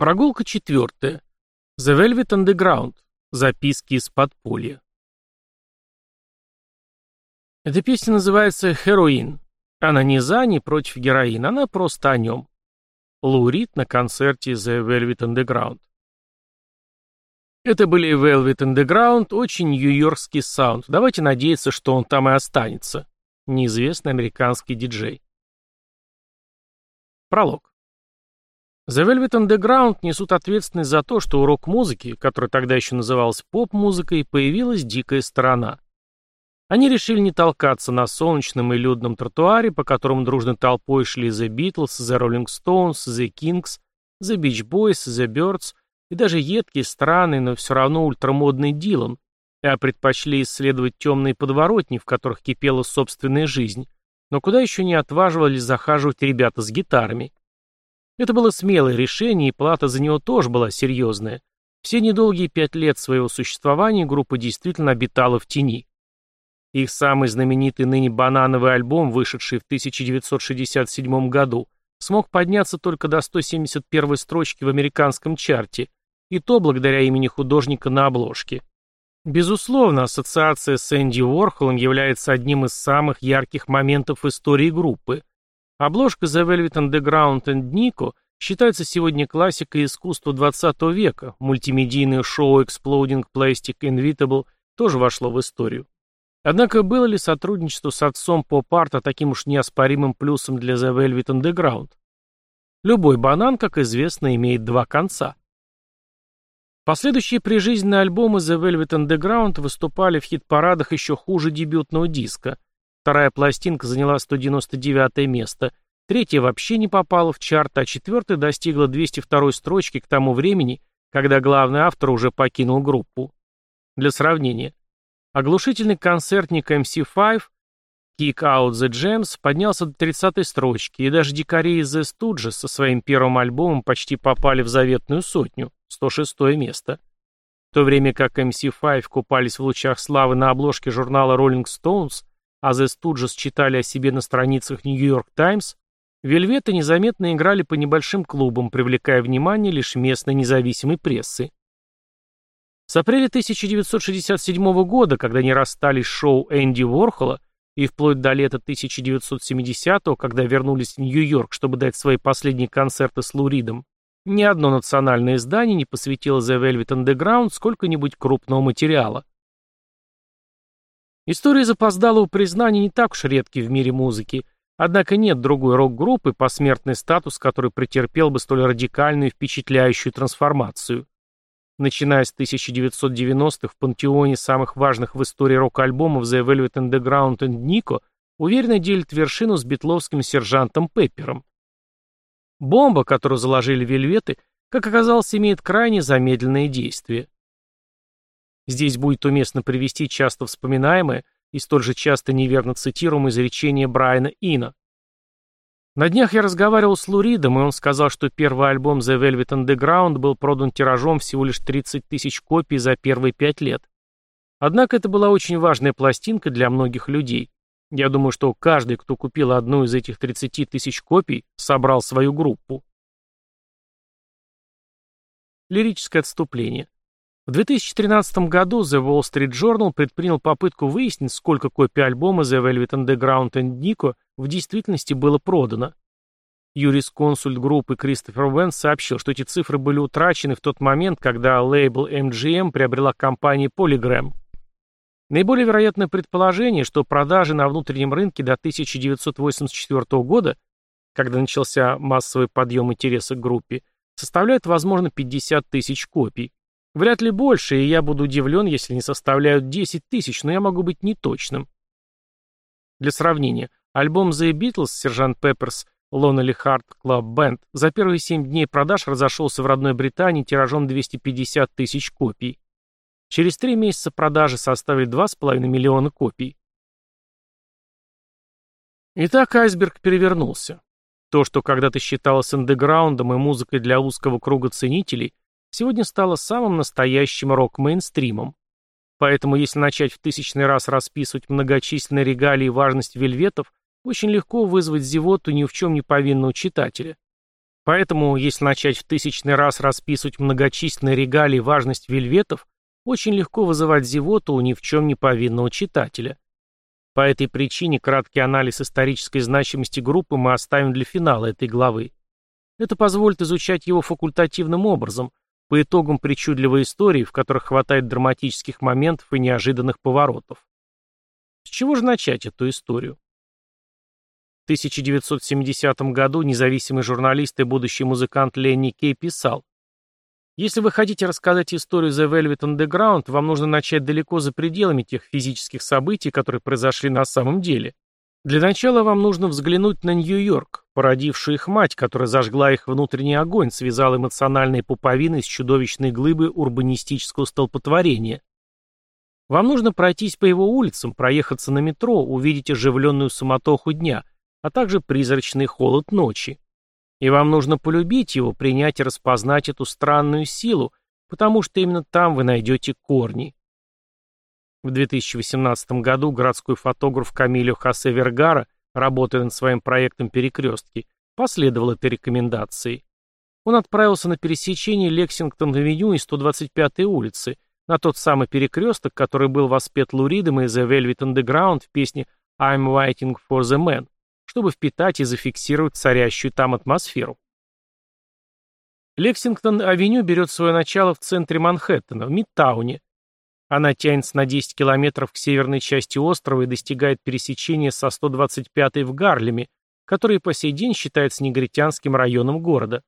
Прогулка четвертая. The Velvet Underground. Записки из подполья. Эта песня называется «Heroin». Она не за, не против героина, она просто о нем. Лурид на концерте The Velvet Underground. Это были Velvet Underground, очень нью-йоркский саунд. Давайте надеяться, что он там и останется. Неизвестный американский диджей. Пролог. The Velvet Underground несут ответственность за то, что у рок-музыки, которая тогда еще называлась поп-музыкой, появилась дикая сторона. Они решили не толкаться на солнечном и людном тротуаре, по которому дружной толпой шли The Beatles, The Rolling Stones, The Kings, The Beach Boys, The Birds и даже едкий, странный, но все равно ультрамодный Дилан, а предпочли исследовать темные подворотни, в которых кипела собственная жизнь, но куда еще не отваживались захаживать ребята с гитарами. Это было смелое решение, и плата за него тоже была серьезная. Все недолгие пять лет своего существования группа действительно обитала в тени. Их самый знаменитый ныне банановый альбом, вышедший в 1967 году, смог подняться только до 171 строчки в американском чарте, и то благодаря имени художника на обложке. Безусловно, ассоциация с Энди Уорхолом является одним из самых ярких моментов истории группы, Обложка The Velvet Underground and Nico считается сегодня классикой искусства 20 века. Мультимедийное шоу Exploding Plastic Inevitable тоже вошло в историю. Однако было ли сотрудничество с отцом поп-арта таким уж неоспоримым плюсом для The Velvet Underground? Любой банан, как известно, имеет два конца. Последующие прижизненные альбомы The Velvet Underground выступали в хит-парадах еще хуже дебютного диска – Вторая пластинка заняла 199 место, третья вообще не попала в чарт, а четвертая достигла 202 строчки к тому времени, когда главный автор уже покинул группу. Для сравнения, оглушительный концертник MC5 Kick Out the Gems поднялся до 30 строчки, и даже дикари из The Stooges со своим первым альбомом почти попали в заветную сотню, 106 место. В то время как MC5 купались в лучах славы на обложке журнала Rolling Stones, а The Stooges читали о себе на страницах Нью-Йорк Таймс, Вельветы незаметно играли по небольшим клубам, привлекая внимание лишь местной независимой прессы. С апреля 1967 года, когда они расстались шоу Энди Ворхола, и вплоть до лета 1970-го, когда вернулись в Нью-Йорк, чтобы дать свои последние концерты с Луридом, ни одно национальное издание не посвятило The Velvet Underground сколько-нибудь крупного материала. История запоздалого признания не так уж редки в мире музыки, однако нет другой рок-группы, посмертный статус который претерпел бы столь радикальную и впечатляющую трансформацию. Начиная с 1990-х в пантеоне самых важных в истории рок-альбомов The Velvet Underground и Nico уверенно делит вершину с битловским сержантом Пеппером. Бомба, которую заложили вельветы, как оказалось, имеет крайне замедленное действие. Здесь будет уместно привести часто вспоминаемое и столь же часто неверно цитируемое изречение Брайана Ина. На днях я разговаривал с Луридом, и он сказал, что первый альбом The Velvet Underground был продан тиражом всего лишь 30 тысяч копий за первые пять лет. Однако это была очень важная пластинка для многих людей. Я думаю, что каждый, кто купил одну из этих 30 тысяч копий, собрал свою группу. Лирическое отступление. В 2013 году The Wall Street Journal предпринял попытку выяснить, сколько копий альбома The Velvet Underground and Nico в действительности было продано. Юрисконсульт группы Кристофер Венс сообщил, что эти цифры были утрачены в тот момент, когда лейбл MGM приобрела компания Polygram. Наиболее вероятное предположение, что продажи на внутреннем рынке до 1984 года, когда начался массовый подъем интереса к группе, составляют, возможно, 50 тысяч копий. Вряд ли больше, и я буду удивлен, если не составляют 10 тысяч, но я могу быть неточным. Для сравнения, альбом The Beatles «Сержант Пепперс» Lonely Heart Club Band за первые 7 дней продаж разошелся в родной Британии тиражом 250 тысяч копий. Через 3 месяца продажи составили 2,5 миллиона копий. Итак, айсберг перевернулся. То, что когда-то считалось андеграундом и музыкой для узкого круга ценителей, сегодня стало самым настоящим рок-мейнстримом. Поэтому если начать в тысячный раз расписывать многочисленные регалии и важность вельветов, очень легко вызвать зевоту ни в чем не повинного читателя. Поэтому, если начать в тысячный раз расписывать многочисленные регалии и важность вельветов, очень легко вызывать зевоту у ни в чем не повинного читателя. По этой причине краткий анализ исторической значимости группы мы оставим для финала этой главы. Это позволит изучать его факультативным образом, по итогам причудливой истории, в которых хватает драматических моментов и неожиданных поворотов. С чего же начать эту историю? В 1970 году независимый журналист и будущий музыкант Ленни Кей писал, «Если вы хотите рассказать историю The Velvet Underground, вам нужно начать далеко за пределами тех физических событий, которые произошли на самом деле. Для начала вам нужно взглянуть на Нью-Йорк, породившую их мать, которая зажгла их внутренний огонь, связал эмоциональные пуповины с чудовищной глыбы урбанистического столпотворения. Вам нужно пройтись по его улицам, проехаться на метро, увидеть оживленную самотоху дня, а также призрачный холод ночи. И вам нужно полюбить его, принять и распознать эту странную силу, потому что именно там вы найдете корни. В 2018 году городской фотограф Камилио Хосе Вергара, работая над своим проектом «Перекрестки», последовал этой рекомендации. Он отправился на пересечение Лексингтон-авеню и 125-й улицы, на тот самый перекресток, который был воспет Луридом и The Velvet Underground в песне «I'm waiting for the man», чтобы впитать и зафиксировать царящую там атмосферу. Лексингтон-авеню берет свое начало в центре Манхэттена, в Мидтауне, она тянется на 10 километров к северной части острова и достигает пересечения со 125-й в Гарлеме, который по сей день считается негритянским районом города.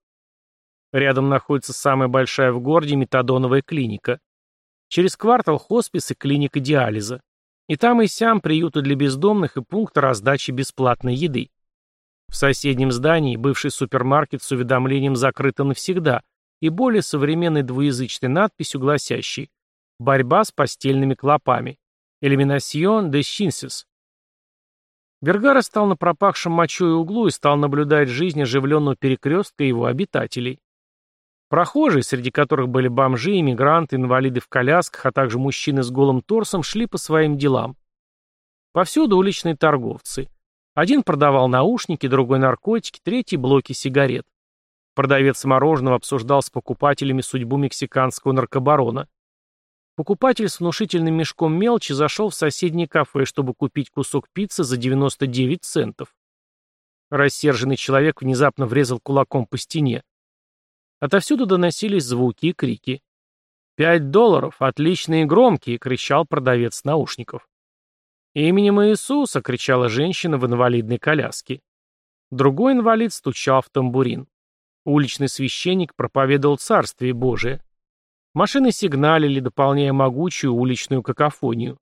Рядом находится самая большая в городе метадоновая клиника. Через квартал хоспис и клиника диализа. И там и сям приюты для бездомных и пункты раздачи бесплатной еды. В соседнем здании бывший супермаркет с уведомлением закрыто навсегда и более современной двуязычной надписью, гласящей Борьба с постельными клопами. Элиминасьон де Шинсис. Вергара стал на пропахшем мочой углу и стал наблюдать жизнь оживленного перекрестка и его обитателей. Прохожие, среди которых были бомжи, иммигранты, инвалиды в колясках, а также мужчины с голым торсом, шли по своим делам. Повсюду уличные торговцы. Один продавал наушники, другой наркотики, третий блоки сигарет. Продавец мороженого обсуждал с покупателями судьбу мексиканского наркобарона. Покупатель с внушительным мешком мелочи зашел в соседнее кафе, чтобы купить кусок пиццы за 99 центов. Рассерженный человек внезапно врезал кулаком по стене. Отовсюду доносились звуки и крики. «Пять долларов! Отличные и громкие!» — кричал продавец наушников. «Именем Иисуса!» — кричала женщина в инвалидной коляске. Другой инвалид стучал в тамбурин. Уличный священник проповедовал Царствие Божие. Машины сигналили, дополняя могучую уличную какофонию.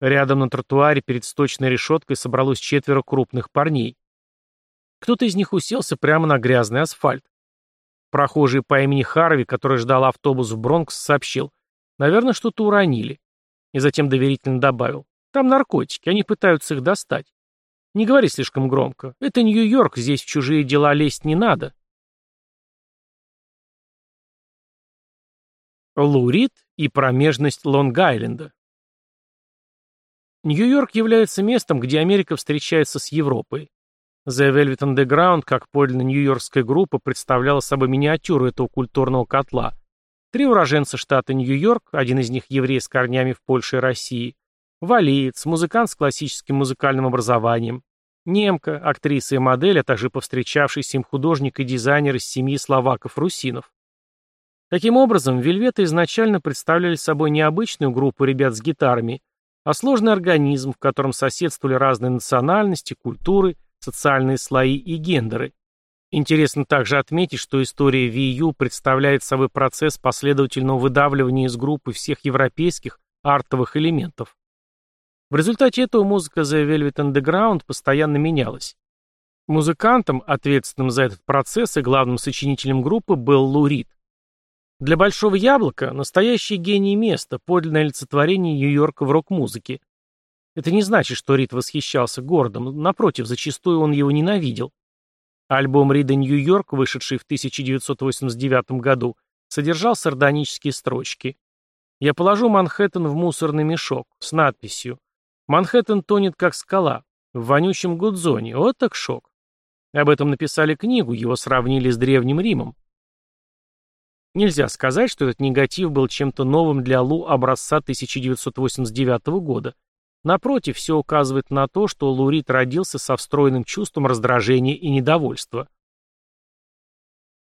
Рядом на тротуаре перед сточной решеткой собралось четверо крупных парней. Кто-то из них уселся прямо на грязный асфальт. Прохожий по имени Харви, который ждал автобус в Бронкс, сообщил. Наверное, что-то уронили. И затем доверительно добавил. Там наркотики, они пытаются их достать. Не говори слишком громко. Это Нью-Йорк, здесь в чужие дела лезть не надо. Лурид и промежность Лонг-Айленда. Нью-Йорк является местом, где Америка встречается с Европой. The Velvet Underground, как подлинно нью-йоркская группа, представляла собой миниатюру этого культурного котла. Три уроженца штата Нью-Йорк, один из них еврей с корнями в Польше и России, валиец, музыкант с классическим музыкальным образованием, немка, актриса и модель, а также повстречавшийся им художник и дизайнер из семьи словаков-русинов. Таким образом, вельветы изначально представляли собой не обычную группу ребят с гитарами, а сложный организм, в котором соседствовали разные национальности, культуры, социальные слои и гендеры. Интересно также отметить, что история VU представляет собой процесс последовательного выдавливания из группы всех европейских артовых элементов. В результате этого музыка The Velvet Underground постоянно менялась. Музыкантом, ответственным за этот процесс и главным сочинителем группы был Лу Рид. Для Большого Яблока настоящий гений места, подлинное олицетворение Нью-Йорка в рок-музыке. Это не значит, что Рид восхищался городом, напротив, зачастую он его ненавидел. Альбом Рида «Нью-Йорк», вышедший в 1989 году, содержал сардонические строчки. «Я положу Манхэттен в мусорный мешок» с надписью «Манхэттен тонет, как скала, в вонючем Гудзоне, вот так шок». Об этом написали книгу, его сравнили с Древним Римом. Нельзя сказать, что этот негатив был чем-то новым для Лу образца 1989 года. Напротив, все указывает на то, что Лу Рид родился со встроенным чувством раздражения и недовольства.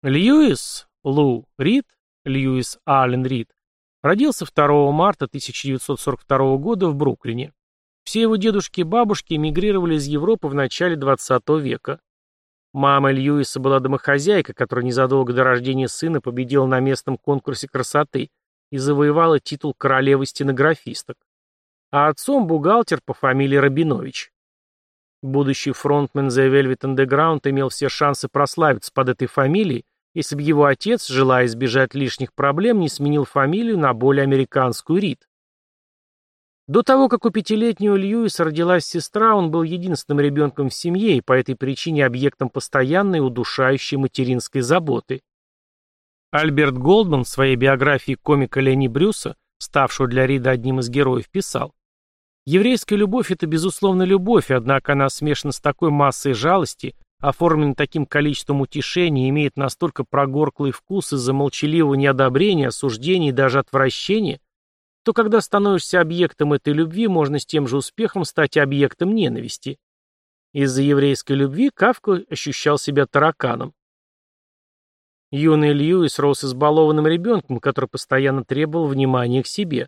Льюис Лу Рид, Льюис Аллен Рид, родился 2 марта 1942 года в Бруклине. Все его дедушки и бабушки эмигрировали из Европы в начале 20 века. Мама Льюиса была домохозяйка, которая незадолго до рождения сына победила на местном конкурсе красоты и завоевала титул королевы стенографисток. А отцом бухгалтер по фамилии Рабинович. Будущий фронтмен The Velvet Underground имел все шансы прославиться под этой фамилией, если бы его отец, желая избежать лишних проблем, не сменил фамилию на более американскую Рид. До того, как у пятилетнего Льюиса родилась сестра, он был единственным ребенком в семье и по этой причине объектом постоянной удушающей материнской заботы. Альберт Голдман в своей биографии комика Ленни Брюса, ставшего для Рида одним из героев, писал «Еврейская любовь – это, безусловно, любовь, однако она смешана с такой массой жалости, оформлена таким количеством утешений и имеет настолько прогорклый вкус из-за молчаливого неодобрения, осуждения и даже отвращения – то когда становишься объектом этой любви, можно с тем же успехом стать объектом ненависти. Из-за еврейской любви Кавка ощущал себя тараканом. Юный Льюис рос избалованным ребенком, который постоянно требовал внимания к себе.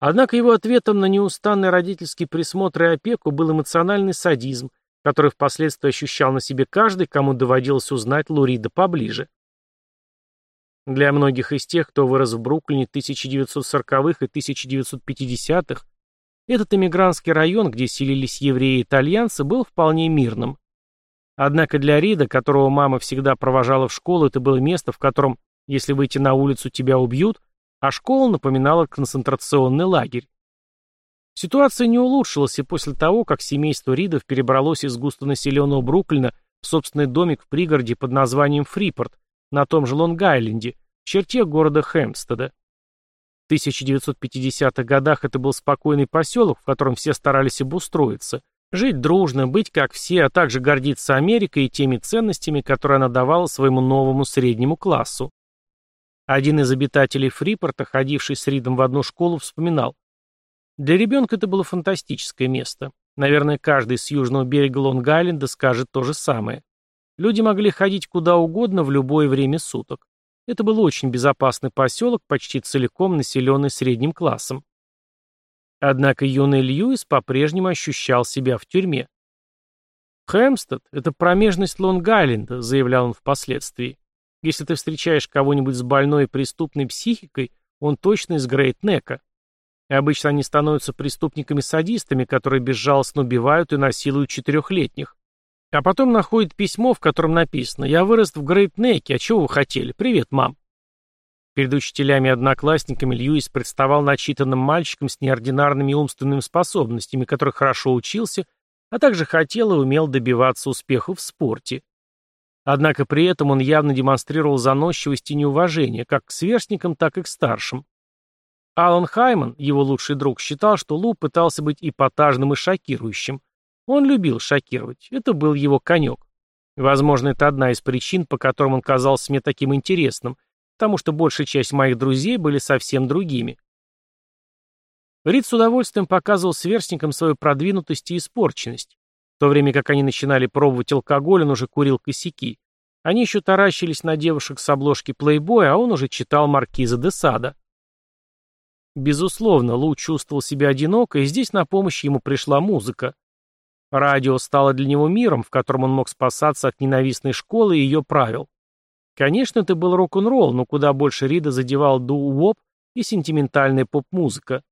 Однако его ответом на неустанный родительский присмотр и опеку был эмоциональный садизм, который впоследствии ощущал на себе каждый, кому доводилось узнать Лурида поближе. Для многих из тех, кто вырос в Бруклине 1940-х и 1950-х, этот эмигрантский район, где селились евреи и итальянцы, был вполне мирным. Однако для Рида, которого мама всегда провожала в школу, это было место, в котором, если выйти на улицу, тебя убьют, а школа напоминала концентрационный лагерь. Ситуация не улучшилась и после того, как семейство Ридов перебралось из густонаселенного Бруклина в собственный домик в пригороде под названием Фрипорт, на том же Лонг-Айленде, в черте города Хэмпстеда. В 1950-х годах это был спокойный поселок, в котором все старались обустроиться, жить дружно, быть как все, а также гордиться Америкой и теми ценностями, которые она давала своему новому среднему классу. Один из обитателей Фрипорта, ходивший с Ридом в одну школу, вспоминал. Для ребенка это было фантастическое место. Наверное, каждый с южного берега Лонг-Айленда скажет то же самое. Люди могли ходить куда угодно в любое время суток. Это был очень безопасный поселок, почти целиком населенный средним классом. Однако юный Льюис по-прежнему ощущал себя в тюрьме. «Хэмстед — это промежность Лонг-Айленда», — заявлял он впоследствии. «Если ты встречаешь кого-нибудь с больной и преступной психикой, он точно из Грейт-Нека. обычно они становятся преступниками-садистами, которые безжалостно убивают и насилуют четырехлетних. А потом находит письмо, в котором написано «Я вырос в Грейт-Неке, а чего вы хотели? Привет, мам». Перед учителями и одноклассниками Льюис представал начитанным мальчиком с неординарными умственными способностями, который хорошо учился, а также хотел и умел добиваться успеха в спорте. Однако при этом он явно демонстрировал заносчивость и неуважение как к сверстникам, так и к старшим. Алан Хайман, его лучший друг, считал, что Лу пытался быть эпатажным и шокирующим, он любил шокировать, это был его конек. Возможно, это одна из причин, по которым он казался мне таким интересным, потому что большая часть моих друзей были совсем другими. Рид с удовольствием показывал сверстникам свою продвинутость и испорченность. В то время как они начинали пробовать алкоголь, он уже курил косяки. Они еще таращились на девушек с обложки плейбоя, а он уже читал Маркиза де Сада. Безусловно, Лу чувствовал себя одиноко, и здесь на помощь ему пришла музыка. Радио стало для него миром, в котором он мог спасаться от ненавистной школы и ее правил. Конечно, это был рок-н-ролл, но куда больше Рида задевал ду-воп и сентиментальная поп-музыка.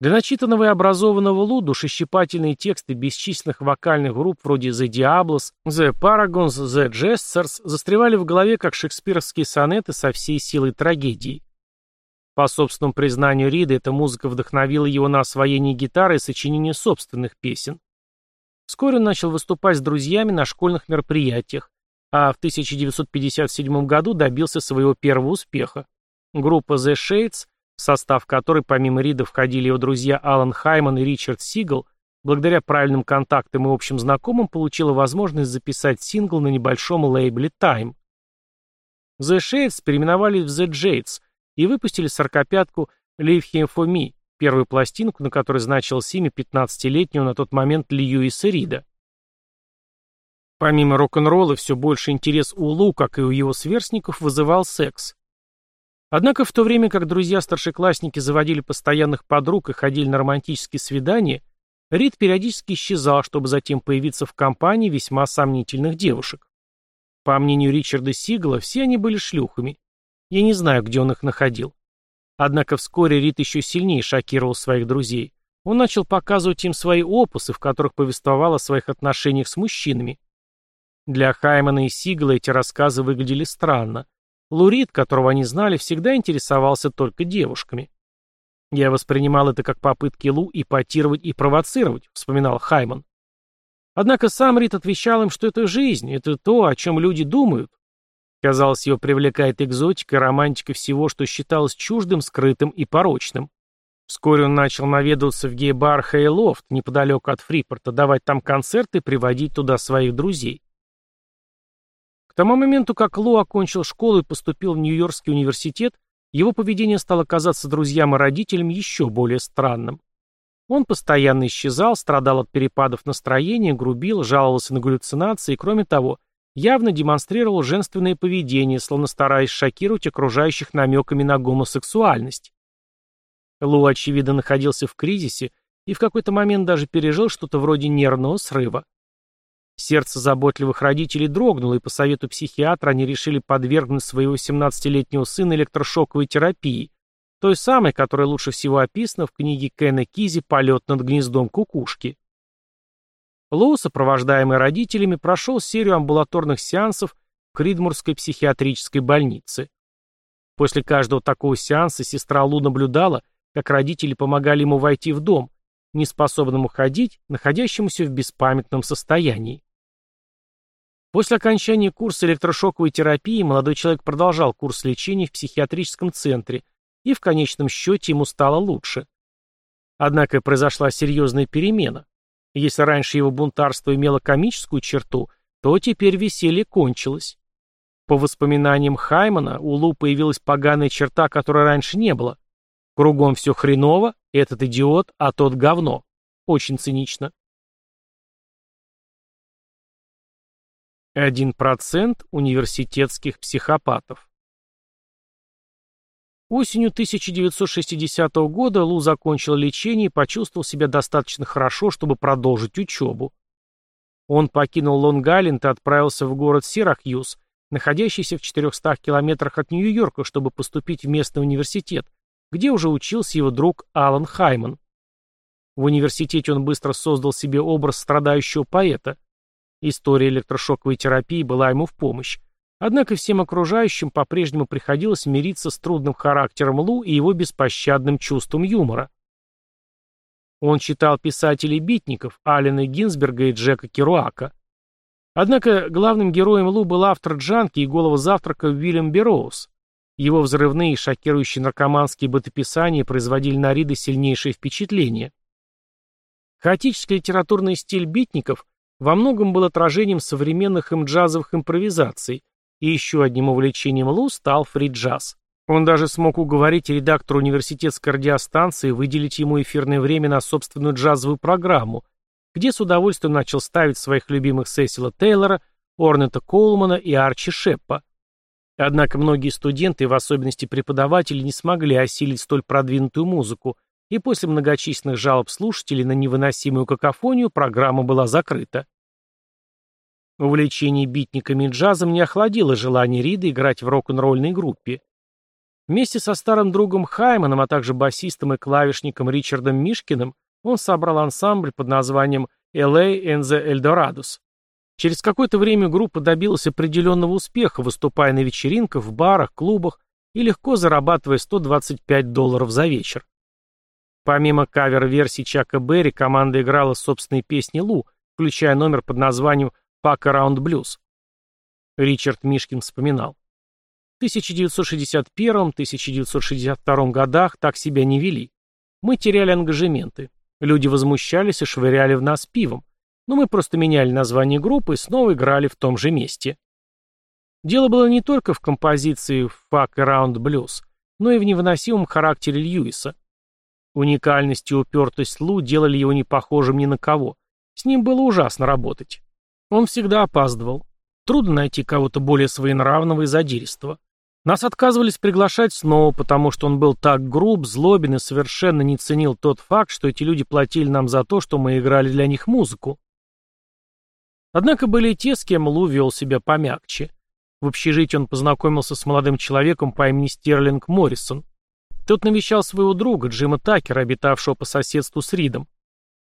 Для начитанного и образованного Лу душещипательные тексты бесчисленных вокальных групп вроде The Diablos, The Paragons, The Jesters застревали в голове как шекспировские сонеты со всей силой трагедии. По собственному признанию Рида, эта музыка вдохновила его на освоение гитары и сочинение собственных песен. Вскоре он начал выступать с друзьями на школьных мероприятиях, а в 1957 году добился своего первого успеха. Группа The Shades, в состав которой помимо Рида входили его друзья Алан Хайман и Ричард Сигал, благодаря правильным контактам и общим знакомым, получила возможность записать сингл на небольшом лейбле Time. The Shades переименовали в The Jades и выпустили сорокопятку Leave Him For Me, первую пластинку, на которой значилось имя 15-летнего на тот момент Льюиса Рида. Помимо рок-н-ролла, все больше интерес у Лу, как и у его сверстников, вызывал секс. Однако в то время как друзья-старшеклассники заводили постоянных подруг и ходили на романтические свидания, Рид периодически исчезал, чтобы затем появиться в компании весьма сомнительных девушек. По мнению Ричарда Сигала, все они были шлюхами. Я не знаю, где он их находил. Однако вскоре Рид еще сильнее шокировал своих друзей. Он начал показывать им свои опусы, в которых повествовал о своих отношениях с мужчинами. Для Хаймана и Сигала эти рассказы выглядели странно. Лурид, которого они знали, всегда интересовался только девушками. «Я воспринимал это как попытки Лу ипотировать и провоцировать», — вспоминал Хайман. Однако сам Рид отвечал им, что это жизнь, это то, о чем люди думают. Казалось, его привлекает экзотика романтика всего, что считалось чуждым, скрытым и порочным. Вскоре он начал наведываться в гей-бар Хейлофт, неподалеку от Фрипорта, давать там концерты и приводить туда своих друзей. К тому моменту, как Лу окончил школу и поступил в Нью-Йоркский университет, его поведение стало казаться друзьям и родителям еще более странным. Он постоянно исчезал, страдал от перепадов настроения, грубил, жаловался на галлюцинации и, кроме того, явно демонстрировал женственное поведение, словно стараясь шокировать окружающих намеками на гомосексуальность. Лу, очевидно, находился в кризисе и в какой-то момент даже пережил что-то вроде нервного срыва. Сердце заботливых родителей дрогнуло, и по совету психиатра они решили подвергнуть своего 17-летнего сына электрошоковой терапии, той самой, которая лучше всего описана в книге Кена Кизи «Полет над гнездом кукушки». Лоу, сопровождаемый родителями, прошел серию амбулаторных сеансов в Кридмурской психиатрической больнице. После каждого такого сеанса сестра Лу наблюдала, как родители помогали ему войти в дом, неспособному ходить, находящемуся в беспамятном состоянии. После окончания курса электрошоковой терапии молодой человек продолжал курс лечения в психиатрическом центре, и в конечном счете ему стало лучше. Однако произошла серьезная перемена. Если раньше его бунтарство имело комическую черту, то теперь веселье кончилось. По воспоминаниям Хаймана, у Лу появилась поганая черта, которой раньше не было. Кругом все хреново, этот идиот, а тот говно. Очень цинично. 1% университетских психопатов. Осенью 1960 года Лу закончил лечение и почувствовал себя достаточно хорошо, чтобы продолжить учебу. Он покинул Лонг-Айленд и отправился в город Сиракьюз, находящийся в 400 километрах от Нью-Йорка, чтобы поступить в местный университет, где уже учился его друг Алан Хайман. В университете он быстро создал себе образ страдающего поэта. История электрошоковой терапии была ему в помощь. Однако всем окружающим по-прежнему приходилось мириться с трудным характером Лу и его беспощадным чувством юмора. Он читал писателей-битников Алина Гинзберга и Джека Керуака. Однако главным героем Лу был автор «Джанки» и «Голого завтрака» Уильям Берроуз. Его взрывные и шокирующие наркоманские бытописания производили на Рида сильнейшее впечатление. Хаотический литературный стиль битников во многом был отражением современных им джазовых импровизаций, и еще одним увлечением Лу стал фри-джаз. Он даже смог уговорить редактора университетской радиостанции выделить ему эфирное время на собственную джазовую программу, где с удовольствием начал ставить своих любимых Сесила Тейлора, Орнета Коулмана и Арчи Шеппа. Однако многие студенты, в особенности преподаватели, не смогли осилить столь продвинутую музыку, и после многочисленных жалоб слушателей на невыносимую какофонию программа была закрыта. Увлечение битниками и джазом не охладило желание Рида играть в рок-н-ролльной группе. Вместе со старым другом Хайманом, а также басистом и клавишником Ричардом Мишкиным он собрал ансамбль под названием LA and the Eldorados. Через какое-то время группа добилась определенного успеха, выступая на вечеринках, в барах, клубах и легко зарабатывая 125 долларов за вечер. Помимо кавер-версии Чака Берри, команда играла собственные песни Лу, включая номер под названием «Pack Around Blues». Ричард Мишкин вспоминал. В 1961-1962 годах так себя не вели. Мы теряли ангажементы. Люди возмущались и швыряли в нас пивом, но мы просто меняли название группы и снова играли в том же месте. Дело было не только в композиции «Fuck Around Blues», но и в невыносимом характере Льюиса. Уникальность и упертость Лу делали его не похожим ни на кого. С ним было ужасно работать. Он всегда опаздывал. Трудно найти кого-то более своенравного и задиристого. Нас отказывались приглашать снова, потому что он был так груб, злобен и совершенно не ценил тот факт, что эти люди платили нам за то, что мы играли для них музыку. Однако были и те, с кем Лу вел себя помягче. В общежитии он познакомился с молодым человеком по имени Стерлинг Моррисон. Тот навещал своего друга, Джима Такера, обитавшего по соседству с Ридом.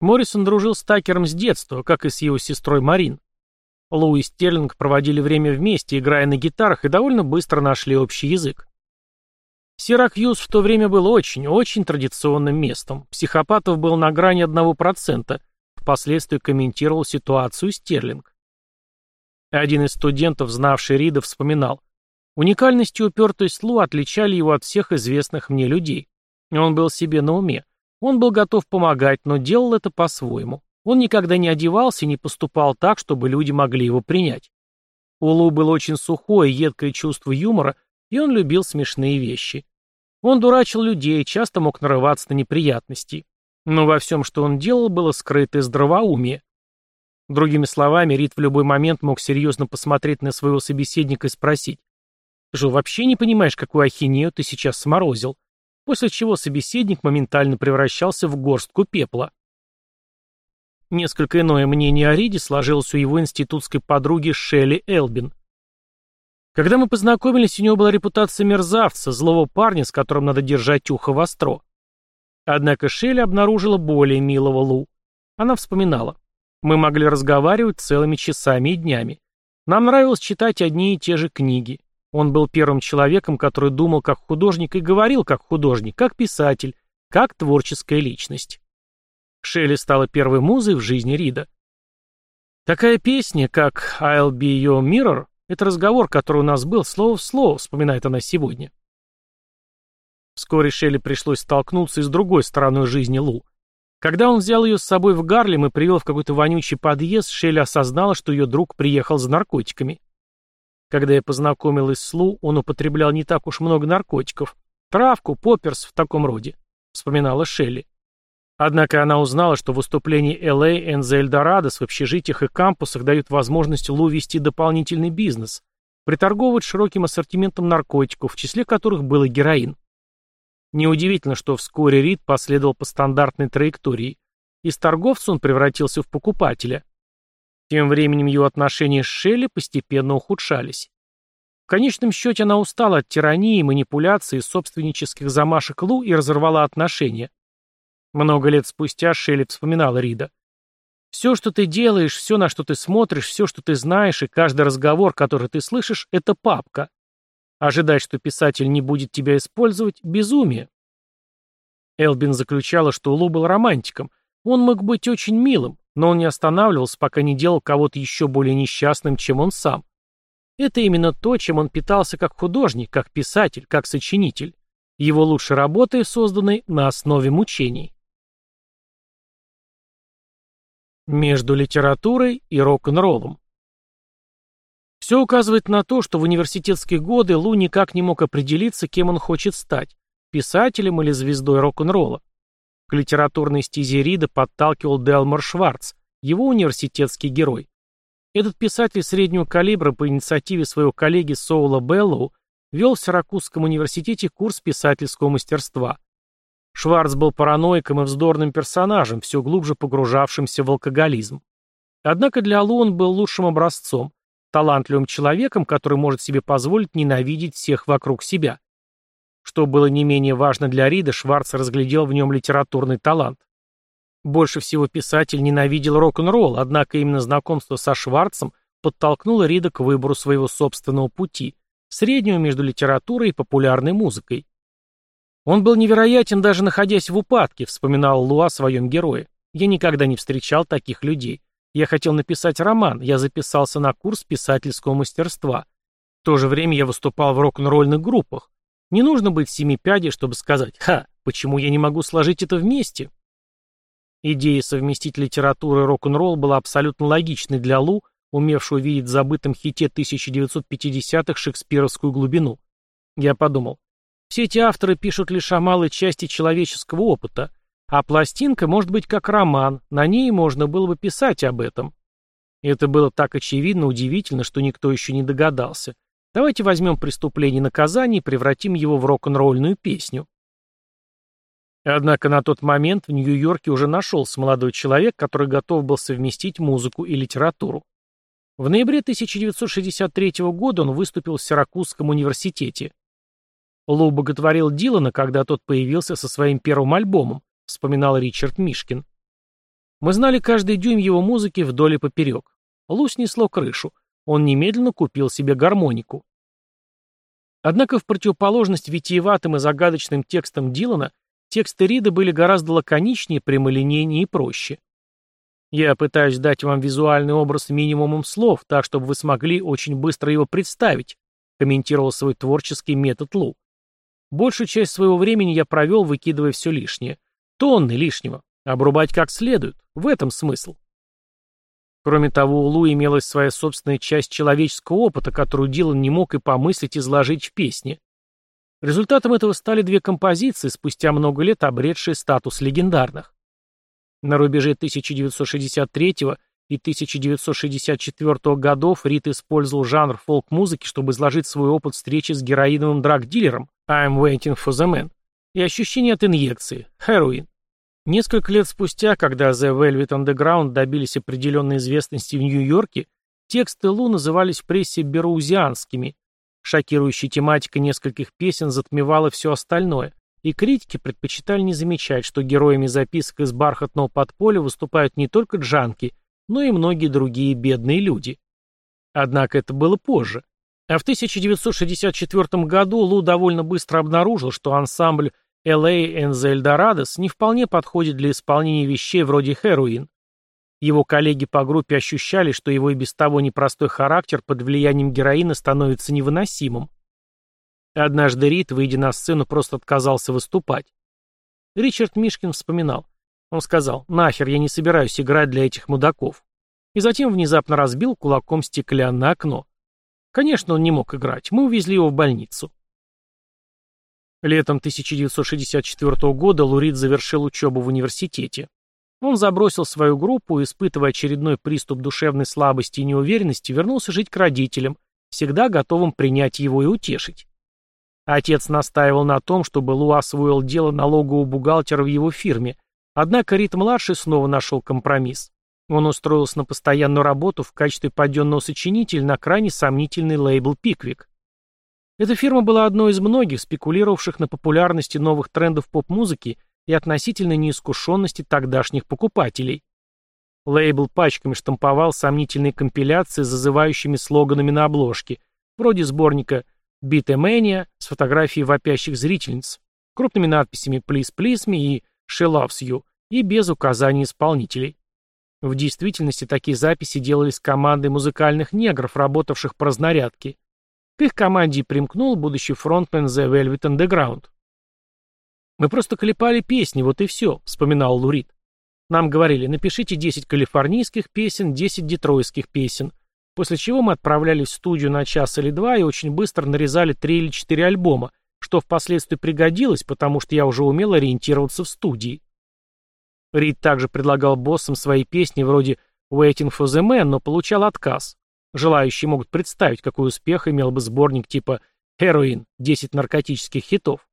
Моррисон дружил с Такером с детства, как и с его сестрой Марин. Лу и Стерлинг проводили время вместе, играя на гитарах, и довольно быстро нашли общий язык. Сиракьюз в то время был очень-очень традиционным местом. Психопатов был на грани одного процента. Впоследствии комментировал ситуацию Стерлинг. Один из студентов, знавший Рида, вспоминал. Уникальность и упертость Лу отличали его от всех известных мне людей. Он был себе на уме. Он был готов помогать, но делал это по-своему. Он никогда не одевался и не поступал так, чтобы люди могли его принять. У Лу было очень сухое, едкое чувство юмора, и он любил смешные вещи. Он дурачил людей, часто мог нарываться на неприятности. Но во всем, что он делал, было скрытое здравоумие. Другими словами, Рид в любой момент мог серьезно посмотреть на своего собеседника и спросить, «Ты же вообще не понимаешь, какую ахинею ты сейчас сморозил?» После чего собеседник моментально превращался в горстку пепла. Несколько иное мнение о Риде сложилось у его институтской подруги Шелли Элбин. Когда мы познакомились, у него была репутация мерзавца, злого парня, с которым надо держать ухо востро. Однако Шелли обнаружила более милого Лу. Она вспоминала. Мы могли разговаривать целыми часами и днями. Нам нравилось читать одни и те же книги. Он был первым человеком, который думал как художник и говорил как художник, как писатель, как творческая личность. Шелли стала первой музой в жизни Рида. Такая песня, как «I'll be your mirror» — это разговор, который у нас был слово в слово, вспоминает она сегодня. Вскоре Шелли пришлось столкнуться и с другой стороной жизни Лу. Когда он взял ее с собой в Гарлем и привел в какой-то вонючий подъезд, Шелли осознала, что ее друг приехал за наркотиками. Когда я познакомилась с Лу, он употреблял не так уж много наркотиков. Травку, попперс в таком роде, вспоминала Шелли. Однако она узнала, что выступления LA, Энзе Эльдорадос в общежитиях и кампусах дают возможность Лу вести дополнительный бизнес, приторговывать широким ассортиментом наркотиков, в числе которых был и героин. Неудивительно, что вскоре Рид последовал по стандартной траектории. Из торговца он превратился в покупателя. Тем временем ее отношения с Шелли постепенно ухудшались. В конечном счете она устала от тирании, манипуляций собственнических замашек Лу и разорвала отношения. Много лет спустя Шелли вспоминала Рида. «Все, что ты делаешь, все, на что ты смотришь, все, что ты знаешь, и каждый разговор, который ты слышишь, это папка. Ожидать, что писатель не будет тебя использовать – безумие. Элбин заключала, что Лу был романтиком. Он мог быть очень милым, но он не останавливался, пока не делал кого-то еще более несчастным, чем он сам. Это именно то, чем он питался как художник, как писатель, как сочинитель. Его лучшей работой, созданной на основе мучений. Между литературой и рок-н-роллом. Все указывает на то, что в университетские годы Лу никак не мог определиться, кем он хочет стать – писателем или звездой рок-н-ролла. К литературной стезе Рида подталкивал Делмор Шварц, его университетский герой. Этот писатель среднего калибра по инициативе своего коллеги Соула Беллоу вел в Сиракузском университете курс писательского мастерства. Шварц был параноиком и вздорным персонажем, все глубже погружавшимся в алкоголизм. Однако для Лу он был лучшим образцом, талантливым человеком, который может себе позволить ненавидеть всех вокруг себя. Что было не менее важно для Рида, Шварц разглядел в нем литературный талант. Больше всего писатель ненавидел рок-н-ролл, однако именно знакомство со Шварцем подтолкнуло Рида к выбору своего собственного пути, среднего между литературой и популярной музыкой. Он был невероятен даже находясь в упадке, вспоминал Луа о своем герое. Я никогда не встречал таких людей. Я хотел написать роман, я записался на курс писательского мастерства. В то же время я выступал в рок-н-ролльных группах. Не нужно быть семи пядей, чтобы сказать «Ха, почему я не могу сложить это вместе?» Идея совместить литературу и рок-н-ролл была абсолютно логичной для Лу, умевшего видеть в забытом хите 1950-х шекспировскую глубину. Я подумал, все эти авторы пишут лишь о малой части человеческого опыта, а пластинка может быть как роман, на ней можно было бы писать об этом. Это было так очевидно, удивительно, что никто еще не догадался. Давайте возьмем преступление и наказание и превратим его в рок-н-ролльную песню. Однако на тот момент в Нью-Йорке уже нашелся молодой человек, который готов был совместить музыку и литературу. В ноябре 1963 года он выступил в Сиракузском университете. Лу боготворил Дилана, когда тот появился со своим первым альбомом, вспоминал Ричард Мишкин. Мы знали каждый дюйм его музыки вдоль и поперек. Лу снесло крышу. Он немедленно купил себе гармонику. Однако в противоположность витиеватым и загадочным текстам Дилана, тексты Рида были гораздо лаконичнее, прямолинейнее и проще. Я пытаюсь дать вам визуальный образ минимумом слов, так, чтобы вы смогли очень быстро его представить, комментировал свой творческий метод Лу. Большую часть своего времени я провел, выкидывая все лишнее. Тонны лишнего. Обрубать как следует. В этом смысл. Кроме того, у Лу имелась своя собственная часть человеческого опыта, которую Дилан не мог и помыслить изложить в песне. Результатом этого стали две композиции, спустя много лет обретшие статус легендарных. На рубеже 1963 и 1964 годов Рид использовал жанр фолк-музыки, чтобы изложить свой опыт встречи с героиновым драг-дилером «I'm waiting for the man» и ощущение от инъекции «Heroin». Несколько лет спустя, когда The Velvet Underground добились определенной известности в Нью-Йорке, тексты Лу назывались в прессе бероузианскими. Шокирующая тематика нескольких песен затмевала все остальное, и критики предпочитали не замечать, что героями записок из бархатного подполя выступают не только джанки, но и многие другие бедные люди. Однако это было позже. А в 1964 году Лу довольно быстро обнаружил, что ансамбль LA and the Eldorados не вполне подходит для исполнения вещей вроде «Heroin». Его коллеги по группе ощущали, что его и без того непростой характер под влиянием героина становится невыносимым. Однажды Рид, выйдя на сцену, просто отказался выступать. Ричард Мишкин вспоминал. Он сказал, нахер, я не собираюсь играть для этих мудаков. И затем внезапно разбил кулаком стеклянное окно. Конечно, он не мог играть. Мы увезли его в больницу. Летом 1964 года Лурид завершил учебу в университете. Он забросил свою группу испытывая очередной приступ душевной слабости и неуверенности, вернулся жить к родителям, всегда готовым принять его и утешить. Отец настаивал на том, чтобы Лу освоил дело налогового бухгалтера в его фирме, однако Рид-младший снова нашел компромисс. Он устроился на постоянную работу в качестве паденного сочинителя на крайне сомнительный лейбл «Пиквик». Эта фирма была одной из многих, спекулировавших на популярности новых трендов поп-музыки и относительной неискушенности тогдашних покупателей. Лейбл пачками штамповал сомнительные компиляции с зазывающими слоганами на обложке, вроде сборника «Beatmania» с фотографией вопящих зрительниц, крупными надписями «Please please me» и «She loves you» и без указаний исполнителей. В действительности такие записи делались командой музыкальных негров, работавших по разнарядке, к их команде примкнул будущий фронтмен The Velvet Underground. «Мы просто клепали песни, вот и все», — вспоминал Лурид. «Нам говорили, напишите 10 калифорнийских песен, 10 детройских песен, после чего мы отправлялись в студию на час или два и очень быстро нарезали 3 или 4 альбома, что впоследствии пригодилось, потому что я уже умел ориентироваться в студии». Рид также предлагал боссам свои песни вроде «Waiting for the Man», но получал отказ. Желающие могут представить, какой успех имел бы сборник типа «Heroin. 10 наркотических хитов».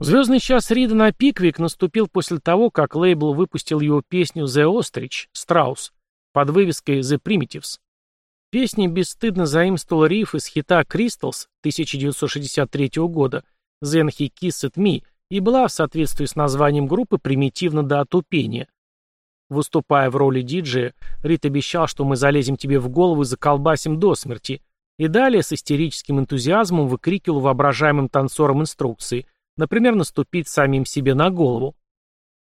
Звездный час Рида на Пиквик наступил после того, как лейбл выпустил его песню «The Ostrich» Страус под вывеской «The Primitives». Песня бесстыдно заимствовала риф из хита «Crystals» 1963 года «Then He Kissed Me» и была, в соответствии с названием группы, примитивна до отупения. Выступая в роли диджея, Рит обещал, что мы залезем тебе в голову и заколбасим до смерти. И далее с истерическим энтузиазмом выкрикивал воображаемым танцорам инструкции, например, наступить самим себе на голову.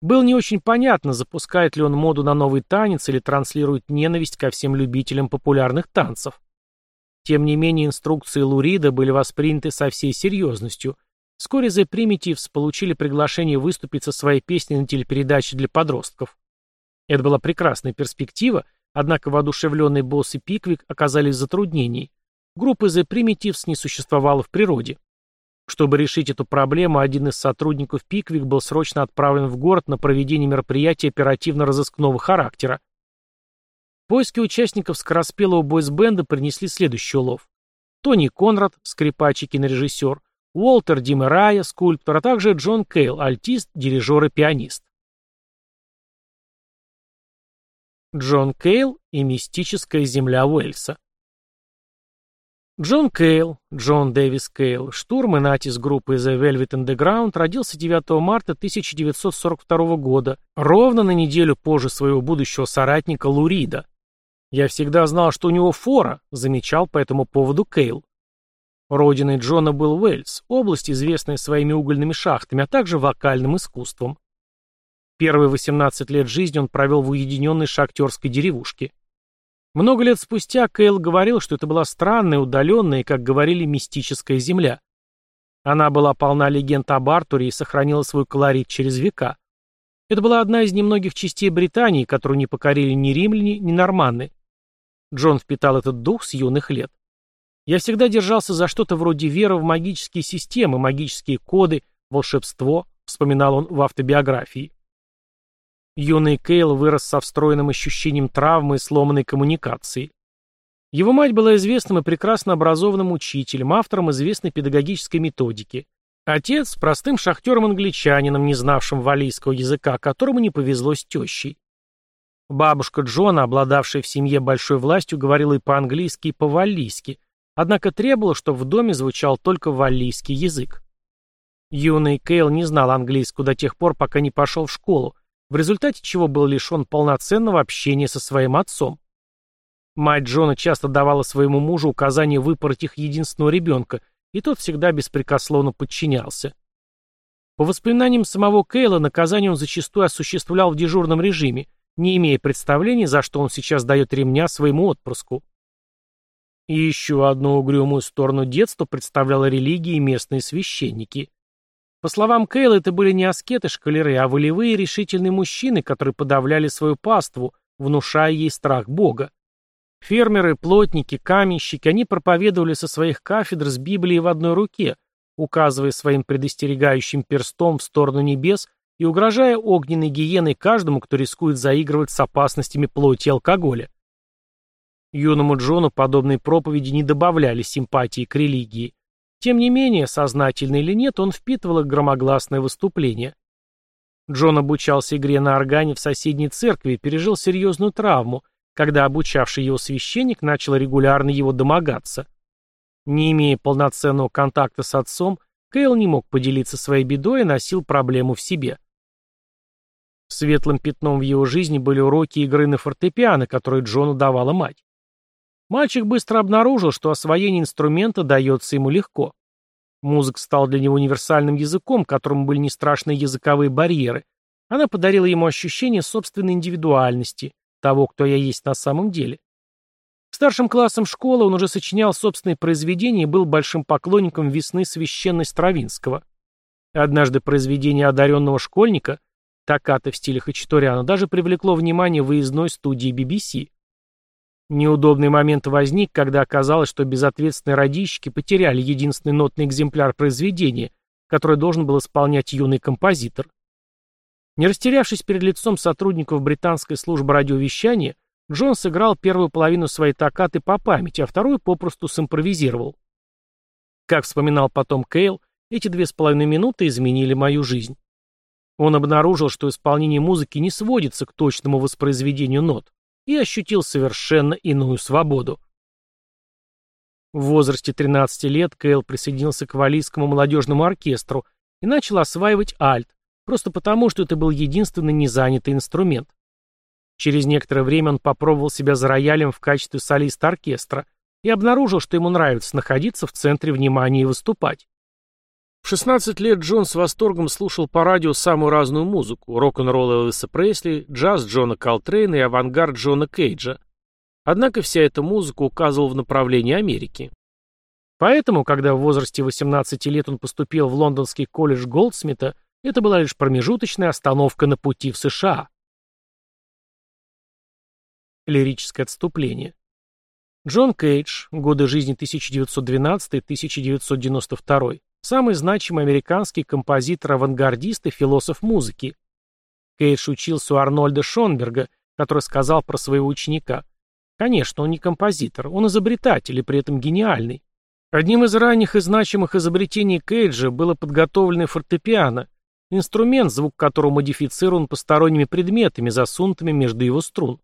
Было не очень понятно, запускает ли он моду на новый танец или транслирует ненависть ко всем любителям популярных танцев. Тем не менее, инструкции Лурида были восприняты со всей серьезностью, Вскоре The Primitives получили приглашение выступить со своей песней на телепередаче для подростков. Это была прекрасная перспектива, однако воодушевленные боссы Пиквик оказались в затруднении. Группы The Primitives не существовало в природе. Чтобы решить эту проблему, один из сотрудников Пиквик был срочно отправлен в город на проведение мероприятия оперативно-розыскного характера. Поиски участников скороспелого бойсбенда принесли следующий улов. Тони Конрад, скрипач и кинорежиссер, Уолтер Димерая, скульптор, а также Джон Кейл, альтист, дирижер и пианист. Джон Кейл и мистическая земля Уэльса. Джон Кейл, Джон Дэвис Кейл, штурм и натиск группы The Velvet Underground родился 9 марта 1942 года, ровно на неделю позже своего будущего соратника Лурида. «Я всегда знал, что у него фора», — замечал по этому поводу Кейл. Родиной Джона был Уэльс, область, известная своими угольными шахтами, а также вокальным искусством. Первые 18 лет жизни он провел в уединенной шахтерской деревушке. Много лет спустя Кейл говорил, что это была странная, удаленная как говорили, мистическая земля. Она была полна легенд об Артуре и сохранила свой колорит через века. Это была одна из немногих частей Британии, которую не покорили ни римляне, ни норманны. Джон впитал этот дух с юных лет. Я всегда держался за что-то вроде веры в магические системы, магические коды, волшебство, вспоминал он в автобиографии. Юный Кейл вырос со встроенным ощущением травмы и сломанной коммуникации. Его мать была известным и прекрасно образованным учителем, автором известной педагогической методики. Отец – простым шахтером-англичанином, не знавшим валийского языка, которому не повезло с тещей. Бабушка Джона, обладавшая в семье большой властью, говорила и по-английски, и по-валлийски, Однако требовало, чтобы в доме звучал только валлийский язык. Юный Кейл не знал английского до тех пор, пока не пошел в школу, в результате чего был лишен полноценного общения со своим отцом. Мать Джона часто давала своему мужу указание выпороть их единственного ребенка, и тот всегда беспрекословно подчинялся. По воспоминаниям самого Кейла, наказание он зачастую осуществлял в дежурном режиме, не имея представления, за что он сейчас дает ремня своему отпрыску. И еще одну угрюмую сторону детства представляла религия и местные священники. По словам Кейла, это были не аскеты-шкалеры, а волевые решительные мужчины, которые подавляли свою паству, внушая ей страх Бога. Фермеры, плотники, каменщики, они проповедовали со своих кафедр с Библией в одной руке, указывая своим предостерегающим перстом в сторону небес и угрожая огненной гиеной каждому, кто рискует заигрывать с опасностями плоти и алкоголя. Юному Джону подобные проповеди не добавляли симпатии к религии. Тем не менее, сознательно или нет, он впитывал их громогласное выступление. Джон обучался игре на органе в соседней церкви и пережил серьезную травму, когда обучавший его священник начал регулярно его домогаться. Не имея полноценного контакта с отцом, Кейл не мог поделиться своей бедой и носил проблему в себе. Светлым пятном в его жизни были уроки игры на фортепиано, которые Джону давала мать. Мальчик быстро обнаружил, что освоение инструмента дается ему легко. Музыка стала для него универсальным языком, которому были не страшны языковые барьеры. Она подарила ему ощущение собственной индивидуальности, того, кто я есть на самом деле. Старшим классом школы он уже сочинял собственные произведения и был большим поклонником весны священной Стравинского. Однажды произведение одаренного школьника, токкато в стиле Хачатуряна, даже привлекло внимание выездной студии BBC. Неудобный момент возник, когда оказалось, что безответственные радищики потеряли единственный нотный экземпляр произведения, который должен был исполнять юный композитор. Не растерявшись перед лицом сотрудников британской службы радиовещания, Джон сыграл первую половину своей токкаты по памяти, а вторую попросту симпровизировал. Как вспоминал потом Кейл, эти две с половиной минуты изменили мою жизнь. Он обнаружил, что исполнение музыки не сводится к точному воспроизведению нот и ощутил совершенно иную свободу. В возрасте 13 лет Кейл присоединился к Валийскому молодежному оркестру и начал осваивать альт, просто потому, что это был единственный незанятый инструмент. Через некоторое время он попробовал себя за роялем в качестве солиста оркестра и обнаружил, что ему нравится находиться в центре внимания и выступать. В 16 лет Джон с восторгом слушал по радио самую разную музыку – рок-н-ролл Элвиса Пресли, джаз Джона Колтрейна и авангард Джона Кейджа. Однако вся эта музыка указывала в направлении Америки. Поэтому, когда в возрасте 18 лет он поступил в лондонский колледж Голдсмита, это была лишь промежуточная остановка на пути в США. Лирическое отступление. Джон Кейдж, годы жизни 1912-1992, самый значимый американский композитор-авангардист и философ музыки. Кейдж учился у Арнольда Шонберга, который сказал про своего ученика. Конечно, он не композитор, он изобретатель и при этом гениальный. Одним из ранних и значимых изобретений Кейджа было подготовленное фортепиано, инструмент, звук которого модифицирован посторонними предметами, засунутыми между его струн.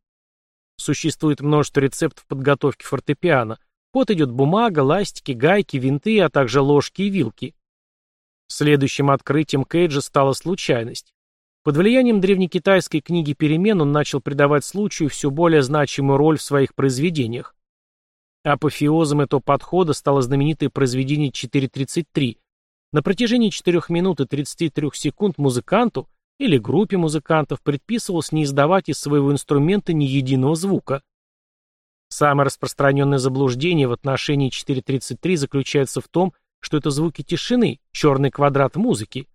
Существует множество рецептов подготовки фортепиано. Вот идет бумага, ластики, гайки, винты, а также ложки и вилки. Следующим открытием Кейджа стала случайность. Под влиянием древнекитайской книги «Перемен» он начал придавать случаю все более значимую роль в своих произведениях. Апофеозом этого подхода стало знаменитое произведение 4.33. На протяжении 4 минут и 33 секунд музыканту или группе музыкантов предписывалось не издавать из своего инструмента ни единого звука. Самое распространенное заблуждение в отношении 4.33 заключается в том, что это звуки тишины, черный квадрат музыки.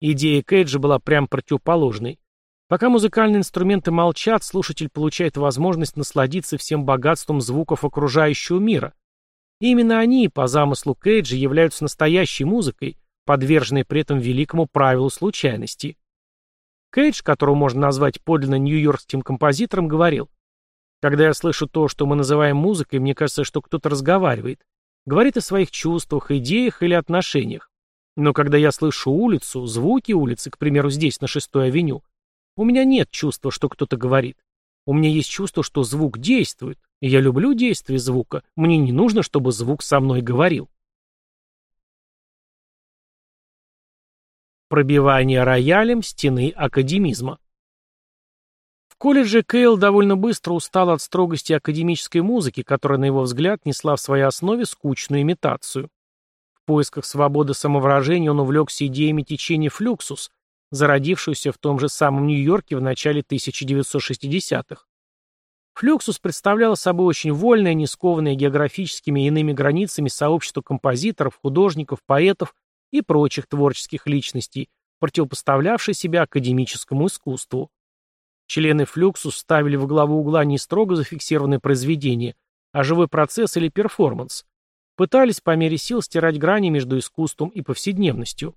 Идея Кейджа была прям противоположной. Пока музыкальные инструменты молчат, слушатель получает возможность насладиться всем богатством звуков окружающего мира. И именно они, по замыслу Кейджа, являются настоящей музыкой, подверженной при этом великому правилу случайности. Кейдж, которого можно назвать подлинно нью-йоркским композитором, говорил, «Когда я слышу то, что мы называем музыкой, мне кажется, что кто-то разговаривает, говорит о своих чувствах, идеях или отношениях. Но когда я слышу улицу, звуки улицы, к примеру, здесь, на шестой авеню, у меня нет чувства, что кто-то говорит. У меня есть чувство, что звук действует. И я люблю действие звука. Мне не нужно, чтобы звук со мной говорил. Пробивание роялем стены академизма. Колледже Кейл довольно быстро устал от строгости академической музыки, которая, на его взгляд, несла в своей основе скучную имитацию. В поисках свободы самовыражения он увлекся идеями течения флюксус, зародившуюся в том же самом Нью-Йорке в начале 1960-х. Флюксус представляла собой очень вольное, не скованное географическими и иными границами сообщество композиторов, художников, поэтов и прочих творческих личностей, противопоставлявшее себя академическому искусству. Члены Флюксус ставили во главу угла не строго зафиксированное произведение, а живой процесс или перформанс. Пытались по мере сил стирать грани между искусством и повседневностью.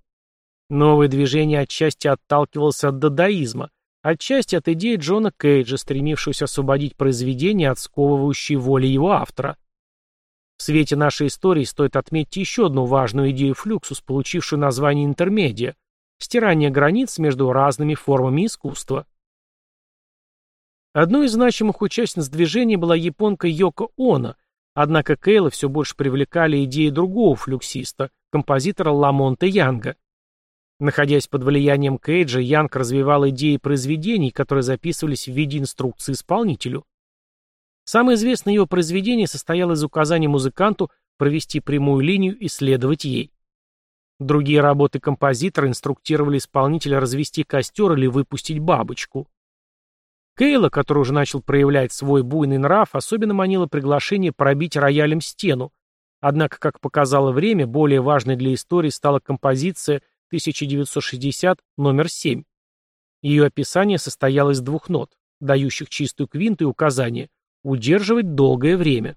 Новое движение отчасти отталкивалось от дадаизма, отчасти от идеи Джона Кейджа, стремившегося освободить произведение от сковывающей воли его автора. В свете нашей истории стоит отметить еще одну важную идею флюксус, получившую название интермедиа – стирание границ между разными формами искусства. Одной из значимых участниц движения была японка Йоко Оно, однако Кейла все больше привлекали идеи другого флюксиста, композитора Ламонта Янга. Находясь под влиянием Кейджа, Янг развивал идеи произведений, которые записывались в виде инструкции исполнителю. Самое известное его произведение состояло из указания музыканту провести прямую линию и следовать ей. Другие работы композитора инструктировали исполнителя развести костер или выпустить бабочку. Кейла, который уже начал проявлять свой буйный нрав, особенно манило приглашение пробить роялем стену. Однако, как показало время, более важной для истории стала композиция – 1960, номер 7. Ее описание состояло из двух нот, дающих чистую квинту и указание «удерживать долгое время».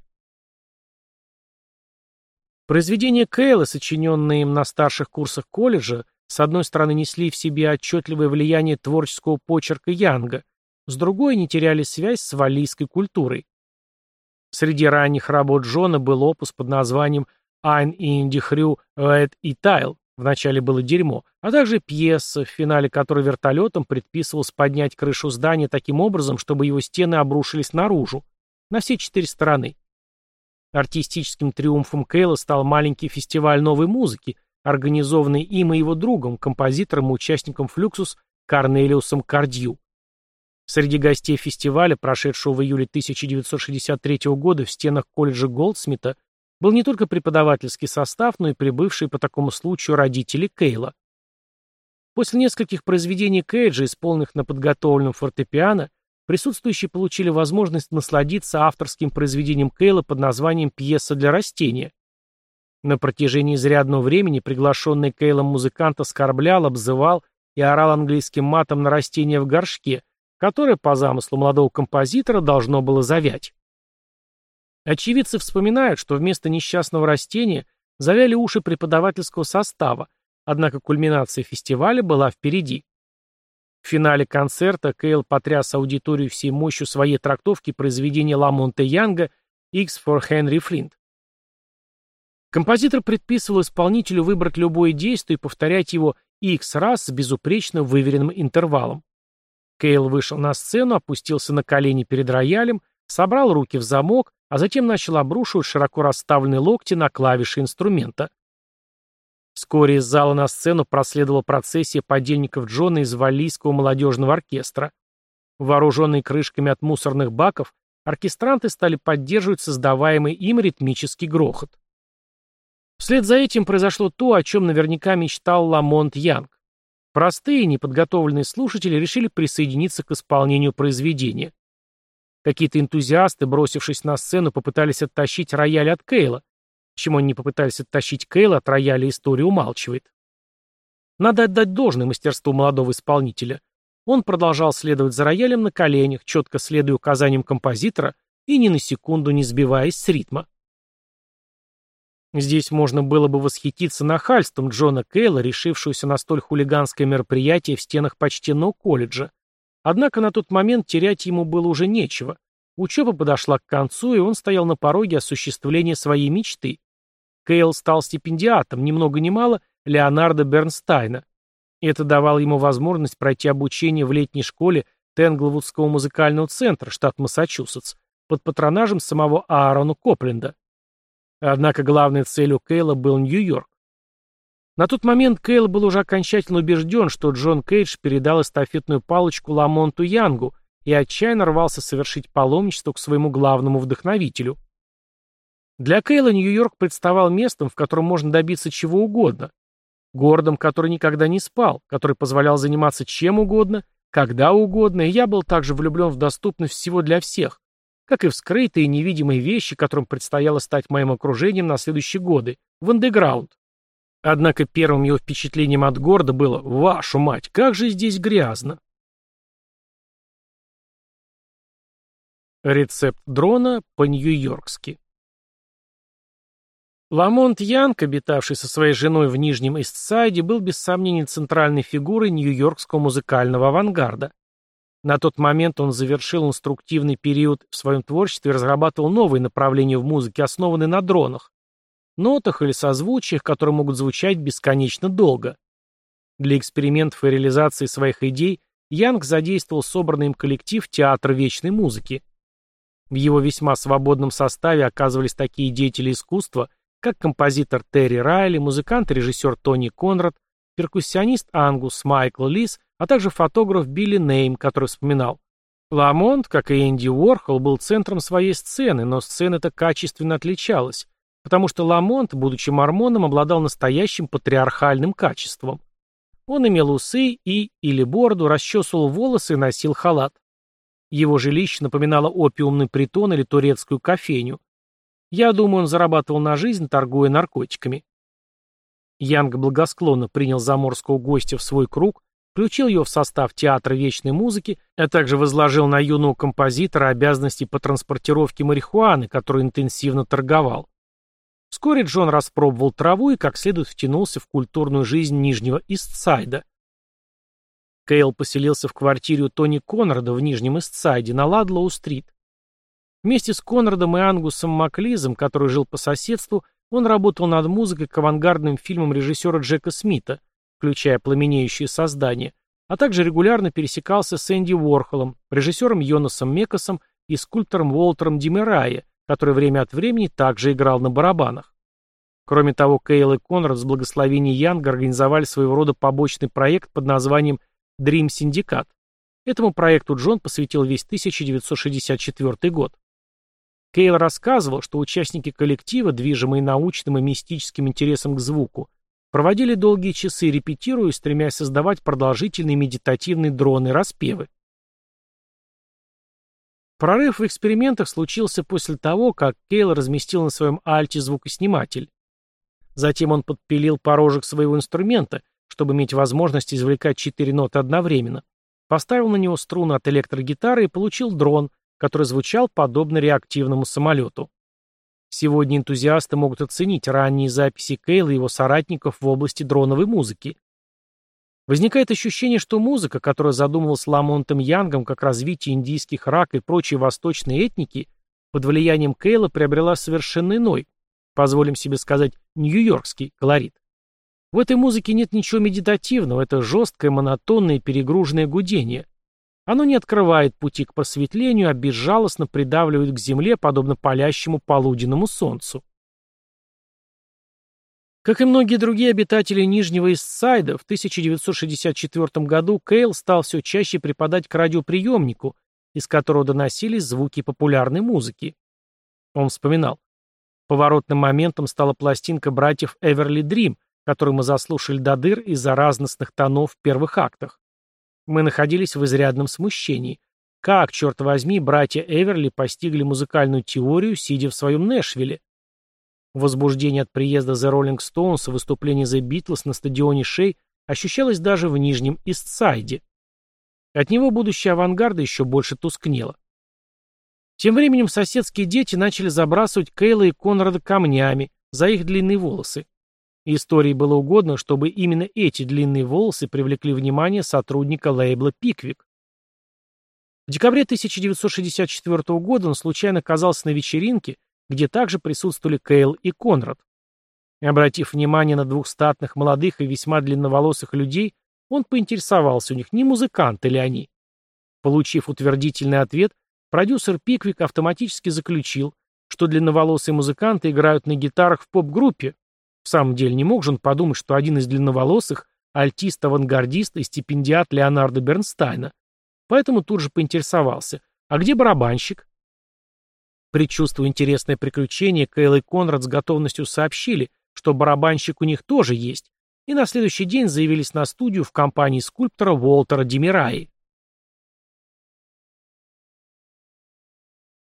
Произведения Кейла, сочиненные им на старших курсах колледжа, с одной стороны несли в себе отчетливое влияние творческого почерка Янга, с другой не теряли связь с валлийской культурой. Среди ранних работ Джона был опус под названием «Ein in die Hrü Red и Тайл», Вначале было дерьмо, а также пьеса, в финале которой вертолетом предписывалось поднять крышу здания таким образом, чтобы его стены обрушились наружу, на все четыре стороны. Артистическим триумфом Кейла стал маленький фестиваль новой музыки, организованный им и его другом, композитором и участником «Флюксус» Корнелиусом Кардью. Среди гостей фестиваля, прошедшего в июле 1963 года в стенах колледжа Голдсмита, был не только преподавательский состав, но и прибывшие по такому случаю родители Кейла. После нескольких произведений Кейджа, исполненных на подготовленном фортепиано, присутствующие получили возможность насладиться авторским произведением Кейла под названием «Пьеса для растения». На протяжении изрядного времени приглашенный Кейлом музыкант оскорблял, обзывал и орал английским матом на растение в горшке, которое, по замыслу молодого композитора, должно было завять. Очевидцы вспоминают, что вместо несчастного растения завяли уши преподавательского состава, однако кульминация фестиваля была впереди. В финале концерта Кейл потряс аудиторию всей мощью своей трактовки произведения Ламонта Янга «X for Henry Flint». Композитор предписывал исполнителю выбрать любое действие и повторять его X раз с безупречно выверенным интервалом. Кейл вышел на сцену, опустился на колени перед роялем, собрал руки в замок, а затем начал обрушивать широко расставленные локти на клавиши инструмента. Вскоре из зала на сцену проследовала процессия подельников Джона из Валлийского молодежного оркестра. Вооруженные крышками от мусорных баков, оркестранты стали поддерживать создаваемый им ритмический грохот. Вслед за этим произошло то, о чем наверняка мечтал Ламонт Янг. Простые, неподготовленные слушатели решили присоединиться к исполнению произведения. Какие-то энтузиасты, бросившись на сцену, попытались оттащить рояль от Кейла. Чему они не попытались оттащить Кейла, от рояля история умалчивает. Надо отдать должное мастерству молодого исполнителя. Он продолжал следовать за роялем на коленях, четко следуя указаниям композитора и ни на секунду не сбиваясь с ритма. Здесь можно было бы восхититься нахальством Джона Кейла, решившегося на столь хулиганское мероприятие в стенах почтенного колледжа. Однако на тот момент терять ему было уже нечего. Учеба подошла к концу, и он стоял на пороге осуществления своей мечты. Кейл стал стипендиатом, ни много ни мало, Леонардо Бернстайна. Это давало ему возможность пройти обучение в летней школе Тенглвудского музыкального центра, штат Массачусетс, под патронажем самого Аарона Копленда. Однако главной целью Кейла был Нью-Йорк. На тот момент Кейл был уже окончательно убежден, что Джон Кейдж передал эстафетную палочку Ламонту Янгу и отчаянно рвался совершить паломничество к своему главному вдохновителю. Для Кейла Нью-Йорк представал местом, в котором можно добиться чего угодно. Городом, который никогда не спал, который позволял заниматься чем угодно, когда угодно, и я был также влюблен в доступность всего для всех, как и в скрытые невидимые вещи, которым предстояло стать моим окружением на следующие годы, в андеграунд. Однако первым его впечатлением от города было «Вашу мать, как же здесь грязно!» Рецепт дрона по-нью-йоркски Ламонт Янг, обитавший со своей женой в Нижнем Истсайде, был без сомнения центральной фигурой нью-йоркского музыкального авангарда. На тот момент он завершил инструктивный период в своем творчестве и разрабатывал новые направления в музыке, основанные на дронах, нотах или созвучиях, которые могут звучать бесконечно долго. Для экспериментов и реализации своих идей Янг задействовал собранный им коллектив театра вечной музыки. В его весьма свободном составе оказывались такие деятели искусства, как композитор Терри Райли, музыкант режиссер Тони Конрад, перкуссионист Ангус Маклис, а также фотограф Билли Нейм, который вспоминал. Ламонт, как и Энди Уорхол, был центром своей сцены, но сцена эта качественно отличалась, потому что Ламонт, будучи мормоном, обладал настоящим патриархальным качеством. Он имел усы и, или бороду, расчесывал волосы и носил халат. Его жилище напоминало опиумный притон или турецкую кофейню. Я думаю, он зарабатывал на жизнь, торгуя наркотиками. Янг благосклонно принял заморского гостя в свой круг, включил его в состав театра вечной музыки, а также возложил на юного композитора обязанности по транспортировке марихуаны, которую интенсивно торговал. Вскоре Джон распробовал траву и как следует втянулся в культурную жизнь Нижнего Истсайда. Кейл поселился в квартире у Тони Конрада в Нижнем Истсайде на Ладлоу-стрит. Вместе с Конрадом и Ангусом Маклизом, который жил по соседству, он работал над музыкой к авангардным фильмам режиссера Джека Смита, включая «Пламенеющие создания», а также регулярно пересекался с Энди Уорхолом, режиссером Йонасом Мекасом и скульптором Уолтером Димерае, который время от времени также играл на барабанах. Кроме того, Кейл и Конрад с благословения Янга организовали своего рода побочный проект под названием Dream Syndicate. Этому проекту Джон посвятил весь 1964 год. Кейл рассказывал, что участники коллектива, движимые научным и мистическим интересом к звуку, Проводили долгие часы, репетируя, стремясь создавать продолжительные медитативные дроны-распевы. Прорыв в экспериментах случился после того, как Кейл разместил на своем альте звукосниматель. Затем он подпилил порожек своего инструмента, чтобы иметь возможность извлекать четыре ноты одновременно, поставил на него струны от электрогитары и получил дрон, который звучал подобно реактивному самолету. Сегодня энтузиасты могут оценить ранние записи Кейла и его соратников в области дроновой музыки. Возникает ощущение, что музыка, которая задумывалась Ламонтом Янгом как развитие индийских рак и прочей восточной этники, под влиянием Кейла приобрела совершенно иной, позволим себе сказать, нью-йоркский колорит. В этой музыке нет ничего медитативного, это жесткое, монотонное, перегруженное гудение. Оно не открывает пути к просветлению, а безжалостно придавливает к земле, подобно палящему полуденному солнцу. Как и многие другие обитатели Нижнего Иссайда, в 1964 году Кейл стал все чаще припадать к радиоприемнику, из которого доносились звуки популярной музыки. Он вспоминал. Поворотным моментом стала пластинка братьев Эверли Дрим, которую мы заслушали до дыр из-за разностных тонов в первых актах. Мы находились в изрядном смущении. Как, черт возьми, братья Эверли постигли музыкальную теорию, сидя в своем Нэшвилле? Возбуждение от приезда The Rolling Stones и выступления The Beatles на стадионе Шей ощущалось даже в Нижнем Истсайде. От него будущее авангарда еще больше тускнело. Тем временем соседские дети начали забрасывать Кейла и Конрада камнями за их длинные волосы. Истории было угодно, чтобы именно эти длинные волосы привлекли внимание сотрудника лейбла «Пиквик». В декабре 1964 года он случайно оказался на вечеринке, где также присутствовали Кейл и Конрад. Обратив внимание на двух статных, молодых и весьма длинноволосых людей, он поинтересовался у них, не музыканты ли они. Получив утвердительный ответ, продюсер Пиквик автоматически заключил, что длинноволосые музыканты играют на гитарах в поп-группе, самом деле, не мог же он подумать, что один из длинноволосых – альтист-авангардист и стипендиат Леонарда Бернстайна. Поэтому тут же поинтересовался, а где барабанщик? Предчувствуя интересное приключение, Кейл и Конрад с готовностью сообщили, что барабанщик у них тоже есть, и на следующий день заявились на студию в компании скульптора Уолтера Демираи.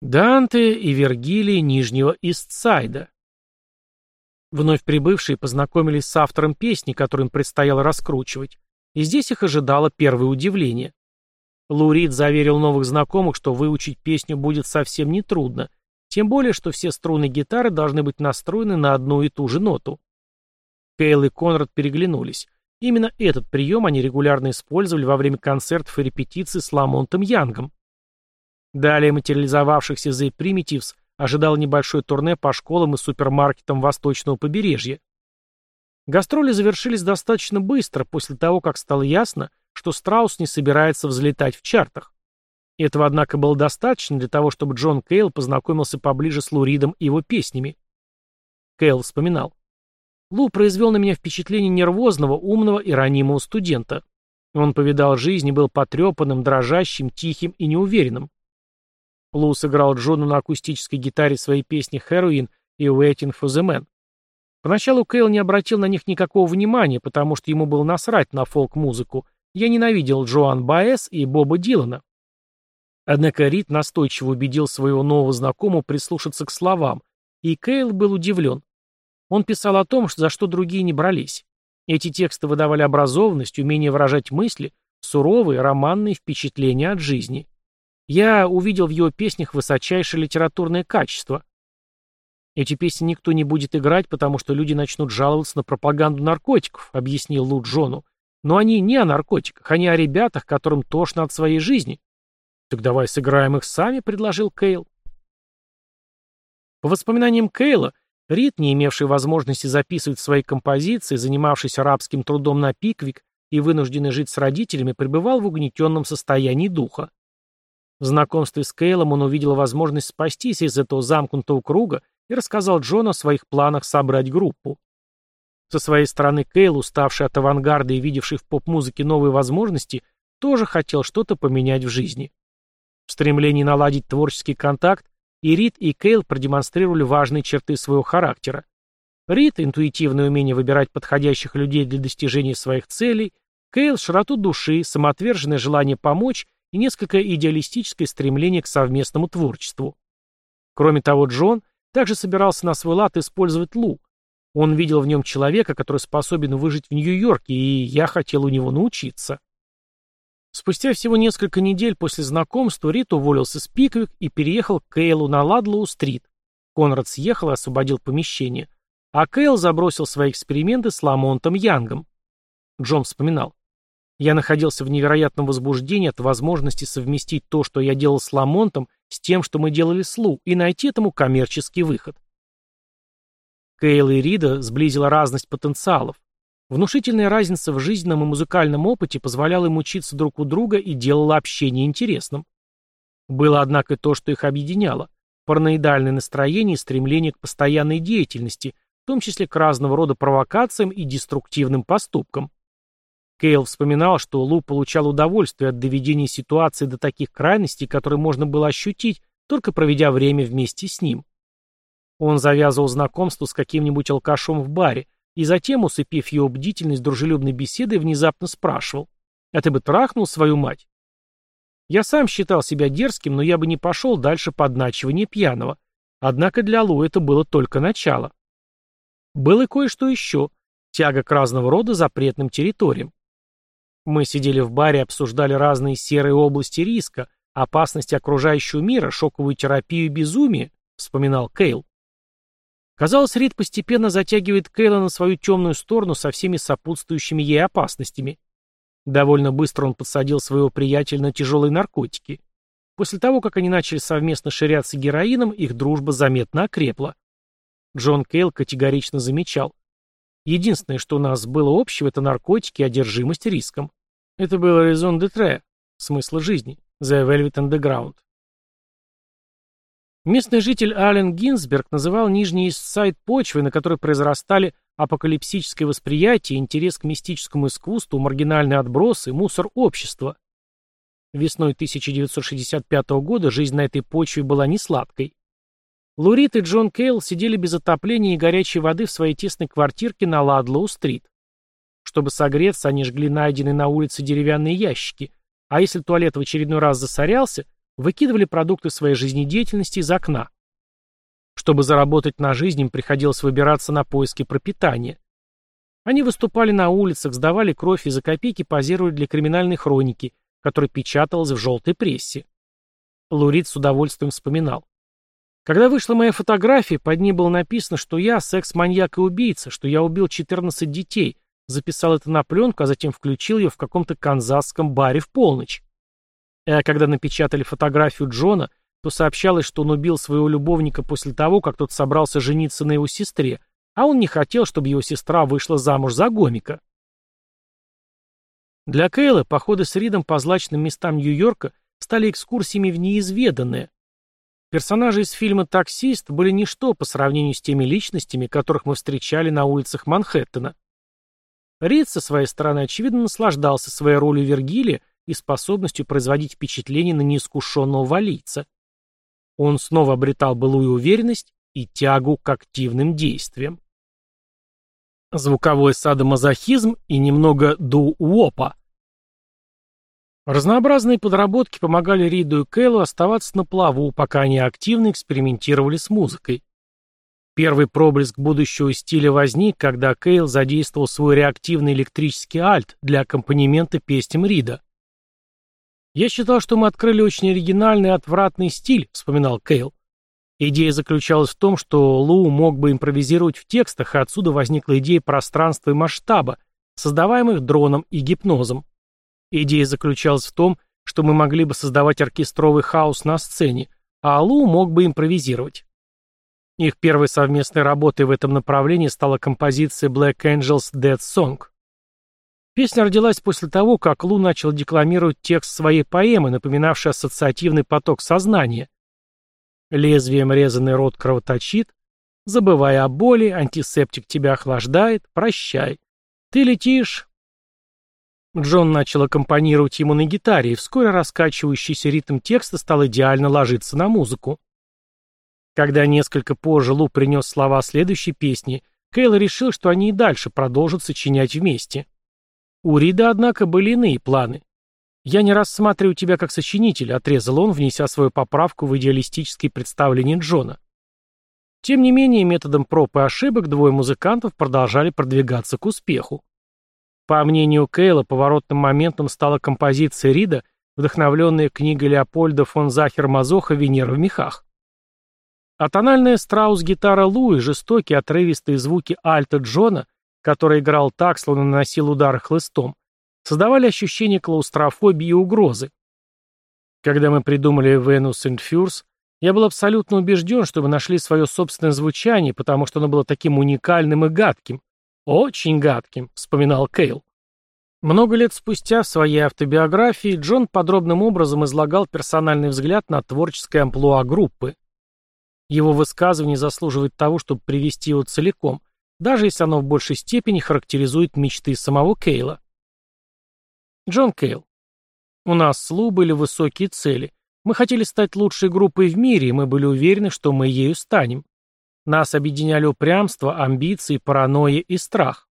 Данте и Вергилий Нижнего Истсайда Вновь прибывшие познакомились с автором песни, которую им предстояло раскручивать, и здесь их ожидало первое удивление. Лурид заверил новых знакомых, что выучить песню будет совсем нетрудно, тем более, что все струны гитары должны быть настроены на одну и ту же ноту. Кейл и Конрад переглянулись. Именно этот прием они регулярно использовали во время концертов и репетиций с Ламонтом Янгом. Далее материализовавшихся The Primitives ожидал небольшое турне по школам и супермаркетам восточного побережья. Гастроли завершились достаточно быстро после того, как стало ясно, что Страус не собирается взлетать в чартах. Этого, однако, было достаточно для того, чтобы Джон Кейл познакомился поближе с Луридом и его песнями. Кейл вспоминал. Лу произвел на меня впечатление нервозного, умного и ранимого студента. Он повидал жизнь и был потрепанным, дрожащим, тихим и неуверенным. Лу сыграл Джону на акустической гитаре свои песни «Heroin» и «Waiting for the Man». Поначалу Кейл не обратил на них никакого внимания, потому что ему было насрать на фолк-музыку. Я ненавидел Джоан Баэс и Боба Дилана. Однако Рид настойчиво убедил своего нового знакомого прислушаться к словам, и Кейл был удивлен. Он писал о том, за что другие не брались. Эти тексты выдавали образованность, умение выражать мысли, суровые, романные впечатления от жизни. Я увидел в его песнях высочайшее литературное качество. Эти песни никто не будет играть, потому что люди начнут жаловаться на пропаганду наркотиков, объяснил Лу Джону. Но они не о наркотиках, они о ребятах, которым тошно от своей жизни. Так давай сыграем их сами, предложил Кейл. По воспоминаниям Кейла, Рид, не имевший возможности записывать свои композиции, занимавшийся рабским трудом на Пиквик и вынужденный жить с родителями, пребывал в угнетенном состоянии духа. В знакомстве с Кейлом он увидел возможность спастись из этого замкнутого круга и рассказал Джону о своих планах собрать группу. Со своей стороны Кейл, уставший от авангарда и видевший в поп-музыке новые возможности, тоже хотел что-то поменять в жизни. В стремлении наладить творческий контакт и Рид, и Кейл продемонстрировали важные черты своего характера. Рид – интуитивное умение выбирать подходящих людей для достижения своих целей, Кейл – широту души, самоотверженное желание помочь и несколько идеалистическое стремление к совместному творчеству. Кроме того, Джон также собирался на свой лад использовать Лу. Он видел в нем человека, который способен выжить в Нью-Йорке, и я хотел у него научиться. Спустя всего несколько недель после знакомства Рид уволился с Пиквик и переехал к Кейлу на Ладлоу-стрит. Конрад съехал и освободил помещение, а Кейл забросил свои эксперименты с Ламонтом Янгом. Джон вспоминал. Я находился в невероятном возбуждении от возможности совместить то, что я делал с Ламонтом, с тем, что мы делали с Лу, и найти этому коммерческий выход. Кейла и Рида сблизила разность потенциалов. Внушительная разница в жизненном и музыкальном опыте позволяла им учиться друг у друга и делала общение интересным. Было, однако, то, что их объединяло – параноидальное настроение и стремление к постоянной деятельности, в том числе к разного рода провокациям и деструктивным поступкам. Кейл вспоминал, что Лу получал удовольствие от доведения ситуации до таких крайностей, которые можно было ощутить, только проведя время вместе с ним. Он завязывал знакомство с каким-нибудь алкашом в баре, и затем, усыпив его бдительность дружелюбной беседой, внезапно спрашивал, «А ты бы трахнул свою мать?» Я сам считал себя дерзким, но я бы не пошел дальше подначивания пьяного. Однако для Лу это было только начало. Было кое-что еще, тяга к разного рода запретным территориям. Мы сидели в баре обсуждали разные серые области риска, опасности окружающего мира, шоковую терапию и безумие, вспоминал Кейл. Казалось, Рид постепенно затягивает Кейла на свою темную сторону со всеми сопутствующими ей опасностями. Довольно быстро он подсадил своего приятеля на тяжелые наркотики. После того, как они начали совместно ширяться героином, их дружба заметно окрепла. Джон Кейл категорично замечал. Единственное, что у нас было общего, это наркотики и одержимость риском. Это было резон де тре, смысла жизни, The Velvet Underground. Местный житель Ален Гинзберг называл Нижний Иссайд почвой, на которой произрастали апокалипсическое восприятие, интерес к мистическому искусству, маргинальные отбросы, мусор общества. Весной 1965 года жизнь на этой почве была несладкой. Лурит и Джон Кейл сидели без отопления и горячей воды в своей тесной квартирке на Ладлоу-стрит. Чтобы согреться, они жгли найденные на улице деревянные ящики, а если туалет в очередной раз засорялся, выкидывали продукты своей жизнедеятельности из окна. Чтобы заработать на жизнь, им приходилось выбираться на поиски пропитания. Они выступали на улицах, сдавали кровь и за копейки позировали для криминальной хроники, которая печаталась в желтой прессе. Лурид с удовольствием вспоминал. Когда вышла моя фотография, под ней было написано, что я секс-маньяк и убийца, что я убил 14 детей, записал это на пленку, а затем включил ее в каком-то канзасском баре в полночь. А когда напечатали фотографию Джона, то сообщалось, что он убил своего любовника после того, как тот собрался жениться на его сестре, а он не хотел, чтобы его сестра вышла замуж за гомика. Для Кейла походы с Ридом по злачным местам Нью-Йорка стали экскурсиями в неизведанное. Персонажи из фильма «Таксист» были ничто по сравнению с теми личностями, которых мы встречали на улицах Манхэттена. Рид, со своей стороны, очевидно, наслаждался своей ролью Вергилия и способностью производить впечатление на неискушенного валийца. Он снова обретал былую уверенность и тягу к активным действиям. Звуковой садомазохизм и немного ду-уопа. Разнообразные подработки помогали Риду и Кэллу оставаться на плаву, пока они активно экспериментировали с музыкой. Первый проблеск будущего стиля возник, когда Кейл задействовал свой реактивный электрический альт для аккомпанемента песням Рида. «Я считал, что мы открыли очень оригинальный и отвратный стиль», — вспоминал Кейл. Идея заключалась в том, что Лу мог бы импровизировать в текстах, и отсюда возникла идея пространства и масштаба, создаваемых дроном и гипнозом. Идея заключалась в том, что мы могли бы создавать оркестровый хаос на сцене, а Лу мог бы импровизировать. Их первой совместной работой в этом направлении стала композиция Black Angels Dead Song. Песня родилась после того, как Лу начал декламировать текст своей поэмы, напоминавшей ассоциативный поток сознания. Лезвием резанный рот кровоточит, забывая о боли, антисептик тебя охлаждает, прощай. Ты летишь. Джон начал аккомпанировать ему на гитаре, и вскоре раскачивающийся ритм текста стал идеально ложиться на музыку. Когда несколько позже Лу принес слова следующей песни, Кейл решил, что они и дальше продолжат сочинять вместе. У Рида, однако, были иные планы. «Я не рассматриваю тебя как сочинителя», — отрезал он, внеся свою поправку в идеалистические представления Джона. Тем не менее, методом проб и ошибок двое музыкантов продолжали продвигаться к успеху. По мнению Кейла, поворотным моментом стала композиция Рида, вдохновленная книгой Леопольда фон Захер-Мазоха «Венера в мехах». А тональная страус-гитара Луи, жестокие отрывистые звуки альта Джона, который играл так, словно наносил удар хлыстом, создавали ощущение клаустрофобии и угрозы. Когда мы придумали Venus and Furs, я был абсолютно убежден, что вы нашли свое собственное звучание, потому что оно было таким уникальным и гадким. Очень гадким, вспоминал Кейл. Много лет спустя в своей автобиографии Джон подробным образом излагал персональный взгляд на творческое амплуа группы. Его высказывание заслуживает того, чтобы привести его целиком, даже если оно в большей степени характеризует мечты самого Кейла. Джон Кейл. У нас с Лу были высокие цели. Мы хотели стать лучшей группой в мире, и мы были уверены, что мы ею станем. Нас объединяли упрямство, амбиции, паранойя и страх.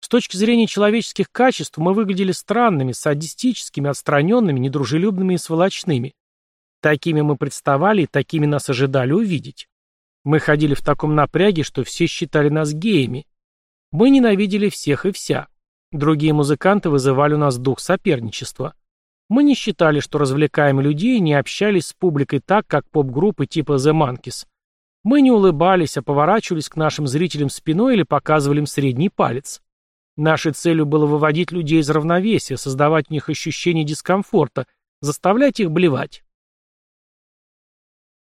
С точки зрения человеческих качеств мы выглядели странными, садистическими, отстраненными, недружелюбными и сволочными. Такими мы представали и такими нас ожидали увидеть. Мы ходили в таком напряге, что все считали нас геями. Мы ненавидели всех и вся. Другие музыканты вызывали у нас дух соперничества. Мы не считали, что развлекаем людей не общались с публикой так, как поп-группы типа The Monkeys. Мы не улыбались, а поворачивались к нашим зрителям спиной или показывали им средний палец. Нашей целью было выводить людей из равновесия, создавать у них ощущение дискомфорта, заставлять их блевать.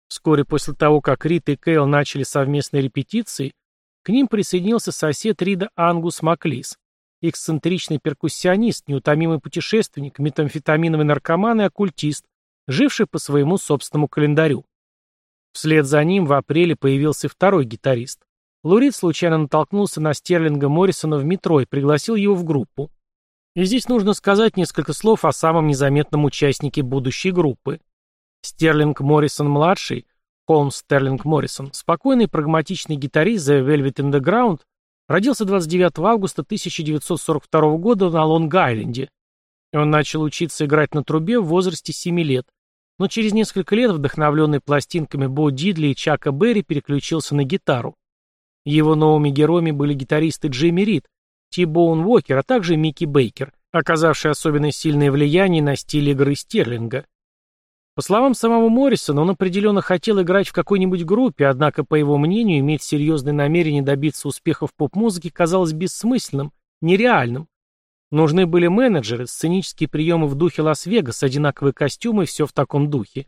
Вскоре после того, как Рит и Кейл начали совместные репетиции, к ним присоединился сосед Рида Ангус Маклис эксцентричный перкуссионист, неутомимый путешественник, метамфетаминовый наркоман и оккультист, живший по своему собственному календарю. Вслед за ним в апреле появился второй гитарист. Лурид случайно натолкнулся на Стерлинга Моррисона в метро и пригласил его в группу. И здесь нужно сказать несколько слов о самом незаметном участнике будущей группы. Стерлинг Моррисон-младший, Холмс Стерлинг Моррисон, спокойный прагматичный гитарист The Velvet Underground, Родился 29 августа 1942 года на Лонг-Айленде. Он начал учиться играть на трубе в возрасте 7 лет, но через несколько лет, вдохновленный пластинками Бо Дидли и Чака Берри, переключился на гитару. Его новыми героями были гитаристы Джимми Рид, Ти Боун Уокер, а также Микки Бейкер, оказавшие особенно сильное влияние на стиль игры Стерлинга. По словам самого Моррисона, он определенно хотел играть в какой-нибудь группе, однако, по его мнению, иметь серьезное намерение добиться успеха в поп-музыке казалось бессмысленным, нереальным. Нужны были менеджеры, сценические приемы в духе Лас-Вегас, одинаковые костюмы и все в таком духе.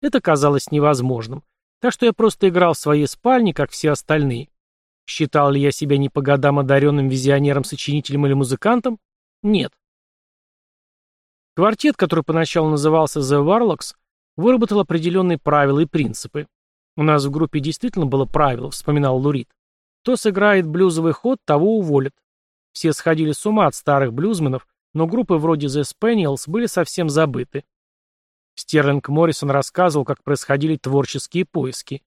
Это казалось невозможным. Так что я просто играл в своей спальне, как все остальные. Считал ли я себя не по годам одаренным визионером, сочинителем или музыкантом? Нет. Квартет, который поначалу назывался The Warlocks, выработал определенные правила и принципы. У нас в группе действительно было правило, вспоминал Лурид. Кто сыграет блюзовый ход, того уволят. Все сходили с ума от старых блюзменов, но группы вроде The Spaniels были совсем забыты. Стерлинг Моррисон рассказывал, как происходили творческие поиски.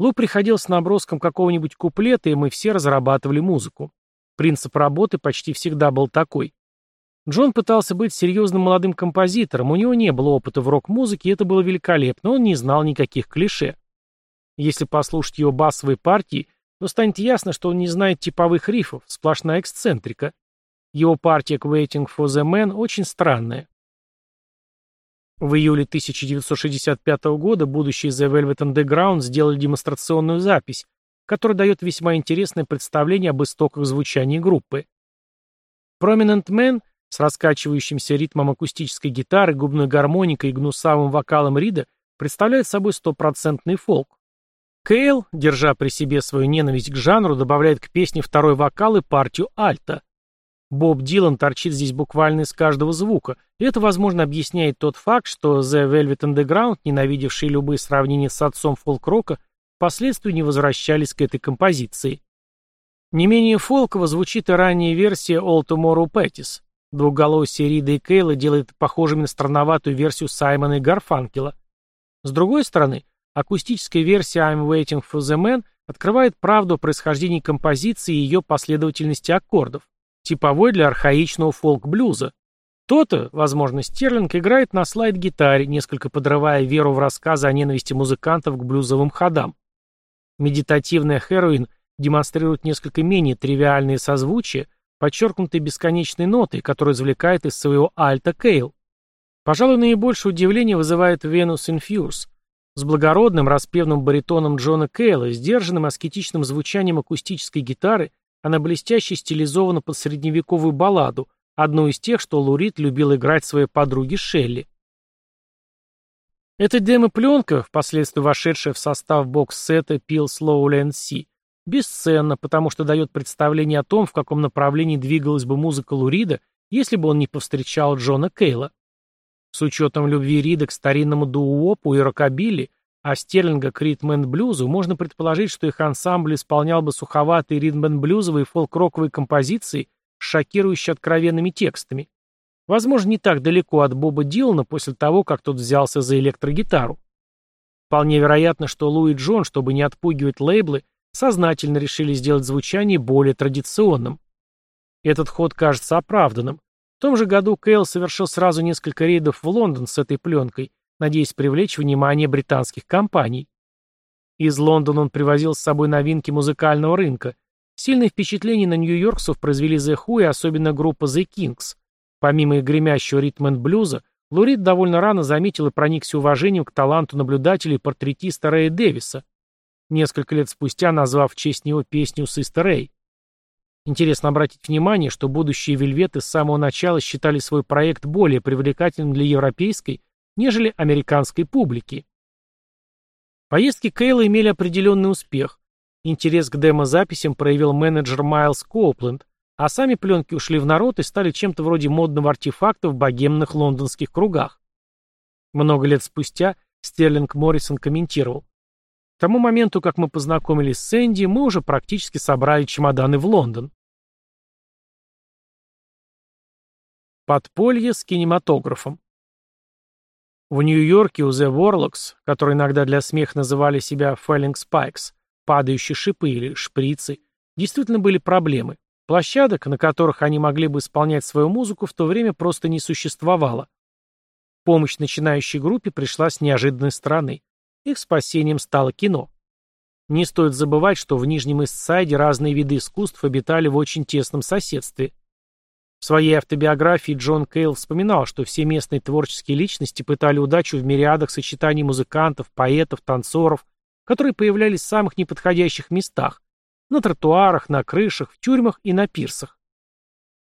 Лу приходил с наброском какого-нибудь куплета, и мы все разрабатывали музыку. Принцип работы почти всегда был такой. Джон пытался быть серьезным молодым композитором, у него не было опыта в рок-музыке, и это было великолепно, он не знал никаких клише. Если послушать его басовые партии, то станет ясно, что он не знает типовых рифов, сплошная эксцентрика. Его партия к Waiting for the Man очень странная. В июле 1965 года будущие The Velvet Underground сделали демонстрационную запись, которая дает весьма интересное представление об истоках звучания группы. Prominent Man — с раскачивающимся ритмом акустической гитары, губной гармоникой и гнусавым вокалом Рида представляет собой стопроцентный фолк. Кейл, держа при себе свою ненависть к жанру, добавляет к песне второй вокал и партию альта. Боб Дилан торчит здесь буквально из каждого звука, и это, возможно, объясняет тот факт, что The Velvet Underground, ненавидевшие любые сравнения с отцом фолк-рока, впоследствии не возвращались к этой композиции. Не менее фолково звучит и ранняя версия All Tomorrow Pettis. Двухголосие Рида и Кейла делает похожими на странноватую версию Саймона и Гарфанкела. С другой стороны, акустическая версия I'm Waiting for the Man открывает правду о происхождении композиции и ее последовательности аккордов, типовой для архаичного фолк-блюза. То-то, возможно, Стерлинг играет на слайд-гитаре, несколько подрывая веру в рассказы о ненависти музыкантов к блюзовым ходам. Медитативная «Heroin» демонстрирует несколько менее тривиальные созвучия, подчеркнутые бесконечной нотой, которую извлекает из своего альта Кейл. Пожалуй, наибольшее удивление вызывает «Venus Infuse», с благородным, распевным баритоном Джона Кейла, сдержанным аскетичным звучанием акустической гитары, она блестяще стилизована под средневековую балладу, одну из тех, что Лурид любил играть своей подруге Шелли. Эта демо-пленка, впоследствии вошедшая в состав бокс-сета Peel Slowly and See, бесценна, потому что дает представление о том, в каком направлении двигалась бы музыка Лурида, если бы он не повстречал Джона Кейла. С учетом любви Рида к старинному дуопу и рокобилли, а Стерлинга к ритм-энд-блюзу, можно предположить, что их ансамбль исполнял бы суховатые ритм-энд-блюзовые фолк-роковые композиции с шокирующе откровенными текстами. Возможно, не так далеко от Боба Дилана после того, как тот взялся за электрогитару. Вполне вероятно, что Лу Джон, чтобы не отпугивать лейблы, сознательно решили сделать звучание более традиционным. Этот ход кажется оправданным. В том же году Кейл совершил сразу несколько рейдов в Лондон с этой пленкой, надеясь привлечь внимание британских компаний. Из Лондона он привозил с собой новинки музыкального рынка. Сильное впечатление на нью-йоркцев произвели The Who и особенно группа The Kings. Помимо их гремящего ритм энд блюза, Лурид довольно рано заметил и проникся уважением к таланту наблюдателя и портретиста Рэя Дэвиса, несколько лет спустя назвав в честь него песню «Sister Ray». Интересно обратить внимание, что будущие вельветы с самого начала считали свой проект более привлекательным для европейской, нежели американской публики. Поездки Кейла имели определенный успех. Интерес к демозаписям проявил менеджер Майлз Коупленд, а сами пленки ушли в народ и стали чем-то вроде модного артефакта в богемных лондонских кругах. Много лет спустя Стерлинг Моррисон комментировал. К тому моменту, как мы познакомились с Сэнди, мы уже практически собрали чемоданы в Лондон. Подполье с кинематографом. В Нью-Йорке у The Warlocks, которые иногда для смеха называли себя Falling Spikes, падающие шипы или шприцы, действительно были проблемы. Площадок, на которых они могли бы исполнять свою музыку, в то время просто не существовало. Помощь начинающей группе пришла с неожиданной стороны. Их спасением стало кино. Не стоит забывать, что в Нижнем Иссайде разные виды искусств обитали в очень тесном соседстве – в своей автобиографии Джон Кейл вспоминал, что все местные творческие личности пытали удачу в мириадах сочетаний музыкантов, поэтов, танцоров, которые появлялись в самых неподходящих местах – на тротуарах, на крышах, в тюрьмах и на пирсах.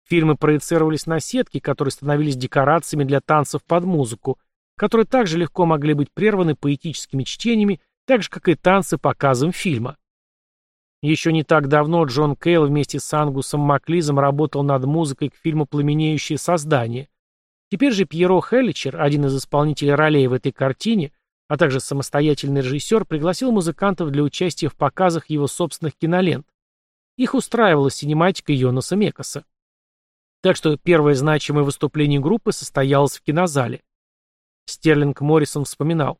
Фильмы проецировались на сетки, которые становились декорациями для танцев под музыку, которые также легко могли быть прерваны поэтическими чтениями, так же, как и танцы показом фильма. Еще не так давно Джон Кейл вместе с Ангусом Маклизом работал над музыкой к фильму «Пламенеющие создания». Теперь же Пьеро Хелличер, один из исполнителей ролей в этой картине, а также самостоятельный режиссер, пригласил музыкантов для участия в показах его собственных кинолент. Их устраивала синематика Йонаса Мекаса. Так что первое значимое выступление группы состоялось в кинозале. Стерлинг Моррисон вспоминал.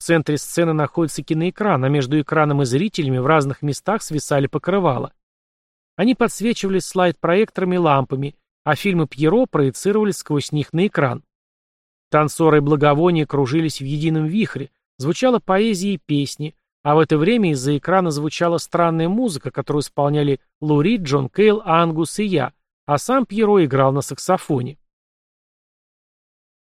В центре сцены находится киноэкран, а между экраном и зрителями в разных местах свисали покрывала. Они подсвечивались слайд-проекторами и лампами, а фильмы Пьеро проецировались сквозь них на экран. Танцоры и благовония кружились в едином вихре, звучала поэзия и песни, а в это время из-за экрана звучала странная музыка, которую исполняли Лури, Джон Кейл, Ангус и я, а сам Пьеро играл на саксофоне.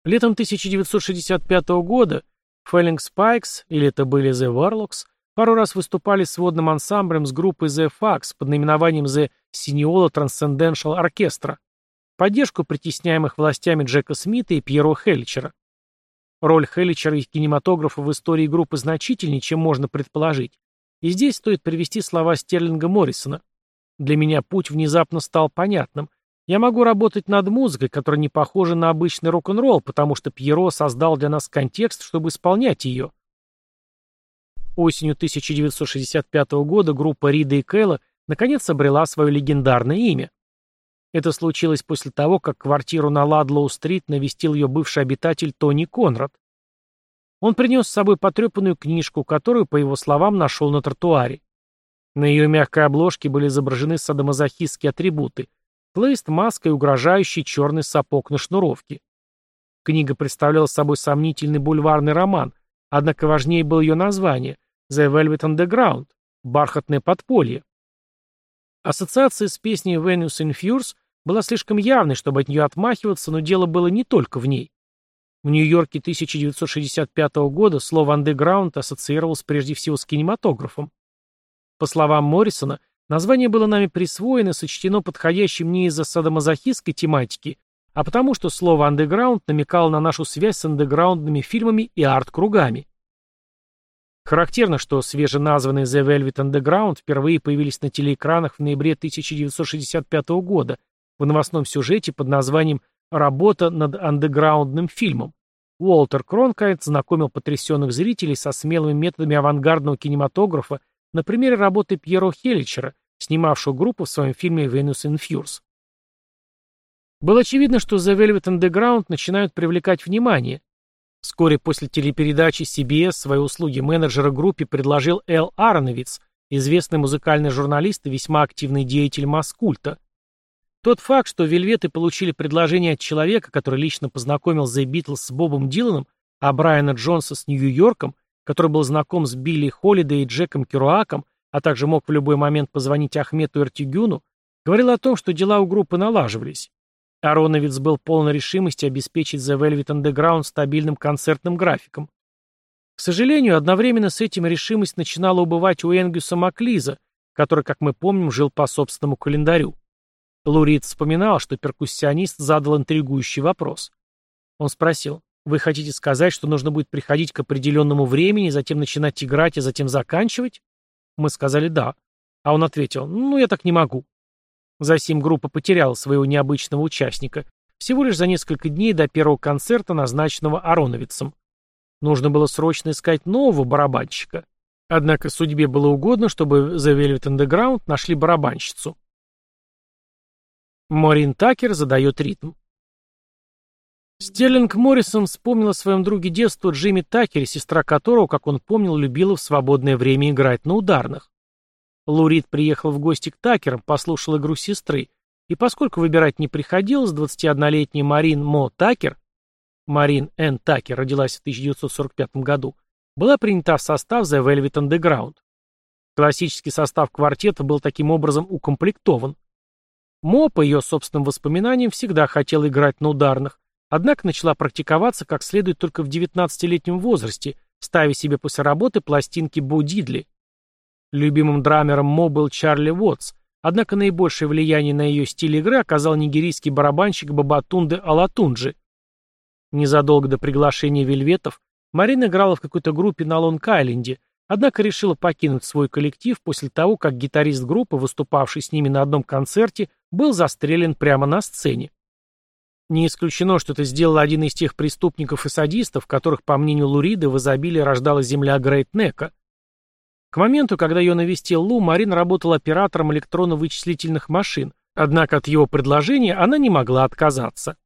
Летом 1965 года Фэллинг Спайкс, или это были The Warlocks, пару раз выступали с водным ансамблем с группой The Fax под наименованием The Siniola Transcendental Orchestra, поддержку притесняемых властями Джека Смита и Пьеро Хелличера. Роль Хелличера и кинематографа в истории группы значительнее, чем можно предположить. И здесь стоит привести слова Стерлинга Моррисона. «Для меня путь внезапно стал понятным. Я могу работать над музыкой, которая не похожа на обычный рок-н-ролл, потому что Пьеро создал для нас контекст, чтобы исполнять ее. Осенью 1965 года группа Рида и Кэлла наконец обрела свое легендарное имя. Это случилось после того, как квартиру на Ладлоу-стрит навестил ее бывший обитатель Тони Конрад. Он принес с собой потрепанную книжку, которую, по его словам, нашел на тротуаре. На ее мягкой обложке были изображены садомазохистские атрибуты – Плейст маской угрожающий черный сапог на шнуровке. Книга представляла собой сомнительный бульварный роман, однако важнее было ее название «The Velvet Underground», «Бархатное подполье». Ассоциация с песней «Venus in Furs» была слишком явной, чтобы от нее отмахиваться, но дело было не только в ней. В Нью-Йорке 1965 года слово «андеграунд» ассоциировалось прежде всего с кинематографом. По словам Моррисона, название было нами присвоено и сочтено подходящим не из-за садомазохистской тематики, а потому что слово «андеграунд» намекало на нашу связь с андеграундными фильмами и арт-кругами. Характерно, что свеженазванные The Velvet Underground впервые появились на телеэкранах в ноябре 1965 года в новостном сюжете под названием «Работа над андеграундным фильмом». Уолтер Кронкайт знакомил потрясенных зрителей со смелыми методами авангардного кинематографа на примере работы Пьеро Хеличера, снимавшего группу в своем фильме «Venus in Furs». Было очевидно, что The Velvet Underground начинают привлекать внимание. Вскоре после телепередачи CBS свои услуги менеджера группе предложил Эл Ароновиц, известный музыкальный журналист и весьма активный деятель Маскульта. Тот факт, что Вельветы получили предложение от человека, который лично познакомил The Beatles с Бобом Диланом, а Брайана Джонса с Нью-Йорком, который был знаком с Билли Холлидей и Джеком Керуаком, а также мог в любой момент позвонить Ахмету Эртюгюну, говорил о том, что дела у группы налаживались. Ароновец был полон решимости обеспечить The Velvet Underground стабильным концертным графиком. К сожалению, одновременно с этим решимость начинала убывать у Энгюса Маклиза, который, как мы помним, жил по собственному календарю. Лурид вспоминал, что перкуссионист задал интригующий вопрос. Он спросил, «Вы хотите сказать, что нужно будет приходить к определенному времени, затем начинать играть, а затем заканчивать?» Мы сказали «да». А он ответил, «Ну, я так не могу». Засим группа потеряла своего необычного участника всего лишь за несколько дней до первого концерта, назначенного Ароновицем. Нужно было срочно искать нового барабанщика. Однако судьбе было угодно, чтобы The Velvet Underground нашли барабанщицу. Морин Такер задает ритм. Стерлинг Моррисон вспомнил о своем друге детства Джимми Такере, сестра которого, как он помнил, любила в свободное время играть на ударных. Лурид приехал в гости к Такерам, послушал игру сестры, и поскольку выбирать не приходилось, 21-летняя Марин Мо Такер, Марин Н. Такер родилась в 1945 году, была принята в состав The Velvet Underground. Классический состав квартета был таким образом укомплектован. Мо, по ее собственным воспоминаниям, всегда хотела играть на ударных, однако начала практиковаться как следует только в 19-летнем возрасте, ставя себе после работы пластинки Бо Дидли. Любимым драмером Мо был Чарли Уотс, однако наибольшее влияние на ее стиль игры оказал нигерийский барабанщик Бабатунде Алатунджи. Незадолго до приглашения вельветов Марина играла в какой-то группе на Лонг-Айленде, однако решила покинуть свой коллектив после того, как гитарист группы, выступавший с ними на одном концерте, был застрелен прямо на сцене. Не исключено, что это сделал один из тех преступников и садистов, которых, по мнению Луриды, в изобилии рождалась земля Грейт-Нека. К моменту, когда ее навестил Лу, Марин работал оператором электронно-вычислительных машин, однако от его предложения она не могла отказаться.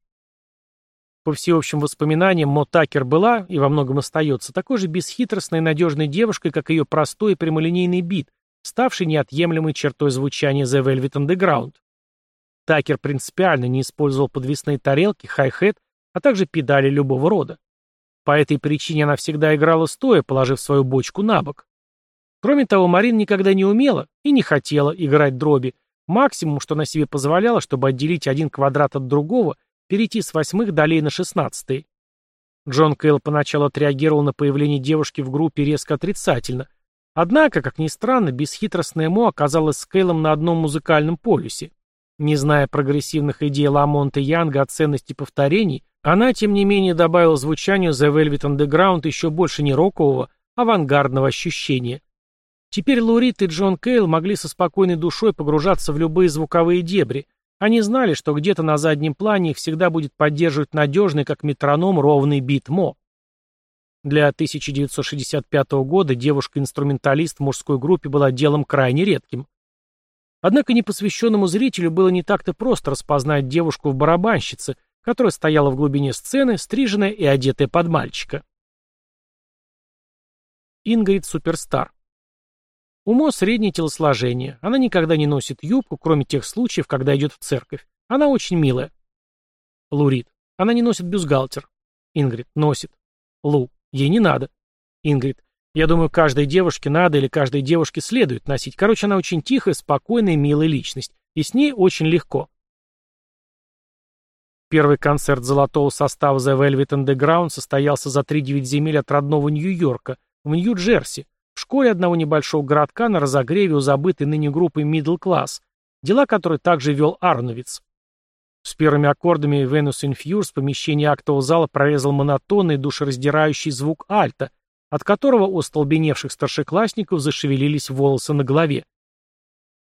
По всеобщим воспоминаниям, Мо Такер была, и во многом остается, такой же бесхитростной и надежной девушкой, как ее простой и прямолинейный бит, ставший неотъемлемой чертой звучания The Velvet Underground. Такер принципиально не использовал подвесные тарелки, хай-хет, а также педали любого рода. По этой причине она всегда играла стоя, положив свою бочку на бок. Кроме того, Марин никогда не умела и не хотела играть дроби. Максимум, что она себе позволяла, чтобы отделить один квадрат от другого, перейти с восьмых долей на шестнадцатые. Джон Кейл поначалу отреагировал на появление девушки в группе резко отрицательно. Однако, как ни странно, бесхитростная Мо оказалась с Кейлом на одном музыкальном полюсе. Не зная прогрессивных идей Ламонта Янга о ценности повторений, она, тем не менее, добавила звучанию The Velvet Underground еще больше не рокового, авангардного ощущения. Теперь Лурит и Джон Кейл могли со спокойной душой погружаться в любые звуковые дебри. Они знали, что где-то на заднем плане их всегда будет поддерживать надежный, как метроном, ровный бит Мо. Для 1965 года девушка-инструменталист в мужской группе была делом крайне редким. Однако непосвященному зрителю было не так-то просто распознать девушку в барабанщице, которая стояла в глубине сцены, стриженная и одетая под мальчика. Ингрид Суперстар Умо среднее телосложение. Она никогда не носит юбку, кроме тех случаев, когда идет в церковь. Она очень милая. Лурид. Она не носит бюстгальтер. Ингрид. Носит. Лу. Ей не надо. Ингрид. Я думаю, каждой девушке надо или каждой девушке следует носить. Короче, она очень тихая, спокойная, милая личность. И с ней очень легко. Первый концерт золотого состава The Velvet Underground состоялся за 3-9 земель от родного Нью-Йорка, в Нью-Джерси, в школе одного небольшого городка на разогреве у забытой ныне группы Middle Class, дела которой также вел Арновиц. С первыми аккордами Venus Infuse помещение актового зала прорезал монотонный душераздирающий звук альта, от которого у столбеневших старшеклассников зашевелились волосы на голове.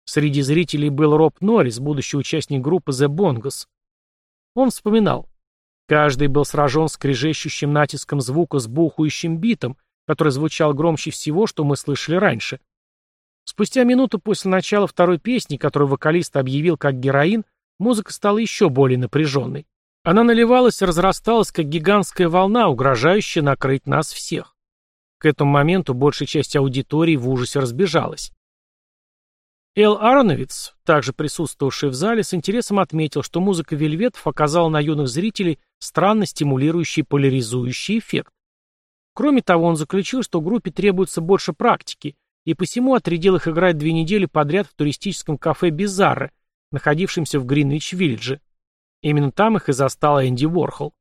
Среди зрителей был Роб Норрис, будущий участник группы The Bongos. Он вспоминал. Каждый был сражен скрежещущим натиском звука с бухающим битом, который звучал громче всего, что мы слышали раньше. Спустя минуту после начала второй песни, которую вокалист объявил как героин, музыка стала еще более напряженной. Она наливалась и разрасталась, как гигантская волна, угрожающая накрыть нас всех. К этому моменту большая часть аудитории в ужасе разбежалась. Эл Ароновиц, также присутствовавший в зале, с интересом отметил, что музыка вельветов оказала на юных зрителей странно стимулирующий поляризующий эффект. Кроме того, он заключил, что группе требуется больше практики, и посему отрядил их играть две недели подряд в туристическом кафе «Бизарре», находившемся в Гринвич-Виллидже. Именно там их и застал Энди Уорхол.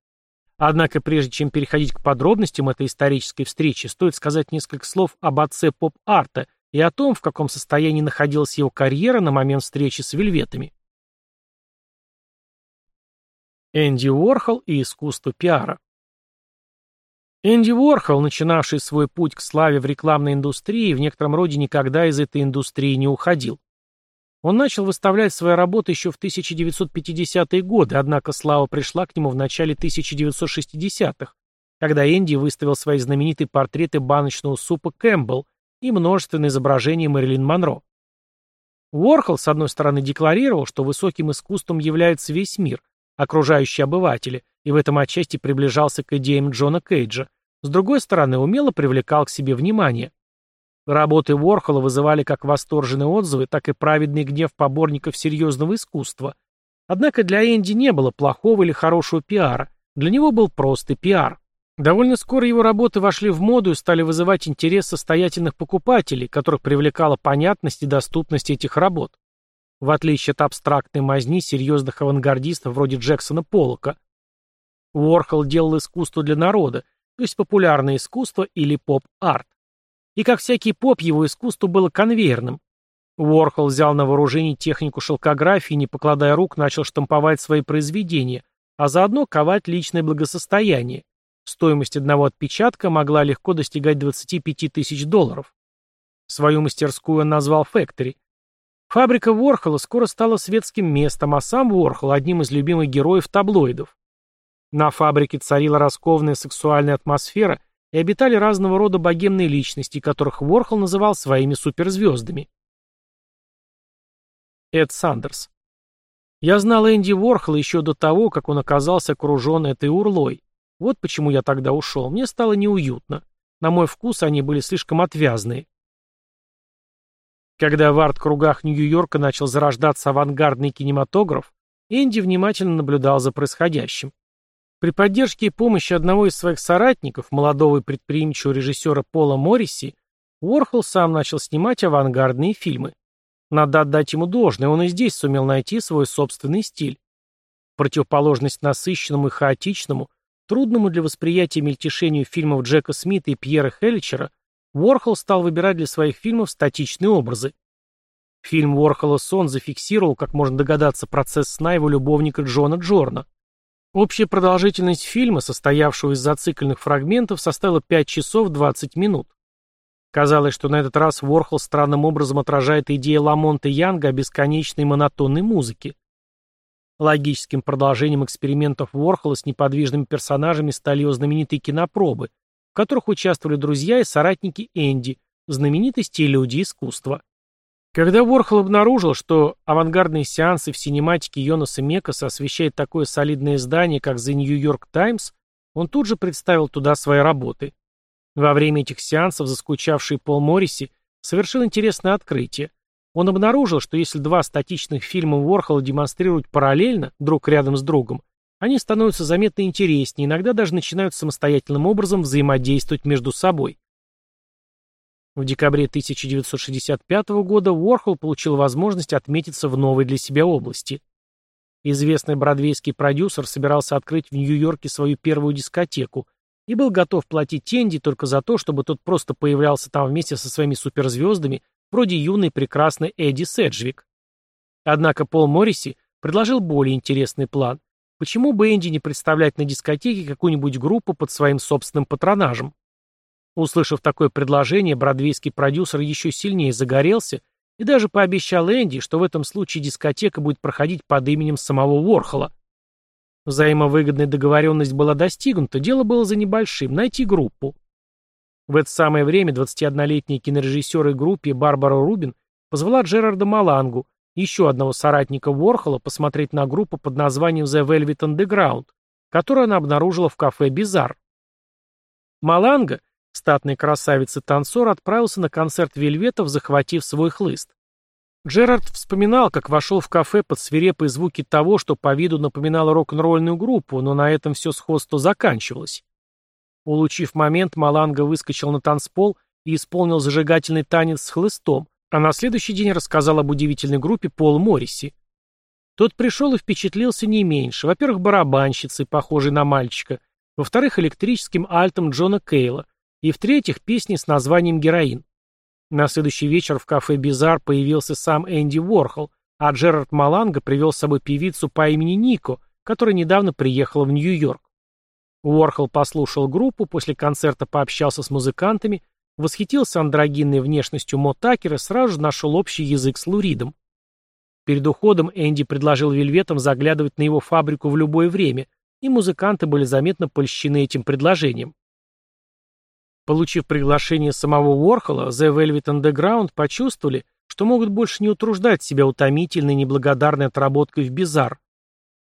Однако, прежде чем переходить к подробностям этой исторической встречи, стоит сказать несколько слов об отце поп-арта и о том, в каком состоянии находилась его карьера на момент встречи с вельветами. Энди Уорхол и искусство пиара. Энди Уорхол, начинавший свой путь к славе в рекламной индустрии, в некотором роде никогда из этой индустрии не уходил. Он начал выставлять свои работы еще в 1950-е годы, однако слава пришла к нему в начале 1960-х, когда Энди выставил свои знаменитые портреты баночного супа Кэмпбелл и множественные изображения Мэрилин Монро. Уорхол, с одной стороны, декларировал, что высоким искусством является весь мир, окружающие обыватели, и в этом отчасти приближался к идеям Джона Кейджа, с другой стороны, умело привлекал к себе внимание. Работы Уорхола вызывали как восторженные отзывы, так и праведный гнев поборников серьезного искусства. Однако для Энди не было плохого или хорошего пиара, для него был просто пиар. Довольно скоро его работы вошли в моду и стали вызывать интерес состоятельных покупателей, которых привлекала понятность и доступность этих работ. В отличие от абстрактной мазни серьезных авангардистов вроде Джексона Поллока. Уорхол делал искусство для народа, то есть популярное искусство или поп-арт. И как всякий поп, его искусство было конвейерным. Уорхол взял на вооружение технику шелкографии и, не покладая рук, начал штамповать свои произведения, а заодно ковать личное благосостояние. Стоимость одного отпечатка могла легко достигать 25 тысяч долларов. Свою мастерскую он назвал «Фэктори». Фабрика Ворхола скоро стала светским местом, а сам Ворхол – одним из любимых героев таблоидов. На фабрике царила раскованная сексуальная атмосфера и обитали разного рода богемные личности, которых Ворхол называл своими суперзвездами. Эд Сандерс Я знал Энди Ворхола еще до того, как он оказался окружен этой урлой. Вот почему я тогда ушел. Мне стало неуютно. На мой вкус они были слишком отвязные. Когда в арт-кругах Нью-Йорка начал зарождаться авангардный кинематограф, Энди внимательно наблюдал за происходящим. При поддержке и помощи одного из своих соратников, молодого и предприимчивого режиссера Пола Морриси, Уорхол сам начал снимать авангардные фильмы. Надо отдать ему должное, он и здесь сумел найти свой собственный стиль. Противоположность насыщенному и хаотичному, Трудному для восприятия мельтешению фильмов Джека Смита и Пьера Хелличера, Уорхол стал выбирать для своих фильмов статичные образы. Фильм Уорхола «Сон» зафиксировал, как можно догадаться, процесс сна его любовника Джона Джорна. Общая продолжительность фильма, состоявшего из зацикленных фрагментов, составила 5 часов 20 минут. Казалось, что на этот раз Уорхол странным образом отражает идею Ламонта Янга о бесконечной монотонной музыке. Логическим продолжением экспериментов Уорхола с неподвижными персонажами стали его знаменитые кинопробы, в которых участвовали друзья и соратники Энди, знаменитости и люди искусства. Когда Уорхол обнаружил, что авангардные сеансы в синематике Йонаса Мекаса освещает такое солидное издание, как The New York Times, он тут же представил туда свои работы. Во время этих сеансов заскучавший Пол Морриси совершил интересное открытие. Он обнаружил, что если два статичных фильма Уорхола демонстрируют параллельно, друг рядом с другом, они становятся заметно интереснее, иногда даже начинают самостоятельным образом взаимодействовать между собой. В декабре 1965 года Уорхол получил возможность отметиться в новой для себя области. Известный бродвейский продюсер собирался открыть в Нью-Йорке свою первую дискотеку и был готов платить Энди только за то, чтобы тот просто появлялся там вместе со своими суперзвездами, вроде юной прекрасной Эдди Седжвик. Однако Пол Морриси предложил более интересный план. Почему бы Энди не представлять на дискотеке какую-нибудь группу под своим собственным патронажем? Услышав такое предложение, бродвейский продюсер еще сильнее загорелся и даже пообещал Энди, что в этом случае дискотека будет проходить под именем самого Уорхола. Взаимовыгодная договоренность была достигнута, дело было за небольшим – найти группу. В это самое время 21-летняя кинорежиссер и группе Барбара Рубин позвала Джерарда Малангу, еще одного соратника Уорхола, посмотреть на группу под названием The Velvet Underground, которую она обнаружила в кафе «Бизар». Маланга, статный красавец и танцор, отправился на концерт Вельветов, захватив свой хлыст. Джерард вспоминал, как вошел в кафе под свирепые звуки того, что по виду напоминало рок-н-ролльную группу, но на этом все сходство заканчивалось. Улучив момент, Маланга выскочил на танцпол и исполнил зажигательный танец с хлыстом, а на следующий день рассказал об удивительной группе Пол Морриси. Тот пришел и впечатлился не меньше. Во-первых, барабанщицей, похожей на мальчика. Во-вторых, электрическим альтом Джона Кейла. И в-третьих, песней с названием «Героин». На следующий вечер в кафе «Бизар» появился сам Энди Уорхол, а Джерард Маланга привел с собой певицу по имени Нико, которая недавно приехала в Нью-Йорк. Уорхол послушал группу, после концерта пообщался с музыкантами, Восхитился андрогинной внешностью Мо Такера, сразу же нашел общий язык с Луридом. Перед уходом Энди предложил Вельветам заглядывать на его фабрику в любое время, и музыканты были заметно польщены этим предложением. Получив приглашение самого Уорхола, The Velvet Underground почувствовали, что могут больше не утруждать себя утомительной неблагодарной отработкой в бизар.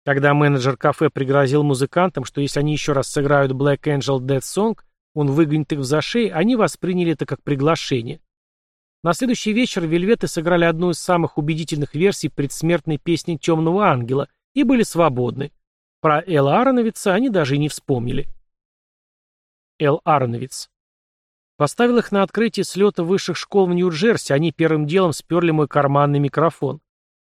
Когда менеджер кафе пригрозил музыкантам, что если они еще раз сыграют Black Angel Dead Song, он выгонит их в зашей, они восприняли это как приглашение. На следующий вечер Вельветы сыграли одну из самых убедительных версий предсмертной песни «Темного ангела» и были свободны. Про Эл Ароновица они даже и не вспомнили. Эл Ароновиц. Поставил их на открытие слета высших школ в Нью-Джерси, они первым делом сперли мой карманный микрофон.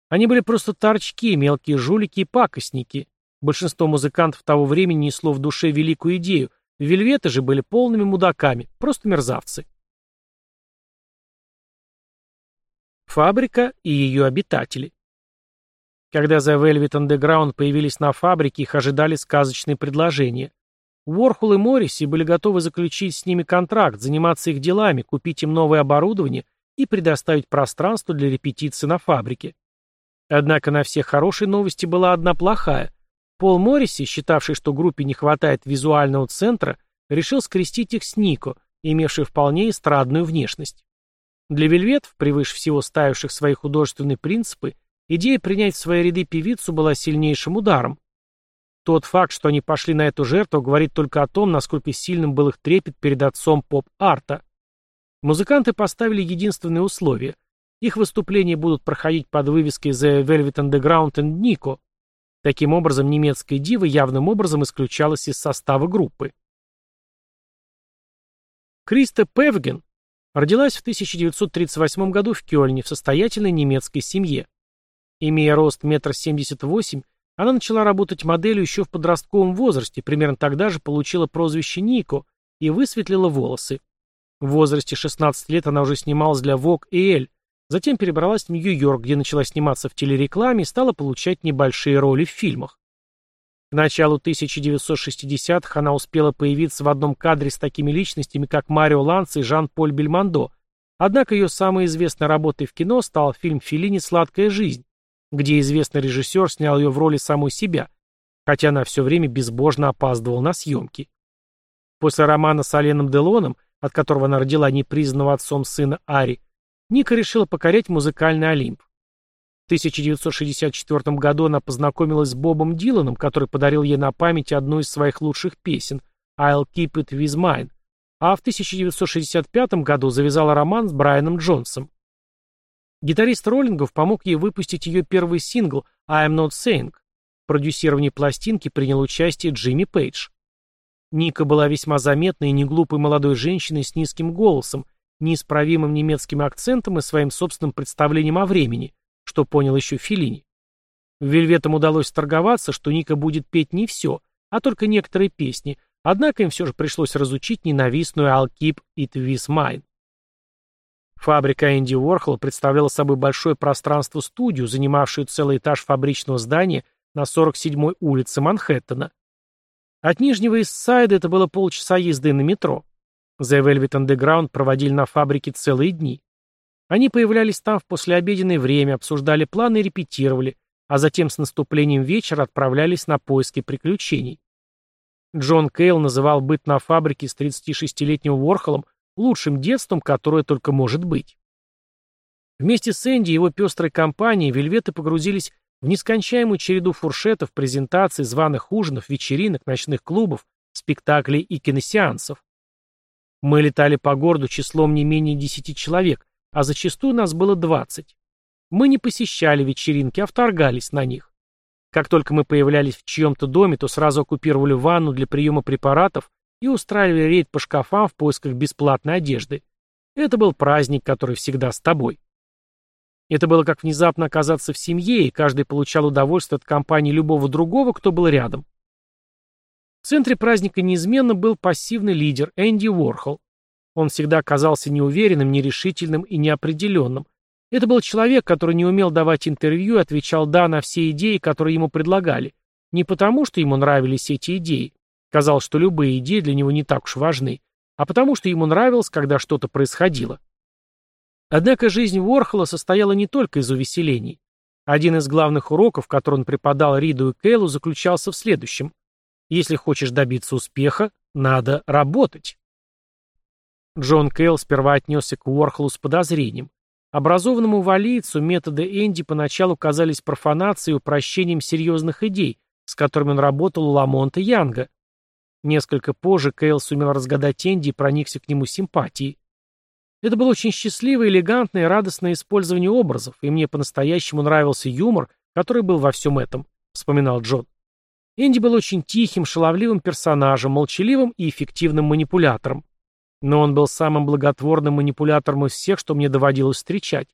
Они были просто торчки, мелкие жулики и пакостники. Большинство музыкантов того времени несло в душе великую идею, Вельветы же были полными мудаками, просто мерзавцы. Фабрика и ее обитатели. Когда The Velvet Underground появились на фабрике, их ожидали сказочные предложения. Уорхол и Морриси были готовы заключить с ними контракт, заниматься их делами, купить им новое оборудование и предоставить пространство для репетиции на фабрике. Однако на все хорошие новости была одна плохая. Пол Морриси, считавший, что группе не хватает визуального центра, решил скрестить их с Нико, имевшей вполне эстрадную внешность. Для Вельветов, превыше всего ставивших свои художественные принципы, идея принять в свои ряды певицу была сильнейшим ударом. Тот факт, что они пошли на эту жертву, говорит только о том, насколько сильным был их трепет перед отцом поп-арта. Музыканты поставили единственное условие. Их выступления будут проходить под вывеской The Velvet Underground and Nico, Таким образом, немецкая дива явным образом исключалась из состава группы. Криста Певген родилась в 1938 году в Кёльне в состоятельной немецкой семье. Имея рост 1,78 м, она начала работать моделью еще в подростковом возрасте, примерно тогда же получила прозвище Нико и высветлила волосы. В возрасте 16 лет она уже снималась для Vogue и Elle, Затем перебралась в Нью-Йорк, где начала сниматься в телерекламе и стала получать небольшие роли в фильмах. К началу 1960-х она успела появиться в одном кадре с такими личностями, как Марио Ланц и Жан-Поль Бельмондо. Однако ее самой известной работой в кино стал фильм Феллини «Сладкая жизнь», где известный режиссер снял ее в роли самой себя, хотя она все время безбожно опаздывала на съемки. После романа с Оленом Делоном, от которого она родила непризнанного отцом сына Ари, Ника решила покорять музыкальный Олимп. В 1964 году она познакомилась с Бобом Диланом, который подарил ей на память одну из своих лучших песен «I'll Keep It With Mine», а в 1965 году завязала роман с Брайаном Джонсом. Гитарист Роллингов помог ей выпустить ее первый сингл «I'm Not Saying». В продюсировании пластинки принял участие Джимми Пейдж. Ника была весьма заметной и неглупой молодой женщиной с низким голосом, неисправимым немецким акцентом и своим собственным представлением о времени, что понял еще Филини. Вельветам удалось торговаться, что Ника будет петь не все, а только некоторые песни, однако им все же пришлось разучить ненавистную «I'll keep it with mine». Фабрика Энди Уорхола представляла собой большое пространство-студию, занимавшую целый этаж фабричного здания на 47-й улице Манхэттена. От Нижнего Иссайда это было полчаса езды на метро. The Velvet Underground проводили на фабрике целые дни. Они появлялись там в послеобеденное время, обсуждали планы и репетировали, а затем с наступлением вечера отправлялись на поиски приключений. Джон Кейл называл быт на фабрике с 36-летним Уорхолом лучшим детством, которое только может быть. Вместе с Энди и его пестрой компанией вельветы погрузились в нескончаемую череду фуршетов, презентаций, званых ужинов, вечеринок, ночных клубов, спектаклей и киносеансов. Мы летали по городу числом не менее десяти человек, а зачастую нас было двадцать. Мы не посещали вечеринки, а вторгались на них. Как только мы появлялись в чьем-то доме, то сразу оккупировали ванну для приема препаратов и устраивали рейд по шкафам в поисках бесплатной одежды. Это был праздник, который всегда с тобой. Это было как внезапно оказаться в семье, и каждый получал удовольствие от компании любого другого, кто был рядом. В центре праздника неизменно был пассивный лидер Энди Уорхол. Он всегда казался неуверенным, нерешительным и неопределенным. Это был человек, который не умел давать интервью и отвечал «да» на все идеи, которые ему предлагали. Не потому, что ему нравились эти идеи, Казалось, что любые идеи для него не так уж важны, а потому что ему нравилось, когда что-то происходило. Однако жизнь Уорхола состояла не только из увеселений. Один из главных уроков, который он преподал Риду и Кейлу, заключался в следующем. Если хочешь добиться успеха, надо работать. Джон Кейл сперва отнесся к Уорхолу с подозрением. Образованному валийцу методы Энди поначалу казались профанацией и упрощением серьезных идей, с которыми он работал у Ламонта Янга. Несколько позже Кейл сумел разгадать Энди и проникся к нему симпатией. Это было очень счастливое, элегантное и радостное использование образов, и мне по-настоящему нравился юмор, который был во всем этом, вспоминал Джон. Энди был очень тихим, шаловливым персонажем, молчаливым и эффективным манипулятором. Но он был самым благотворным манипулятором из всех, что мне доводилось встречать.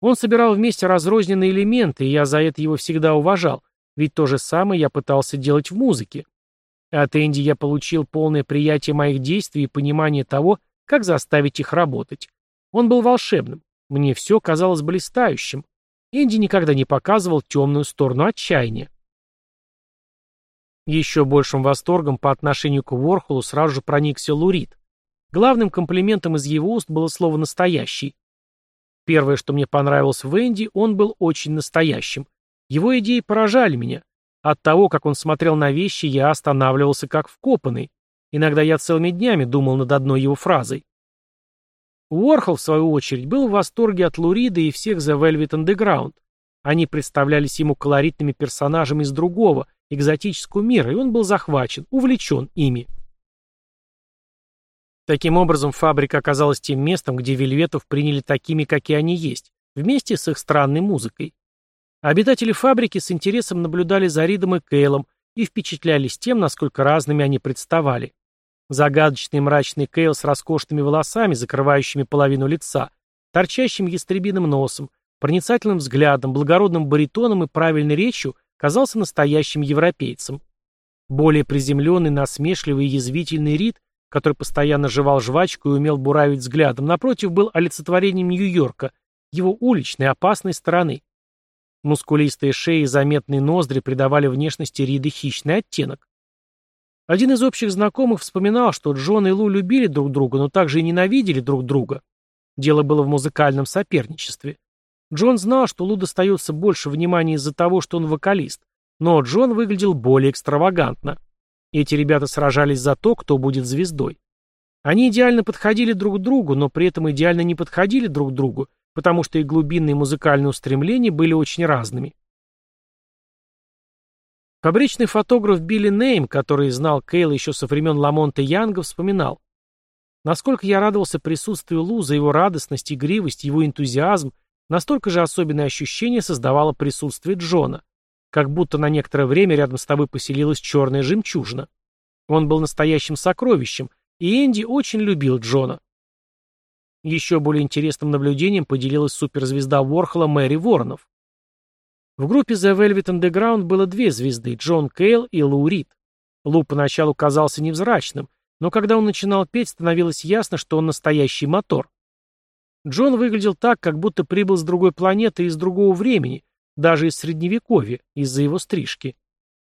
Он собирал вместе разрозненные элементы, и я за это его всегда уважал, ведь то же самое я пытался делать в музыке. От Энди я получил полное приятие моих действий и понимание того, как заставить их работать. Он был волшебным. Мне все казалось блистающим. Энди никогда не показывал темную сторону отчаяния. Еще большим восторгом по отношению к Ворхолу сразу же проникся Лурид. Главным комплиментом из его уст было слово «настоящий». Первое, что мне понравилось в Энди, он был очень настоящим. Его идеи поражали меня. От того, как он смотрел на вещи, я останавливался как вкопанный. Иногда я целыми днями думал над одной его фразой. Уорхол, в свою очередь, был в восторге от Лурида и всех The Velvet Underground. Они представлялись ему колоритными персонажами из другого, экзотического мира, и он был захвачен, увлечен ими. Таким образом, фабрика оказалась тем местом, где вельветов приняли такими, какие они есть, вместе с их странной музыкой. Обитатели фабрики с интересом наблюдали за Ридом и Кейлом и впечатлялись тем, насколько разными они представали. Загадочный мрачный Кейл с роскошными волосами, закрывающими половину лица, торчащим ястребиным носом, проницательным взглядом, благородным баритоном и правильной речью казался настоящим европейцем. Более приземленный, насмешливый и язвительный Рид, который постоянно жевал жвачку и умел буравить взглядом, напротив, был олицетворением Нью-Йорка, его уличной, опасной стороны. Мускулистые шеи и заметные ноздри придавали внешности Риды хищный оттенок. Один из общих знакомых вспоминал, что Джон и Лу любили друг друга, но также и ненавидели друг друга. Дело было в музыкальном соперничестве. Джон знал, что Лу достается больше внимания из-за того, что он вокалист, но Джон выглядел более экстравагантно. Эти ребята сражались за то, кто будет звездой. Они идеально подходили друг другу, но при этом идеально не подходили друг другу, потому что и глубинные музыкальные устремления были очень разными. Фабричный фотограф Билли Нейм, который знал Кейла еще со времен Ламонта Янга, вспоминал. Насколько я радовался присутствию Лу за его радостность, игривость, его энтузиазм, настолько же особенное ощущение создавало присутствие Джона. Как будто на некоторое время рядом с тобой поселилась черная жемчужина. Он был настоящим сокровищем, и Энди очень любил Джона. Еще более интересным наблюдением поделилась суперзвезда Ворхола Мэри Воронов. В группе The Velvet Underground было две звезды – Джон Кейл и Лу Рид. Лу поначалу казался невзрачным, но когда он начинал петь, становилось ясно, что он настоящий мотор. Джон выглядел так, как будто прибыл с другой планеты и из другого времени, даже из средневековья, из-за его стрижки.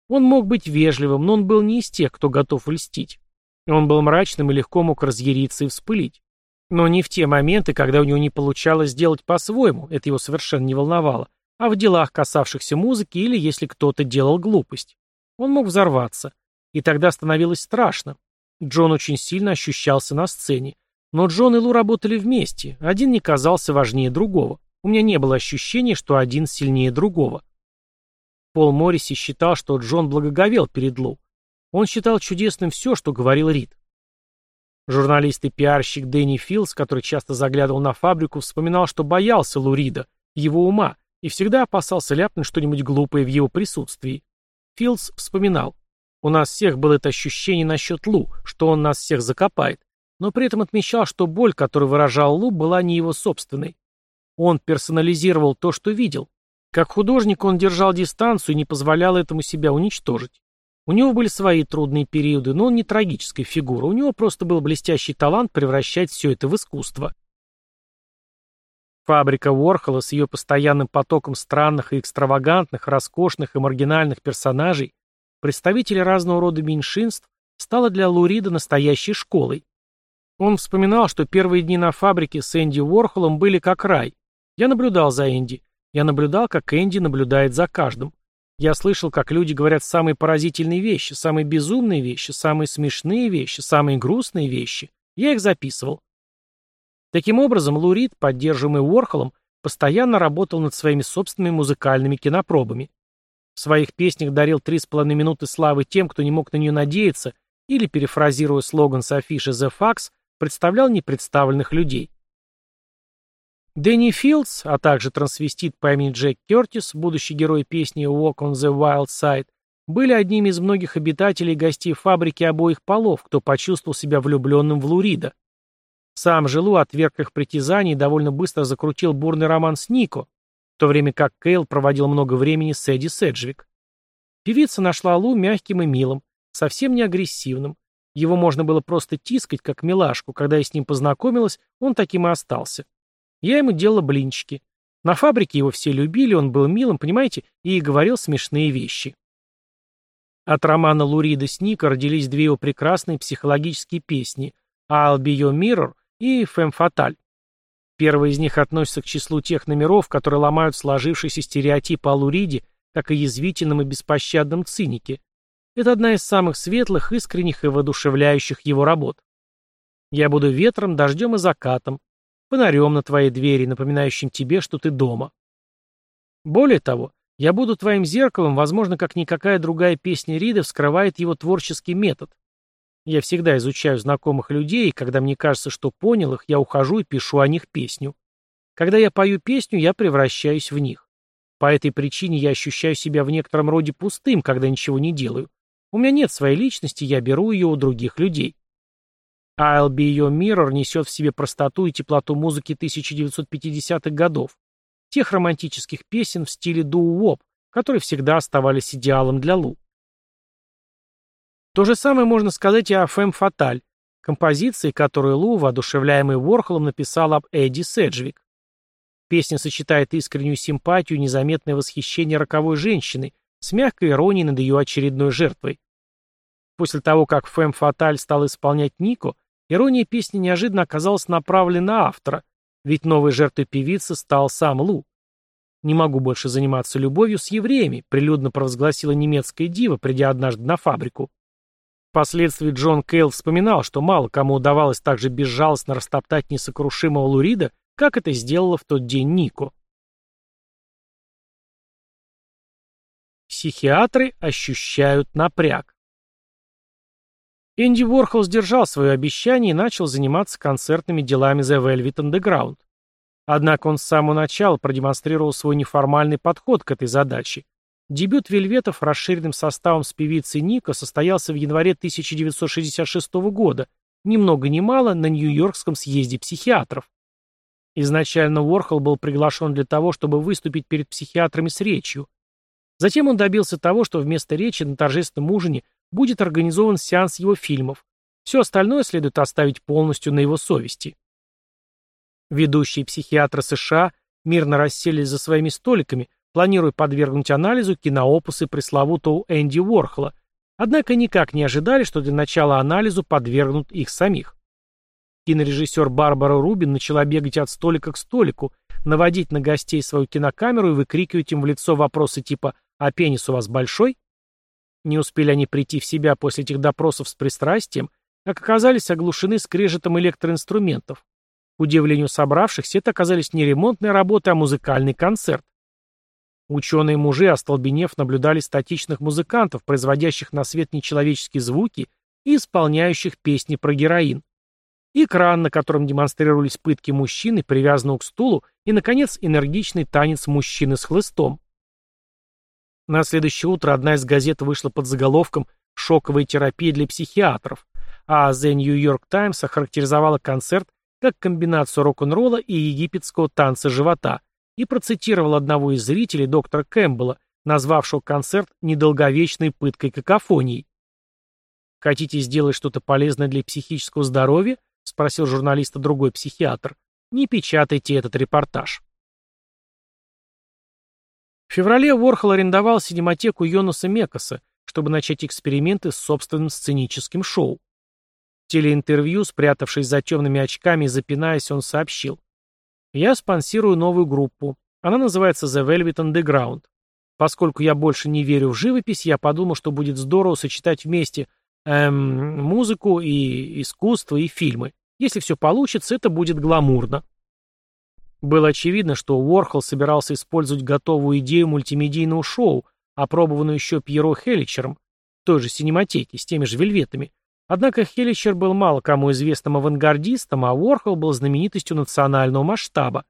Он мог быть вежливым, но он был не из тех, кто готов льстить. Он был мрачным и легко мог разъяриться и вспылить. Но не в те моменты, когда у него не получалось сделать по-своему, это его совершенно не волновало, а в делах, касавшихся музыки или если кто-то делал глупость. Он мог взорваться. И тогда становилось страшно. Джон очень сильно ощущался на сцене. Но Джон и Лу работали вместе. Один не казался важнее другого. У меня не было ощущения, что один сильнее другого. Пол Морриси считал, что Джон благоговел перед Лу. Он считал чудесным все, что говорил Рид. Журналист и пиарщик Дэнни Филдс, который часто заглядывал на фабрику, вспоминал, что боялся Лу Рида, его ума, и всегда опасался ляпнуть что-нибудь глупое в его присутствии. Филдс вспоминал. У нас всех было это ощущение насчет Лу, что он нас всех закопает, но при этом отмечал, что боль, которую выражал Лу, была не его собственной. Он персонализировал то, что видел. Как художник он держал дистанцию и не позволял этому себя уничтожить. У него были свои трудные периоды, но он не трагическая фигура, у него просто был блестящий талант превращать все это в искусство. Фабрика Уорхола с ее постоянным потоком странных и экстравагантных, роскошных и маргинальных персонажей, представителей разного рода меньшинств, стала для Лурида настоящей школой. Он вспоминал, что первые дни на фабрике с Энди Уорхолом были как рай. Я наблюдал за Энди. Я наблюдал, как Энди наблюдает за каждым. Я слышал, как люди говорят самые поразительные вещи, самые безумные вещи, самые смешные вещи, самые грустные вещи. Я их записывал. Таким образом, Лурид, поддерживаемый Уорхолом, постоянно работал над своими собственными музыкальными кинопробами. В своих песнях дарил три с половиной минуты славы тем, кто не мог на нее надеяться, или, перефразируя слоган с афиши «The Fax», представлял непредставленных людей. Дэнни Филдс, а также трансвестит по имени Джек Кертис, будущий герой песни «Walk on the Wild Side», были одними из многих обитателей и гостей фабрики обоих полов, кто почувствовал себя влюбленным в Лурида. Сам Жилу отверг их притязаний и довольно быстро закрутил бурный роман с Нико, в то время как Кейл проводил много времени с Эдди Седжвик. Певица нашла Лу мягким и милым, совсем не агрессивным. Его можно было просто тискать, как милашку. Когда я с ним познакомилась, он таким и остался. Я ему делала блинчики. На фабрике его все любили, он был милым, понимаете, и говорил смешные вещи. От романа Лурида с Ника родились две его прекрасные психологические песни «I'll be your mirror» и «Фэм Фаталь». Первый из них относится к числу тех номеров, которые ломают сложившийся стереотип о Луриде, как и язвительном и беспощадном цинике. Это одна из самых светлых, искренних и воодушевляющих его работ. «Я буду ветром, дождем и закатом, фонарем на твоей двери, напоминающим тебе, что ты дома». Более того, «Я буду твоим зеркалом», возможно, как никакая другая песня Рида вскрывает его творческий метод, я всегда изучаю знакомых людей, и когда мне кажется, что понял их, я ухожу и пишу о них песню. Когда я пою песню, я превращаюсь в них. По этой причине я ощущаю себя в некотором роде пустым, когда ничего не делаю. У меня нет своей личности, я беру ее у других людей. I'll Be Your Mirror несет в себе простоту и теплоту музыки 1950-х годов, тех романтических песен в стиле дуу-воп, которые всегда оставались идеалом для Лу. То же самое можно сказать и о «Фэм Фаталь», композиции, которую Лу, воодушевляемый Ворхолом, написал об Эдди Седжвик. Песня сочетает искреннюю симпатию и незаметное восхищение роковой женщины с мягкой иронией над ее очередной жертвой. После того, как Фэм Фаталь стал исполнять Нико, ирония песни неожиданно оказалась направлена на автора, ведь новой жертвой певицы стал сам Лу. «Не могу больше заниматься любовью с евреями», прилюдно провозгласила немецкая дива, придя однажды на фабрику. Впоследствии Джон Кейл вспоминал, что мало кому удавалось так же безжалостно растоптать несокрушимого Лурида, как это сделала в тот день Нико. Психиатры ощущают напряг. Энди Ворхол сдержал свое обещание и начал заниматься концертными делами The Velvet Underground. Однако он с самого начала продемонстрировал свой неформальный подход к этой задаче Дебют Вельветов расширенным составом с певицей Ника состоялся в январе 1966 года, ни много ни мало, на Нью-Йоркском съезде психиатров. Изначально Уорхол был приглашен для того, чтобы выступить перед психиатрами с речью. Затем он добился того, что вместо речи на торжественном ужине будет организован сеанс его фильмов. Все остальное следует оставить полностью на его совести. Ведущие психиатры США мирно расселись за своими столиками, планируя подвергнуть анализу киноопусы пресловутого Энди Уорхола, однако никак не ожидали, что для начала анализу подвергнут их самих. Кинорежиссер Барбара Рубин начала бегать от столика к столику, наводить на гостей свою кинокамеру и выкрикивать им в лицо вопросы типа «А пенис у вас большой?». Не успели они прийти в себя после этих допросов с пристрастием, как оказались оглушены скрежетом электроинструментов. К удивлению собравшихся, это оказались не ремонтные работы, а музыкальный концерт. Ученые-мужи, остолбенев, наблюдали статичных музыкантов, производящих на свет нечеловеческие звуки и исполняющих песни про героин. Экран, на котором демонстрировались пытки мужчины, привязанного к стулу, и, наконец, энергичный танец мужчины с хлыстом. На следующее утро одна из газет вышла под заголовком «Шоковая терапия для психиатров», а The New York Times охарактеризовала концерт как комбинацию рок-н-ролла и египетского танца живота и процитировал одного из зрителей, доктора Кэмпбелла, назвавшего концерт недолговечной пыткой какофонией. Хотите сделать что-то полезное для психического здоровья? — спросил журналиста другой психиатр. «Не печатайте этот репортаж». В феврале Ворхол арендовал синематеку Йонаса Мекаса, чтобы начать эксперименты с собственным сценическим шоу. В телеинтервью, спрятавшись за темными очками и запинаясь, он сообщил. «Я спонсирую новую группу. Она называется The Velvet Underground. Поскольку я больше не верю в живопись, я подумал, что будет здорово сочетать вместе эм, музыку и искусство и фильмы. Если все получится, это будет гламурно. Было очевидно, что Уорхол собирался использовать готовую идею мультимедийного шоу, опробованную еще Пьеро Хеличером, той же синематеке, с теми же вельветами. Однако Хеличер был мало кому известным авангардистом, а Уорхол был знаменитостью национального масштаба.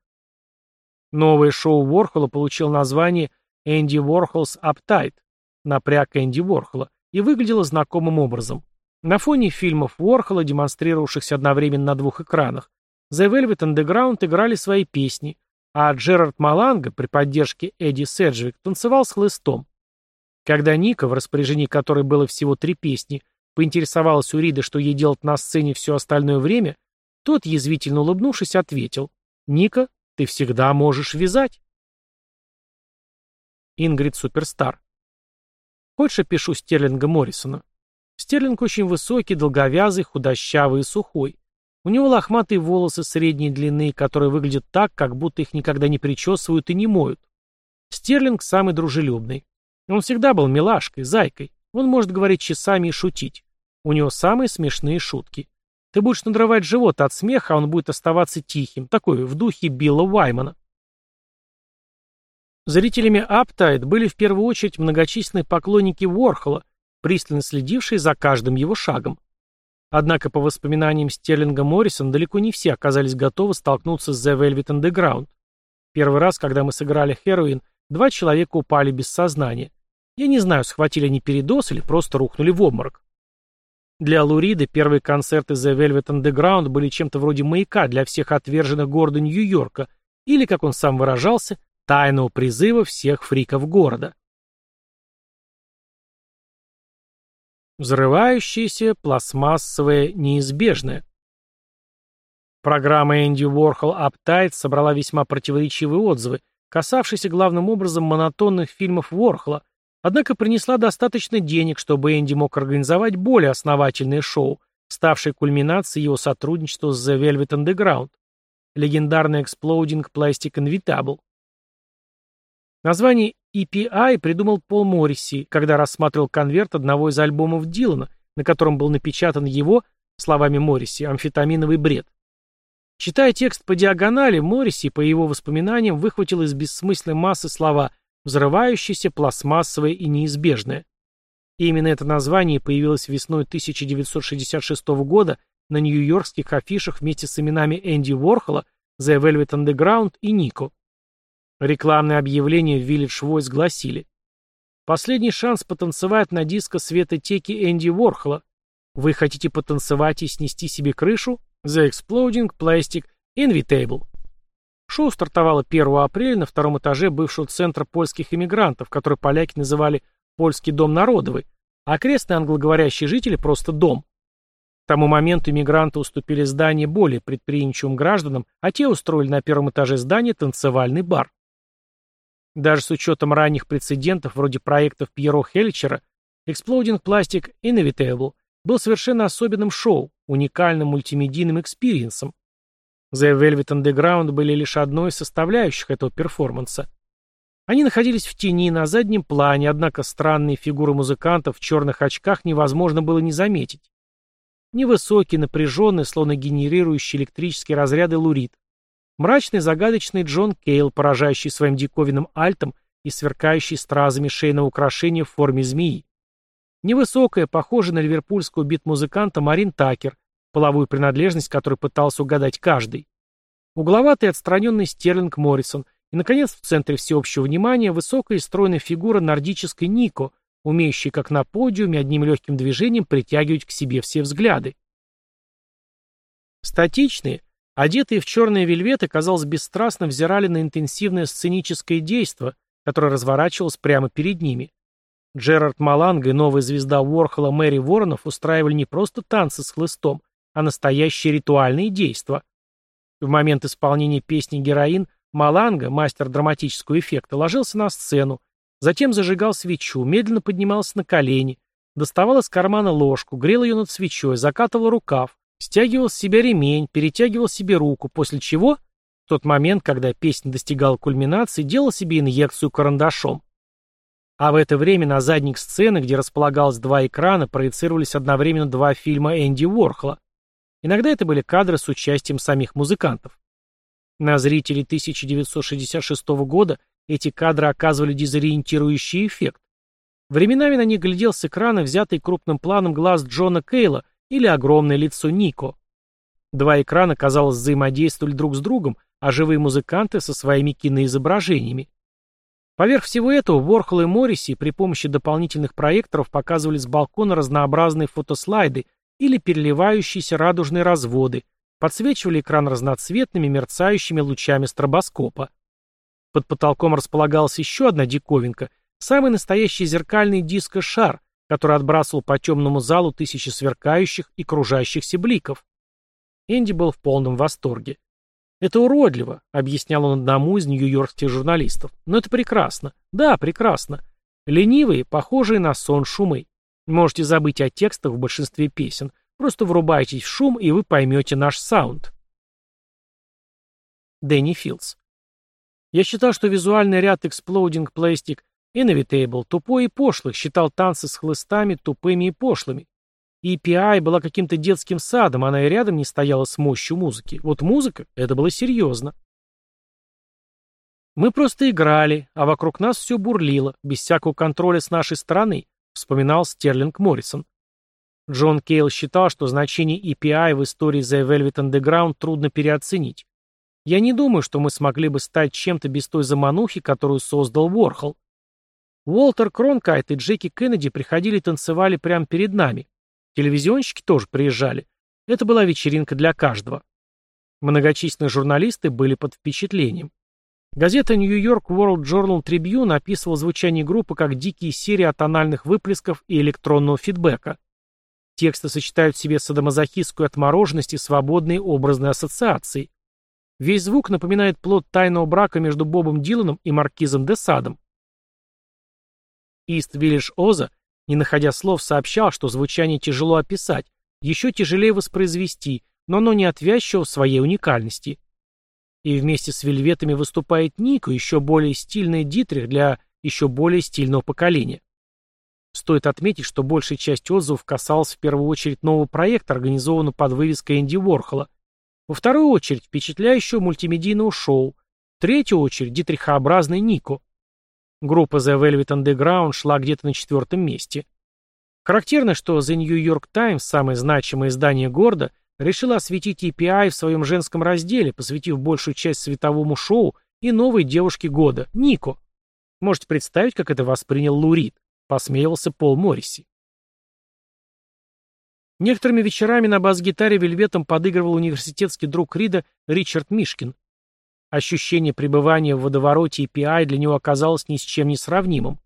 Новое шоу Уорхола получило название «Энди Уорхол's Uptight» — напряг Энди Уорхола, и выглядело знакомым образом. На фоне фильмов Уорхола, демонстрировавшихся одновременно на двух экранах, The Velvet Underground играли свои песни, а Джерард Маланго при поддержке Эдди Седжвик танцевал с хлыстом. Когда Ника, в распоряжении которой было всего три песни, поинтересовалась у Рида, что ей делать на сцене все остальное время, тот, язвительно улыбнувшись, ответил «Ника, ты всегда можешь вязать». Ингрид Суперстар. Хочешь, опишу Стерлинга Моррисона? Стерлинг очень высокий, долговязый, худощавый и сухой. У него лохматые волосы средней длины, которые выглядят так, как будто их никогда не причесывают и не моют. Стерлинг самый дружелюбный. Он всегда был милашкой, зайкой. Он может говорить часами и шутить. У него самые смешные шутки. Ты будешь надрывать живот от смеха, а он будет оставаться тихим, такой, в духе Билла Уаймана. Зрителями Аптайд были в первую очередь многочисленные поклонники Уорхола, пристально следивший за каждым его шагом. Однако, по воспоминаниям Стерлинга Моррисона, далеко не все оказались готовы столкнуться с The Velvet Underground. Первый раз, когда мы сыграли «Heroin», два человека упали без сознания. Я не знаю, схватили они передоз или просто рухнули в обморок. Для Луриды первые концерты The Velvet Underground были чем-то вроде маяка для всех отверженных города Нью-Йорка или, как он сам выражался, тайного призыва всех фриков города. Взрывающееся, пластмассовое, неизбежное. Программа Энди Уорхол Uptight собрала весьма противоречивые отзывы, касавшиеся главным образом монотонных фильмов Уорхола, однако принесла достаточно денег, чтобы Энди мог организовать более основательное шоу, ставшее кульминацией его сотрудничества с The Velvet Underground, легендарный Exploding Plastic Inevitable. Название EPI придумал Пол Морриси, когда рассматривал конверт одного из альбомов Дилана, на котором был напечатан его, словами Морриси, амфетаминовый бред. Читая текст по диагонали, Морриси, по его воспоминаниям, выхватил из бессмысленной массы слова «взрывающееся, пластмассовое и неизбежное». И именно это название появилось весной 1966 года на нью-йоркских афишах вместе с именами Энди Уорхола, The Velvet Underground и Нико. Рекламные объявления в Village Voice гласили «Последний шанс потанцевать на диско-светотеке Энди Ворхола. Вы хотите потанцевать и снести себе крышу? The Exploding Plastic Invitable». Шоу стартовало 1 апреля на втором этаже бывшего центра польских иммигрантов, который поляки называли «Польский дом народовый», а окрестные англоговорящие жители просто «дом». К тому моменту иммигранты уступили здание более предприимчивым гражданам, а те устроили на первом этаже здания танцевальный бар. Даже с учетом ранних прецедентов, вроде проектов Пьеро Хеличера, Exploding Plastic Inevitable был совершенно особенным шоу, уникальным мультимедийным экспириенсом. The Velvet Underground были лишь одной из составляющих этого перформанса. Они находились в тени на заднем плане, однако странные фигуры музыкантов в черных очках невозможно было не заметить. Невысокий, напряженный, словно генерирующий электрические разряды лурид. Мрачный, загадочный Джон Кейл, поражающий своим диковинным альтом и сверкающий стразами шейного украшения в форме змеи. Невысокая, похожая на ливерпульского бит-музыканта Марин Такер, половую принадлежность которой пытался угадать каждый. Угловатый отстраненный Стерлинг Моррисон и, наконец, в центре всеобщего внимания высокая и стройная фигура нордической Нико, умеющей как на подиуме одним легким движением притягивать к себе все взгляды. Статичные, одетые в черные вельветы, казалось, бесстрастно взирали на интенсивное сценическое действо, которое разворачивалось прямо перед ними. Джерард Маланга и новая звезда Уорхола Мэри Воронов устраивали не просто танцы с хлыстом, а настоящие ритуальные действия. В момент исполнения песни «Героин» Маланга, мастер драматического эффекта, ложился на сцену, затем зажигал свечу, медленно поднимался на колени, доставал из кармана ложку, грел ее над свечой, закатывал рукав, стягивал с себя ремень, перетягивал себе руку, после чего, в тот момент, когда песня достигала кульминации, делал себе инъекцию карандашом. А в это время на задник сцены, где располагалось два экрана, проецировались одновременно два фильма Энди Уорхола. Иногда это были кадры с участием самих музыкантов. На зрителей 1966 года эти кадры оказывали дезориентирующий эффект. Временами на них глядел с экрана взятый крупным планом глаз Джона Кейла или огромное лицо Нико. Два экрана, казалось, взаимодействовали друг с другом, а живые музыканты со своими киноизображениями. Поверх всего этого Ворхол и Морриси при помощи дополнительных проекторов показывали с балкона разнообразные фотослайды или переливающиеся радужные разводы, подсвечивали экран разноцветными мерцающими лучами стробоскопа. Под потолком располагалась еще одна диковинка, самый настоящий зеркальный диско-шар, который отбрасывал по темному залу тысячи сверкающих и кружащихся бликов. Энди был в полном восторге. «Это уродливо», — объяснял он одному из нью-йоркских журналистов. «Но это прекрасно. Да, прекрасно. Ленивые, похожие на сон шумы. Можете забыть о текстах в большинстве песен. Просто врубайтесь в шум, и вы поймете наш саунд». Дэнни Филдс. Я считал, что визуальный ряд Exploding Plastic Inevitable тупой и пошлый, считал танцы с хлыстами тупыми и пошлыми. EPI была каким-то детским садом, она и рядом не стояла с мощью музыки. Вот музыка — это было серьезно. Мы просто играли, а вокруг нас все бурлило, без всякого контроля с нашей стороны, вспоминал Стерлинг Моррисон. Джон Кейл считал, что значение EPI в истории The Velvet Underground трудно переоценить. Я не думаю, что мы смогли бы стать чем-то без той заманухи, которую создал Уорхол. Уолтер Кронкайт и Джеки Кеннеди приходили и танцевали прямо перед нами. Телевизионщики тоже приезжали. Это была вечеринка для каждого. Многочисленные журналисты были под впечатлением. Газета York World Journal Tribune описывала звучание группы как дикие серии атональных выплесков и электронного фидбэка. Тексты сочетают в себе садомазохистскую отмороженность и свободные образные ассоциации. Весь звук напоминает плод тайного брака между Бобом Диланом и Маркизом де Садом. Ист Виллидж Оза не находя слов, сообщал, что звучание тяжело описать, еще тяжелее воспроизвести, но оно не отвязчиво в своей уникальности. И вместе с вельветами выступает Нико, еще более стильный Дитрих для еще более стильного поколения. Стоит отметить, что большая часть отзывов касалась в первую очередь нового проекта, организованного под вывеской Энди Уорхола, во вторую очередь впечатляющего мультимедийного шоу, в третью очередь дитрихообразный Нико. Группа The Velvet Underground шла где-то на четвертом месте. Характерно, что The New York Times, самое значимое издание города, решила осветить EPI в своем женском разделе, посвятив большую часть световому шоу и новой девушке года, Нико. Можете представить, как это воспринял Лурид, посмеивался Пол Морриси. Некоторыми вечерами на бас-гитаре вельветом подыгрывал университетский друг Рида Ричард Мишкин. Ощущение пребывания в водовороте EPI для него оказалось ни с чем не сравнимым.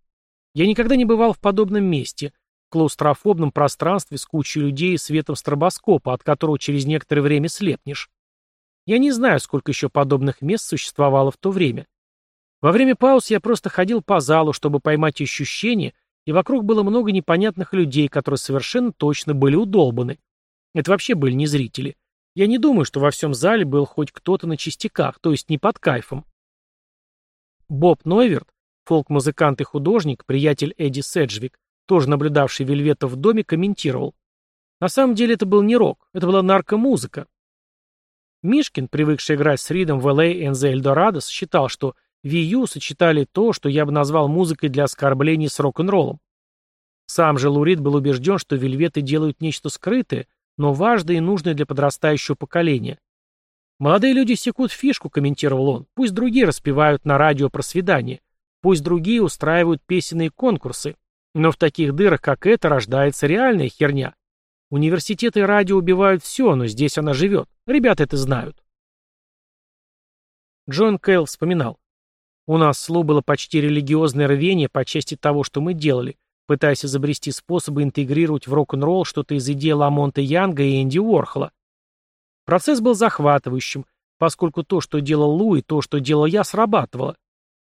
Я никогда не бывал в подобном месте, в клаустрофобном пространстве с кучей людей и светом стробоскопа, от которого через некоторое время слепнешь. Я не знаю, сколько еще подобных мест существовало в то время. Во время пауз я просто ходил по залу, чтобы поймать ощущение, и вокруг было много непонятных людей, которые совершенно точно были удолбаны. Это вообще были не зрители. Я не думаю, что во всем зале был хоть кто-то на частяках, то есть не под кайфом. Боб Нойверт, фолк-музыкант и художник, приятель Эдди Седжвик, тоже наблюдавший Вельвета в доме, комментировал. На самом деле это был не рок, это была наркомузыка. Мишкин, привыкший играть с Ридом в LA and the Eldorados, считал, что Вию сочетали то, что я бы назвал музыкой для оскорблений с рок-н-роллом. Сам же Лурид был убежден, что вельветы делают нечто скрытое, но важное и нужное для подрастающего поколения. «Молодые люди секут фишку», — комментировал он, — «пусть другие распевают на радио про свидание, пусть другие устраивают песенные конкурсы, но в таких дырах, как это, рождается реальная херня. Университеты и радио убивают все, но здесь она живет. Ребята это знают». Джон Кейл вспоминал. У нас с Лу было почти религиозное рвение по части того, что мы делали, пытаясь изобрести способы интегрировать в рок-н-ролл что-то из идеи Ламонта Янга и Энди Уорхола. Процесс был захватывающим, поскольку то, что делал Лу, и то, что делал я, срабатывало.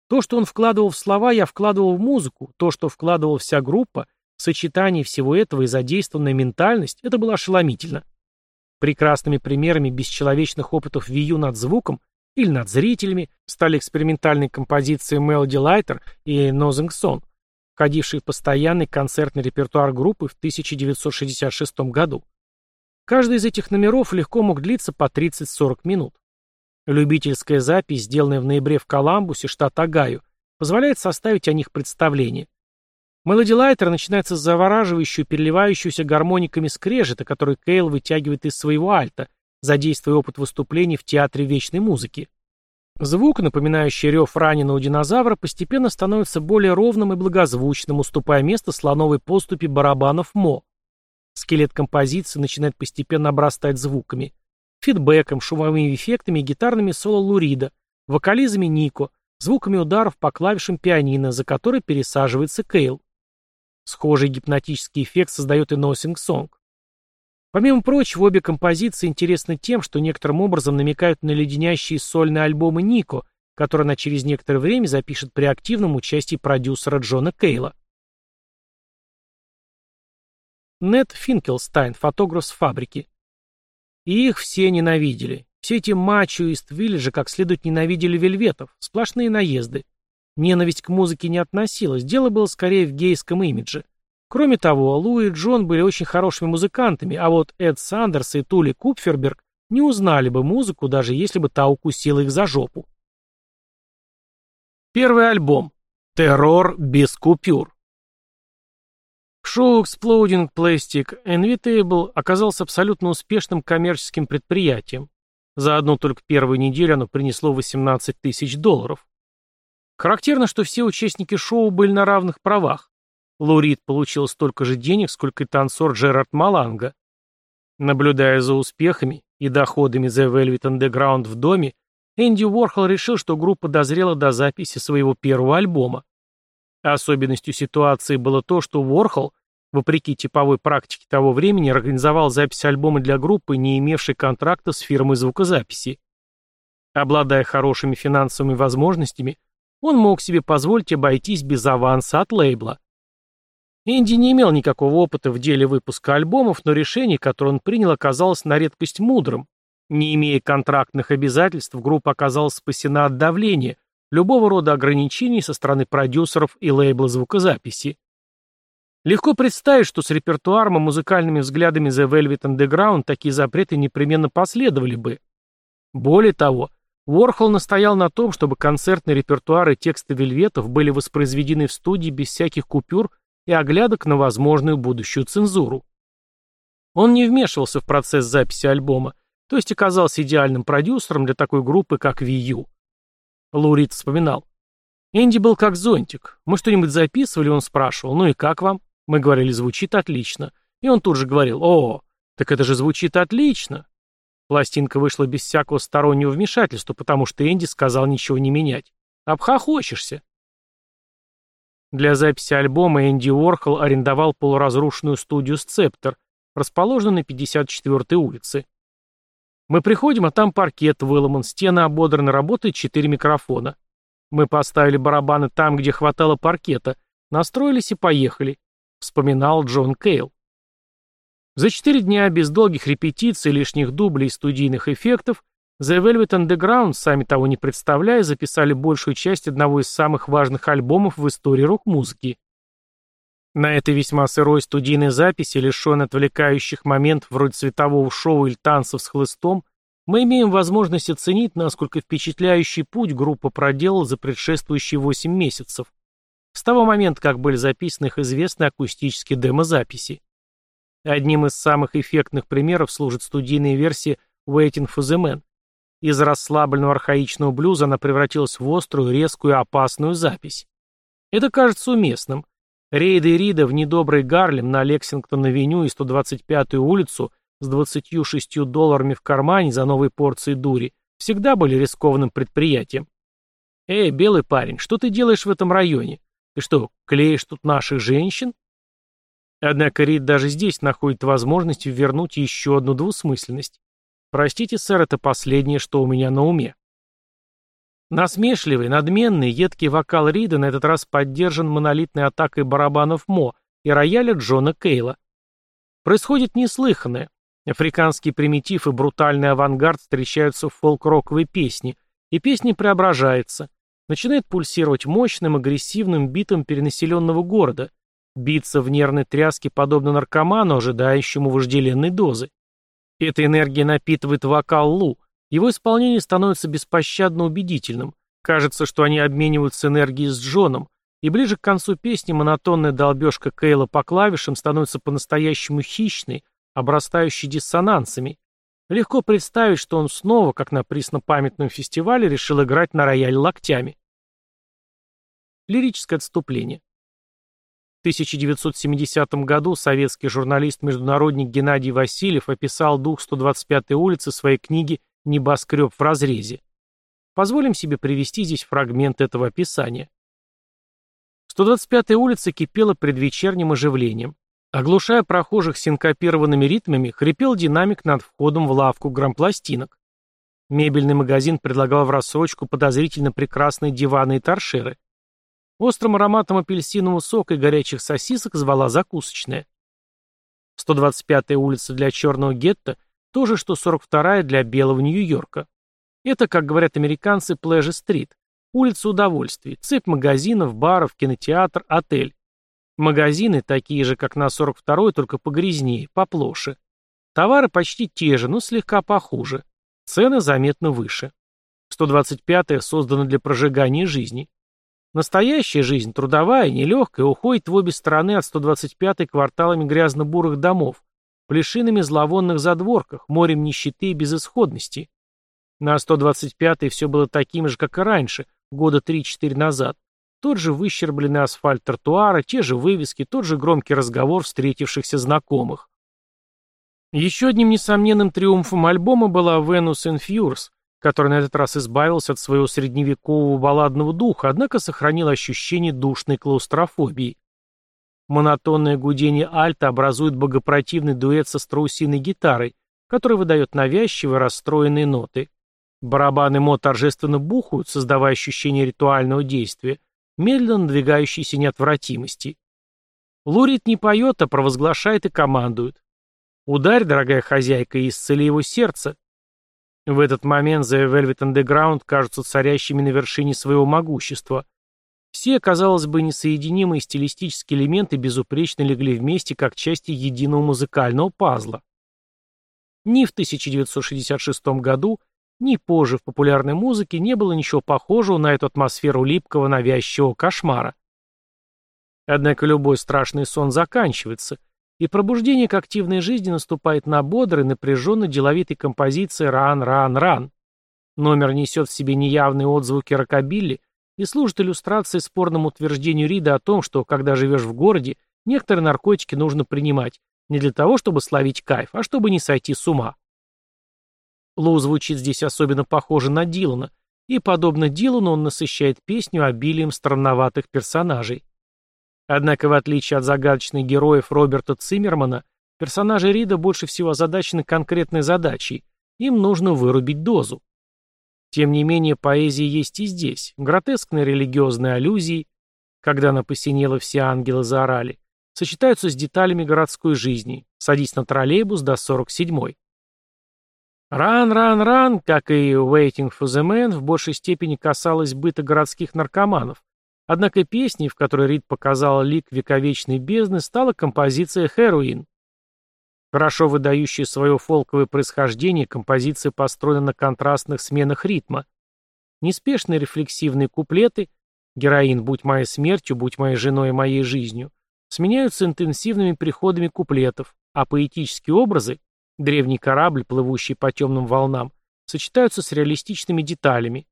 То, что он вкладывал в слова, я вкладывал в музыку, то, что вкладывала вся группа, сочетание всего этого и задействованная ментальность, это было ошеломительно. Прекрасными примерами бесчеловечных опытов Вию над звуком или над зрителями стали экспериментальные композиции Melody Lighter и Nothing Song, входившие в постоянный концертный репертуар группы в 1966 году. Каждый из этих номеров легко мог длиться по 30-40 минут. Любительская запись, сделанная в ноябре в Коламбусе, штат Огайо, позволяет составить о них представление. Мелоди Лайтер начинается с завораживающего, переливающегося гармониками скрежета, который Кейл вытягивает из своего альта, задействуя опыт выступлений в театре вечной музыки. Звук, напоминающий рев раненого динозавра, постепенно становится более ровным и благозвучным, уступая место слоновой поступи барабанов МО. Скелет композиции начинает постепенно обрастать звуками. Фидбэком, шумовыми эффектами и гитарными соло Лурида, вокализами Нико, звуками ударов по клавишам пианино, за который пересаживается Кейл. Схожий гипнотический эффект создает и Nothing Song. Помимо прочего, обе композиции интересны тем, что некоторым образом намекают на леденящие сольные альбомы Нико, которые она через некоторое время запишет при активном участии продюсера Джона Кейла. Нэт Финкелстайн, фотограф с фабрики. И их все ненавидели. Все эти мачо из Ист-Виллиджа как следует ненавидели вельветов, сплошные наезды. Ненависть к музыке не относилась, дело было скорее в гейском имидже. Кроме того, Лу и Джон были очень хорошими музыкантами, а вот Эд Сандерс и Тули Купферберг не узнали бы музыку, даже если бы та укусила их за жопу. Первый альбом. Террор без купюр. Шоу Exploding Plastic Inevitable оказался абсолютно успешным коммерческим предприятием. За одну только первую неделю оно принесло 18 тысяч долларов. Характерно, что все участники шоу были на равных правах. Лурид получил столько же денег, сколько и танцор Джерард Маланга. Наблюдая за успехами и доходами The Velvet Underground в доме, Энди Уорхол решил, что группа дозрела до записи своего первого альбома. Особенностью ситуации было то, что Уорхол, вопреки типовой практике того времени, организовал запись альбома для группы, не имевшей контракта с фирмой звукозаписи. Обладая хорошими финансовыми возможностями, он мог себе позволить обойтись без аванса от лейбла. Инди не имел никакого опыта в деле выпуска альбомов, но решение, которое он принял, оказалось на редкость мудрым. Не имея контрактных обязательств, группа оказалась спасена от давления, любого рода ограничений со стороны продюсеров и лейбла звукозаписи. Легко представить, что с репертуаром и музыкальными взглядами The Velvet Underground такие запреты непременно последовали бы. Более того, Уорхол настоял на том, чтобы концертный репертуар и тексты вельветов были воспроизведены в студии без всяких купюр и оглядок на возможную будущую цензуру. Он не вмешивался в процесс записи альбома, то есть оказался идеальным продюсером для такой группы, как Вию. Лурид вспоминал. Энди был как зонтик. Мы что-нибудь записывали, он спрашивал, ну и как вам? Мы говорили, звучит отлично. И он тут же говорил, о, так это же звучит отлично. Пластинка вышла без всякого стороннего вмешательства, потому что Энди сказал ничего не менять. Обхохочешься. Для записи альбома Энди Уорхол арендовал полуразрушенную студию «Сцептор», расположенную на 54-й улице. Мы приходим, а там паркет выломан, стены ободраны, работает четыре микрофона. Мы поставили барабаны там, где хватало паркета, настроились и поехали, вспоминал Джон Кейл. За четыре дня без долгих репетиций, лишних дублей и студийных эффектов The Velvet Underground, сами того не представляя, записали большую часть одного из самых важных альбомов в истории рок-музыки. На этой весьма сырой студийной записи, лишенной отвлекающих моментов вроде цветового шоу или танцев с хлыстом, мы имеем возможность оценить, насколько впечатляющий путь группа проделала за предшествующие 8 месяцев, с того момента, как были записаны их известные акустические демозаписи. Одним из самых эффектных примеров служит студийная версия «Waiting for the Man». Из расслабленного архаичного блюза она превратилась в острую, резкую и опасную запись. Это кажется уместным. Рейда и Рида в недобрый Гарлем на Лексингтон-авеню и 125-ю улицу с 26 долларами в кармане за новой порцией дури всегда были рискованным предприятием. «Эй, белый парень, что ты делаешь в этом районе? Ты что, клеишь тут наших женщин?» Однако Рид даже здесь находит возможность вернуть еще одну двусмысленность. Простите, сэр, это последнее, что у меня на уме. Насмешливый, надменный, едкий вокал Рида на этот раз поддержан монолитной атакой барабанов Мо и рояля Джона Кейла. Происходит неслыханное. Африканский примитив и брутальный авангард встречаются в фолк-роковой песне, и песня преображается, начинает пульсировать мощным, агрессивным битом перенаселенного города – биться в нервной тряске подобно наркоману, ожидающему вожделенной дозы. Эта энергия напитывает вокал Лу, его исполнение становится беспощадно убедительным, кажется, что они обмениваются энергией с Джоном, и ближе к концу песни монотонная долбежка Кейла по клавишам становится по-настоящему хищной, обрастающей диссонансами. Легко представить, что он снова, как на преснопамятном фестивале, решил играть на рояль локтями. Лирическое отступление. 1970 году советский журналист-международник Геннадий Васильев описал дух 125-й улицы в своей книге «Небоскреб в разрезе». Позволим себе привести здесь фрагмент этого описания. 125-я улица кипела предвечерним оживлением. Оглушая прохожих синкопированными ритмами, хрипел динамик над входом в лавку грампластинок. Мебельный магазин предлагал в рассрочку подозрительно прекрасные диваны и торшеры. Острым ароматом апельсинового сока и горячих сосисок звала закусочная. 125-я улица для черного гетто – то же, что 42-я для белого Нью-Йорка. Это, как говорят американцы, Плэжи-стрит. Улица удовольствий, цепь магазинов, баров, кинотеатр, отель. Магазины такие же, как на 42-й, только погрязнее, поплоше. Товары почти те же, но слегка похуже. Цены заметно выше. 125-я создана для прожигания жизни. Настоящая жизнь, трудовая, нелегкая, уходит в обе стороны от 125-й кварталами грязно-бурых домов, плешинами зловонных задворках, морем нищеты и безысходности. На 125-й все было таким же, как и раньше, года 3-4 назад. Тот же выщербленный асфальт тротуара, те же вывески, тот же громкий разговор встретившихся знакомых. Еще одним несомненным триумфом альбома была «Venus and Fures», который на этот раз избавился от своего средневекового балладного духа, однако сохранил ощущение душной клаустрофобии. Монотонное гудение альта образует богопротивный дуэт со страусиной гитарой, который выдает навязчивые расстроенные ноты. Барабаны мо торжественно бухают, создавая ощущение ритуального действия, медленно надвигающейся неотвратимости. Лурит не поет, а провозглашает и командует. «Ударь, дорогая хозяйка, и исцели его сердце», в этот момент The Velvet Underground кажутся царящими на вершине своего могущества. Все, казалось бы, несоединимые стилистические элементы безупречно легли вместе как части единого музыкального пазла. Ни в 1966 году, ни позже в популярной музыке не было ничего похожего на эту атмосферу липкого навязчивого кошмара. Однако любой страшный сон заканчивается – и пробуждение к активной жизни наступает на бодрой, напряженно деловитой композиции «Ран, ран, ран». Номер несет в себе неявные отзвуки рокобилли и служит иллюстрацией спорному утверждению Рида о том, что, когда живешь в городе, некоторые наркотики нужно принимать не для того, чтобы словить кайф, а чтобы не сойти с ума. Лу звучит здесь особенно похоже на Дилана, и, подобно Дилану, он насыщает песню обилием странноватых персонажей. Однако, в отличие от загадочных героев Роберта Циммермана, персонажи Рида больше всего озадачены конкретной задачей. Им нужно вырубить дозу. Тем не менее, поэзия есть и здесь. Гротескные религиозные аллюзии, когда она посинела, все ангелы заорали, сочетаются с деталями городской жизни. Садись на троллейбус до 47-й. «Ран, ран, ран», как и «Waiting for the Man», в большей степени касалась быта городских наркоманов, Однако песней, в которой Рид показала лик вековечной бездны, стала композиция «Heroin». Хорошо выдающая свое фолковое происхождение, композиция построена на контрастных сменах ритма. Неспешные рефлексивные куплеты «Героин, будь моей смертью, будь моей женой и моей жизнью» сменяются интенсивными приходами куплетов, а поэтические образы древний корабль, плывущий по темным волнам, сочетаются с реалистичными деталями.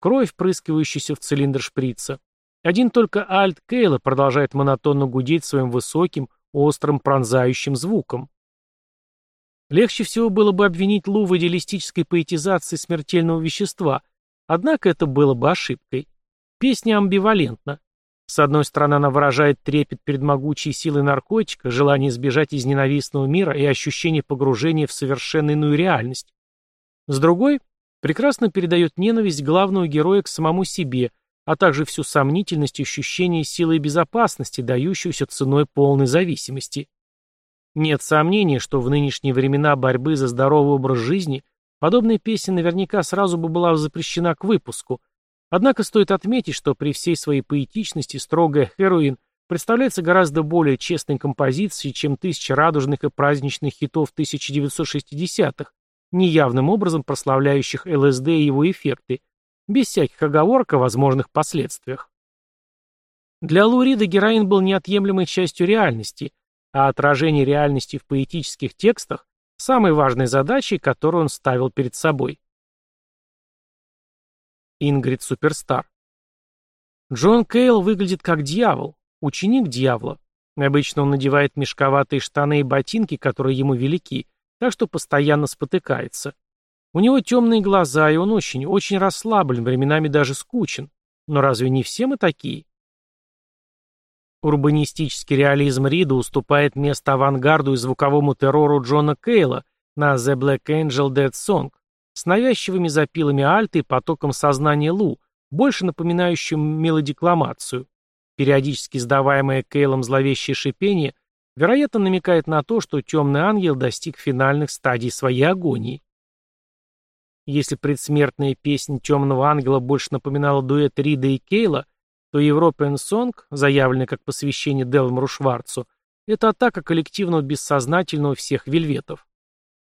Кровь, впрыскивающаяся в цилиндр шприца, один только альт Кейла продолжает монотонно гудеть своим высоким, острым, пронзающим звуком. Легче всего было бы обвинить Лу в идеалистической поэтизации смертельного вещества, однако это было бы ошибкой. Песня амбивалентна. С одной стороны, она выражает трепет перед могучей силой наркотика, желание избежать из ненавистного мира и ощущение погружения в совершенно иную реальность. С другой, прекрасно передает ненависть главного героя к самому себе, а также всю сомнительность ощущения силы и безопасности, дающуюся ценой полной зависимости. Нет сомнений, что в нынешние времена борьбы за здоровый образ жизни подобная песня наверняка сразу бы была запрещена к выпуску. Однако стоит отметить, что при всей своей поэтичности строгая «Heroin» представляется гораздо более честной композицией, чем тысяча радужных и праздничных хитов 1960-х, неявным образом прославляющих ЛСД и его эффекты, без всяких оговорок о возможных последствиях. Для Лурида героин был неотъемлемой частью реальности, а отражение реальности в поэтических текстах – самой важной задачей, которую он ставил перед собой. Ингрид Суперстар Джон Кейл выглядит как дьявол, ученик дьявола. Обычно он надевает мешковатые штаны и ботинки, которые ему велики, так что постоянно спотыкается. У него темные глаза, и он очень, очень расслаблен, временами даже скучен. Но разве не все мы такие? Урбанистический реализм Рида уступает место авангарду и звуковому террору Джона Кейла на The Black Angel Dead Song с навязчивыми запилами альты и потоком сознания Лу, больше напоминающим мелодикламацию. Периодически сдаваемое Кейлом зловещее шипение, вероятно, намекает на то, что темный ангел достиг финальных стадий своей агонии. Если предсмертная песня «Темного ангела» больше напоминала дуэт Рида и Кейла, то European Song, заявленный как посвящение Делмору Шварцу, это атака коллективного бессознательного всех вельветов.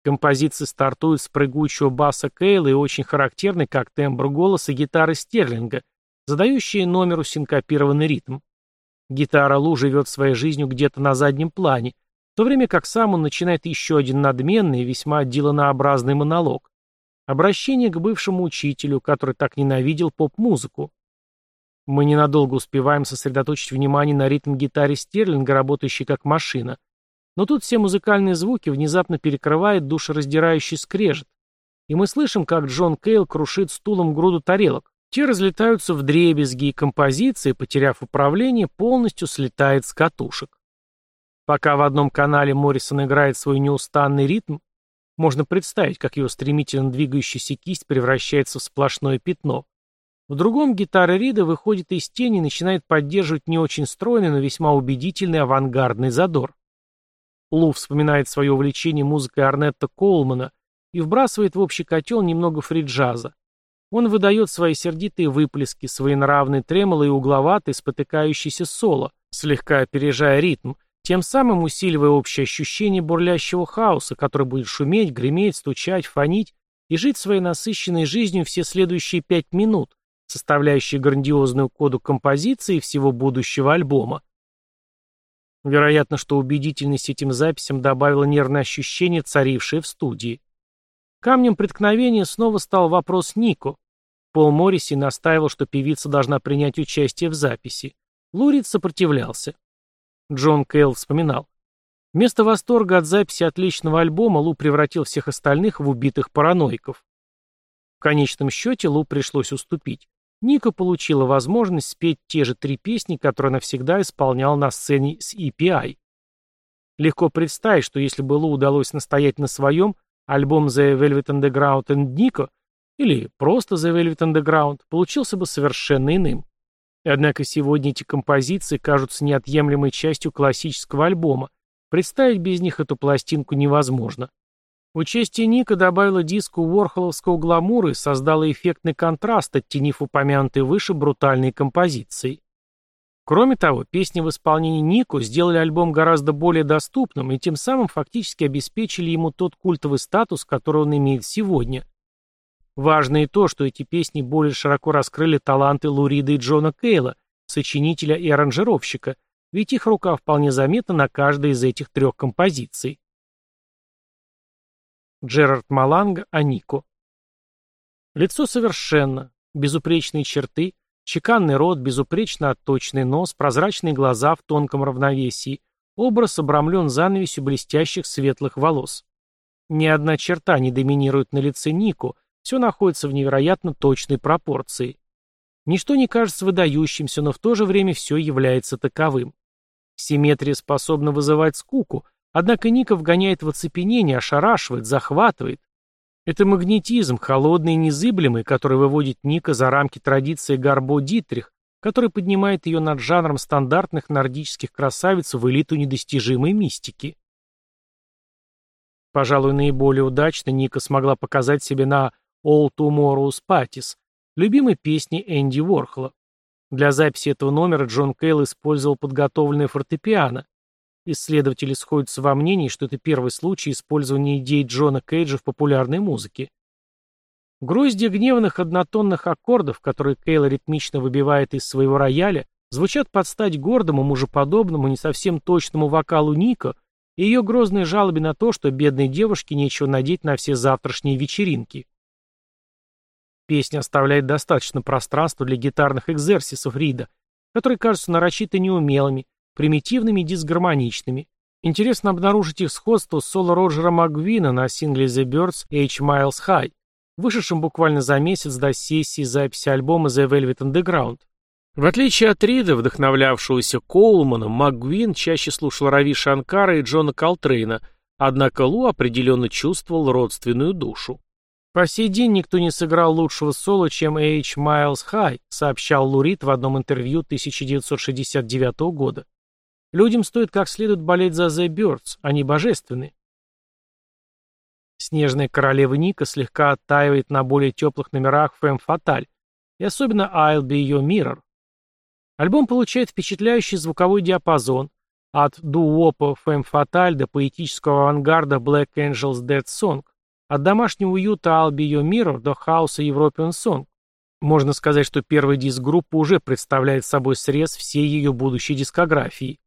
Композиция стартует с прыгучего баса Кейла и очень характерный как тембр голоса гитары Стерлинга, задающие номеру синкопированный ритм. Гитара Лу живет своей жизнью где-то на заднем плане, в то время как сам он начинает еще один надменный весьма диланообразный монолог. Обращение к бывшему учителю, который так ненавидел поп-музыку. Мы ненадолго успеваем сосредоточить внимание на ритм-гитаре Стерлинга, работающей как машина. Но тут все музыкальные звуки внезапно перекрывает душераздирающий скрежет. И мы слышим, как Джон Кейл крушит стулом груду тарелок. Те разлетаются в дребезги, и композиция, потеряв управление, полностью слетает с катушек. Пока в одном канале Моррисон играет свой неустанный ритм, можно представить, как его стремительно двигающаяся кисть превращается в сплошное пятно. В другом гитара Рида выходит из тени и начинает поддерживать не очень стройный, но весьма убедительный авангардный задор. Лу вспоминает свое увлечение музыкой Арнетта Коулмана и вбрасывает в общий котел немного фриджаза. Он выдает свои сердитые выплески, свои нравные тремоло и угловатый, спотыкающийся соло, слегка опережая ритм, тем самым усиливая общее ощущение бурлящего хаоса, который будет шуметь, греметь, стучать, фонить и жить своей насыщенной жизнью все следующие пять минут, составляющие грандиозную коду композиции всего будущего альбома. Вероятно, что убедительность этим записям добавило нервное ощущение, царившее в студии. Камнем преткновения снова стал вопрос Нико. Пол Морриси настаивал, что певица должна принять участие в записи. Лурид сопротивлялся. Джон Кейл вспоминал. Вместо восторга от записи отличного альбома Лу превратил всех остальных в убитых параноиков. В конечном счете Лу пришлось уступить. Ника получила возможность спеть те же три песни, которые она всегда исполняла на сцене с EPI. Легко представить, что если бы Лу удалось настоять на своем, альбом The Velvet Underground and Nico, или просто The Velvet Underground, получился бы совершенно иным. Однако сегодня эти композиции кажутся неотъемлемой частью классического альбома. Представить без них эту пластинку невозможно. Участие Ника добавило диску ворхоловского гламура и создало эффектный контраст, оттенив упомянутые выше брутальные композиции. Кроме того, песни в исполнении Нико сделали альбом гораздо более доступным и тем самым фактически обеспечили ему тот культовый статус, который он имеет сегодня. Важно и то, что эти песни более широко раскрыли таланты Лурида и Джона Кейла, сочинителя и аранжировщика, ведь их рука вполне заметна на каждой из этих трех композиций. Джерард Маланга о Нико. Лицо совершенно, безупречные черты, Чеканный рот, безупречно отточенный нос, прозрачные глаза в тонком равновесии. Образ обрамлен занавесью блестящих светлых волос. Ни одна черта не доминирует на лице Нику, все находится в невероятно точной пропорции. Ничто не кажется выдающимся, но в то же время все является таковым. Симметрия способна вызывать скуку, однако Ника вгоняет в оцепенение, ошарашивает, захватывает. Это магнетизм, холодный и незыблемый, который выводит Ника за рамки традиции Гарбо Дитрих, который поднимает ее над жанром стандартных нордических красавиц в элиту недостижимой мистики. Пожалуй, наиболее удачно Ника смогла показать себе на «All Tomorrow's Parties», любимой песне Энди Уорхола. Для записи этого номера Джон Кейл использовал подготовленное фортепиано, Исследователи сходятся во мнении, что это первый случай использования идей Джона Кейджа в популярной музыке. Грозди гневных однотонных аккордов, которые Кейл ритмично выбивает из своего рояля, звучат под стать гордому, мужеподобному, не совсем точному вокалу Ника и ее грозной жалобе на то, что бедной девушке нечего надеть на все завтрашние вечеринки. Песня оставляет достаточно пространства для гитарных экзерсисов Рида, которые кажутся нарочито неумелыми, примитивными и дисгармоничными. Интересно обнаружить их сходство с соло Роджера Макгвина на сингле The Birds H Miles High, вышедшем буквально за месяц до сессии записи альбома The Velvet Underground. В отличие от Рида, вдохновлявшегося Коулманом, МакГуин чаще слушал Рави Шанкара и Джона Колтрейна, однако Лу определенно чувствовал родственную душу. По сей день никто не сыграл лучшего соло, чем H. Miles High, сообщал Лурид в одном интервью 1969 года. Людям стоит как следует болеть за The Birds, они божественны. Снежная королева Ника слегка оттаивает на более теплых номерах Femme Fatale, и особенно I'll Be Your Mirror. Альбом получает впечатляющий звуковой диапазон, от дуопа Femme Fatale до поэтического авангарда Black Angels Dead Song, от домашнего уюта I'll Be Mirror до хаоса European Song. Можно сказать, что первый диск группы уже представляет собой срез всей ее будущей дискографии.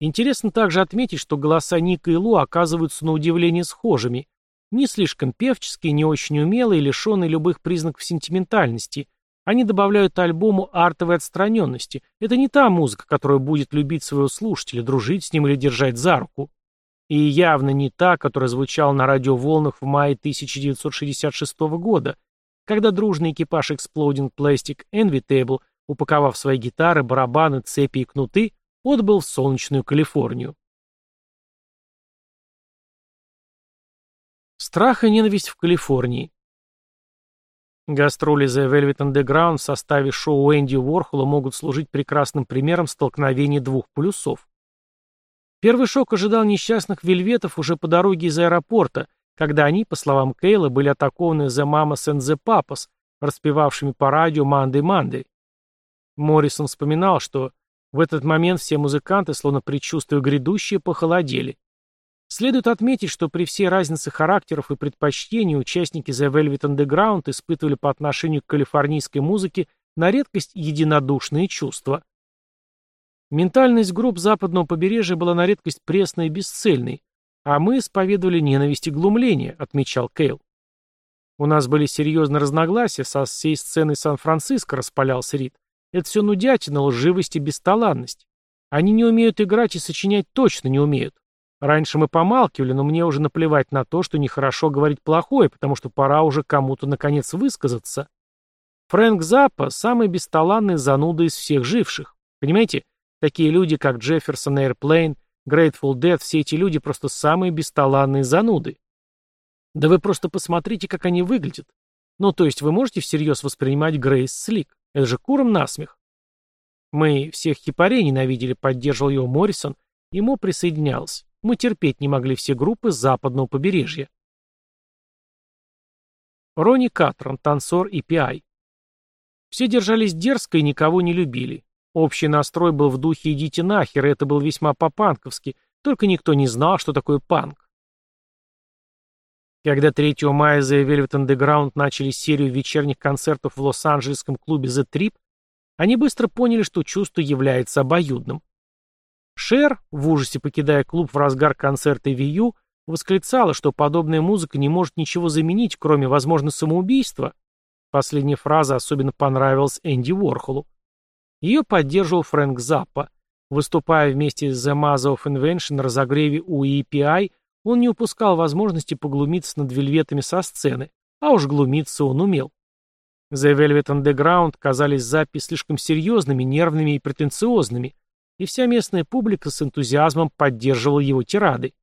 Интересно также отметить, что голоса Ника и Лу оказываются на удивление схожими. Не слишком певческие, не очень умелые, лишенные любых признаков сентиментальности. Они добавляют альбому артовой отстраненности. Это не та музыка, которая будет любить своего слушателя, дружить с ним или держать за руку. И явно не та, которая звучала на радиоволнах в мае 1966 года, когда дружный экипаж Exploding Plastic Envitable, упаковав свои гитары, барабаны, цепи и кнуты, отбыл в солнечную Калифорнию. Страх и ненависть в Калифорнии. Гастроли The Velvet Underground в составе шоу Энди Уорхола могут служить прекрасным примером столкновения двух полюсов. Первый шок ожидал несчастных вельветов уже по дороге из аэропорта, когда они, по словам Кейла, были атакованы Mamas and the Papas, распевавшими по радио «Манды Манды». Моррисон вспоминал, что в этот момент все музыканты, словно предчувствуя грядущее, похолодели. Следует отметить, что при всей разнице характеров и предпочтений участники The Velvet Underground испытывали по отношению к калифорнийской музыке на редкость единодушные чувства. Ментальность групп западного побережья была на редкость пресной и бесцельной, а мы исповедовали ненависть и глумление, отмечал Кейл. У нас были серьезные разногласия со всей сценой Сан-Франциско, распалялся Рид. Это все нудятина, лживость и бесталанность. Они не умеют играть и сочинять точно не умеют. Раньше мы помалкивали, но мне уже наплевать на то, что нехорошо говорить плохое, потому что пора уже кому-то наконец высказаться. Фрэнк Заппа – самый бесталанный зануда из всех живших. Понимаете, такие люди, как Джефферсон Эйрплейн, Grateful Dead, все эти люди просто самые бесталанные зануды. Да вы просто посмотрите, как они выглядят. Ну, то есть вы можете всерьез воспринимать Грейс Слик? Это же куром насмех. Мы всех хипарей ненавидели, поддерживал его Моррисон, ему присоединялся. Мы терпеть не могли все группы с западного побережья. Ронни Катрон, танцор и пиай. Все держались дерзко и никого не любили. Общий настрой был в духе «идите нахер», и это был весьма по-панковски, только никто не знал, что такое панк. Когда 3 мая The Velvet Underground начали серию вечерних концертов в лос-анджелесском клубе The Trip, они быстро поняли, что чувство является обоюдным. Шер, в ужасе покидая клуб в разгар концерта Вию, восклицала, что подобная музыка не может ничего заменить, кроме, возможно, самоубийства. Последняя фраза особенно понравилась Энди Уорхолу. Ее поддерживал Фрэнк Заппа. Выступая вместе с The Maza of Invention на разогреве у EPI, он не упускал возможности поглумиться над вельветами со сцены, а уж глумиться он умел. The Velvet Underground казались запись слишком серьезными, нервными и претенциозными, и вся местная публика с энтузиазмом поддерживала его тирады.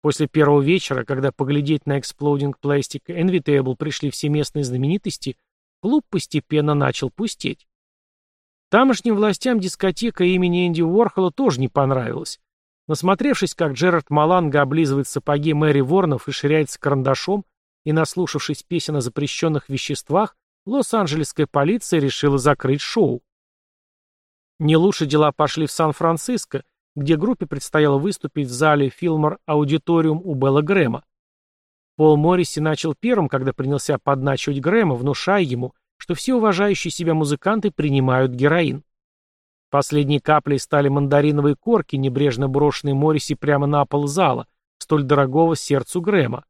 После первого вечера, когда поглядеть на Exploding Plastic Invitable пришли все местные знаменитости, клуб постепенно начал пустеть. Тамошним властям дискотека имени Энди Уорхола тоже не понравилась. Насмотревшись, как Джерард Маланга облизывает сапоги Мэри Ворнов и ширяется карандашом, и наслушавшись песен о запрещенных веществах, Лос-Анджелесская полиция решила закрыть шоу. Не лучше дела пошли в Сан-Франциско, где группе предстояло выступить в зале Филмор Аудиториум у Белла Грэма. Пол Морриси начал первым, когда принялся подначивать Грэма, внушая ему, что все уважающие себя музыканты принимают героин. Последней каплей стали мандариновые корки, небрежно брошенные Морриси прямо на пол зала, столь дорогого сердцу Грэма.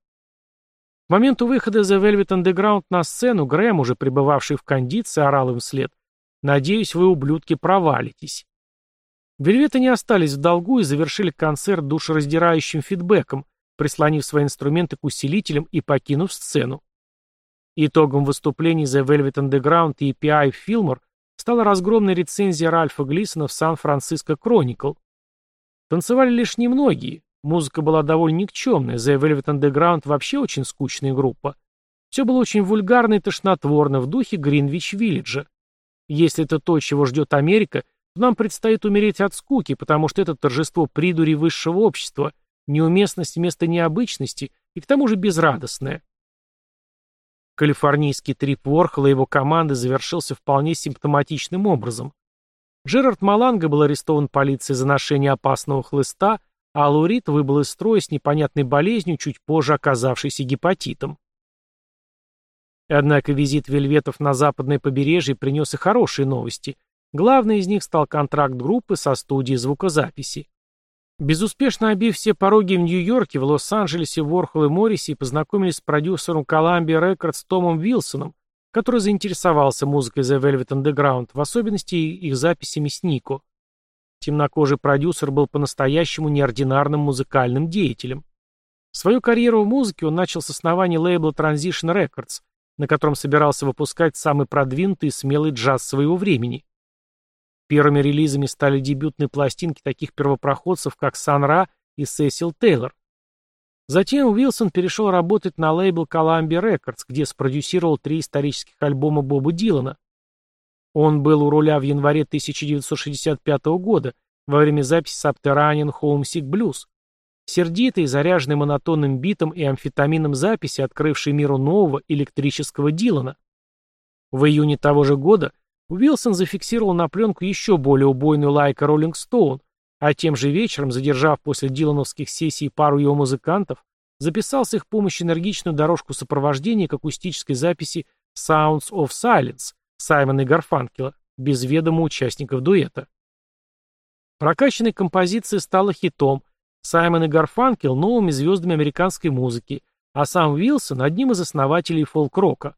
К моменту выхода The Velvet Underground на сцену Грэм, уже пребывавший в кондиции, орал им вслед – Надеюсь, вы, ублюдки, провалитесь. Вельветы не остались в долгу и завершили концерт душераздирающим фидбэком, прислонив свои инструменты к усилителям и покинув сцену. Итогом выступлений The Velvet Underground и EPI Fillmore стала разгромная рецензия Ральфа Глисона в Сан-Франциско Chronicle. Танцевали лишь немногие, музыка была довольно никчемная, The Velvet Underground вообще очень скучная группа. Все было очень вульгарно и тошнотворно в духе Гринвич-Виллиджа. Если это то, чего ждет Америка, то нам предстоит умереть от скуки, потому что это торжество придури высшего общества, неуместность вместо необычности и к тому же безрадостное. Калифорнийский трип Ворхола и его команды завершился вполне симптоматичным образом. Джерард Маланга был арестован полицией за ношение опасного хлыста, а Лурит выбыл из строя с непонятной болезнью, чуть позже оказавшейся гепатитом. Однако визит вельветов на западное побережье принес и хорошие новости. Главной из них стал контракт группы со студией звукозаписи. Безуспешно обив все пороги в Нью-Йорке, в Лос-Анджелесе, Ворхол и Морриси познакомились с продюсером Columbia Records Томом Вилсоном, который заинтересовался музыкой The Velvet Underground, в особенности их записями с Нико. Темнокожий продюсер был по-настоящему неординарным музыкальным деятелем. Свою карьеру в музыке он начал с основания лейбла Transition Records – на котором собирался выпускать самый продвинутый и смелый джаз своего времени. Первыми релизами стали дебютные пластинки таких первопроходцев, как Сан Ра и Сесил Тейлор. Затем Уилсон перешел работать на лейбл Columbia Records, где спродюсировал три исторических альбома Боба Дилана. Он был у руля в январе 1965 года во время записи Subterranean Homesick Blues, Сердитые, заряженные монотонным битом и амфетамином записи, открывшие миру нового электрического Дилана. В июне того же года Уилсон зафиксировал на пленку еще более убойную лайка Роллинг Стоун, а тем же вечером, задержав после дилановских сессий пару его музыкантов, записал с их помощью энергичную дорожку сопровождения к акустической записи Sounds of Silence Саймона и Гарфанкела, без ведома участников дуэта. Прокачанная композиция стала хитом – Саймон и Гарфанкел – новыми звездами американской музыки, а сам Уилсон – одним из основателей фолк-рока.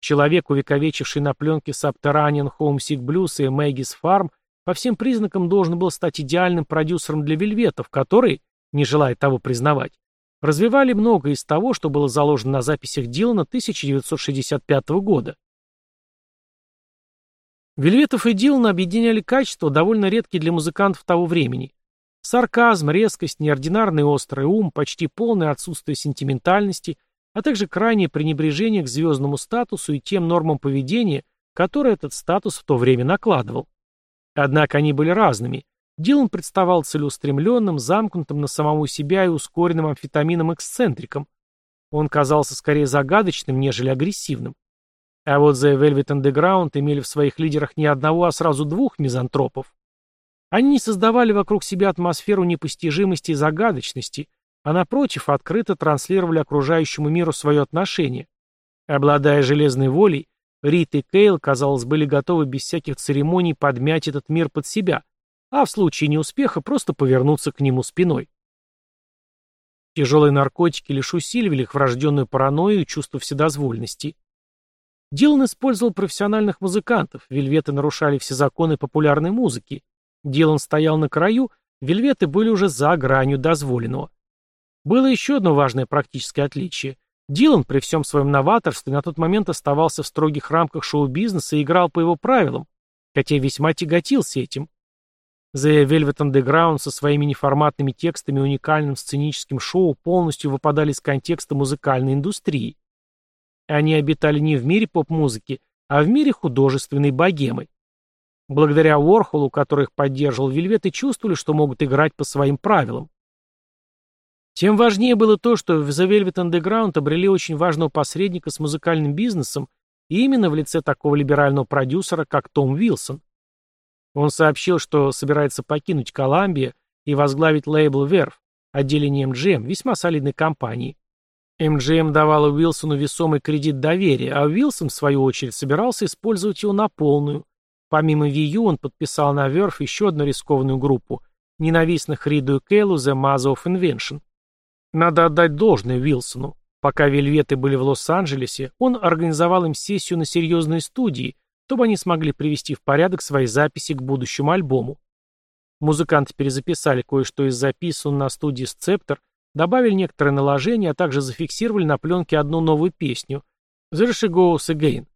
Человек, увековечивший на пленке Subterranean Homesick Blues и Мэггис Farm, по всем признакам должен был стать идеальным продюсером для вельветов, который, не желая того признавать, развивали многое из того, что было заложено на записях Дилана 1965 года. Вельветов и Дилан объединяли качества, довольно редкие для музыкантов того времени. Сарказм, резкость, неординарный острый ум, почти полное отсутствие сентиментальности, а также крайнее пренебрежение к звездному статусу и тем нормам поведения, которые этот статус в то время накладывал. Однако они были разными. Дилан представал целеустремленным, замкнутым на самого себя и ускоренным амфетамином эксцентриком. Он казался скорее загадочным, нежели агрессивным. А вот The Velvet Underground имели в своих лидерах не одного, а сразу двух мизантропов. Они не создавали вокруг себя атмосферу непостижимости и загадочности, а напротив, открыто транслировали окружающему миру свое отношение. Обладая железной волей, Рит и Кейл, казалось, были готовы без всяких церемоний подмять этот мир под себя, а в случае неуспеха просто повернуться к нему спиной. Тяжелые наркотики лишь усиливали их врожденную паранойю и чувство вседозвольности. Дилан использовал профессиональных музыкантов, вельветы нарушали все законы популярной музыки. Дилан стоял на краю, вельветы были уже за гранью дозволенного. Было еще одно важное практическое отличие. Дилан при всем своем новаторстве на тот момент оставался в строгих рамках шоу-бизнеса и играл по его правилам, хотя весьма тяготился этим. The Velvet Underground со своими неформатными текстами и уникальным сценическим шоу полностью выпадали из контекста музыкальной индустрии. Они обитали не в мире поп-музыки, а в мире художественной богемы. Благодаря Уорхолу, который их поддерживал, Вельветы чувствовали, что могут играть по своим правилам. Тем важнее было то, что в The Velvet Underground обрели очень важного посредника с музыкальным бизнесом и именно в лице такого либерального продюсера, как Том Вилсон. Он сообщил, что собирается покинуть Коламбия и возглавить лейбл Verve, отделение MGM, весьма солидной компании. MGM давала Уилсону весомый кредит доверия, а Уилсон, в свою очередь, собирался использовать его на полную. Помимо VU он подписал на Verve еще одну рискованную группу – ненавистных Риду и Кейлу The Mother of Invention. Надо отдать должное Уилсону. Пока Вельветы были в Лос-Анджелесе, он организовал им сессию на серьезной студии, чтобы они смогли привести в порядок свои записи к будущему альбому. Музыканты перезаписали кое-что из записанного на студии Сцептор Добавили некоторые наложения, а также зафиксировали на пленке одну новую песню «The She Goes Again».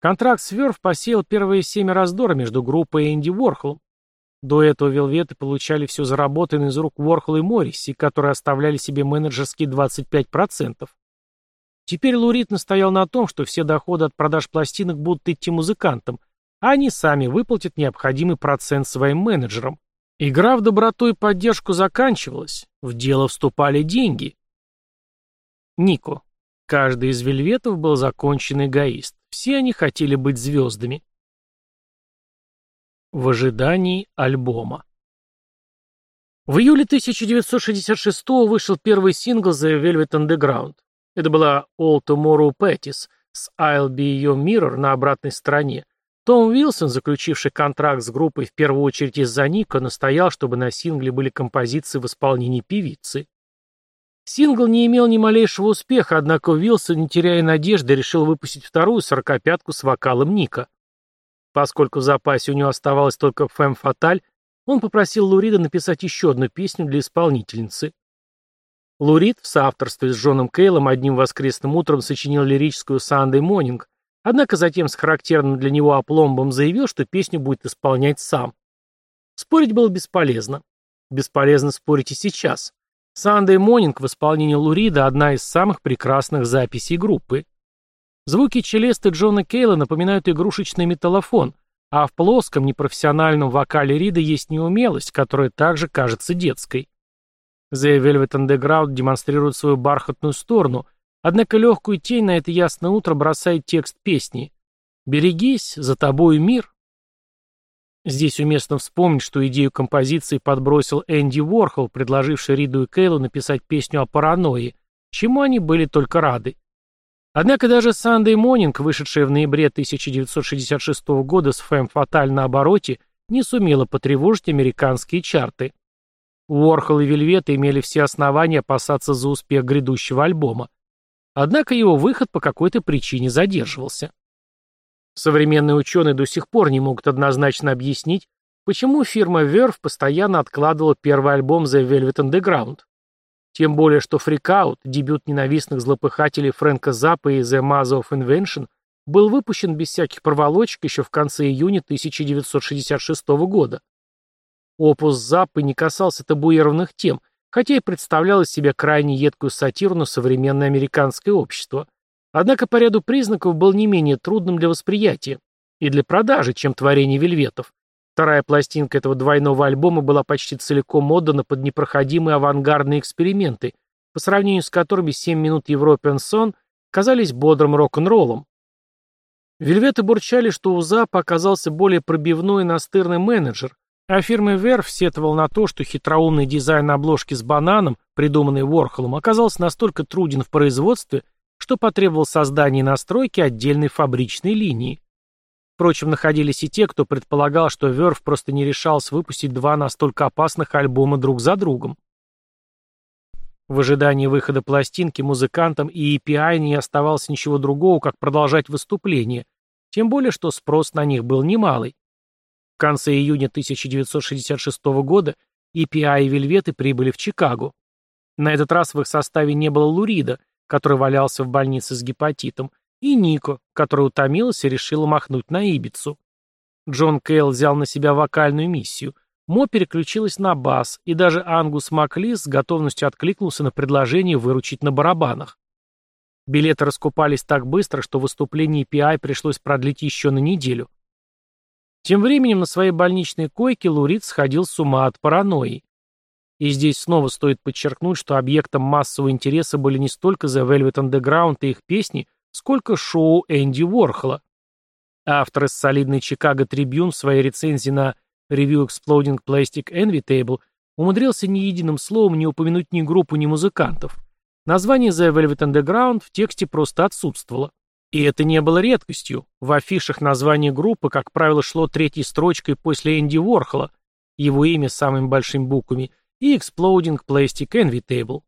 Контракт с Верф посеял первые семь раздора между группой и Энди Уорхолом. До этого Велветы получали все заработанное из рук Уорхола и Морриси, которые оставляли себе менеджерские 25%. Теперь Лурит настоял на том, что все доходы от продаж пластинок будут идти музыкантам, а они сами выплатят необходимый процент своим менеджерам. Игра в доброту и поддержку заканчивалась, в дело вступали деньги. Нико. Каждый из вельветов был законченный эгоист. Все они хотели быть звездами. В ожидании альбома. В июле 1966 вышел первый сингл The Velvet Underground. Это была All Tomorrow Pettis с I'll Be Your Mirror на обратной стороне, том Уилсон, заключивший контракт с группой в первую очередь из-за Ника, настоял, чтобы на сингле были композиции в исполнении певицы. Сингл не имел ни малейшего успеха, однако Уилсон, не теряя надежды, решил выпустить вторую сорокопятку с вокалом Ника. Поскольку в запасе у него оставалась только «Фэм Фаталь», он попросил Лурида написать еще одну песню для исполнительницы. Лурид в соавторстве с Джоном Кейлом одним воскресным утром сочинил лирическую «Sunday Morning», Однако затем с характерным для него опломбом заявил, что песню будет исполнять сам. Спорить было бесполезно. Бесполезно спорить и сейчас. Sunday Morning в исполнении Лурида одна из самых прекрасных записей группы. Звуки челесты Джона Кейла напоминают игрушечный металлофон, а в плоском непрофессиональном вокале Рида есть неумелость, которая также кажется детской. The Velvet Underground демонстрирует свою бархатную сторону, Однако легкую тень на это ясное утро бросает текст песни «Берегись, за тобою мир». Здесь уместно вспомнить, что идею композиции подбросил Энди Уорхол, предложивший Риду и Кейлу написать песню о паранойи, чему они были только рады. Однако даже Sunday Morning, вышедшая в ноябре 1966 года с Фэм Фаталь на обороте, не сумела потревожить американские чарты. Уорхол и Вельвет имели все основания опасаться за успех грядущего альбома. Однако его выход по какой-то причине задерживался. Современные ученые до сих пор не могут однозначно объяснить, почему фирма Verve постоянно откладывала первый альбом The Velvet Underground. Тем более, что Freakout, дебют ненавистных злопыхателей Фрэнка Заппа и The Maze of Invention, был выпущен без всяких проволочек еще в конце июня 1966 года. Опус Заппы не касался табуированных тем, хотя и представлял из себя крайне едкую сатиру на современное американское общество. Однако по ряду признаков был не менее трудным для восприятия и для продажи, чем творение вельветов. Вторая пластинка этого двойного альбома была почти целиком отдана под непроходимые авангардные эксперименты, по сравнению с которыми 7 минут European Son казались бодрым рок-н-роллом. Вельветы бурчали, что у Запа оказался более пробивной и настырный менеджер, а фирма Верф сетовал на то, что хитроумный дизайн обложки с бананом, придуманный Ворхолом, оказался настолько труден в производстве, что потребовал создания настройки отдельной фабричной линии. Впрочем, находились и те, кто предполагал, что Верф просто не решался выпустить два настолько опасных альбома друг за другом. В ожидании выхода пластинки музыкантам и EPI не оставалось ничего другого, как продолжать выступление, тем более, что спрос на них был немалый. В конце июня 1966 года EPI и Вельветы прибыли в Чикаго. На этот раз в их составе не было Лурида, который валялся в больнице с гепатитом, и Нико, которая утомилась и решила махнуть на Ибицу. Джон Кейл взял на себя вокальную миссию. Мо переключилась на бас, и даже Ангус Маклис с готовностью откликнулся на предложение выручить на барабанах. Билеты раскупались так быстро, что выступление PI пришлось продлить еще на неделю. Тем временем на своей больничной койке Лурид сходил с ума от паранойи. И здесь снова стоит подчеркнуть, что объектом массового интереса были не столько The Velvet Underground и их песни, сколько шоу Энди Уорхола. Автор из солидной Chicago Tribune в своей рецензии на Review Exploding Plastic Envy Table умудрился ни единым словом не упомянуть ни группу, ни музыкантов. Название The Velvet Underground в тексте просто отсутствовало. И это не было редкостью. В афишах название группы, как правило, шло третьей строчкой после Энди Уорхола, его имя самыми большими буквами, и Exploding Plastic Envy Table.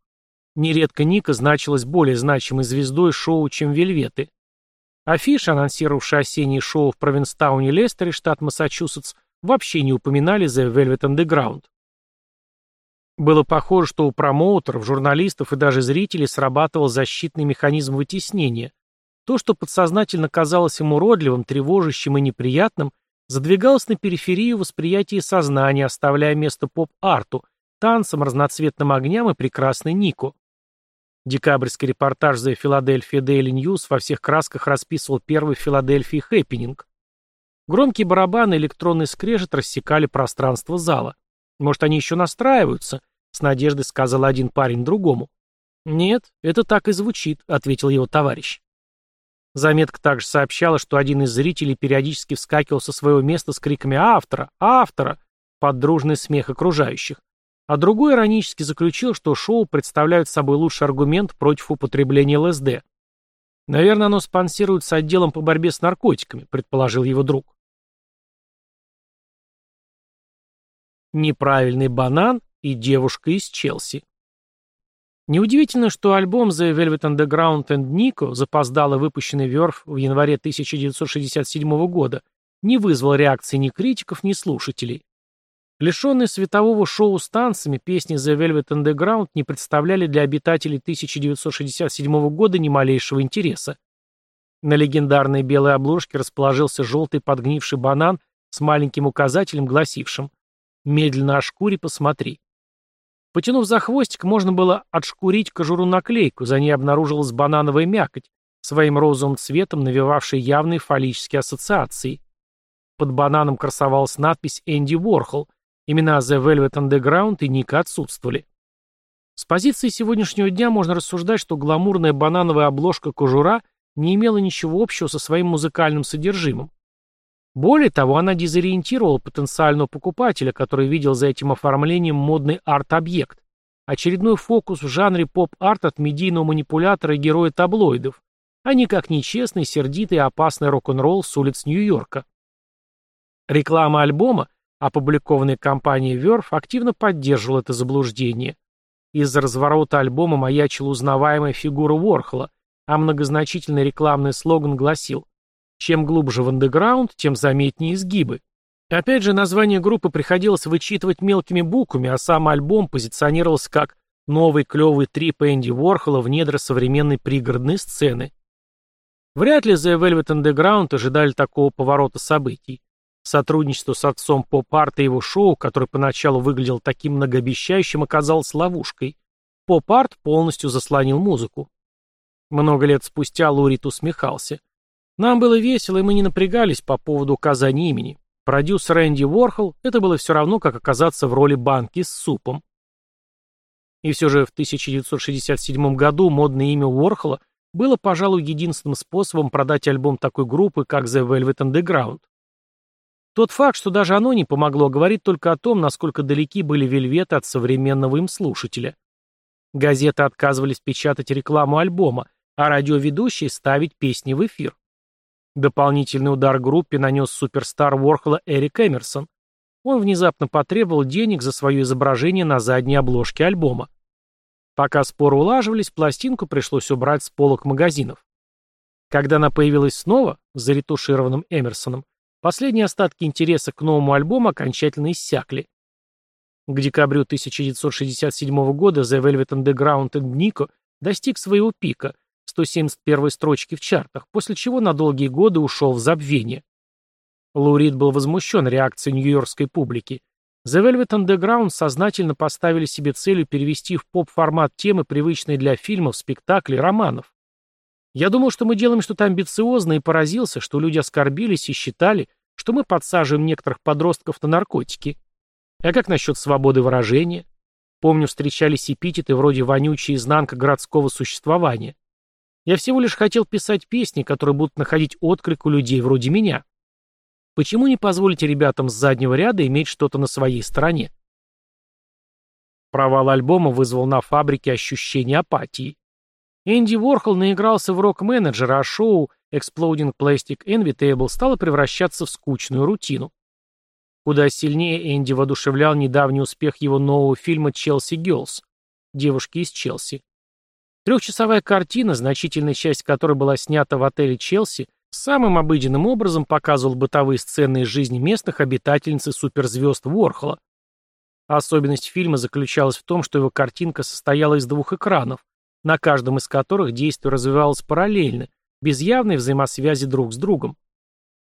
Нередко Ника значилась более значимой звездой шоу, чем Вельветы. Афиши, анонсировавшие осеннее шоу в Провинстауне Лестере, штат Массачусетс, вообще не упоминали The Velvet Underground. Было похоже, что у промоутеров, журналистов и даже зрителей срабатывал защитный механизм вытеснения. То, что подсознательно казалось им уродливым, тревожащим и неприятным, задвигалось на периферию восприятия сознания, оставляя место поп-арту, танцам, разноцветным огням и прекрасной Нико. Декабрьский репортаж из Philadelphia Daily News во всех красках расписывал первый в Филадельфии хэппининг. Громкие барабаны и электронный скрежет рассекали пространство зала. «Может, они еще настраиваются?» — с надеждой сказал один парень другому. «Нет, это так и звучит», — ответил его товарищ. Заметка также сообщала, что один из зрителей периодически вскакивал со своего места с криками «Автора! Автора!» под дружный смех окружающих. А другой иронически заключил, что шоу представляют собой лучший аргумент против употребления ЛСД. Наверное, оно спонсируется отделом по борьбе с наркотиками, предположил его друг. Неправильный банан и девушка из Челси. Неудивительно, что альбом The Velvet Underground and Nico, запоздало выпущенный Верф в январе 1967 года, не вызвал реакции ни критиков, ни слушателей. Лишенные светового шоу с танцами, песни The Velvet Underground не представляли для обитателей 1967 года ни малейшего интереса. На легендарной белой обложке расположился желтый подгнивший банан с маленьким указателем, гласившим «Медленно о шкуре посмотри». Потянув за хвостик, можно было отшкурить кожуру-наклейку, за ней обнаружилась банановая мякоть, своим розовым цветом навевавшая явные фаллические ассоциации. Под бананом красовалась надпись «Энди Уорхол», Имена The Velvet Underground и Ника отсутствовали. С позиции сегодняшнего дня можно рассуждать, что гламурная банановая обложка кожура не имела ничего общего со своим музыкальным содержимым. Более того, она дезориентировала потенциального покупателя, который видел за этим оформлением модный арт-объект. Очередной фокус в жанре поп-арт от медийного манипулятора и героя таблоидов, а не честный, сердитый и опасный рок-н-ролл с улиц Нью-Йорка. Реклама альбома Опубликованная компанией Verve активно поддерживала это заблуждение. Из-за разворота альбома маячила узнаваемая фигура Уорхола, а многозначительный рекламный слоган гласил «Чем глубже в андеграунд, тем заметнее изгибы». Опять же, название группы приходилось вычитывать мелкими буквами, а сам альбом позиционировался как Новый клевый трип Энди Уорхола в недра современной пригородной сцены. Вряд ли The Velvet Underground ожидали такого поворота событий. Сотрудничество с отцом поп-арта и его шоу, которое поначалу выглядело таким многообещающим, оказалось ловушкой. Поп-арт полностью заслонил музыку. Много лет спустя Лурит усмехался. Нам было весело, и мы не напрягались по поводу указания имени. Продюсер Энди Ворхол — это было все равно, как оказаться в роли банки с супом. И все же в 1967 году модное имя Уорхола было, пожалуй, единственным способом продать альбом такой группы, как The Velvet Underground. Тот факт, что даже оно не помогло, говорит только о том, насколько далеки были вельветы от современного им слушателя. Газеты отказывались печатать рекламу альбома, а радиоведущие ставить песни в эфир. Дополнительный удар группе нанес суперстар Уорхола Эрик Эмерсон. Он внезапно потребовал денег за свое изображение на задней обложке альбома. Пока споры улаживались, пластинку пришлось убрать с полок магазинов. Когда она появилась снова, с заретушированным Эмерсоном, последние остатки интереса к новому альбому окончательно иссякли. К декабрю 1967 года The Velvet Underground and Nico достиг своего пика, 171 строчки в чартах, после чего на долгие годы ушел в забвение. Лурид был возмущен реакцией нью-йоркской публики, The Velvet Underground сознательно поставили себе целью перевести в поп-формат темы, привычные для фильмов, спектаклей, романов. Я думал, что мы делаем что-то амбициозное и поразился, что люди оскорбились и считали, что мы подсаживаем некоторых подростков на наркотики. А как насчет свободы выражения? Помню, встречались эпитеты вроде «вонючая изнанка городского существования». Я всего лишь хотел писать песни, которые будут находить отклик у людей вроде меня. Почему не позволите ребятам с заднего ряда иметь что-то на своей стороне? Провал альбома вызвал на фабрике ощущение апатии. Энди Ворхол наигрался в рок-менеджера, а шоу Exploding Plastic Inevitable стало превращаться в скучную рутину. Куда сильнее Энди воодушевлял недавний успех его нового фильма «Челси Гелс» «Девушки из Челси». Трехчасовая картина, значительная часть которой была снята в отеле «Челси», Самым обыденным образом показывал бытовые сцены из жизни местных обитательниц и суперзвезд Ворхола. Особенность фильма заключалась в том, что его картинка состояла из двух экранов, на каждом из которых действие развивалось параллельно, без явной взаимосвязи друг с другом.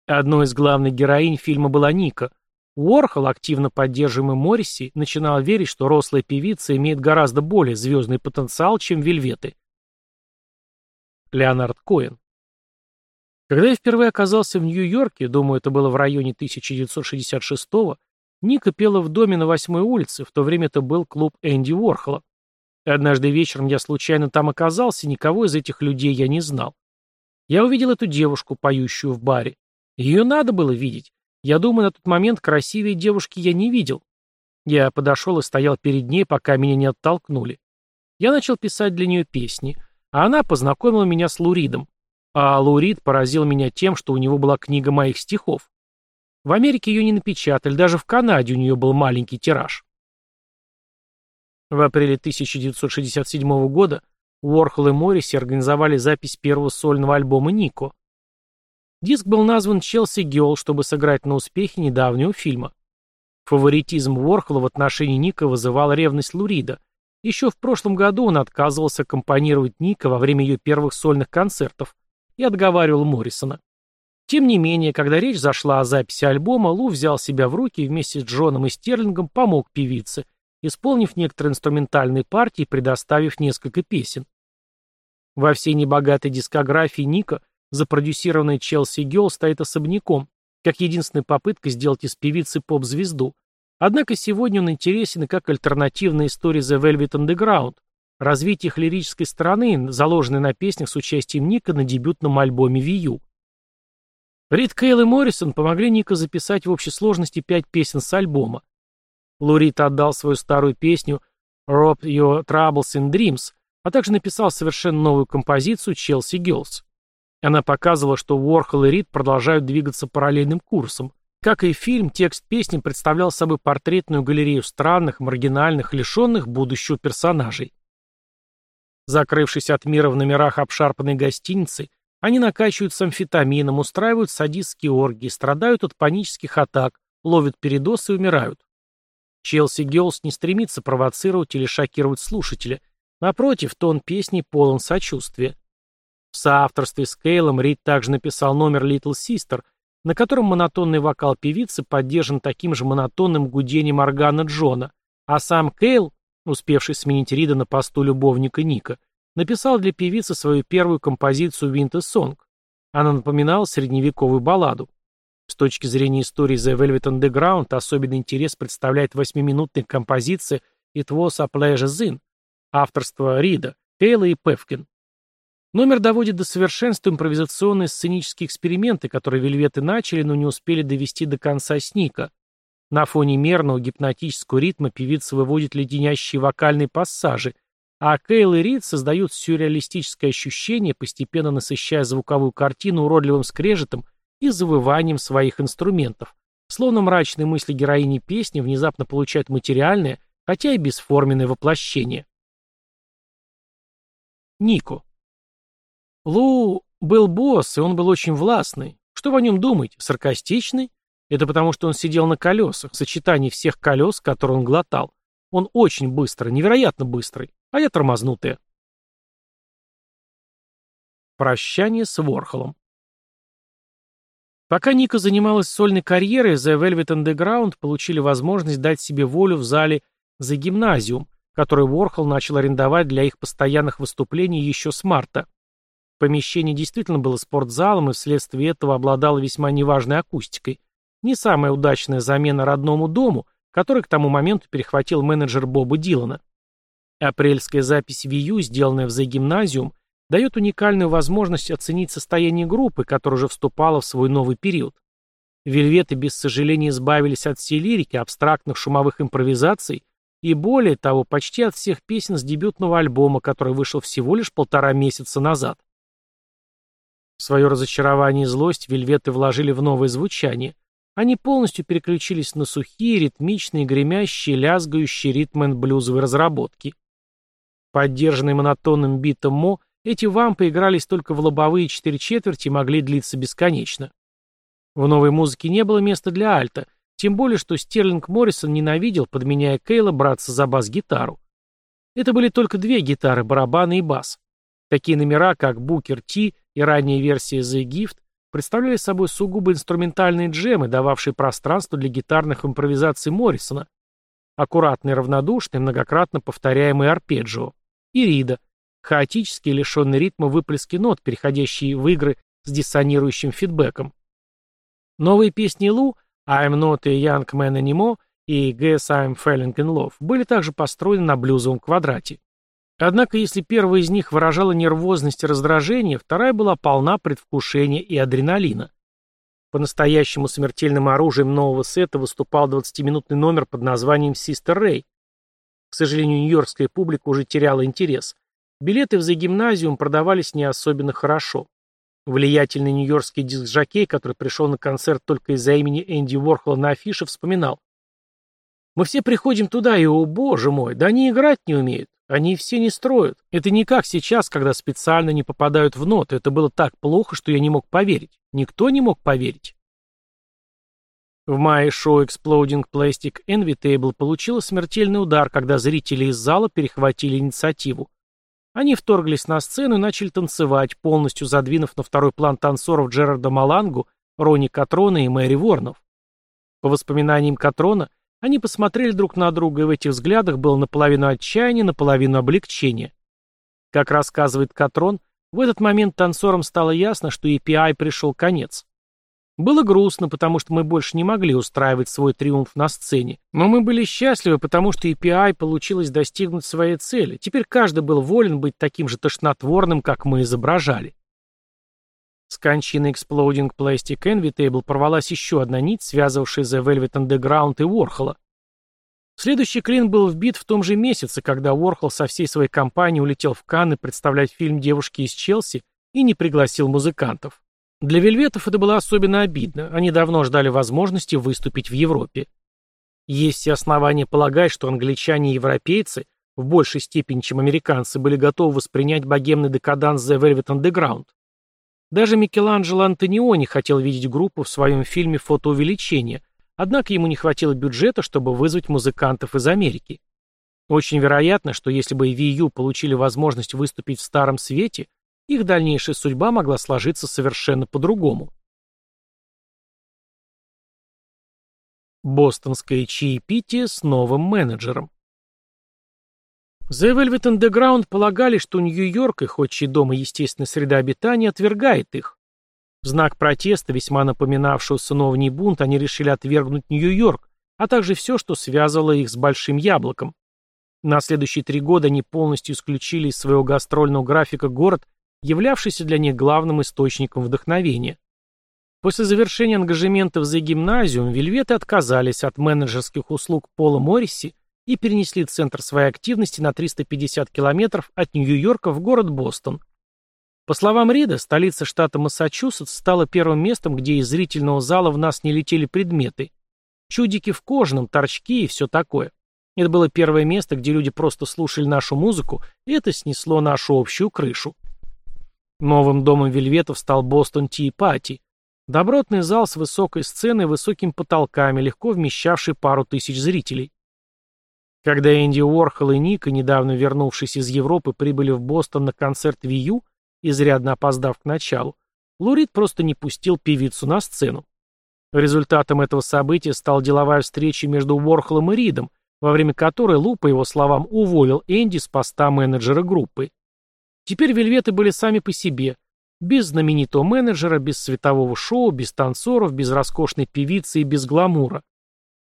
Одной из главных героинь фильма была Ника. Уорхол, активно поддерживаемый Морриси, начинал верить, что рослая певица имеет гораздо более звездный потенциал, чем вельветы. Леонард Коэн когда я впервые оказался в Нью-Йорке, думаю, это было в районе 1966-го, Ника пела в доме на восьмой улице, в то время это был клуб Энди Уорхола. Однажды вечером я случайно там оказался, никого из этих людей я не знал. Я увидел эту девушку, поющую в баре. Ее надо было видеть. Я думаю, на тот момент красивее девушки я не видел. Я подошел и стоял перед ней, пока меня не оттолкнули. Я начал писать для нее песни, а она познакомила меня с Луридом. А Лурид поразил меня тем, что у него была книга моих стихов. В Америке ее не напечатали, даже в Канаде у нее был маленький тираж. В апреле 1967 года Уорхол и Морриси организовали запись первого сольного альбома «Нико». Диск был назван «Челси Гелл», чтобы сыграть на успехе недавнего фильма. Фаворитизм Уорхола в отношении Ника вызывал ревность Лурида. Еще в прошлом году он отказывался аккомпанировать Ника во время ее первых сольных концертов, и отговаривал Моррисона. Тем не менее, когда речь зашла о записи альбома, Лу взял себя в руки и вместе с Джоном и Стерлингом помог певице, исполнив некоторые инструментальные партии и предоставив несколько песен. Во всей небогатой дискографии Ника запродюсированная Челси Гелл стоит особняком, как единственная попытка сделать из певицы поп-звезду. Однако сегодня он интересен и как альтернативная история The Velvet Underground, Развитие их лирической стороны, заложенной на песнях с участием Ника на дебютном альбоме Вию. Рид Кейл и Моррисон помогли Ника записать в общей сложности пять песен с альбома. Лурит отдал свою старую песню «Rob Your Troubles and Dreams», а также написал совершенно новую композицию «Chelsea Girls». Она показывала, что Уорхол и Рид продолжают двигаться параллельным курсом. Как и фильм, текст песни представлял собой портретную галерею странных, маргинальных, лишенных будущего персонажей. Закрывшись от мира в номерах обшарпанной гостиницы, они накачиваются амфетамином, устраивают садистские оргии, страдают от панических атак, ловят передоз и умирают. Челси Гелс не стремится провоцировать или шокировать слушателя. Напротив, тон песни полон сочувствия. В соавторстве с Кейлом Рид также написал номер Little Sister, на котором монотонный вокал певицы поддержан таким же монотонным гудением органа Джона, а сам Кейл, успевший сменить Рида на посту любовника Ника, написал для певицы свою первую композицию «Winter Song». Она напоминала средневековую балладу. С точки зрения истории The Velvet Underground особенный интерес представляет восьмиминутная композиция «It was a pleasure Zin» авторства Рида, Кейла и Певкин. Номер доводит до совершенства импровизационные сценические эксперименты, которые вельветы начали, но не успели довести до конца сника. На фоне мерного гипнотического ритма певица выводит леденящие вокальные пассажи, а Кейл и Рид создают сюрреалистическое ощущение, постепенно насыщая звуковую картину уродливым скрежетом и завыванием своих инструментов. Словно мрачные мысли героини песни внезапно получают материальное, хотя и бесформенное воплощение. Нико. Лу был босс, и он был очень властный. Что вы о нем думаете? Саркастичный? Это потому, что он сидел на колесах, сочетании всех колес, которые он глотал. Он очень быстрый, невероятно быстрый, а я тормознутая. Прощание с Ворхолом. Пока Ника занималась сольной карьерой, The Velvet Underground получили возможность дать себе волю в зале за гимназиум, который Ворхол начал арендовать для их постоянных выступлений еще с марта. Помещение действительно было спортзалом и вследствие этого обладало весьма неважной акустикой. Не самая удачная замена родному дому, который к тому моменту перехватил менеджер Боба Дилана. Апрельская запись Вию, сделанная в The Gymnasium, дает уникальную возможность оценить состояние группы, которая уже вступала в свой новый период. Вельветы без сожаления избавились от всей лирики, абстрактных шумовых импровизаций и, более того, почти от всех песен с дебютного альбома, который вышел всего лишь полтора месяца назад. Свое разочарование и злость вельветы вложили в новое звучание. Они полностью переключились на сухие, ритмичные, гремящие, лязгающие ритмы блюзовой разработки. Поддержанные монотонным битом Мо, эти вампы игрались только в лобовые четыре четверти и могли длиться бесконечно. В новой музыке не было места для альта, тем более, что Стерлинг Моррисон ненавидел, подменяя Кейла, браться за бас-гитару. Это были только две гитары, барабаны и бас. Такие номера, как Букер Ти и ранняя версия The Gift, представляли собой сугубо инструментальные джемы, дававшие пространство для гитарных импровизаций Моррисона, аккуратные, равнодушные, многократно повторяемые арпеджио, и Рида, хаотические, лишенные ритма выплески нот, переходящие в игры с диссонирующим фидбэком. Новые песни Лу «I'm not a young man anymore» и «Guess I'm falling in love» были также построены на блюзовом квадрате. Однако, если первая из них выражала нервозность и раздражение, вторая была полна предвкушения и адреналина. По-настоящему смертельным оружием нового сета выступал 20-минутный номер под названием «Систер Рэй». К сожалению, нью-йоркская публика уже теряла интерес. Билеты в The гимназиум продавались не особенно хорошо. Влиятельный нью-йоркский диск-жокей, который пришел на концерт только из-за имени Энди Уорхола на афише, вспоминал. «Мы все приходим туда, и, о боже мой, да они играть не умеют. Они все не строят. Это не как сейчас, когда специально не попадают в ноты. Это было так плохо, что я не мог поверить. Никто не мог поверить. В мае шоу Exploding Plastic Invitable получило смертельный удар, когда зрители из зала перехватили инициативу. Они вторглись на сцену и начали танцевать, полностью задвинув на второй план танцоров Джерарда Малангу, Рони Катрона и Мэри Ворнов. По воспоминаниям Катрона, они посмотрели друг на друга, и в этих взглядах было наполовину отчаяние, наполовину облегчение. Как рассказывает Катрон, в этот момент танцорам стало ясно, что EPI пришел конец. Было грустно, потому что мы больше не могли устраивать свой триумф на сцене. Но мы были счастливы, потому что EPI получилось достигнуть своей цели. Теперь каждый был волен быть таким же тошнотворным, как мы изображали. С кончиной Exploding Plastic Invitable порвалась еще одна нить, связывавшая The Velvet Underground и Уорхола. Следующий клин был вбит в том же месяце, когда Уорхол со всей своей компанией улетел в Канны представлять фильм «Девушки из Челси» и не пригласил музыкантов. Для вельветов это было особенно обидно, они давно ждали возможности выступить в Европе. Есть все основания полагать, что англичане и европейцы в большей степени, чем американцы, были готовы воспринять богемный декаданс The Velvet Underground. Даже Микеланджело Антониони хотел видеть группу в своем фильме «Фотоувеличение», однако ему не хватило бюджета, чтобы вызвать музыкантов из Америки. Очень вероятно, что если бы VU получили возможность выступить в Старом Свете, их дальнейшая судьба могла сложиться совершенно по-другому. Бостонское чаепитие с новым менеджером. The Velvet Underground полагали, что Нью-Йорк, и хоть чей дом и естественная среда обитания, отвергает их. В знак протеста, весьма напоминавшего сыновний бунт, они решили отвергнуть Нью-Йорк, а также все, что связывало их с Большим Яблоком. На следующие три года они полностью исключили из своего гастрольного графика город, являвшийся для них главным источником вдохновения. После завершения ангажементов за гимназиум Вельветы отказались от менеджерских услуг Пола Морриси и перенесли центр своей активности на 350 километров от Нью-Йорка в город Бостон. По словам Рида, столица штата Массачусетс стала первым местом, где из зрительного зала в нас не летели предметы. Чудики в кожаном, торчки и все такое. Это было первое место, где люди просто слушали нашу музыку, и это снесло нашу общую крышу. Новым домом Вельветов стал Бостон Ти Пати. Добротный зал с высокой сценой и высокими потолками, легко вмещавший пару тысяч зрителей. Когда Энди Уорхол и Ника, недавно вернувшись из Европы, прибыли в Бостон на концерт Вию, изрядно опоздав к началу, Лурид просто не пустил певицу на сцену. Результатом этого события стала деловая встреча между Уорхолом и Ридом, во время которой Лу, по его словам, уволил Энди с поста менеджера группы. Теперь вельветы были сами по себе, без знаменитого менеджера, без светового шоу, без танцоров, без роскошной певицы и без гламура.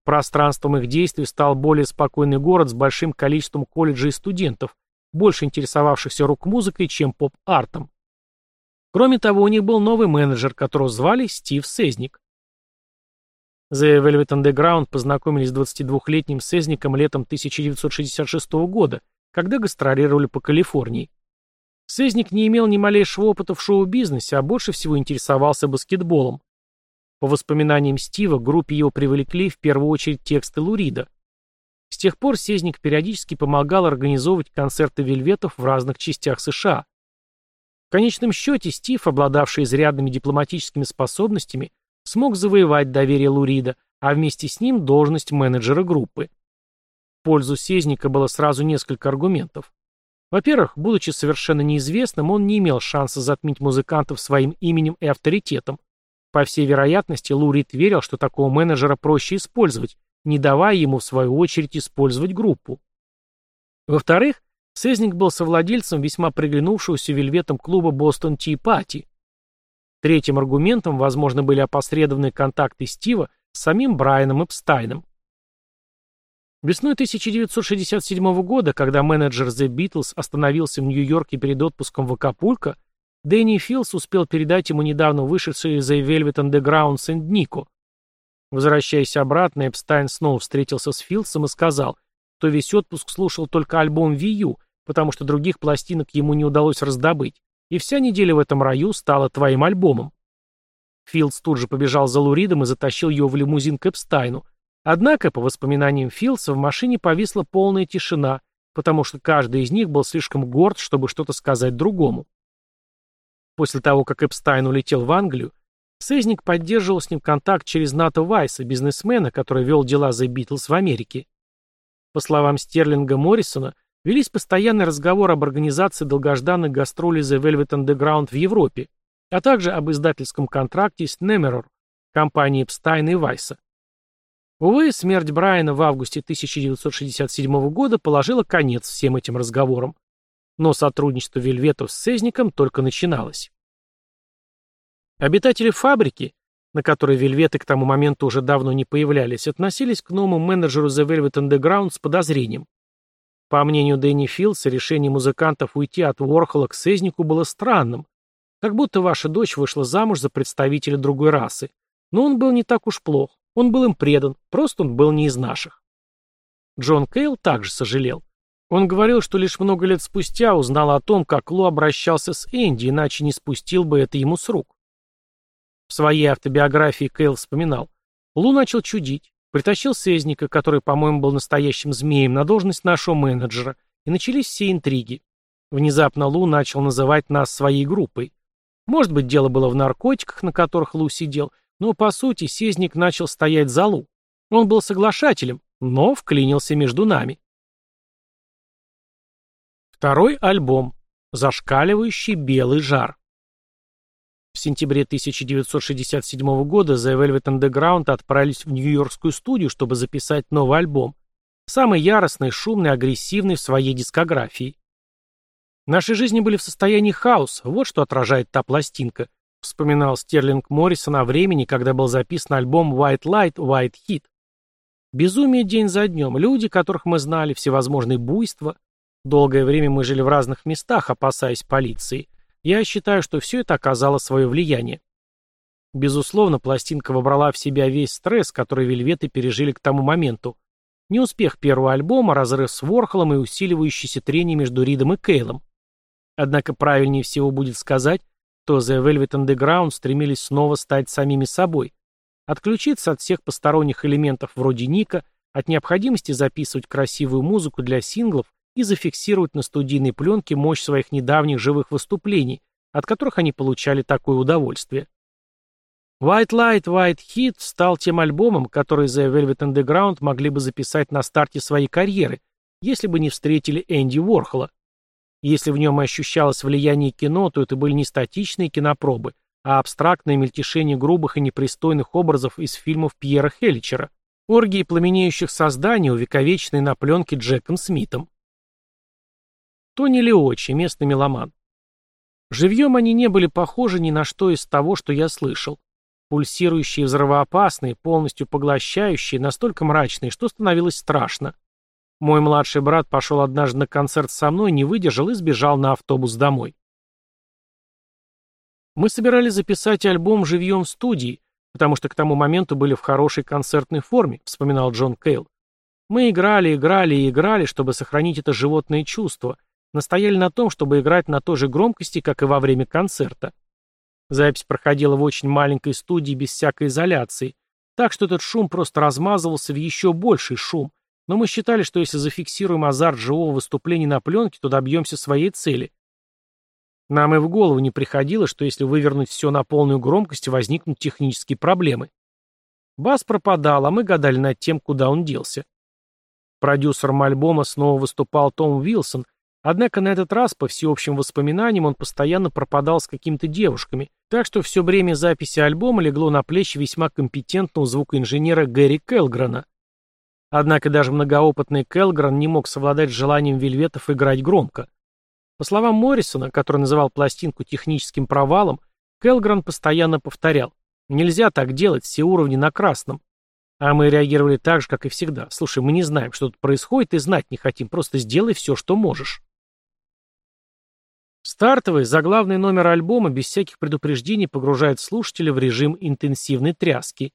Пространством их действий стал более спокойный город с большим количеством колледжей и студентов, больше интересовавшихся рок-музыкой, чем поп-артом. Кроме того, у них был новый менеджер, которого звали Стив Сезник. The Velvet Underground познакомились с 22-летним Сезником летом 1966 года, когда гастролировали по Калифорнии. Сезник не имел ни малейшего опыта в шоу-бизнесе, а больше всего интересовался баскетболом. По воспоминаниям Стива, группе его привлекли в первую очередь тексты Лурида. С тех пор Сезник периодически помогал организовывать концерты вельветов в разных частях США. В конечном счете Стив, обладавший изрядными дипломатическими способностями, смог завоевать доверие Лурида, а вместе с ним должность менеджера группы. В пользу Сезника было сразу несколько аргументов. Во-первых, будучи совершенно неизвестным, он не имел шанса затмить музыкантов своим именем и авторитетом. По всей вероятности, Лурид верил, что такого менеджера проще использовать, не давая ему, в свою очередь, использовать группу. Во-вторых, Сезник был совладельцем весьма приглянувшегося вельветом клуба «Бостон Ти Пати». Третьим аргументом, возможно, были опосредованные контакты Стива с самим Брайаном Эпстайном. Весной 1967 года, когда менеджер The Beatles остановился в Нью-Йорке перед отпуском в Акапулько, Дэнни Филс успел передать ему недавно вышедший The Velvet Underground Сент Нико. Возвращаясь обратно, Эпстайн снова встретился с Филсом и сказал, что весь отпуск слушал только альбом Wii потому что других пластинок ему не удалось раздобыть, и вся неделя в этом раю стала твоим альбомом. Филдс тут же побежал за Луридом и затащил его в лимузин к Эпстайну, Однако, по воспоминаниям Филса, в машине повисла полная тишина, потому что каждый из них был слишком горд, чтобы что-то сказать другому. После того, как Эпстайн улетел в Англию, Сезник поддерживал с ним контакт через Ната Вайса, бизнесмена, который вел дела за Битлз в Америке. По словам Стерлинга Моррисона, велись постоянные разговоры об организации долгожданных гастролей The Velvet Underground в Европе, а также об издательском контракте с Немерор, компанией Эпстайна и Вайса. Увы, смерть Брайана в августе 1967 года положила конец всем этим разговорам. Но сотрудничество Вельветов с Сезником только начиналось. Обитатели фабрики, на которой Вельветы к тому моменту уже давно не появлялись, относились к новому менеджеру The Velvet Underground с подозрением. По мнению Дэнни Филдса, решение музыкантов уйти от Уорхола к Сезнику было странным, как будто ваша дочь вышла замуж за представителя другой расы. Но он был не так уж плох. Он был им предан, просто он был не из наших. Джон Кейл также сожалел. Он говорил, что лишь много лет спустя узнал о том, как Лу обращался с Энди, иначе не спустил бы это ему с рук. В своей автобиографии Кейл вспоминал. Лу начал чудить, притащил Сезника, который, по-моему, был настоящим змеем, на должность нашего менеджера, и начались все интриги. Внезапно Лу начал называть нас своей группой. Может быть, дело было в наркотиках, на которых Лу сидел, Но, по сути, Сезник начал стоять за Лу. Он был соглашателем, но вклинился между нами. Второй альбом. Зашкаливающий белый жар. В сентябре 1967 года The Velvet Underground отправились в Нью-Йоркскую студию, чтобы записать новый альбом. Самый яростный, шумный, агрессивный в своей дискографии. Наши жизни были в состоянии хаоса, вот что отражает та пластинка, вспоминал Стерлинг Моррисон о времени, когда был записан альбом White Light, White Heat. Безумие день за днем, люди, которых мы знали, всевозможные буйства. Долгое время мы жили в разных местах, опасаясь полиции. Я считаю, что все это оказало свое влияние. Безусловно, пластинка вобрала в себя весь стресс, который вельветы пережили к тому моменту. Неуспех первого альбома, разрыв с Ворхолом и усиливающееся трение между Ридом и Кейлом. Однако правильнее всего будет сказать, что The Velvet Underground стремились снова стать самими собой, отключиться от всех посторонних элементов вроде Ника, от необходимости записывать красивую музыку для синглов и зафиксировать на студийной пленке мощь своих недавних живых выступлений, от которых они получали такое удовольствие. White Light, White Heat стал тем альбомом, который The Velvet Underground могли бы записать на старте своей карьеры, если бы не встретили Энди Уорхола. Если в нем ощущалось влияние кино, то это были не статичные кинопробы, а абстрактное мельтешение грубых и непристойных образов из фильмов Пьера Хелличера, оргии пламенеющих созданий, увековеченные на пленке Джеком Смитом. Тони Леочи, местный меломан. Живьем они не были похожи ни на что из того, что я слышал. Пульсирующие, взрывоопасные, полностью поглощающие, настолько мрачные, что становилось страшно. Мой младший брат пошел однажды на концерт со мной, не выдержал и сбежал на автобус домой. Мы собирались записать альбом живьем в студии, потому что к тому моменту были в хорошей концертной форме, вспоминал Джон Кейл. Мы играли, играли и играли, чтобы сохранить это животное чувство, настояли на том, чтобы играть на той же громкости, как и во время концерта. Запись проходила в очень маленькой студии без всякой изоляции, так что этот шум просто размазывался в еще больший шум, но мы считали, что если зафиксируем азарт живого выступления на пленке, то добьемся своей цели. Нам и в голову не приходило, что если вывернуть все на полную громкость, возникнут технические проблемы. Бас пропадал, а мы гадали над тем, куда он делся. Продюсером альбома снова выступал Том Уилсон, однако на этот раз, по всеобщим воспоминаниям, он постоянно пропадал с какими-то девушками, так что все время записи альбома легло на плечи весьма компетентного звукоинженера Гэри Келграна. Однако даже многоопытный Келгран не мог совладать с желанием вельветов играть громко. По словам Моррисона, который называл пластинку техническим провалом, Келгран постоянно повторял «Нельзя так делать, все уровни на красном». А мы реагировали так же, как и всегда. «Слушай, мы не знаем, что тут происходит, и знать не хотим, просто сделай все, что можешь». Стартовый, заглавный номер альбома без всяких предупреждений погружает слушателя в режим интенсивной тряски.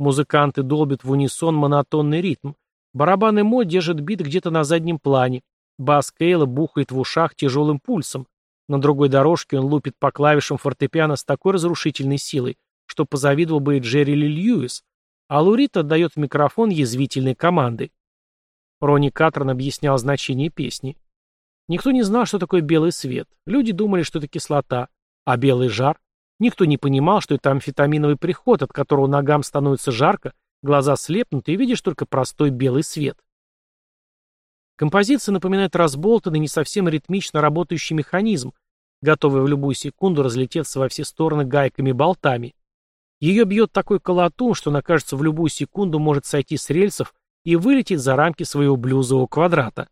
Музыканты долбят в унисон монотонный ритм. Барабаны Мо держат бит где-то на заднем плане. Бас Кейла бухает в ушах тяжелым пульсом. На другой дорожке он лупит по клавишам фортепиано с такой разрушительной силой, что позавидовал бы и Джерри Ли Льюис, а Лурит отдает в микрофон язвительной команды. Ронни Катрон объяснял значение песни. Никто не знал, что такое белый свет. Люди думали, что это кислота. А белый жар? Никто не понимал, что это амфетаминовый приход, от которого ногам становится жарко, глаза слепнут, и видишь только простой белый свет. Композиция напоминает разболтанный, не совсем ритмично работающий механизм, готовый в любую секунду разлететься во все стороны гайками-болтами. Ее бьет такой колотун, что она, кажется, в любую секунду может сойти с рельсов и вылететь за рамки своего блюзового квадрата.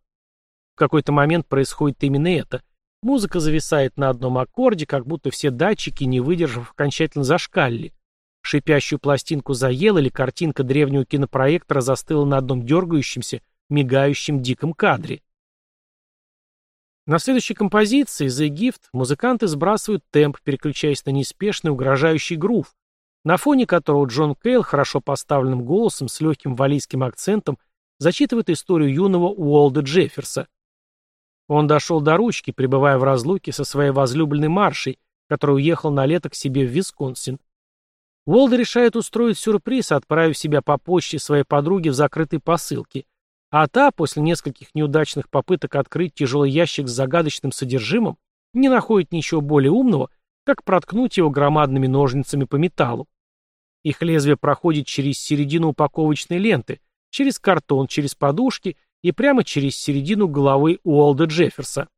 В какой-то момент происходит именно это. Музыка зависает на одном аккорде, как будто все датчики, не выдержав, окончательно зашкалили. Шипящую пластинку заел или картинка древнего кинопроектора застыла на одном дергающемся, мигающем диком кадре. На следующей композиции «The Gift» музыканты сбрасывают темп, переключаясь на неспешный угрожающий грув, на фоне которого Джон Кейл хорошо поставленным голосом с легким валийским акцентом зачитывает историю юного Уолда Джефферса. Он дошел до ручки, пребывая в разлуке со своей возлюбленной Маршей, которая уехал на лето к себе в Висконсин. Уолда решает устроить сюрприз, отправив себя по почте своей подруге в закрытой посылке – а та, после нескольких неудачных попыток открыть тяжелый ящик с загадочным содержимым, не находит ничего более умного, как проткнуть его громадными ножницами по металлу. Их лезвие проходит через середину упаковочной ленты, через картон, через подушки и прямо через середину головы Уолда Джефферса.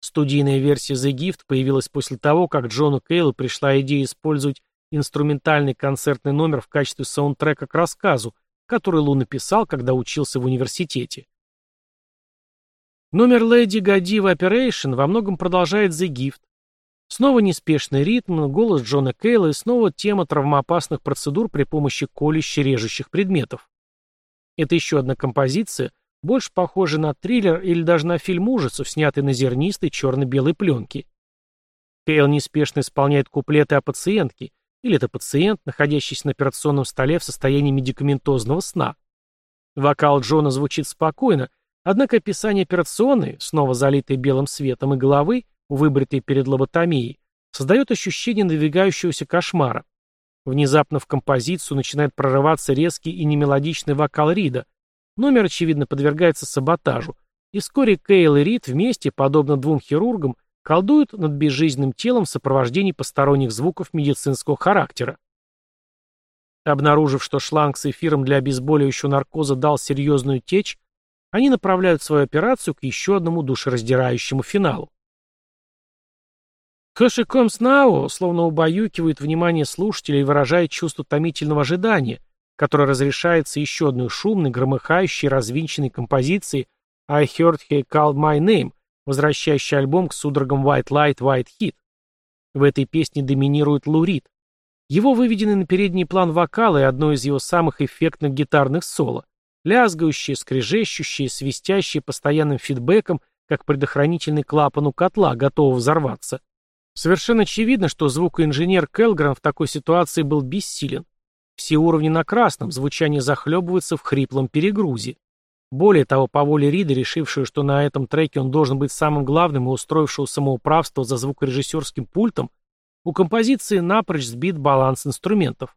Студийная версия The Gift появилась после того, как Джону Кейлу пришла идея использовать инструментальный концертный номер в качестве саундтрека к рассказу, который Лу написал, когда учился в университете. Номер Lady Godiva Operation во многом продолжает The Gift. Снова неспешный ритм, голос Джона Кейла и снова тема травмоопасных процедур при помощи колюще-режущих предметов. Это еще одна композиция, больше похожая на триллер или даже на фильм ужасов, снятый на зернистой черно-белой пленке. Кейл неспешно исполняет куплеты о пациентке, или это пациент, находящийся на операционном столе в состоянии медикаментозного сна. Вокал Джона звучит спокойно, однако описание операционной, снова залитой белым светом и головы, выбритой перед лоботомией, создает ощущение надвигающегося кошмара. Внезапно в композицию начинает прорываться резкий и немелодичный вокал Рида. Номер, очевидно, подвергается саботажу, и вскоре Кейл и Рид вместе, подобно двум хирургам, колдуют над безжизненным телом в сопровождении посторонних звуков медицинского характера. Обнаружив, что шланг с эфиром для обезболивающего наркоза дал серьезную течь, они направляют свою операцию к еще одному душераздирающему финалу. Хэши Комс словно убаюкивает внимание слушателей и выражает чувство томительного ожидания, которое разрешается еще одной шумной, громыхающей, развинченной композицией I Heard He Called My Name, возвращающий альбом к судорогам White Light, White Heat. В этой песне доминирует Лурид. Его выведенный на передний план вокал и одно из его самых эффектных гитарных соло, лязгающее, скрежещущее, свистящее постоянным фидбэком, как предохранительный клапан у котла, готового взорваться. Совершенно очевидно, что звукоинженер Келграм в такой ситуации был бессилен. Все уровни на красном, звучание захлебывается в хриплом перегрузе. Более того, по воле Рида, решившего, что на этом треке он должен быть самым главным и устроившего самоуправство за звукорежиссерским пультом, у композиции напрочь сбит баланс инструментов.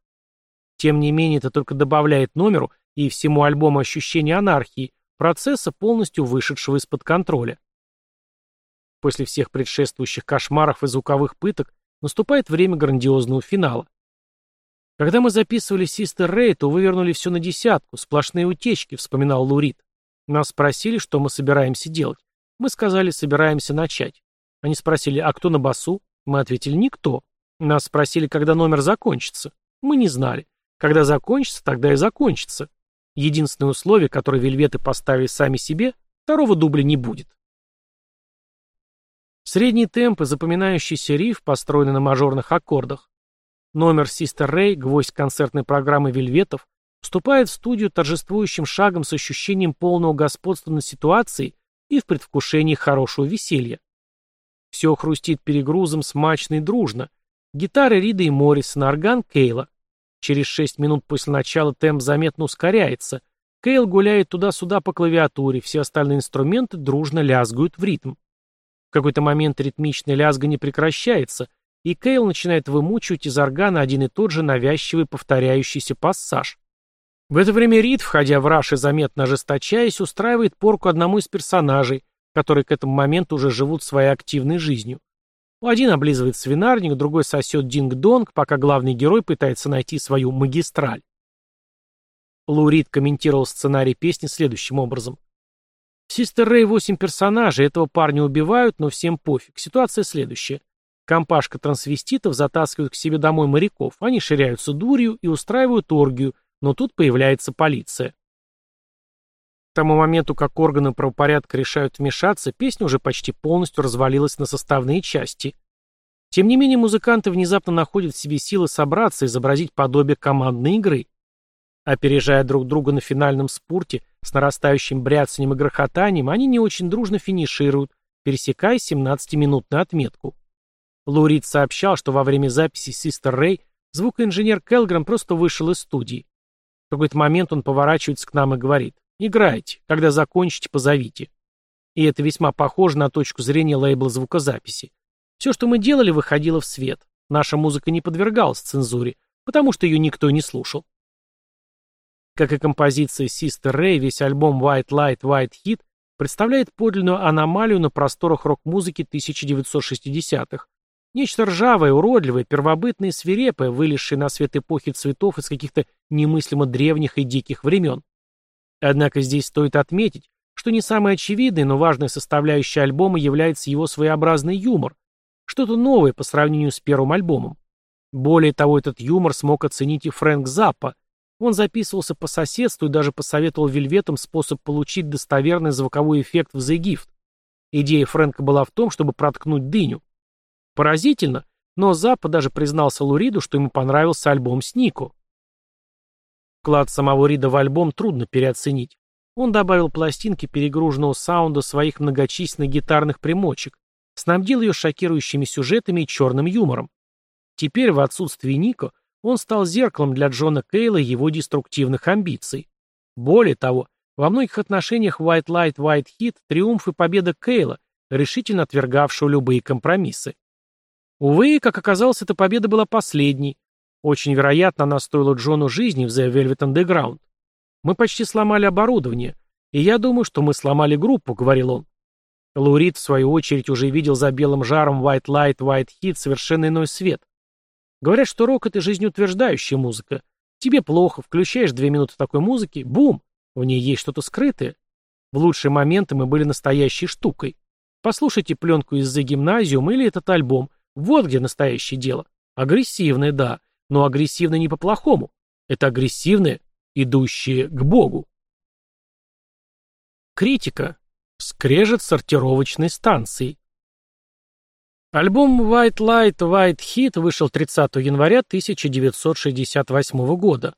Тем не менее, это только добавляет номеру и всему альбому ощущение анархии, процесса, полностью вышедшего из-под контроля. После всех предшествующих кошмаров и звуковых пыток наступает время грандиозного финала. Когда мы записывали Систер Рэй, то вывернули все на десятку, сплошные утечки, вспоминал Лурид. Нас спросили, что мы собираемся делать. Мы сказали, собираемся начать. Они спросили, а кто на басу? Мы ответили, никто. Нас спросили, когда номер закончится. Мы не знали. Когда закончится, тогда и закончится. Единственное условие, которое вельветы поставили сами себе, второго дубля не будет. Средний темп и запоминающийся риф, построенный на мажорных аккордах. Номер Систер Рэй, гвоздь концертной программы вельветов, вступает в студию торжествующим шагом с ощущением полного господства над ситуацией и в предвкушении хорошего веселья. Все хрустит перегрузом смачно и дружно. Гитары Рида и Моррисона, орган Кейла. Через шесть минут после начала темп заметно ускоряется. Кейл гуляет туда-сюда по клавиатуре, все остальные инструменты дружно лязгают в ритм. Какой-то момент ритмичное лязга не прекращается, и Кейл начинает вымучивать из органа один и тот же навязчивый повторяющийся пассаж. В это время Рид, входя в раш и заметно ожесточаясь, устраивает порку одному из персонажей, которые к этому моменту уже живут своей активной жизнью. Один облизывает свинарник, другой сосет динг-донг, пока главный герой пытается найти свою магистраль. Лу Рид комментировал сценарий песни следующим образом. Систер Рэй восемь персонажей, этого парня убивают, но всем пофиг. Ситуация следующая. Компашка трансвеститов затаскивают к себе домой моряков, они ширяются дурью и устраивают оргию, но тут появляется полиция. К тому моменту, как органы правопорядка решают вмешаться, песня уже почти полностью развалилась на составные части. Тем не менее, музыканты внезапно находят в себе силы собраться и изобразить подобие командной игры. Опережая друг друга на финальном спурте с нарастающим бряцанием и грохотанием, они не очень дружно финишируют, пересекая 17-минутную отметку. Лурид сообщал, что во время записи «Систер Рэй» звукоинженер Келграм просто вышел из студии. В какой-то момент он поворачивается к нам и говорит «Играйте, когда закончите, позовите». И это весьма похоже на точку зрения лейбла звукозаписи. Все, что мы делали, выходило в свет. Наша музыка не подвергалась цензуре, потому что ее никто не слушал. Как и композиция Sister Ray, весь альбом White Light, White Heat представляет подлинную аномалию на просторах рок-музыки 1960-х, Нечто ржавое, уродливое, первобытное и свирепое, вылезшее на свет эпохи цветов из каких-то немыслимо древних и диких времен. Однако здесь стоит отметить, что не самой очевидной, но важной составляющей альбома является его своеобразный юмор, что-то новое по сравнению с первым альбомом. Более того, этот юмор смог оценить и Фрэнк Заппа. Он записывался по соседству и даже посоветовал Вельветам способ получить достоверный звуковой эффект в The Gift. Идея Фрэнка была в том, чтобы проткнуть дыню. Поразительно, но Заппа даже признался Луриду, что ему понравился альбом с Нико. Вклад самого Рида в альбом трудно переоценить. Он добавил пластинки перегруженного саунда своих многочисленных гитарных примочек, снабдил ее шокирующими сюжетами и черным юмором. Теперь, в отсутствии Нико, он стал зеркалом для Джона Кейла и его деструктивных амбиций. Более того, во многих отношениях White Light, White Heat – триумф и победа Кейла, решительно отвергавшего любые компромиссы. Увы, как оказалось, эта победа была последней. Очень вероятно, она стоила Джону жизни в The Velvet Underground. Мы почти сломали оборудование, и я думаю, что мы сломали группу, говорил он. Лурид, в свою очередь, уже видел за белым жаром White Light, White Heat совершенно иной свет. Говорят, что рок — это жизнеутверждающая музыка. Тебе плохо, включаешь две минуты такой музыки, бум, в ней есть что-то скрытое. В лучшие моменты мы были настоящей штукой. Послушайте пленку из «За гимназиум» или этот альбом, вот где настоящее дело. Агрессивное, да, но агрессивное не по-плохому. Это агрессивное, идущее к Богу. Критика. Скрежет сортировочной станции. Альбом White Light, White Heat вышел 30 января 1968 года.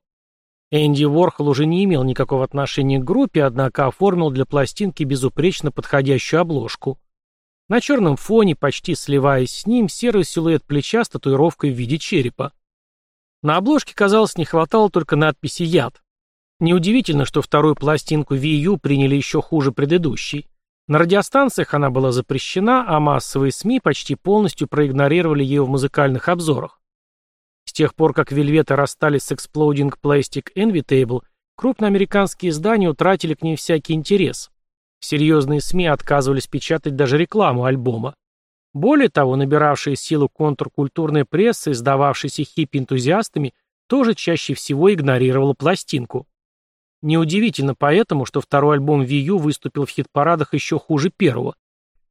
Энди Уорхол уже не имел никакого отношения к группе, однако оформил для пластинки безупречно подходящую обложку. На черном фоне, почти сливаясь с ним, серый силуэт плеча с татуировкой в виде черепа. На обложке, казалось, не хватало только надписи «Яд». Неудивительно, что вторую пластинку VU приняли еще хуже предыдущей. На радиостанциях она была запрещена, а массовые СМИ почти полностью проигнорировали ее в музыкальных обзорах. С тех пор, как Вельветы расстались с Exploding Plastic Invitable, крупноамериканские издания утратили к ней всякий интерес. Серьезные СМИ отказывались печатать даже рекламу альбома. Более того, набиравшая силу контркультурная пресса, издававшаяся хиппи-энтузиастами, тоже чаще всего игнорировала пластинку. Неудивительно поэтому, что второй альбом Вию выступил в хит-парадах еще хуже первого.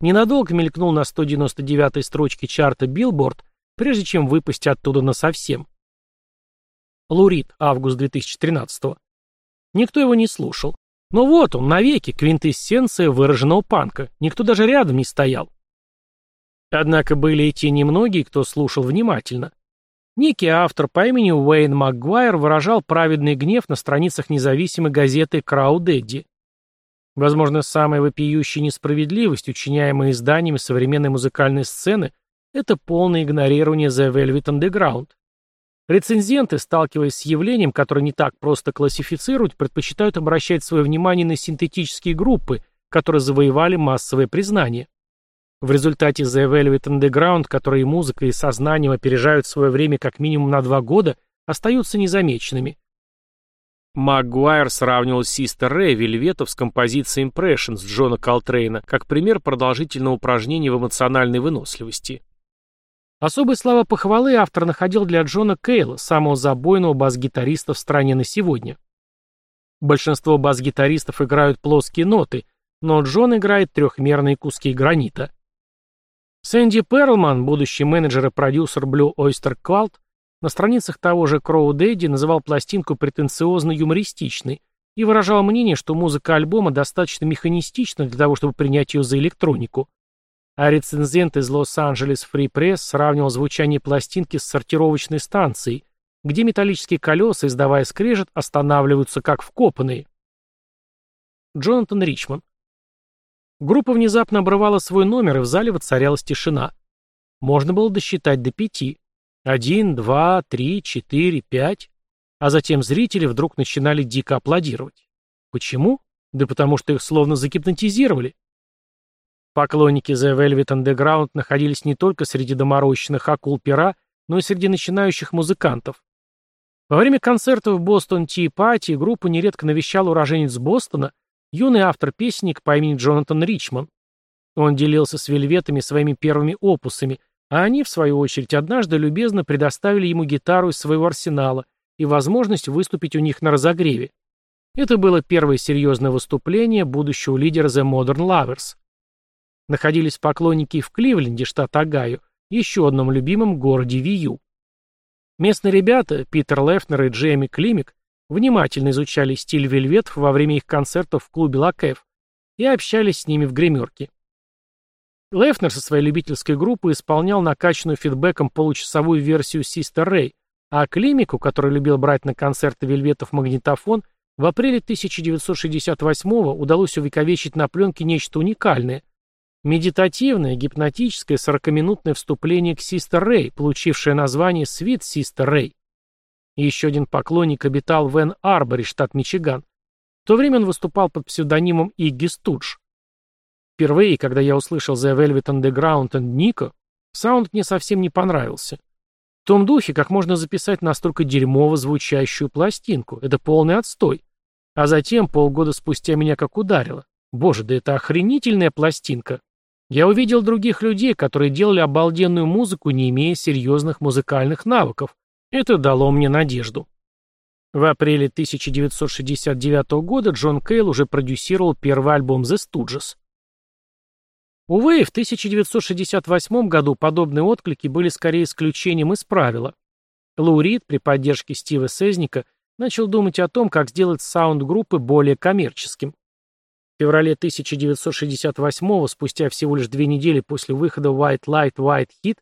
Ненадолго мелькнул на 199-й строчке чарта Billboard, прежде чем выпустить оттуда насовсем. Лурид, август 2013 -го. Никто его не слушал. Но вот он, навеки, квинтэссенция выраженного панка. Никто даже рядом не стоял. Однако были и те немногие, кто слушал внимательно. Некий автор по имени Уэйн Макгуайр выражал праведный гнев на страницах независимой газеты «Краудедди». Возможно, самая вопиющая несправедливость, учиняемая изданиями современной музыкальной сцены, это полное игнорирование The Velvet Underground. Рецензенты, сталкиваясь с явлением, которое не так просто классифицировать, предпочитают обращать свое внимание на синтетические группы, которые завоевали массовое признание. В результате The Velvet Underground, которые музыка, и сознанием опережают свое время как минимум на два года, остаются незамеченными. Магуайр сравнивал Систер Рэй Вельветов с композицией Impressions Джона Колтрейна как пример продолжительного упражнения в эмоциональной выносливости. Особой слава похвалы автор находил для Джона Кейла, самого забойного бас-гитариста в стране на сегодня. Большинство бас-гитаристов играют плоские ноты, но Джон играет трехмерные куски гранита. Сэнди Перлман, будущий менеджер и продюсер Blue Oyster Cult, на страницах того же Кроу Дэдди называл пластинку претенциозно-юмористичной и выражал мнение, что музыка альбома достаточно механистична для того, чтобы принять ее за электронику. А рецензент из Лос-Анджелес Free Press сравнивал звучание пластинки с сортировочной станцией, где металлические колеса, издавая скрежет, останавливаются как вкопанные. Джонатан Ричман. Группа внезапно обрывала свой номер, и в зале воцарялась тишина. Можно было досчитать до пяти. Один, два, три, четыре, пять. А затем зрители вдруг начинали дико аплодировать. Почему? Да потому что их словно загипнотизировали. Поклонники The Velvet Underground находились не только среди доморощенных акул пера, но и среди начинающих музыкантов. Во время концертов в Бостон Ти Пати группу нередко навещал уроженец Бостона, юный автор-песенник по имени Джонатан Ричман. Он делился с вельветами своими первыми опусами, а они, в свою очередь, однажды любезно предоставили ему гитару из своего арсенала и возможность выступить у них на разогреве. Это было первое серьезное выступление будущего лидера The Modern Lovers. Находились поклонники в Кливленде, штат Огайо, еще одном любимом городе Вию. Местные ребята, Питер Лефнер и Джейми Климик, внимательно изучали стиль вельветов во время их концертов в клубе Лакеф и общались с ними в гримерке. Лефнер со своей любительской группой исполнял накачанную фидбэком получасовую версию Sister Ray, а Климику, который любил брать на концерты вельветов магнитофон, в апреле 1968-го удалось увековечить на пленке нечто уникальное – Медитативное, гипнотическое, сорокаминутное вступление к Систер Рэй, получившее название «Свит Систер Рэй». Еще один поклонник обитал в Энн-Арборе, штат Мичиган. В то время он выступал под псевдонимом Игги Студж. Впервые, когда я услышал The Velvet Underground and Nico, саунд мне совсем не понравился. В том духе, как можно записать настолько дерьмово звучащую пластинку. Это полный отстой. А затем, полгода спустя, меня как ударило. Боже, да это охренительная пластинка. Я увидел других людей, которые делали обалденную музыку, не имея серьезных музыкальных навыков. Это дало мне надежду. В апреле 1969 года Джон Кейл уже продюсировал первый альбом The Stooges. Увы, в 1968 году подобные отклики были скорее исключением из правила. Лou Рид при поддержке Стива Сезника начал думать о том, как сделать саунд группы более коммерческим. В феврале 1968 спустя всего лишь две недели после выхода White Light, White Heat,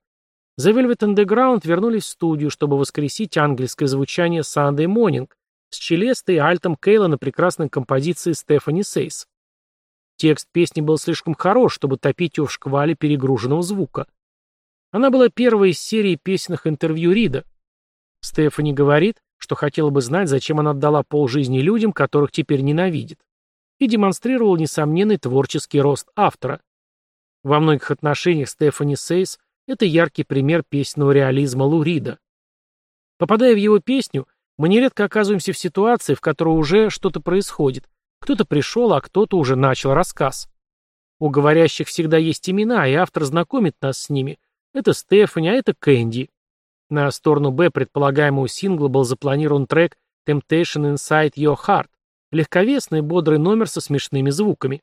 The Velvet Underground вернулись в студию, чтобы воскресить ангельское звучание Sunday Morning с Челестой и альтом Кейла на прекрасной композиции Стефани Сейс. Текст песни был слишком хорош, чтобы топить его в шквале перегруженного звука. Она была первой из серии песенных интервью Рида. Стефани говорит, что хотела бы знать, зачем она отдала полжизни людям, которых теперь ненавидит и демонстрировал несомненный творческий рост автора. Во многих отношениях Стефани Сейс – это яркий пример песенного реализма Лурида. Попадая в его песню, мы нередко оказываемся в ситуации, в которой уже что-то происходит. Кто-то пришел, а кто-то уже начал рассказ. У говорящих всегда есть имена, и автор знакомит нас с ними. Это Стефани, а это Кэнди. На сторону Б предполагаемого сингла был запланирован трек Temptation Inside Your Heart, Легковесный, бодрый номер со смешными звуками.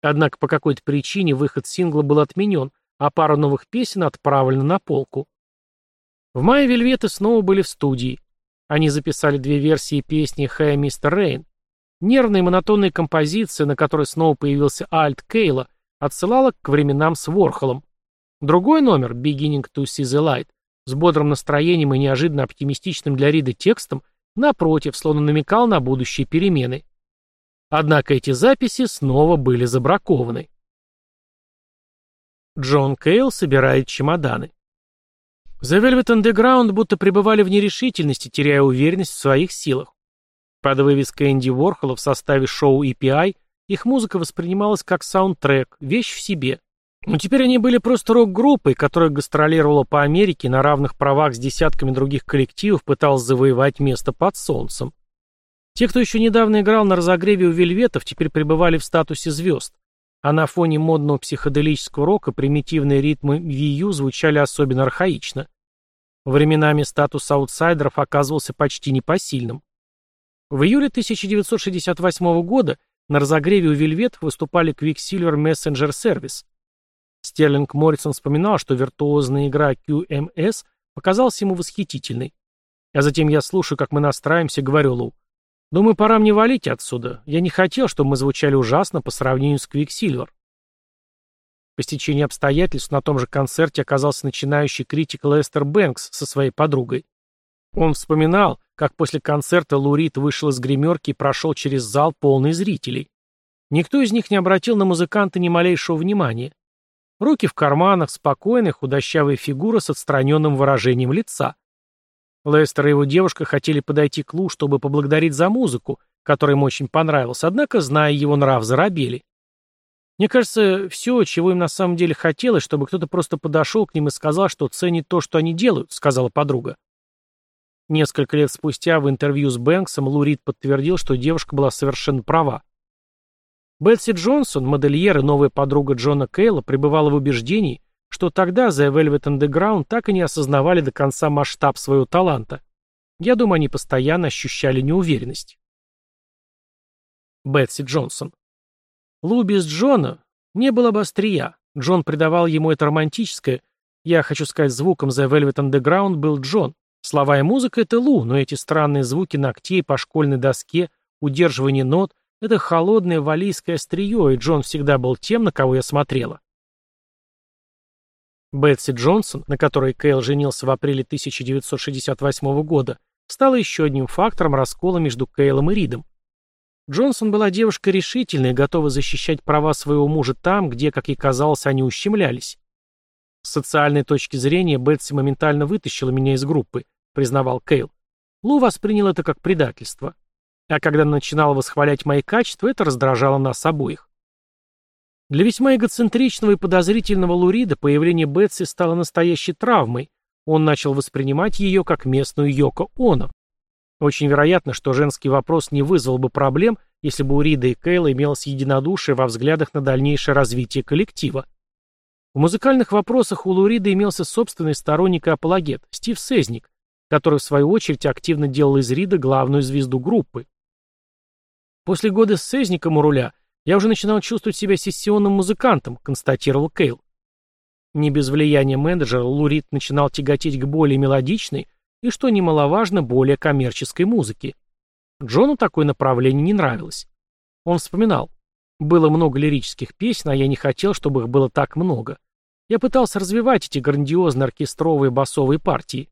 Однако по какой-то причине выход сингла был отменен, а пара новых песен отправлена на полку. В мае Вельветы снова были в студии. Они записали две версии песни «Hey, Mr. Rain». Нервная и монотонная композиция, на которой снова появился альт Кейла, отсылала к временам с Ворхолом. Другой номер, «Beginning to see the light», с бодрым настроением и неожиданно оптимистичным для Рида текстом, Напротив, словно намекал на будущие перемены. Однако эти записи снова были забракованы. Джон Кейл собирает чемоданы. The Velvet Underground будто пребывали в нерешительности, теряя уверенность в своих силах. Под вывеской Энди Ворхола в составе шоу EPI их музыка воспринималась как саундтрек, вещь в себе. Но теперь они были просто рок-группой, которая гастролировала по Америке на равных правах с десятками других коллективов, пыталась завоевать место под солнцем. Те, кто еще недавно играл на разогреве у Вельветов, теперь пребывали в статусе звезд. А на фоне модного психоделического рока примитивные ритмы Вию звучали особенно архаично. Временами статус аутсайдеров оказывался почти непосильным. В июле 1968 года на разогреве у Вельветов выступали Quicksilver Messenger Service. Стерлинг Моррисон вспоминал, что виртуозная игра QMS показалась ему восхитительной. А затем я слушаю, как мы настраиваемся, говорю Лу. Думаю, пора мне валить отсюда. Я не хотел, чтобы мы звучали ужасно по сравнению с Quicksilver. По стечению обстоятельств на том же концерте оказался начинающий критик Лестер Бэнкс со своей подругой. Он вспоминал, как после концерта Лурид вышел из гримерки и прошел через зал полный зрителей. Никто из них не обратил на музыканта ни малейшего внимания. Руки в карманах, спокойная, худощавая фигура с отстраненным выражением лица. Лестер и его девушка хотели подойти к Лу, чтобы поблагодарить за музыку, которая им очень понравилась, однако, зная его нрав, заробели. Мне кажется, все, чего им на самом деле хотелось, чтобы кто-то просто подошел к ним и сказал, что ценит то, что они делают, сказала подруга. Несколько лет спустя в интервью с Бэнксом Лу Рид подтвердил, что девушка была совершенно права. Бетси Джонсон, модельер и новая подруга Джона Кейла, пребывала в убеждении, что тогда The Velvet Underground так и не осознавали до конца масштаб своего таланта. Я думаю, они постоянно ощущали неуверенность. Бетси Джонсон. Лу без Джона не было бы острия. Джон придавал ему это романтическое. Я хочу сказать, звуком The Velvet Underground был Джон. Слова и музыка — это Лу, но эти странные звуки ногтей по школьной доске, удерживание нот — это холодное валийское острие, и Джон всегда был тем, на кого я смотрела. Бетси Джонсон, на которой Кейл женился в апреле 1968 года, стала еще одним фактором раскола между Кейлом и Ридом. Джонсон была девушкой решительной и готова защищать права своего мужа там, где, как ей казалось, они ущемлялись. С социальной точки зрения Бетси моментально вытащила меня из группы, признавал Кейл. Лу воспринял это как предательство. А когда начинала восхвалять мои качества, это раздражало нас обоих. Для весьма эгоцентричного и подозрительного Лурида появление Бетси стало настоящей травмой. Он начал воспринимать ее как местную Йоко Оно. Очень вероятно, что женский вопрос не вызвал бы проблем, если бы у Рида и Кейла имелось единодушие во взглядах на дальнейшее развитие коллектива. В музыкальных вопросах у Лурида имелся собственный сторонник и апологет, Стив Сезник, который в свою очередь активно делал из Рида главную звезду группы. После года с Сезником у руля «Я уже начинал чувствовать себя сессионным музыкантом», — констатировал Кейл. Не без влияния менеджера Лурид начинал тяготеть к более мелодичной и, что немаловажно, более коммерческой музыке. Джону такое направление не нравилось. Он вспоминал. Было много лирических песен, а я не хотел, чтобы их было так много. Я пытался развивать эти грандиозные оркестровые басовые партии.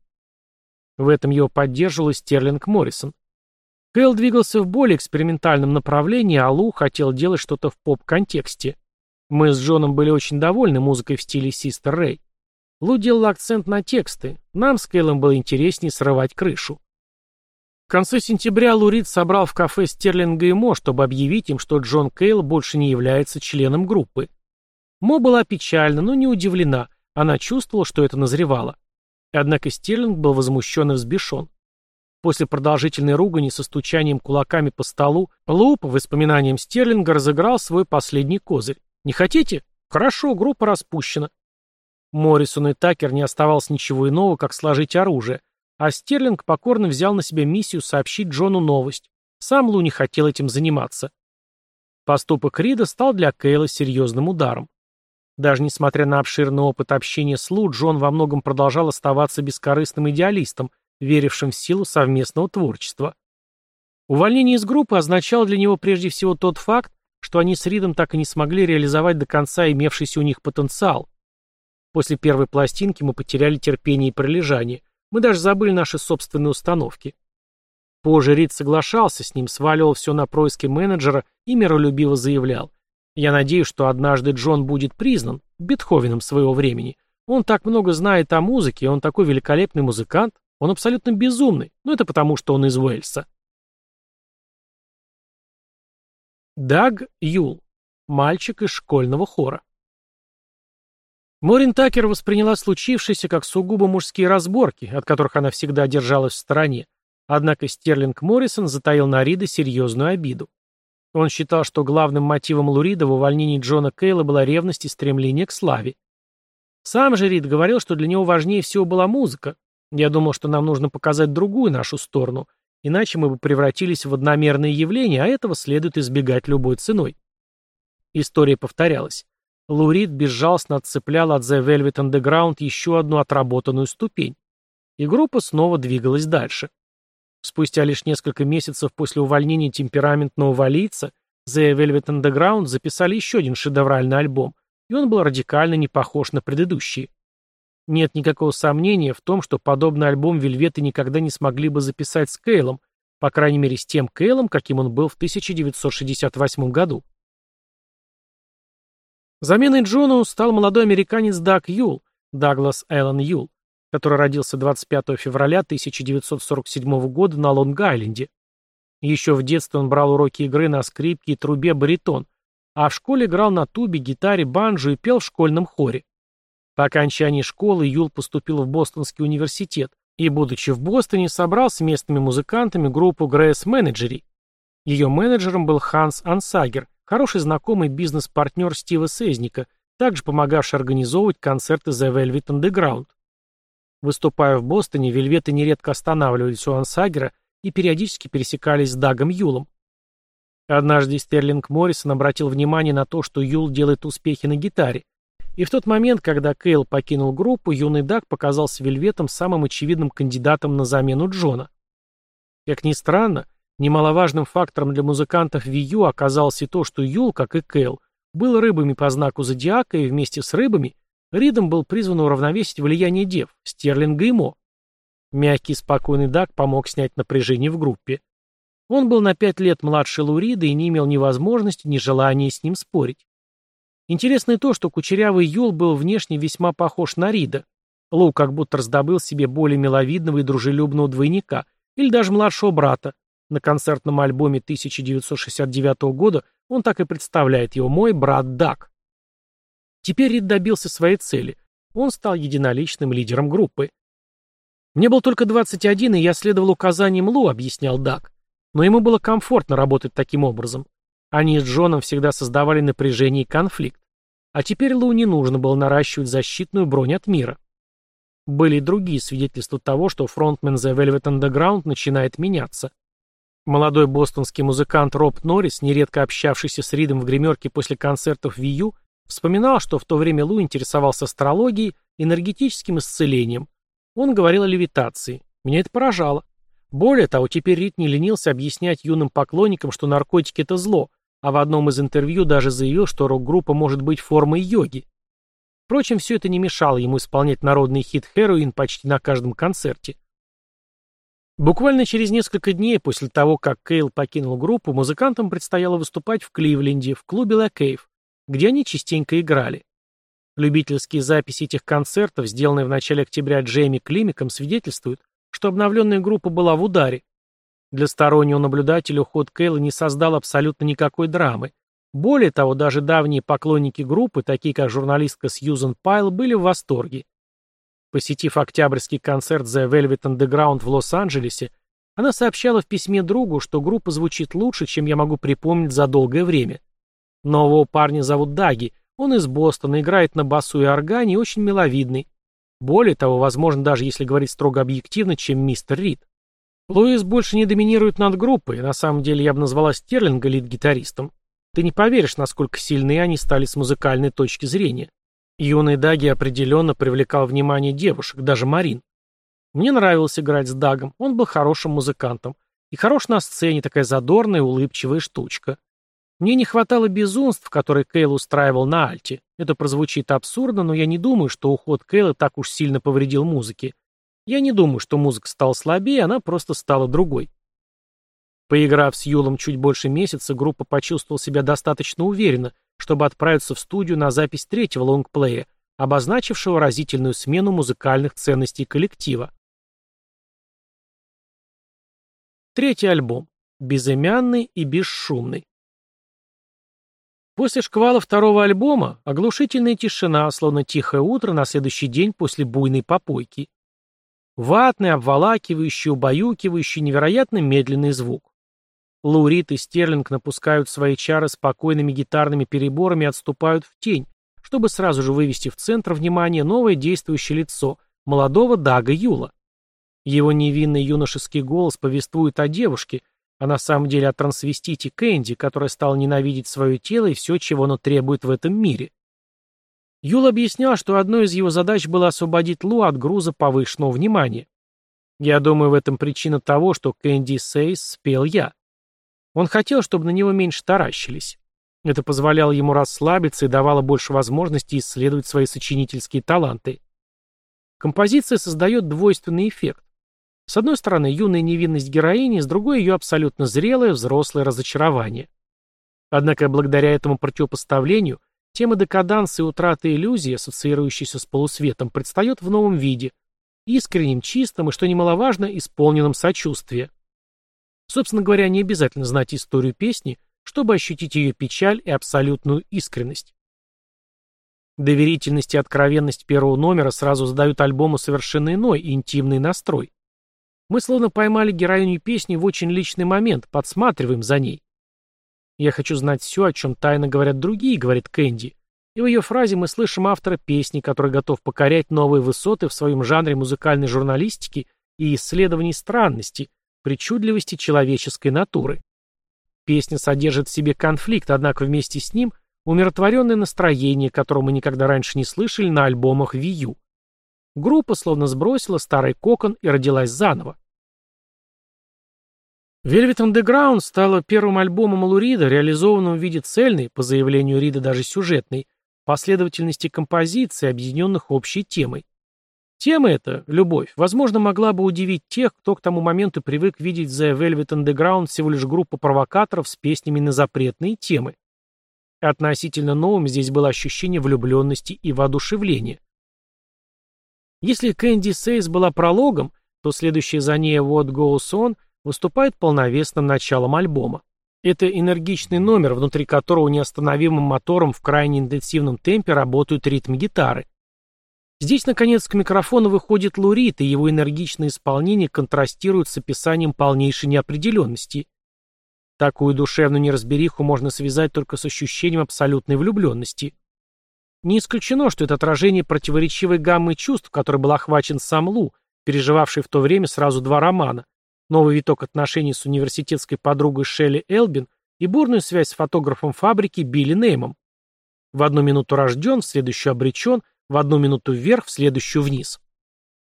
В этом его поддерживал Стерлинг Моррисон. Кэл двигался в более экспериментальном направлении, а Лу хотел делать что-то в поп-контексте. Мы с Джоном были очень довольны музыкой в стиле Систер Рэй. Лу делал акцент на тексты. Нам с Кэлом было интереснее срывать крышу. В конце сентября Лурид собрал в кафе Стерлинга и Мо, чтобы объявить им, что Джон Кейл больше не является членом группы. Мо была печальна, но не удивлена. Она чувствовала, что это назревало. Однако Стерлинг был возмущен и взбешен. После продолжительной ругани со стучанием кулаками по столу, Лу, по воспоминаниям Стерлинга, разыграл свой последний козырь. «Не хотите? Хорошо, группа распущена». Моррисону и Такер не оставалось ничего иного, как сложить оружие, а Стерлинг покорно взял на себя миссию сообщить Джону новость. Сам Лу не хотел этим заниматься. Поступок Рида стал для Кейла серьезным ударом. Даже несмотря на обширный опыт общения с Лу, Джон во многом продолжал оставаться бескорыстным идеалистом, верившим в силу совместного творчества. Увольнение из группы означало для него прежде всего тот факт, что они с Ридом так и не смогли реализовать до конца имевшийся у них потенциал. После первой пластинки мы потеряли терпение и прилежание. Мы даже забыли наши собственные установки. Позже Рид соглашался с ним, сваливал все на происки менеджера и миролюбиво заявлял. «Я надеюсь, что однажды Джон будет признан Бетховеном своего времени. Он так много знает о музыке, он такой великолепный музыкант, он абсолютно безумный, но это потому, что он из Уэльса. Даг Юл. Мальчик из школьного хора. Морин Такер восприняла случившееся как сугубо мужские разборки, от которых она всегда держалась в стороне. Однако Стерлинг Моррисон затаил на Рида серьезную обиду. Он считал, что главным мотивом Лурида в увольнении Джона Кейла была ревность и стремление к славе. Сам же Рид говорил, что для него важнее всего была музыка, я думал, что нам нужно показать другую нашу сторону, иначе мы бы превратились в одномерное явление, а этого следует избегать любой ценой. История повторялась. Лурид безжалостно отцеплял от The Velvet Underground еще одну отработанную ступень. И группа снова двигалась дальше. Спустя лишь несколько месяцев после увольнения темпераментного валийца The Velvet Underground записали еще один шедевральный альбом, и он был радикально не похож на предыдущие. Нет никакого сомнения в том, что подобный альбом Вельветы никогда не смогли бы записать с Кейлом, по крайней мере с тем Кейлом, каким он был в 1968 году. Заменой Джону стал молодой американец Даг Юл, Даглас Эллен Юл, который родился 25 февраля 1947 года на Лонг-Айленде. Еще в детстве он брал уроки игры на скрипке и трубе баритон, а в школе играл на тубе, гитаре, банджо и пел в школьном хоре. По окончании школы Юл поступил в Бостонский университет и, будучи в Бостоне, собрал с местными музыкантами группу Грейс Менеджери. Ее менеджером был Ханс Ансагер, хороший знакомый бизнес-партнер Стива Сезника, также помогавший организовывать концерты The Velvet Underground. Выступая в Бостоне, вельветы нередко останавливались у Ансагера и периодически пересекались с Дагом Юлом. Однажды Стерлинг Моррисон обратил внимание на то, что Юл делает успехи на гитаре, и в тот момент, когда Кейл покинул группу, юный Даг показался Вельветом самым очевидным кандидатом на замену Джона. Как ни странно, немаловажным фактором для музыкантов Вию оказалось и то, что Юл, как и Кейл, был рыбами по знаку зодиака, и вместе с рыбами Ридом был призван уравновесить влияние дев, Стерлинга и Мо. Мягкий спокойный Даг помог снять напряжение в группе. Он был на пять лет младше Лурида и не имел ни возможности, ни желания с ним спорить. Интересно и то, что кучерявый Юл был внешне весьма похож на Рида. Лу как будто раздобыл себе более миловидного и дружелюбного двойника, или даже младшего брата. На концертном альбоме 1969 года он так и представляет его «Мой брат Дак». Теперь Рид добился своей цели. Он стал единоличным лидером группы. «Мне был только 21, и я следовал указаниям Лу», — объяснял Дак. Но ему было комфортно работать таким образом. Они с Джоном всегда создавали напряжение и конфликт. А теперь Лу не нужно было наращивать защитную бронь от мира. Были и другие свидетельства того, что фронтмен The Velvet Underground начинает меняться. Молодой бостонский музыкант Роб Норрис, нередко общавшийся с Ридом в гримерке после концертов Вию, вспоминал, что в то время Лу интересовался астрологией, энергетическим исцелением. Он говорил о левитации. Меня это поражало. Более того, теперь Рид не ленился объяснять юным поклонникам, что наркотики – это зло, а в одном из интервью даже заявил, что рок-группа может быть формой йоги. Впрочем, все это не мешало ему исполнять народный хит «Heroin» почти на каждом концерте. Буквально через несколько дней после того, как Кейл покинул группу, музыкантам предстояло выступать в Кливленде, в клубе La Cave, где они частенько играли. Любительские записи этих концертов, сделанные в начале октября Джейми Климиком, свидетельствуют, что обновленная группа была в ударе, для стороннего наблюдателя уход Кейла не создал абсолютно никакой драмы. Более того, даже давние поклонники группы, такие как журналистка Сьюзен Пайл, были в восторге. Посетив октябрьский концерт The Velvet Underground в Лос-Анджелесе, она сообщала в письме другу, что группа звучит лучше, чем я могу припомнить за долгое время. Нового парня зовут Даги, он из Бостона, играет на басу и органе и очень миловидный. Более того, возможно, даже если говорить строго объективно, чем мистер Рид. Луис больше не доминирует над группой, на самом деле я бы назвала Стерлинга лид-гитаристом. Ты не поверишь, насколько сильны они стали с музыкальной точки зрения. Юный Даги определенно привлекал внимание девушек, даже Марин. Мне нравилось играть с Дагом, он был хорошим музыкантом. И хорош на сцене, такая задорная, улыбчивая штучка. Мне не хватало безумств, которые Кейл устраивал на Альте. Это прозвучит абсурдно, но я не думаю, что уход Кейла так уж сильно повредил музыке. Я не думаю, что музыка стала слабее, она просто стала другой. Поиграв с Юлом чуть больше месяца, группа почувствовала себя достаточно уверенно, чтобы отправиться в студию на запись третьего лонгплея, обозначившего разительную смену музыкальных ценностей коллектива. Третий альбом. Безымянный и бесшумный. После шквала второго альбома оглушительная тишина, словно тихое утро на следующий день после буйной попойки. Ватный, обволакивающий, убаюкивающий, невероятно медленный звук. Лаурит и Стерлинг напускают свои чары спокойными гитарными переборами и отступают в тень, чтобы сразу же вывести в центр внимания новое действующее лицо, молодого Дага Юла. Его невинный юношеский голос повествует о девушке, а на самом деле о трансвестите Кэнди, которая стала ненавидеть свое тело и все, чего оно требует в этом мире. Юл объяснял, что одной из его задач было освободить Лу от груза повышенного внимания. Я думаю, в этом причина того, что Кэнди Сейс спел я. Он хотел, чтобы на него меньше таращились. Это позволяло ему расслабиться и давало больше возможностей исследовать свои сочинительские таланты. Композиция создает двойственный эффект. С одной стороны, юная невинность героини, с другой ее абсолютно зрелое, взрослое разочарование. Однако благодаря этому противопоставлению Тема декаданса и утраты иллюзии, ассоциирующейся с полусветом, предстает в новом виде, искренним, чистым и, что немаловажно, исполненным сочувствия. Собственно говоря, не обязательно знать историю песни, чтобы ощутить ее печаль и абсолютную искренность. Доверительность и откровенность первого номера сразу задают альбому совершенно иной интимный настрой. Мы словно поймали героиню песни в очень личный момент, подсматриваем за ней. «Я хочу знать все, о чем тайно говорят другие», — говорит Кэнди. И в ее фразе мы слышим автора песни, который готов покорять новые высоты в своем жанре музыкальной журналистики и исследований странности, причудливости человеческой натуры. Песня содержит в себе конфликт, однако вместе с ним умиротворенное настроение, которого мы никогда раньше не слышали на альбомах Вию. Группа словно сбросила старый кокон и родилась заново. Velvet Underground стала первым альбомом Лу Рида, реализованным в виде цельной, по заявлению Рида даже сюжетной, последовательности композиций, объединенных общей темой. Тема эта, любовь, возможно, могла бы удивить тех, кто к тому моменту привык видеть The Velvet Underground всего лишь группу провокаторов с песнями на запретные темы. Относительно новым здесь было ощущение влюбленности и воодушевления. Если Кэнди Сейс была прологом, то следующая за ней What Goes On выступает полновесным началом альбома. Это энергичный номер, внутри которого неостановимым мотором в крайне интенсивном темпе работают ритм-гитары. Здесь, наконец, к микрофону выходит Лурит, и его энергичное исполнение контрастирует с описанием полнейшей неопределенности. Такую душевную неразбериху можно связать только с ощущением абсолютной влюбленности. Не исключено, что это отражение противоречивой гаммы чувств, которой был охвачен сам Лу, переживавший в то время сразу два романа. Новый виток отношений с университетской подругой Шелли Элбин и бурную связь с фотографом фабрики Билли Неймом. В одну минуту рожден, в следующую обречен, в одну минуту вверх, в следующую вниз.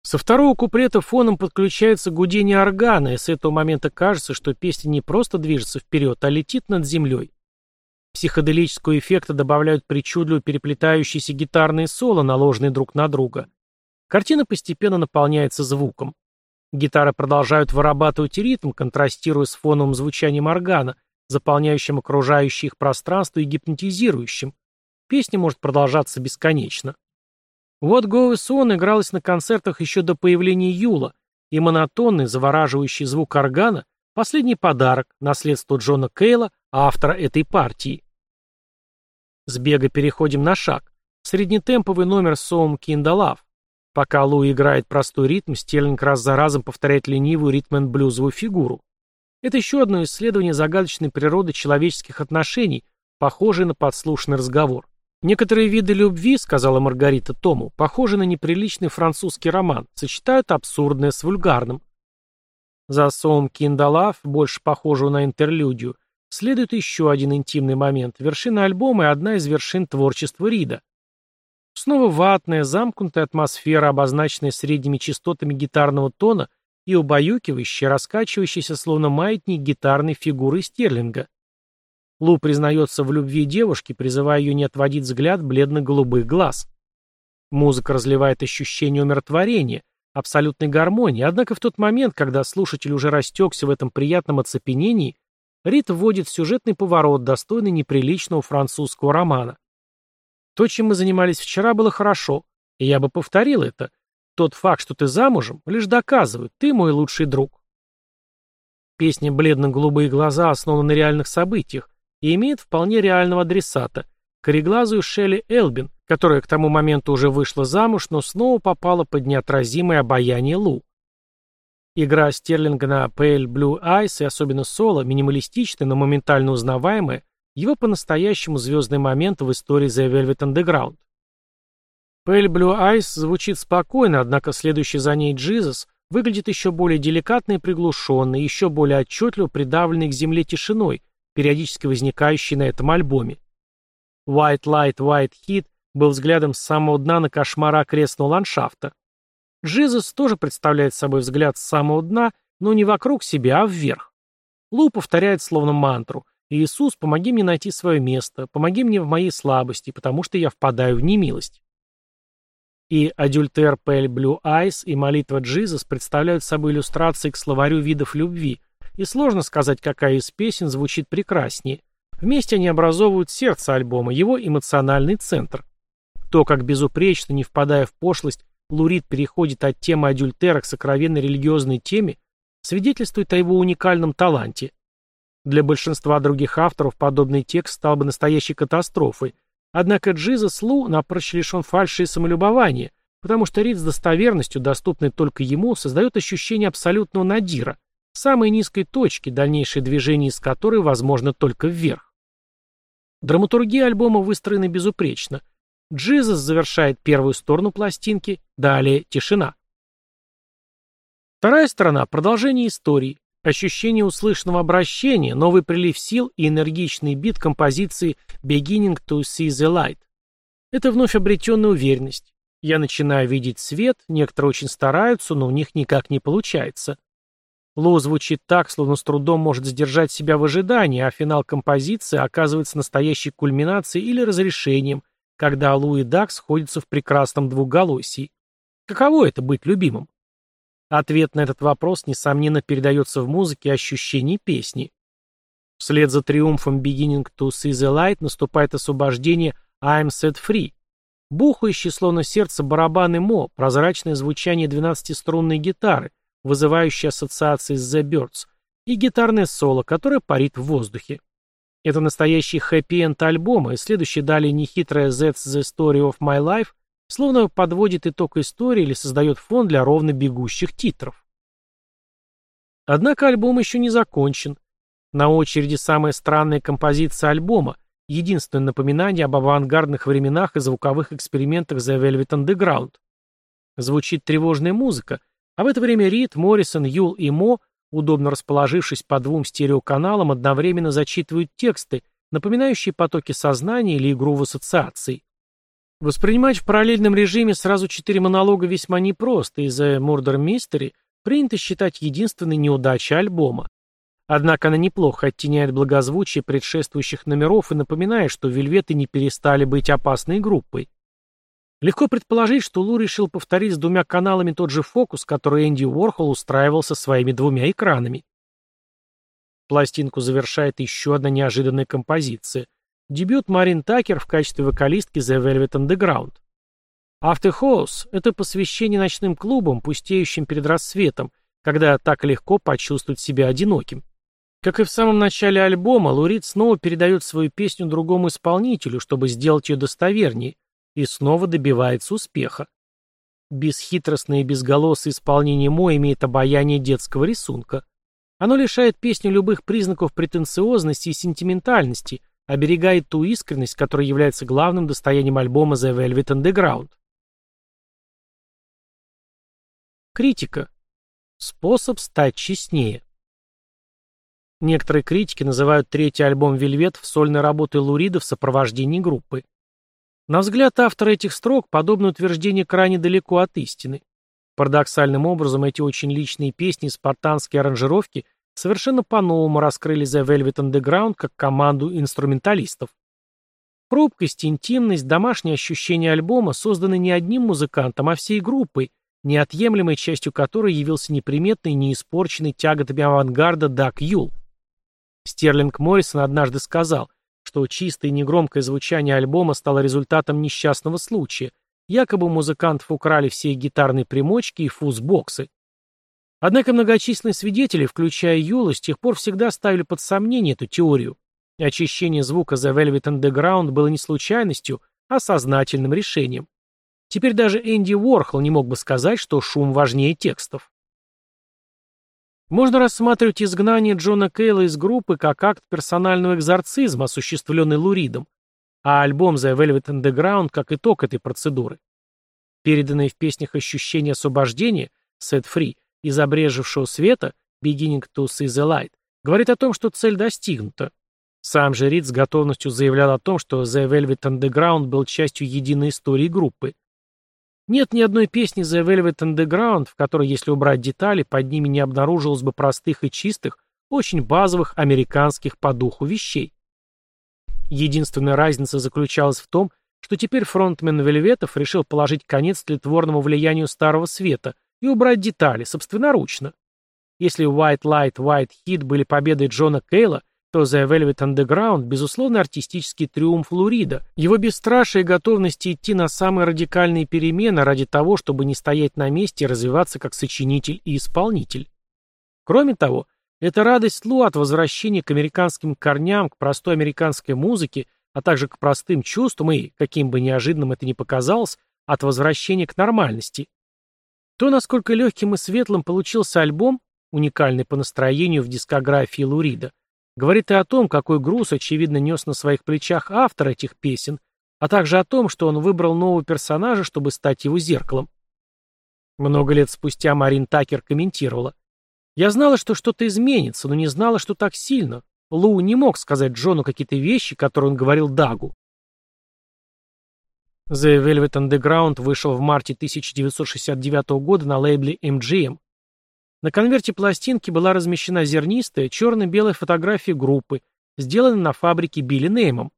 Со второго куплета фоном подключается гудение органа, и с этого момента кажется, что песня не просто движется вперед, а летит над землей. Психоделического эффекта добавляют причудливо переплетающиеся гитарные соло, наложенные друг на друга. Картина постепенно наполняется звуком. Гитары продолжают вырабатывать ритм, контрастируя с фоновым звучанием органа, заполняющим окружающее их пространство и гипнотизирующим. Песня может продолжаться бесконечно. Вот Go Сон игралась на концертах еще до появления Юла, и монотонный, завораживающий звук органа – последний подарок, наследство Джона Кейла, автора этой партии. С бега переходим на шаг. Среднетемповый номер Соум Love. Пока Лу играет простой ритм, Стерлинг раз за разом повторяет ленивую ритм-н-блюзовую фигуру. Это еще одно исследование загадочной природы человеческих отношений, похожее на подслушанный разговор. Некоторые виды любви, сказала Маргарита Тому, похожи на неприличный французский роман, сочетают абсурдное с вульгарным. За сом Киндалав, больше похожего на интерлюдию, следует еще один интимный момент, вершина альбома и одна из вершин творчества Рида. Снова ватная, замкнутая атмосфера, обозначенная средними частотами гитарного тона и убаюкивающая, раскачивающаяся словно маятник гитарной фигуры Стерлинга. Лу признается в любви девушки, призывая ее не отводить взгляд бледно-голубых глаз. Музыка разливает ощущение умиротворения, абсолютной гармонии, однако в тот момент, когда слушатель уже растекся в этом приятном оцепенении, Рит вводит сюжетный поворот, достойный неприличного французского романа. То, чем мы занимались вчера, было хорошо, и я бы повторил это. Тот факт, что ты замужем, лишь доказывает, ты мой лучший друг. Песня «Бледно-голубые глаза» основана на реальных событиях, и имеет вполне реального адресата – кореглазую Шелли Элбин, которая к тому моменту уже вышла замуж, но снова попала под неотразимое обаяние Лу. Игра Стерлинга на Pale Blue Eyes и особенно соло, минималистичная, но моментально узнаваемая, его по-настоящему звездный момент в истории The Velvet Underground. Pale Blue Eyes звучит спокойно, однако следующий за ней Jesus выглядит еще более деликатно и приглушенно, еще более отчетливо придавленный к земле тишиной, периодически возникающий на этом альбоме. White Light, White Heat был взглядом с самого дна на кошмара окрестного ландшафта. Жизес тоже представляет собой взгляд с самого дна, но не вокруг себя, а вверх. Лу повторяет словно мантру «Иисус, помоги мне найти свое место, помоги мне в моей слабости, потому что я впадаю в немилость». И «Адюльтер Пэль Блю Айс» и «Молитва Джизус» представляют собой иллюстрации к словарю видов любви, и сложно сказать, какая из песен звучит прекраснее. Вместе они образовывают сердце альбома, его эмоциональный центр. То, как безупречно, не впадая в пошлость, Лурид переходит от темы адюльтера к сокровенной религиозной теме, свидетельствует о его уникальном таланте. Для большинства других авторов подобный текст стал бы настоящей катастрофой, однако Джизас Лу напрочь лишен фальши и самолюбования, потому что Рид с достоверностью, доступной только ему, создает ощущение абсолютного надира – самой низкой точки, дальнейшее движение из которой возможно только вверх. Драматургия альбома выстроена безупречно, Джизус завершает первую сторону пластинки, далее тишина. Вторая сторона – продолжение истории, ощущение услышанного обращения, новый прилив сил и энергичный бит композиции «Beginning to see the light». Это вновь обретенная уверенность. Я начинаю видеть свет, некоторые очень стараются, но у них никак не получается. Ло звучит так, словно с трудом может сдержать себя в ожидании, а финал композиции оказывается настоящей кульминацией или разрешением, когда Лу и Дак сходятся в прекрасном двухголосии. Каково это быть любимым? Ответ на этот вопрос, несомненно, передается в музыке ощущений песни. Вслед за триумфом Beginning to See the Light наступает освобождение I'm Set Free. Бухающий, словно сердце барабаны Мо, прозрачное звучание двенадцатиструнной гитары, вызывающее ассоциации с The Birds, и гитарное соло, которое парит в воздухе. Это настоящий хэппи-энд альбома, и следующий далее нехитрая That's the Story of My Life словно подводит итог истории или создает фон для ровно бегущих титров. Однако альбом еще не закончен. На очереди самая странная композиция альбома, единственное напоминание об авангардных временах и звуковых экспериментах The Velvet Underground. Звучит тревожная музыка, а в это время Рид, Моррисон, Юл и Мо, удобно расположившись по двум стереоканалам, одновременно зачитывают тексты, напоминающие потоки сознания или игру в ассоциации. Воспринимать в параллельном режиме сразу четыре монолога весьма непросто, из-за Murder Mystery принято считать единственной неудачей альбома. Однако она неплохо оттеняет благозвучие предшествующих номеров и напоминает, что вельветы не перестали быть опасной группой. Легко предположить, что Лу решил повторить с двумя каналами тот же фокус, который Энди Уорхол устраивал со своими двумя экранами. Пластинку завершает еще одна неожиданная композиция – Дебют Марин Такер в качестве вокалистки The Velvet Underground. After House – это посвящение ночным клубам, пустеющим перед рассветом, когда так легко почувствовать себя одиноким. Как и в самом начале альбома, Лурид снова передает свою песню другому исполнителю, чтобы сделать ее достовернее, и снова добивается успеха. Бесхитростное и безголосое исполнение Мо имеет обаяние детского рисунка. Оно лишает песню любых признаков претенциозности и сентиментальности, оберегает ту искренность, которая является главным достоянием альбома The Velvet Underground. Критика. Способ стать честнее. Некоторые критики называют третий альбом «Вельвет» в сольной работой Лурида в сопровождении группы. На взгляд автора этих строк подобное утверждение крайне далеко от истины. Парадоксальным образом эти очень личные песни и спартанские аранжировки – совершенно по-новому раскрыли The Velvet Underground как команду инструменталистов. Пробкость, интимность, домашнее ощущение альбома созданы не одним музыкантом, а всей группой, неотъемлемой частью которой явился неприметный неиспорченный тяготами авангарда Дак Юл. Стерлинг Моррисон однажды сказал, что чистое и негромкое звучание альбома стало результатом несчастного случая, якобы музыкантов украли все гитарные примочки и фузбоксы. Однако многочисленные свидетели, включая Юла, с тех пор всегда ставили под сомнение эту теорию. Очищение звука The Velvet Underground было не случайностью, а сознательным решением. Теперь даже Энди Уорхол не мог бы сказать, что шум важнее текстов. Можно рассматривать изгнание Джона Кейла из группы как акт персонального экзорцизма, осуществленный Луридом, а альбом The Velvet Underground как итог этой процедуры. Переданные в песнях ощущения освобождения, Set Free, из обрежевшего света, beginning to see the light, говорит о том, что цель достигнута. Сам же Рид с готовностью заявлял о том, что The Velvet Underground был частью единой истории группы. Нет ни одной песни The Velvet Underground, в которой, если убрать детали, под ними не обнаружилось бы простых и чистых, очень базовых американских по духу вещей. Единственная разница заключалась в том, что теперь фронтмен Вельветов решил положить конец тлетворному влиянию Старого Света – и убрать детали, собственноручно. Если White Light, White Heat были победой Джона Кейла, то The Velvet Underground – безусловно артистический триумф Лурида, его бесстрашие и готовность идти на самые радикальные перемены ради того, чтобы не стоять на месте и развиваться как сочинитель и исполнитель. Кроме того, это радость Лу от возвращения к американским корням, к простой американской музыке, а также к простым чувствам и, каким бы неожиданным это ни показалось, от возвращения к нормальности. То, насколько легким и светлым получился альбом, уникальный по настроению в дискографии Лурида, говорит и о том, какой груз, очевидно, нес на своих плечах автор этих песен, а также о том, что он выбрал нового персонажа, чтобы стать его зеркалом. Много лет спустя Марин Такер комментировала. «Я знала, что что-то изменится, но не знала, что так сильно. Лу не мог сказать Джону какие-то вещи, которые он говорил Дагу. The Velvet Underground вышел в марте 1969 года на лейбле MGM. На конверте пластинки была размещена зернистая, черно-белая фотография группы, сделанная на фабрике Билли Неймом.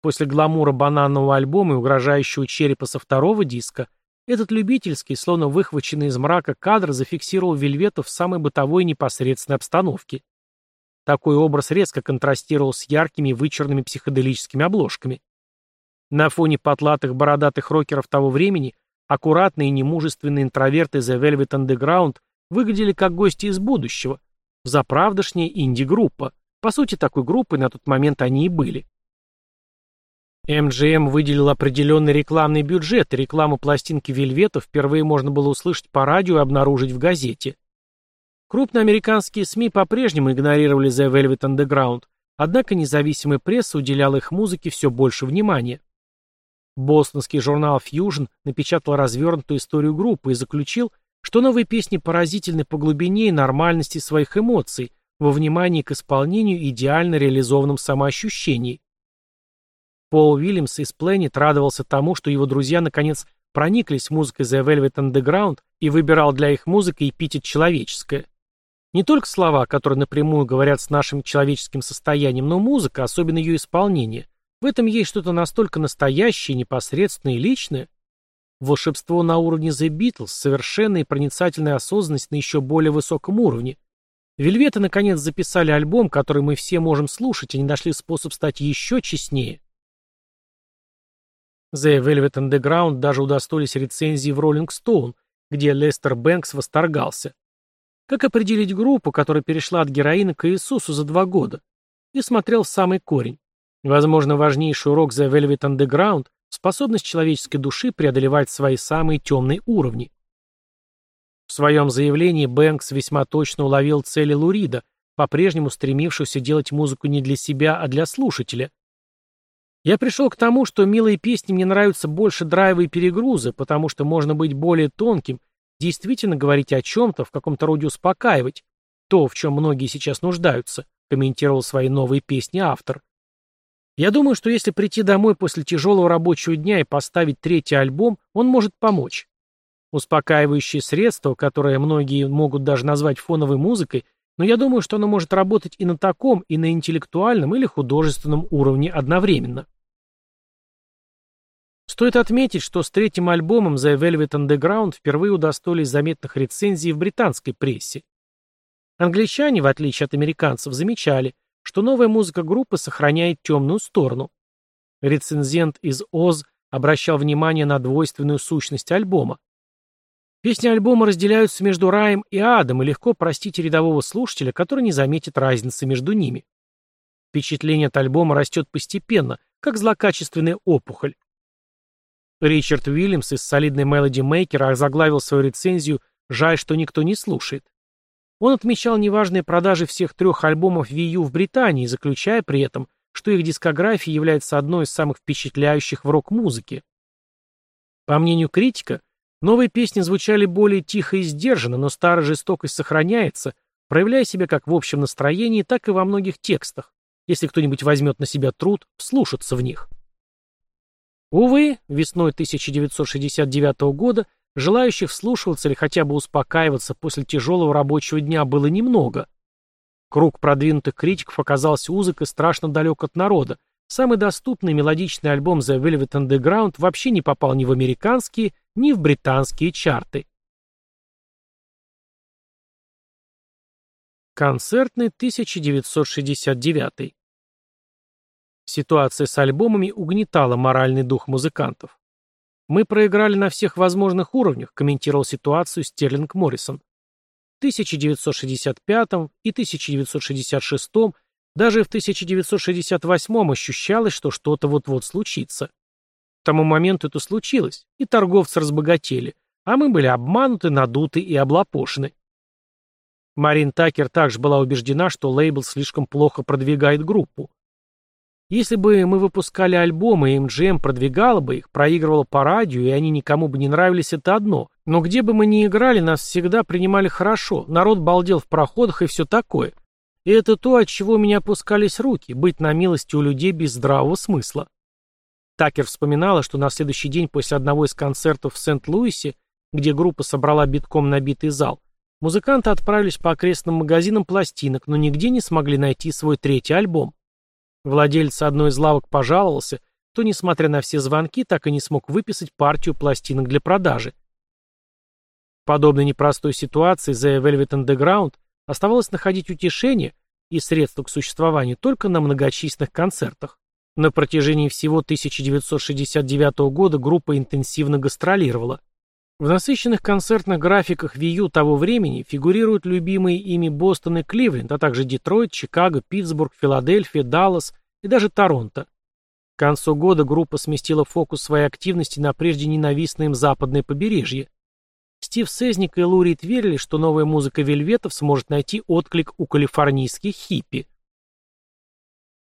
После гламура бананового альбома и угрожающего черепа со второго диска, этот любительский, словно выхваченный из мрака кадр, зафиксировал Вельвету в самой бытовой непосредственной обстановке. Такой образ резко контрастировал с яркими вычурными психоделическими обложками. На фоне потлатых бородатых рокеров того времени аккуратные и немужественные интроверты The Velvet Underground выглядели как гости из будущего, заправдошняя инди-группа. По сути, такой группой на тот момент они и были. MGM выделил определенный рекламный бюджет, и рекламу пластинки Вельвета впервые можно было услышать по радио и обнаружить в газете. Крупные американские СМИ по-прежнему игнорировали The Velvet Underground, однако независимая пресса уделяла их музыке все больше внимания. Бостонский журнал Fusion напечатал развернутую историю группы и заключил, что новые песни поразительны по глубине и нормальности своих эмоций, во внимании к исполнению идеально реализованном самоощущении. Пол Уильямс из Planet радовался тому, что его друзья наконец прониклись музыкой The Velvet Underground и выбирал для их музыки эпитет «человеческое». Не только слова, которые напрямую говорят с нашим человеческим состоянием, но музыка, особенно ее исполнение, в этом есть что-то настолько настоящее, непосредственное и личное. Волшебство на уровне The Beatles, совершенная и проницательная осознанность на еще более высоком уровне. Вельветы наконец записали альбом, который мы все можем слушать, и не нашли способ стать еще честнее. The Velvet Underground даже удостоились рецензии в Rolling Stone, где Лестер Бэнкс восторгался. Как определить группу, которая перешла от героина к Иисусу за два года? И смотрел в самый корень. Возможно, важнейший урок The Velvet Underground – способность человеческой души преодолевать свои самые темные уровни. В своем заявлении Бэнкс весьма точно уловил цели Лурида, по-прежнему стремившегося делать музыку не для себя, а для слушателя. Я пришел к тому, что милые песни мне нравятся больше драйва и перегруза, потому что можно быть более тонким, действительно говорить о чем-то, в каком-то роде успокаивать, то, в чем многие сейчас нуждаются, комментировал свои новые песни автор. Я думаю, что если прийти домой после тяжелого рабочего дня и поставить третий альбом, он может помочь. Успокаивающее средство, которое многие могут даже назвать фоновой музыкой, но я думаю, что оно может работать и на таком, и на интеллектуальном или художественном уровне одновременно. Стоит отметить, что с третьим альбомом The Velvet Underground впервые удостоились заметных рецензий в британской прессе. Англичане, в отличие от американцев, замечали, что новая музыка группы сохраняет темную сторону. Рецензент из Оз обращал внимание на двойственную сущность альбома. Песни альбома разделяются между раем и адом, и легко простить рядового слушателя, который не заметит разницы между ними. Впечатление от альбома растет постепенно, как злокачественная опухоль. Ричард Уильямс из солидной Melody Maker озаглавил свою рецензию «Жаль, что никто не слушает». Он отмечал неважные продажи всех трех альбомов Wii U в Британии, заключая при этом, что их дискография является одной из самых впечатляющих в рок-музыке. По мнению критика, новые песни звучали более тихо и сдержанно, но старая жестокость сохраняется, проявляя себя как в общем настроении, так и во многих текстах, если кто-нибудь возьмет на себя труд вслушаться в них. Увы, весной 1969 года Желающих вслушиваться или хотя бы успокаиваться после тяжелого рабочего дня было немного. Круг продвинутых критиков оказался узок и страшно далек от народа. Самый доступный мелодичный альбом The Velvet Underground вообще не попал ни в американские, ни в британские чарты. Концертный 1969. Ситуация с альбомами угнетала моральный дух музыкантов. «Мы проиграли на всех возможных уровнях», комментировал ситуацию Стерлинг Моррисон. В 1965 и 1966, даже в 1968 ощущалось, что что-то вот-вот случится. К тому моменту это случилось, и торговцы разбогатели, а мы были обмануты, надуты и облапошены. Марин Такер также была убеждена, что лейбл слишком плохо продвигает группу. Если бы мы выпускали альбомы, и MGM продвигала бы их, проигрывала по радио, и они никому бы не нравились, это одно. Но где бы мы ни играли, нас всегда принимали хорошо, народ балдел в проходах и все такое. И это то, от чего у меня опускались руки, быть на милости у людей без здравого смысла. Такер вспоминала, что на следующий день после одного из концертов в Сент-Луисе, где группа собрала битком набитый зал, музыканты отправились по окрестным магазинам пластинок, но нигде не смогли найти свой третий альбом. Владелец одной из лавок пожаловался, то, несмотря на все звонки, так и не смог выписать партию пластинок для продажи. В подобной непростой ситуации The Velvet Underground оставалось находить утешение и средства к существованию только на многочисленных концертах. На протяжении всего 1969 года группа интенсивно гастролировала. В насыщенных концертных графиках Вью того времени фигурируют любимые ими Бостон и Кливленд, а также Детройт, Чикаго, Питтсбург, Филадельфия, Даллас и даже Торонто. К концу года группа сместила фокус своей активности на прежде ненавистное им западное побережье. Стив Сезник и Лурид верили, что новая музыка Вельветов сможет найти отклик у калифорнийских хиппи.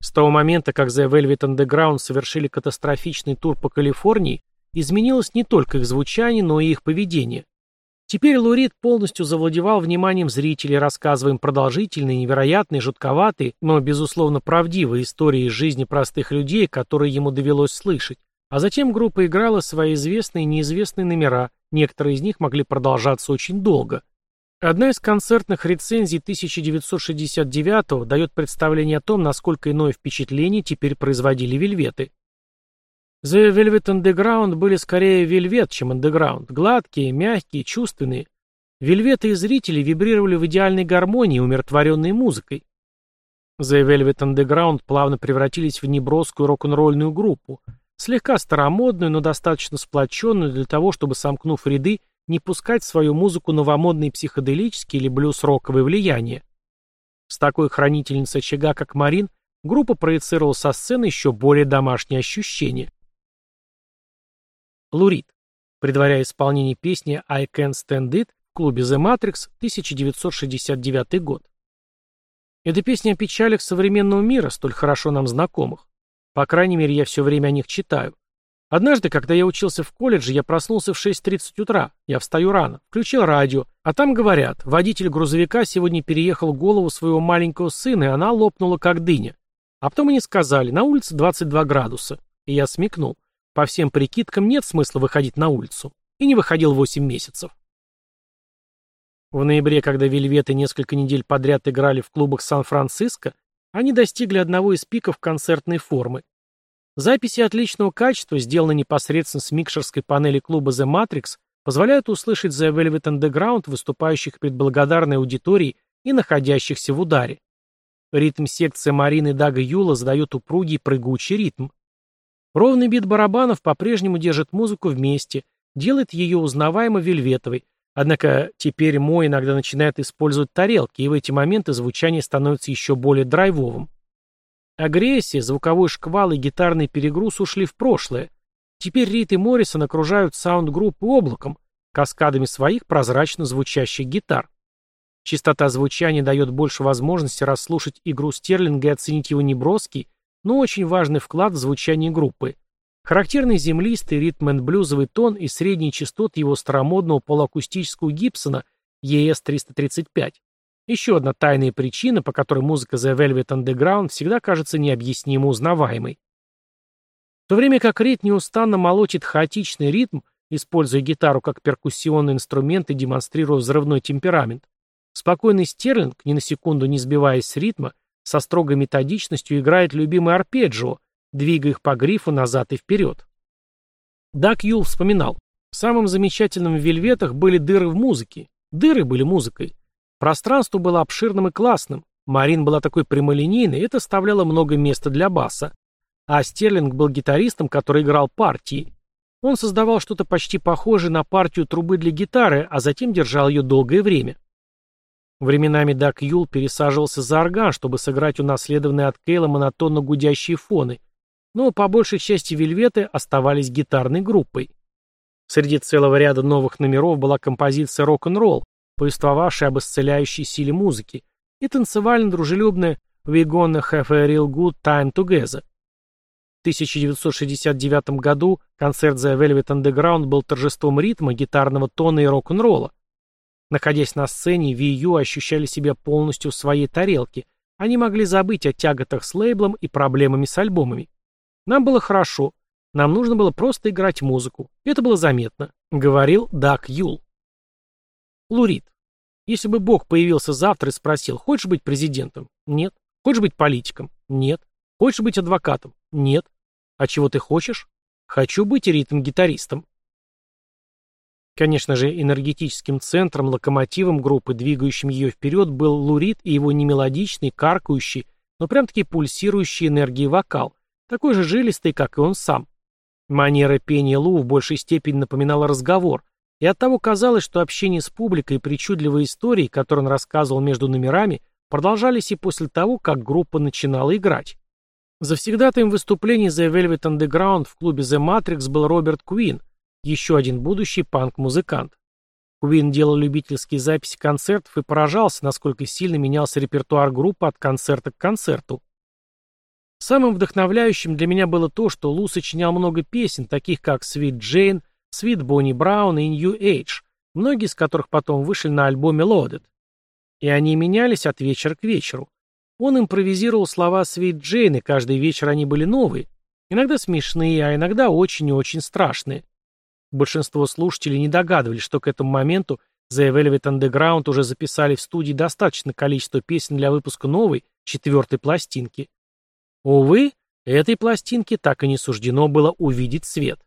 С того момента, как The Velvet Underground совершили катастрофичный тур по Калифорнии, изменилось не только их звучание, но и их поведение. Теперь Лурид полностью завладевал вниманием зрителей, рассказывая им продолжительные, невероятные, жутковатые, но, безусловно, правдивые истории из жизни простых людей, которые ему довелось слышать. А затем группа играла свои известные и неизвестные номера, некоторые из них могли продолжаться очень долго. Одна из концертных рецензий 1969 дает представление о том, насколько иное впечатление теперь производили вельветы. The Velvet Underground были скорее вельвет, чем андеграунд. Гладкие, мягкие, чувственные. Вельветы и зрители вибрировали в идеальной гармонии, умиротворенной музыкой. The Velvet Underground плавно превратились в неброскую рок-н-ролльную группу, слегка старомодную, но достаточно сплоченную для того, чтобы, сомкнув ряды, не пускать в свою музыку новомодные психоделические или блюз-роковые влияния. С такой хранительницей очага, как Марин, группа проецировала со сцены еще более домашние ощущения. Лурид, предваряя исполнение песни «I Can't Stand It» в клубе The Matrix, 1969 год. Эта песня о печалях современного мира, столь хорошо нам знакомых. По крайней мере, я все время о них читаю. Однажды, когда я учился в колледже, я проснулся в 6.30 утра. Я встаю рано, включил радио, а там говорят, водитель грузовика сегодня переехал голову своего маленького сына, и она лопнула как дыня. А потом они сказали, на улице 22 градуса. И я смекнул. По всем прикидкам нет смысла выходить на улицу. И не выходил 8 месяцев. В ноябре, когда Вельветы несколько недель подряд играли в клубах Сан-Франциско, они достигли одного из пиков концертной формы. Записи отличного качества, сделанные непосредственно с микшерской панели клуба The Matrix, позволяют услышать The Velvet Underground, выступающих перед благодарной аудиторией и находящихся в ударе. Ритм секции Марины Дага Юла задает упругий прыгучий ритм. Ровный бит барабанов по-прежнему держит музыку вместе, делает ее узнаваемо вельветовой, однако теперь Мо иногда начинает использовать тарелки, и в эти моменты звучание становится еще более драйвовым. Агрессия, звуковой шквал и гитарный перегруз ушли в прошлое. Теперь Рит и Моррисон окружают саунд-группы облаком, каскадами своих прозрачно звучащих гитар. Частота звучания дает больше возможности расслушать игру Стерлинга и оценить его неброский, но очень важный вклад в звучание группы. Характерный землистый ритм-энд-блюзовый тон и средний частот его старомодного полуакустического Гибсона ES-335. Еще одна тайная причина, по которой музыка The Velvet Underground всегда кажется необъяснимо узнаваемой. В то время как Рид неустанно молотит хаотичный ритм, используя гитару как перкуссионный инструмент и демонстрируя взрывной темперамент, спокойный Стерлинг, ни на секунду не сбиваясь с ритма, со строгой методичностью играет любимый арпеджио, двигая их по грифу назад и вперед. Дак Юл вспоминал, самым замечательным в вельветах были дыры в музыке. Дыры были музыкой. Пространство было обширным и классным. Марин была такой прямолинейной, это оставляло много места для баса. А Стерлинг был гитаристом, который играл партии. Он создавал что-то почти похожее на партию трубы для гитары, а затем держал ее долгое время. Временами Дак Юл пересаживался за орган, чтобы сыграть унаследованные от Кейла монотонно гудящие фоны, но по большей части вельветы оставались гитарной группой. Среди целого ряда новых номеров была композиция рок-н-ролл, повествовавшая об исцеляющей силе музыки, и танцевально-дружелюбная «We gonna have a real good time together». 1969 году концерт The Velvet Underground был торжеством ритма, гитарного тона и рок-н-ролла. Находясь на сцене, VU ощущали себя полностью в своей тарелке. Они могли забыть о тяготах с лейблом и проблемами с альбомами. Нам было хорошо. Нам нужно было просто играть музыку. Это было заметно, говорил Дак Юл. Лурид. Если бы Бог появился завтра и спросил, хочешь быть президентом? Нет. Хочешь быть политиком? Нет. Хочешь быть адвокатом? Нет. А чего ты хочешь? Хочу быть ритм-гитаристом. Конечно же, энергетическим центром, локомотивом группы, двигающим ее вперед, был Лурид и его немелодичный, каркающий, но прям-таки пульсирующий энергией вокал, такой же жилистый, как и он сам. Манера пения Лу в большей степени напоминала разговор, и оттого казалось, что общение с публикой и причудливые истории, которые он рассказывал между номерами, продолжались и после того, как группа начинала играть. Завсегдатаем выступлений The Velvet Underground в клубе The Matrix был Роберт Куин, еще один будущий панк-музыкант. Куин делал любительские записи концертов и поражался, насколько сильно менялся репертуар группы от концерта к концерту. Самым вдохновляющим для меня было то, что Лу сочинял много песен, таких как «Sweet Jane», «Sweet Bonnie Brown» и «New Age», многие из которых потом вышли на альбоме Loaded. И они менялись от вечера к вечеру. Он импровизировал слова Sweet Jane, и каждый вечер они были новые, иногда смешные, а иногда очень и очень страшные. Большинство слушателей не догадывались, что к этому моменту The Velvet Underground уже записали в студии достаточное количество песен для выпуска новой, четвертой пластинки. Увы, этой пластинке так и не суждено было увидеть свет.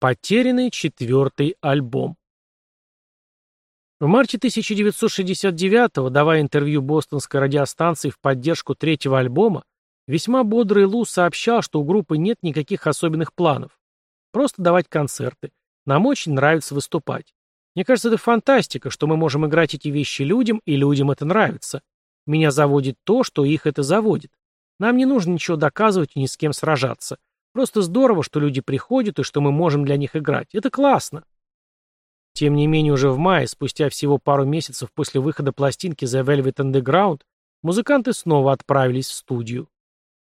Потерянный четвертый альбом В марте 1969-го, давая интервью бостонской радиостанции в поддержку третьего альбома, весьма бодрый Лу сообщал, что у группы нет никаких особенных планов. Просто давать концерты. Нам очень нравится выступать. Мне кажется, это фантастика, что мы можем играть эти вещи людям, и людям это нравится. Меня заводит то, что их это заводит. Нам не нужно ничего доказывать и ни с кем сражаться. Просто здорово, что люди приходят и что мы можем для них играть. Это классно. Тем не менее, уже в мае, спустя всего пару месяцев после выхода пластинки The Velvet Underground, музыканты снова отправились в студию.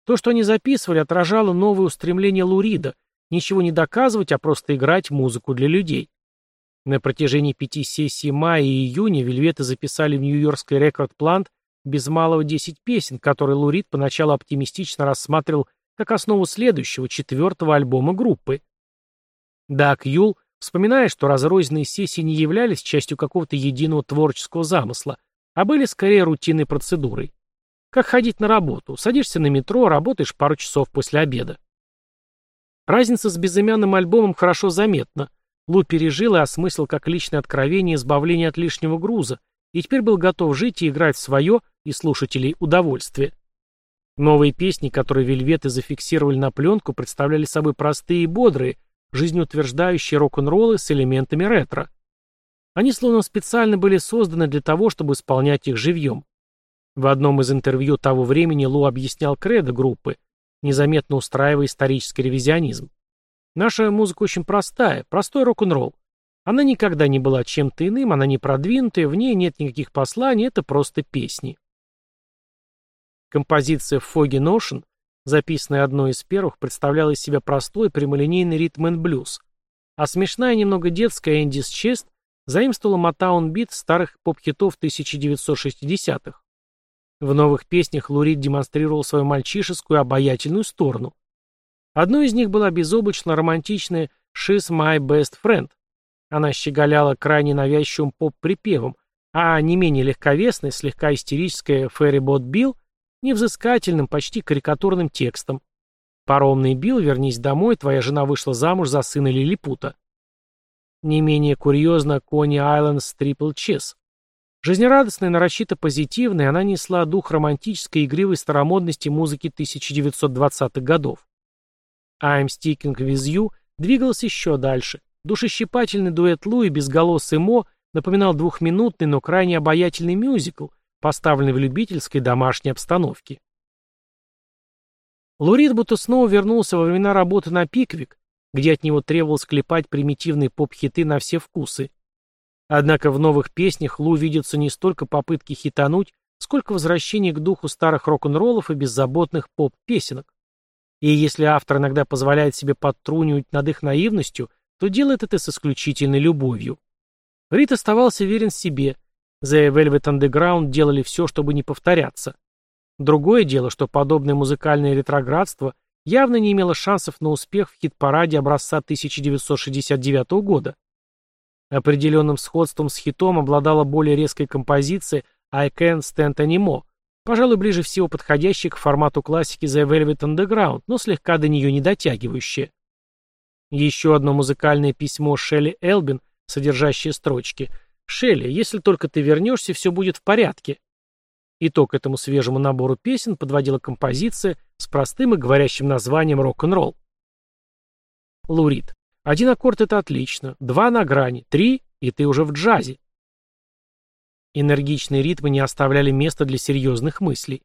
То, что они записывали, отражало новое устремление Лурида – ничего не доказывать, а просто играть музыку для людей. На протяжении пяти сессий мая и июня Вельветы записали в Нью-Йоркской Рекорд Плант без малого 10 песен, которые Лурид поначалу оптимистично рассматривал как основу следующего, четвертого альбома группы. Дак Юл, вспоминая, что разрозненные сессии не являлись частью какого-то единого творческого замысла, а были скорее рутинной процедурой. Как ходить на работу. Садишься на метро, работаешь пару часов после обеда. Разница с безымянным альбомом хорошо заметна. Лу пережил и осмыслил как личное откровение избавление от лишнего груза, и теперь был готов жить и играть в свое и слушателей удовольствие. Новые песни, которые вельветы зафиксировали на пленку, представляли собой простые и бодрые, жизнеутверждающие рок-н-роллы с элементами ретро. Они словно специально были созданы для того, чтобы исполнять их живьем. В одном из интервью того времени Лу объяснял кредо группы, незаметно устраивая исторический ревизионизм. Наша музыка очень простая, простой рок-н-ролл. Она никогда не была чем-то иным, она не продвинутая, в ней нет никаких посланий, это просто песни. Композиция «Foggy Notion», записанная одной из первых, представляла из себя простой прямолинейный ритм-энд-блюз, а смешная немного детская «Andy's Chest» заимствовала Мотаун-бит старых поп-хитов 1960-х. В новых песнях Лу Рид демонстрировал свою мальчишескую обаятельную сторону. Одной из них была безоблачно романтичная «She's my best friend», она щеголяла крайне навязчивым поп-припевом, а не менее легковесная, слегка истерическая «Феррибот Билл» невзыскательным, почти карикатурным текстом. «Паромный Билл, вернись домой, твоя жена вышла замуж за сына Лилипута». Не менее курьезно Кони Айлендс Трипл Чес. Жизнерадостная, нарочито позитивная, она несла дух романтической игривой старомодности музыки 1920-х годов. «I'm Sticking With You» двигалась еще дальше – Душещипательный дуэт Лу и безголосый Мо напоминал двухминутный, но крайне обаятельный мюзикл, поставленный в любительской домашней обстановке. Лурид будто снова вернулся во времена работы на Пиквик, где от него требовалось клепать примитивные поп-хиты на все вкусы. Однако в новых песнях Лу видится не столько попытки хитануть, сколько возвращений к духу старых рок-н-роллов и беззаботных поп-песенок. И если автор иногда позволяет себе подтрунивать над их наивностью, то делает это с исключительной любовью. Рид оставался верен себе. The Velvet Underground делали все, чтобы не повторяться. Другое дело, что подобное музыкальное ретроградство явно не имело шансов на успех в хит-параде образца 1969 года. Определенным сходством с хитом обладала более резкая композиция I Can't Stand Anymore, пожалуй, ближе всего подходящая к формату классики The Velvet Underground, но слегка до нее не дотягивающая. Еще одно музыкальное письмо Шелли Элбин, содержащее строчки «Шелли, если только ты вернешься, все будет в порядке». Итог этому свежему набору песен подводила композиция с простым и говорящим названием «Рок-н-ролл». Лурид. Один аккорд — это отлично, два на грани, три — и ты уже в джазе. Энергичные ритмы не оставляли места для серьезных мыслей.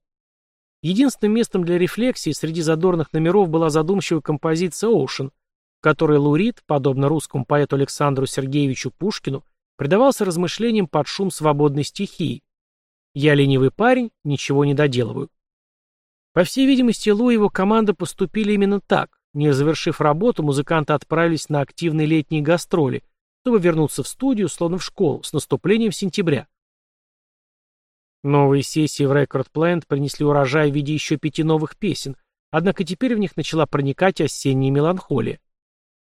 Единственным местом для рефлексии среди задорных номеров была задумчивая композиция «Оушен», в которой Лурид, подобно русскому поэту Александру Сергеевичу Пушкину, предавался размышлениям под шум свободной стихии. «Я ленивый парень, ничего не доделываю». По всей видимости, Лу и его команда поступили именно так. Не завершив работу, музыканты отправились на активные летние гастроли, чтобы вернуться в студию, словно в школу, с наступлением сентября. Новые сессии в Record Plant принесли урожай в виде еще пяти новых песен, однако теперь в них начала проникать осенняя меланхолия.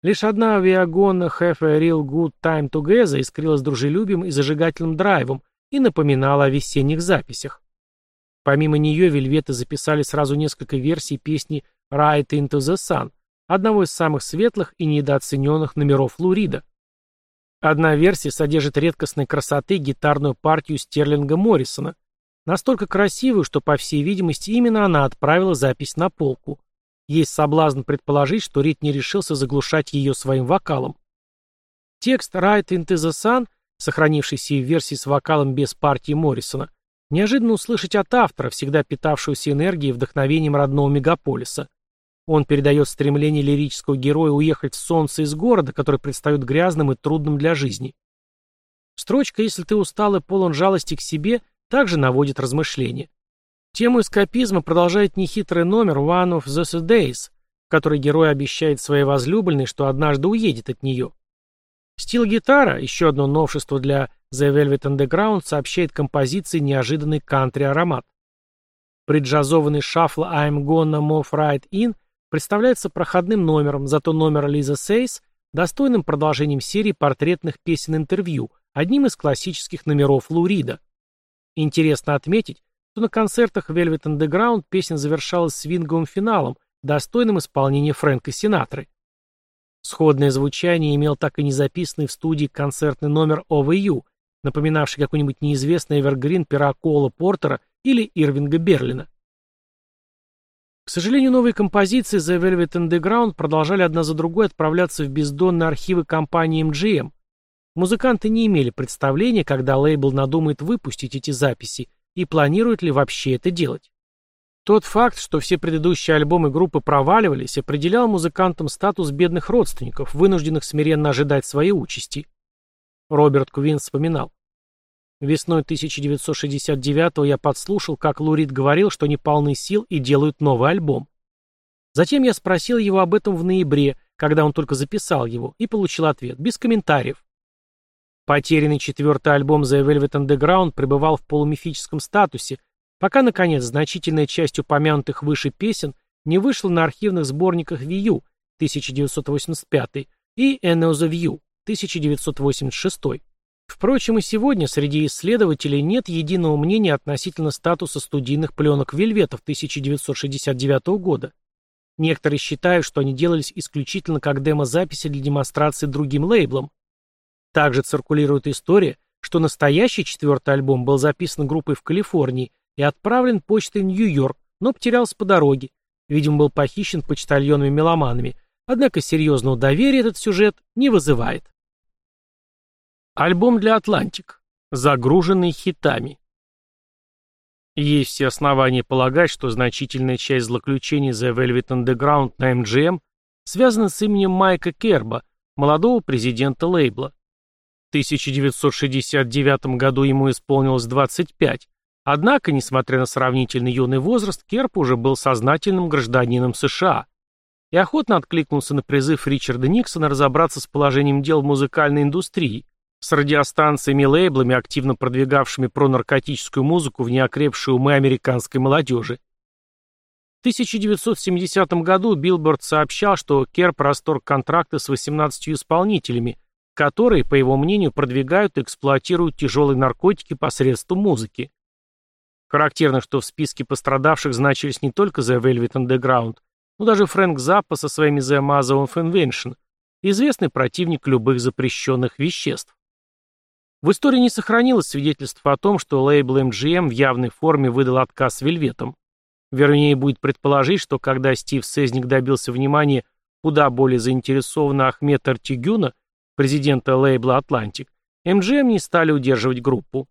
Лишь одна авиагонна Have a Real Good Time Together искрилась дружелюбием и зажигательным драйвом и напоминала о весенних записях. Помимо нее вельветы записали сразу несколько версий песни Right into the Sun, одного из самых светлых и недооцененных номеров Лурида. Одна версия содержит редкостной красоты гитарную партию Стерлинга Моррисона, настолько красивую, что, по всей видимости, именно она отправила запись на полку. Есть соблазн предположить, что Рид не решился заглушать ее своим вокалом. Текст «Right into the Sun», сохранившийся в версии с вокалом без партии Моррисона, неожиданно услышать от автора, всегда питавшегося энергией и вдохновением родного мегаполиса. Он передает стремление лирического героя уехать в солнце из города, который предстает грязным и трудным для жизни. Строчка «Если ты устал и полон жалости к себе» также наводит размышления. Тему эскапизма продолжает нехитрый номер «One of the Days», в который герой обещает своей возлюбленной, что однажды уедет от нее. Стил гитара, еще одно новшество для The Velvet Underground, сообщает композиции неожиданный кантри-аромат. Преджазованный шафл I'm Gonna Move Right In – представляется проходным номером, зато номер Лиза Сейс – достойным продолжением серии портретных песен-интервью, одним из классических номеров Лурида. Интересно отметить, что на концертах Velvet Underground песня завершалась свинговым финалом, достойным исполнения Фрэнка Синатры. Сходное звучание имел так и не записанный в студии концертный номер OVU, напоминавший какой-нибудь неизвестный эвергрин пера Кола Портера или Ирвинга Берлина. К сожалению, новые композиции The Velvet Underground продолжали одна за другой отправляться в бездонные архивы компании MGM. Музыканты не имели представления, когда лейбл надумает выпустить эти записи и планирует ли вообще это делать. Тот факт, что все предыдущие альбомы группы проваливались, определял музыкантам статус бедных родственников, вынужденных смиренно ожидать своей участи. Роберт Квин вспоминал. Весной 1969-го я подслушал, как Лурид говорил, что они полны сил и делают новый альбом. Затем я спросил его об этом в ноябре, когда он только записал его, и получил ответ, без комментариев. Потерянный четвертый альбом The Velvet Underground пребывал в полумифическом статусе, пока, наконец, значительная часть упомянутых выше песен не вышла на архивных сборниках View 1985 и Annals of View 1986. Впрочем, и сегодня среди исследователей нет единого мнения относительно статуса студийных пленок Вельветов 1969 года. Некоторые считают, что они делались исключительно как демозаписи для демонстрации другим лейблам. Также циркулирует история, что настоящий четвертый альбом был записан группой в Калифорнии и отправлен почтой в Нью-Йорк, но потерялся по дороге. Видимо, был похищен почтальонами-меломанами. Однако серьезного доверия этот сюжет не вызывает. Альбом для Атлантик, загруженный хитами. Есть все основания полагать, что значительная часть злоключений The Velvet Underground на MGM связана с именем Майка Керба, молодого президента лейбла. В 1969 году ему исполнилось 25, Однако, несмотря на сравнительно юный возраст, Кёрб уже был сознательным гражданином США и охотно откликнулся на призыв Ричарда Никсона разобраться с положением дел в музыкальной индустрии, с радиостанциями и лейблами, активно продвигавшими пронаркотическую музыку в неокрепшие умы американской молодежи. В 1970 году Билборд сообщал, что Кёрб расторг контракты с 18 исполнителями, которые, по его мнению, продвигают и эксплуатируют тяжелые наркотики посредством музыки. Характерно, что в списке пострадавших значились не только The Velvet Underground, но даже Фрэнк Заппа со своими The Mazo of Invention, известный противник любых запрещенных веществ. В истории не сохранилось свидетельств о том, что лейбл MGM в явной форме выдал отказ Вельветам. Вернее, будет предположить, что когда Стив Сезник добился внимания куда более заинтересованного Ахмета Артигюна, президента лейбла «Атлантик», MGM не стали удерживать группу.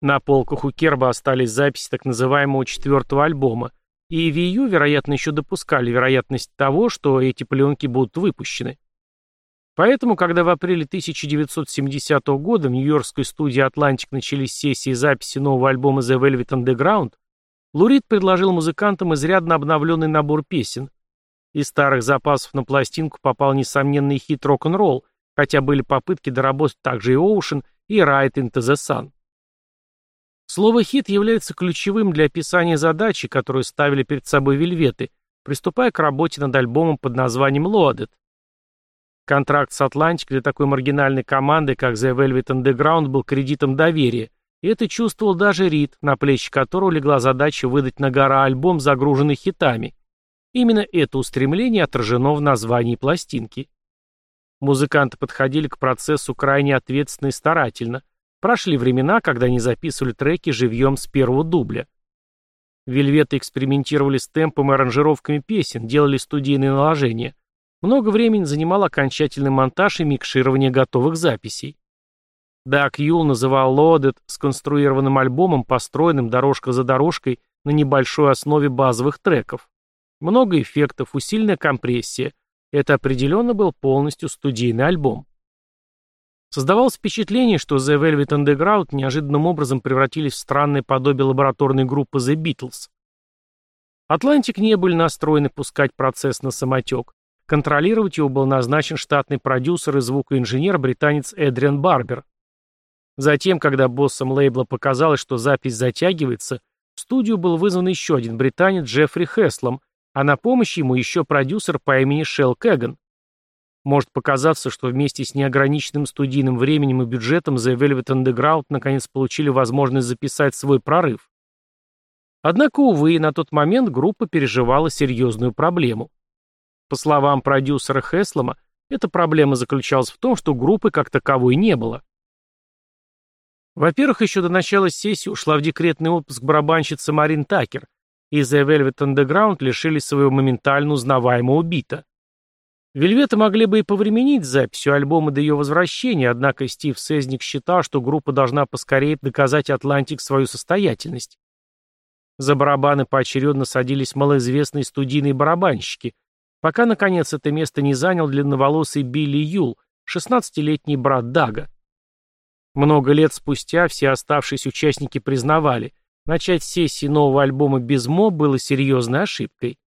На полках у Керба остались записи так называемого четвертого альбома, и Вию, вероятно, еще допускали вероятность того, что эти пленки будут выпущены. Поэтому, когда в апреле 1970 года в нью-йоркской студии «Атлантик» начались сессии записи нового альбома «The Velvet Underground», Лурид предложил музыкантам изрядно обновленный набор песен. Из старых запасов на пластинку попал несомненный хит «Рок-н-ролл», хотя были попытки доработать также и «Ocean» и «Ride into the Sun». Слово «хит» является ключевым для описания задачи, которую ставили перед собой вельветы, приступая к работе над альбомом под названием «Loaded». Контракт с Atlantic для такой маргинальной команды, как The Velvet Underground, был кредитом доверия, и это чувствовал даже Рид, на плечи которого легла задача выдать на гора альбом, загруженный хитами. Именно это устремление отражено в названии пластинки. Музыканты подходили к процессу крайне ответственно и старательно, Прошли времена, когда они записывали треки живьем с первого дубля. Вельветы экспериментировали с темпом и аранжировками песен, делали студийные наложения. Много времени занимал окончательный монтаж и микширование готовых записей. Дак Юл называл Loaded сконструированным альбомом, построенным дорожка за дорожкой на небольшой основе базовых треков. Много эффектов, усиленная компрессия. Это определенно был полностью студийный альбом. Создавалось впечатление, что The Velvet Underground неожиданным образом превратились в странное подобие лабораторной группы The Beatles. Атлантик не были настроены пускать процесс на самотек. Контролировать его был назначен штатный продюсер и звукоинженер британец Эдриан Барбер. Затем, когда боссам лейбла показалось, что запись затягивается, в студию был вызван еще один британец Джеффри Хеслом, а на помощь ему еще продюсер по имени Шелл Кэган. Может показаться, что вместе с неограниченным студийным временем и бюджетом The Velvet Underground наконец получили возможность записать свой прорыв. Однако, увы, на тот момент группа переживала серьезную проблему. По словам продюсера Хеслома, эта проблема заключалась в том, что группы как таковой не было. Во-первых, еще до начала сессии ушла в декретный отпуск барабанщица Марин Такер, и The Velvet Underground лишились своего моментально узнаваемого бита. Вельветы могли бы и повременить записью альбома до ее возвращения, однако Стив Сезник считал, что группа должна поскорее доказать Атлантик свою состоятельность. За барабаны поочередно садились малоизвестные студийные барабанщики, пока, наконец, это место не занял длинноволосый Билли Юл, 16-летний брат Дага. Много лет спустя все оставшиеся участники признавали, начать сессии нового альбома без Мо было серьезной ошибкой.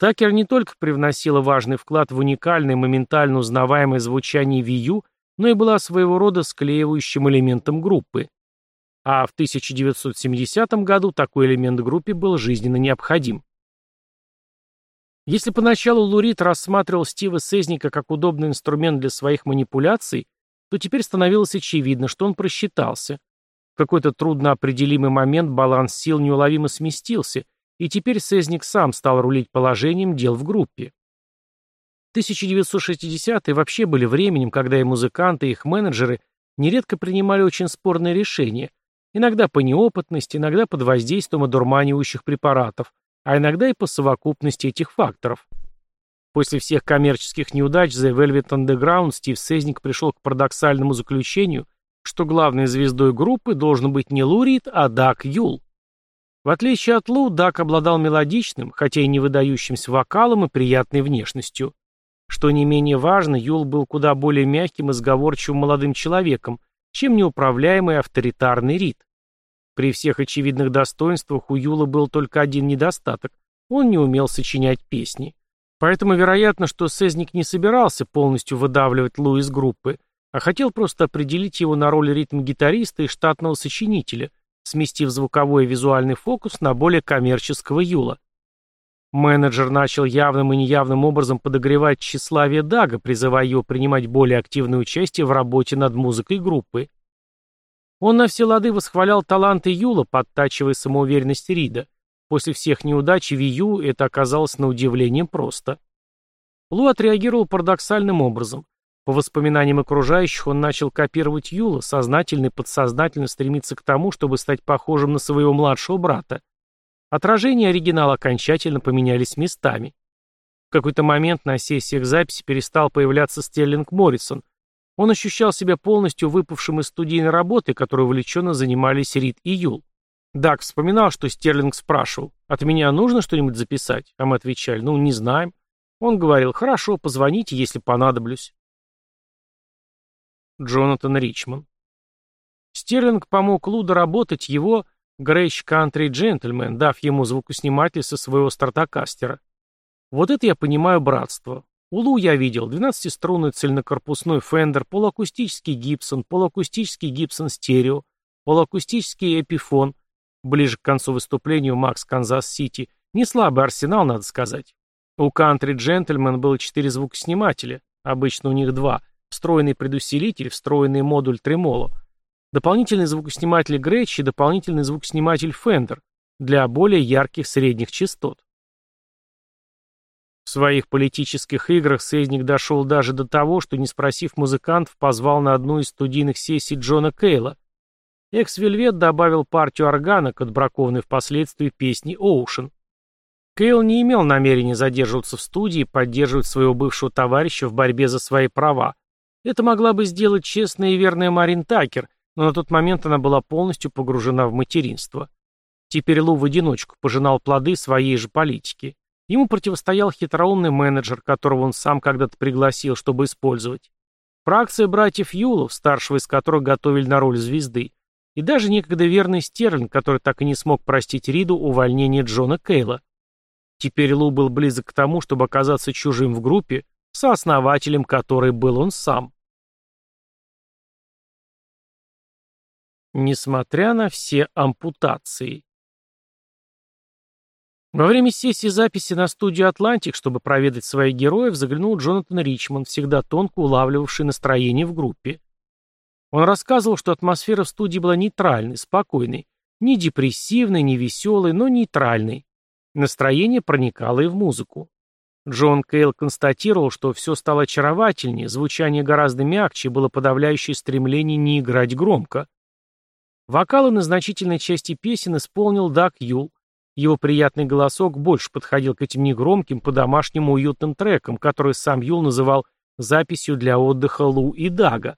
Такер не только привносила важный вклад в уникальное, моментально узнаваемое звучание Wii но и была своего рода склеивающим элементом группы. А в 1970 году такой элемент группе был жизненно необходим. Если поначалу Лурид рассматривал Стива Сезника как удобный инструмент для своих манипуляций, то теперь становилось очевидно, что он просчитался. В какой-то трудноопределимый момент баланс сил неуловимо сместился, и теперь Сезник сам стал рулить положением дел в группе. 1960-е вообще были временем, когда и музыканты, и их менеджеры нередко принимали очень спорные решения, иногда по неопытности, иногда под воздействием одурманивающих препаратов, а иногда и по совокупности этих факторов. После всех коммерческих неудач The Velvet Underground Стив Сезник пришел к парадоксальному заключению, что главной звездой группы должен быть не Лурид, а Дак Юл. В отличие от Лу, Дак обладал мелодичным, хотя и не выдающимся вокалом и приятной внешностью. Что не менее важно, Юл был куда более мягким и сговорчивым молодым человеком, чем неуправляемый авторитарный Рид. При всех очевидных достоинствах у Юла был только один недостаток – он не умел сочинять песни. Поэтому вероятно, что Сезник не собирался полностью выдавливать Лу из группы, а хотел просто определить его на роль ритм-гитариста и штатного сочинителя, сместив звуковой и визуальный фокус на более коммерческого Юла. Менеджер начал явным и неявным образом подогревать тщеславие Дага, призывая его принимать более активное участие в работе над музыкой группы. Он на все лады восхвалял таланты Юла, подтачивая самоуверенность Рида – После всех неудач Вию это оказалось на удивление просто. Лу отреагировал парадоксальным образом. По воспоминаниям окружающих он начал копировать Юла, сознательно и подсознательно стремиться к тому, чтобы стать похожим на своего младшего брата. Отражения оригинала окончательно поменялись местами. В какой-то момент на сессиях записи перестал появляться Стерлинг Моррисон. Он ощущал себя полностью выпавшим из студийной работы, которой увлеченно занимались Рид и Юл. Дак вспоминал, что Стерлинг спрашивал, «От меня нужно что-нибудь записать?» А мы отвечали, «Ну, не знаем». Он говорил, «Хорошо, позвоните, если понадоблюсь». Джонатан Ричман Стерлинг помог Лу доработать его Грэйч Country Gentleman, дав ему звукосниматель со своего стартакастера. Вот это я понимаю братство. У Лу я видел 12-струнный цельнокорпусной Fender, полуакустический Гибсон, полуакустический Гибсон стерео, полуакустический Epiphone, Ближе к концу выступления у Max's Kansas City не слабый арсенал, надо сказать. У Country Gentleman было четыре звукоснимателя, обычно у них два, встроенный предусилитель, встроенный модуль тремоло, дополнительный звукосниматель Gretsch и дополнительный звукосниматель Fender для более ярких средних частот. Своих политических играх Сейзник дошел даже до того, что, не спросив музыкантов, позвал на одну из студийных сессий Джона Кейла, Экс-Вельвет добавил партию органа к отбракованной впоследствии песни «Оушен». Кейл не имел намерения задерживаться в студии и поддерживать своего бывшего товарища в борьбе за свои права. Это могла бы сделать честная и верная Марин Такер, но на тот момент она была полностью погружена в материнство. Теперь Лу в одиночку пожинал плоды своей же политики. Ему противостоял хитроумный менеджер, которого он сам когда-то пригласил, чтобы использовать. Фракция братьев Юлов, старшего из которых готовили на роль звезды, и даже некогда верный Стерлинг, который так и не смог простить Риду увольнение Джона Кейла. Теперь Лу был близок к тому, чтобы оказаться чужим в группе, сооснователем которой был он сам. Несмотря на все ампутации. Во время сессии записи на студию «Атлантик», чтобы проведать своих героев, заглянул Джонатан Ричмонд, всегда тонко улавливавший настроение в группе. Он рассказывал, что атмосфера в студии была нейтральной, спокойной, не депрессивной, не веселой, но нейтральной. Настроение проникало и в музыку. Джон Кейл констатировал, что все стало очаровательнее, звучание гораздо мягче, было подавляющее стремление не играть громко. Вокалы на значительной части песен исполнил Дак Юл. Его приятный голосок больше подходил к этим негромким, по-домашнему уютным трекам, которые сам Юл называл записью для отдыха Лу и Дага.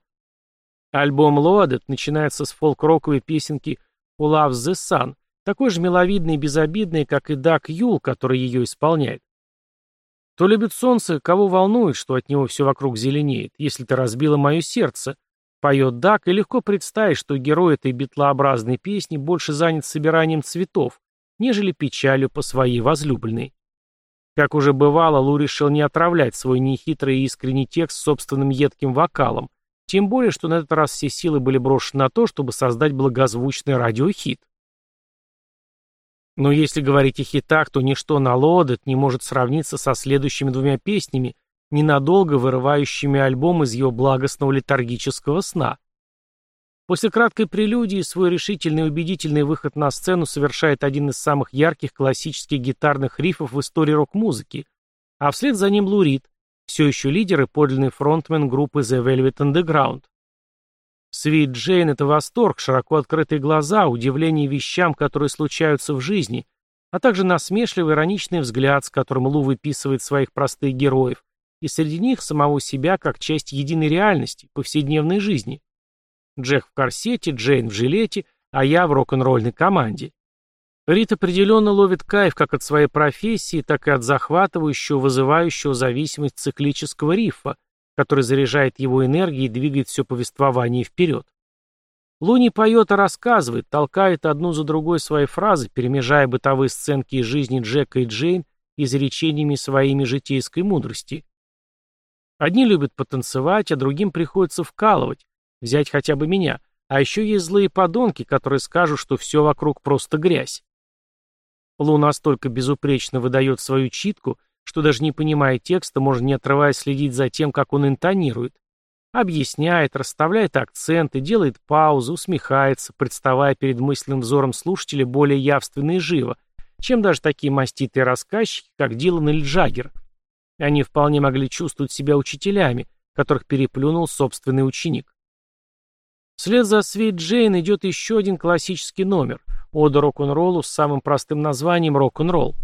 Альбом Loaded начинается с фолк-роковой песенки «Who Loves the Sun», такой же миловидной и безобидной, как и Дак Юл, который ее исполняет. «Кто любит солнце, кого волнует, что от него все вокруг зеленеет, если ты разбила мое сердце», поет Дак, и легко представить, что герой этой битлообразной песни больше занят собиранием цветов, нежели печалью по своей возлюбленной. Как уже бывало, Лу решил не отравлять свой нехитрый и искренний текст собственным едким вокалом, тем более, что на этот раз все силы были брошены на то, чтобы создать благозвучный радиохит. Но если говорить о хитах, то ничто на Лодет не может сравниться со следующими двумя песнями, ненадолго вырывающими альбом из его благостного летаргического сна. После краткой прелюдии свой решительный и убедительный выход на сцену совершает один из самых ярких классических гитарных рифов в истории рок-музыки, а вслед за ним Лурид, все еще лидер и подлинный фронтмен группы The Velvet Underground. Свит Джейн — это восторг, широко открытые глаза, удивление вещам, которые случаются в жизни, а также насмешливый ироничный взгляд, с которым Лу выписывает своих простых героев, и среди них самого себя как часть единой реальности, повседневной жизни. Джек в корсете, Джейн в жилете, а я в рок-н-ролльной команде. Рит определенно ловит кайф как от своей профессии, так и от захватывающего, вызывающего зависимость циклического рифа, который заряжает его энергией и двигает все повествование вперед. Луни поет и рассказывает, толкает одну за другой свои фразы, перемежая бытовые сценки из жизни Джека и Джейн изречениями своими житейской мудрости. Одни любят потанцевать, а другим приходится вкалывать, взять хотя бы меня, а еще есть злые подонки, которые скажут, что все вокруг просто грязь. Лу настолько безупречно выдает свою читку, что даже не понимая текста, можно не отрываясь следить за тем, как он интонирует. Объясняет, расставляет акценты, делает паузы, усмехается, представая перед мысленным взором слушателя более явственно и живо, чем даже такие маститые рассказчики, как Дилан или Джаггер. Они вполне могли чувствовать себя учителями, которых переплюнул собственный ученик. Вслед за Свейт Джейн идет еще один классический номер – ода рок-н-роллу с самым простым названием «Рок-н-ролл».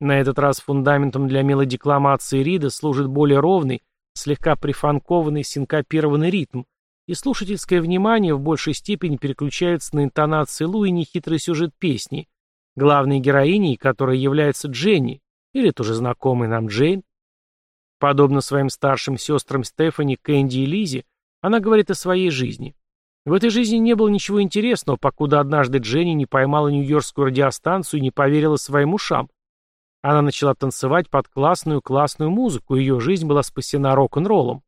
На этот раз фундаментом для мелодикламации Рида служит более ровный, слегка прифанкованный, синкопированный ритм, и слушательское внимание в большей степени переключается на интонации Лу и нехитрый сюжет песни, главной героиней, которой является Дженни, или тоже знакомый нам Джейн. Подобно своим старшим сестрам Стефани, Кэнди и Лизе, она говорит о своей жизни. В этой жизни не было ничего интересного, покуда однажды Дженни не поймала нью-йоркскую радиостанцию и не поверила своим ушам. Она начала танцевать под классную-классную музыку, и ее жизнь была спасена рок-н-роллом.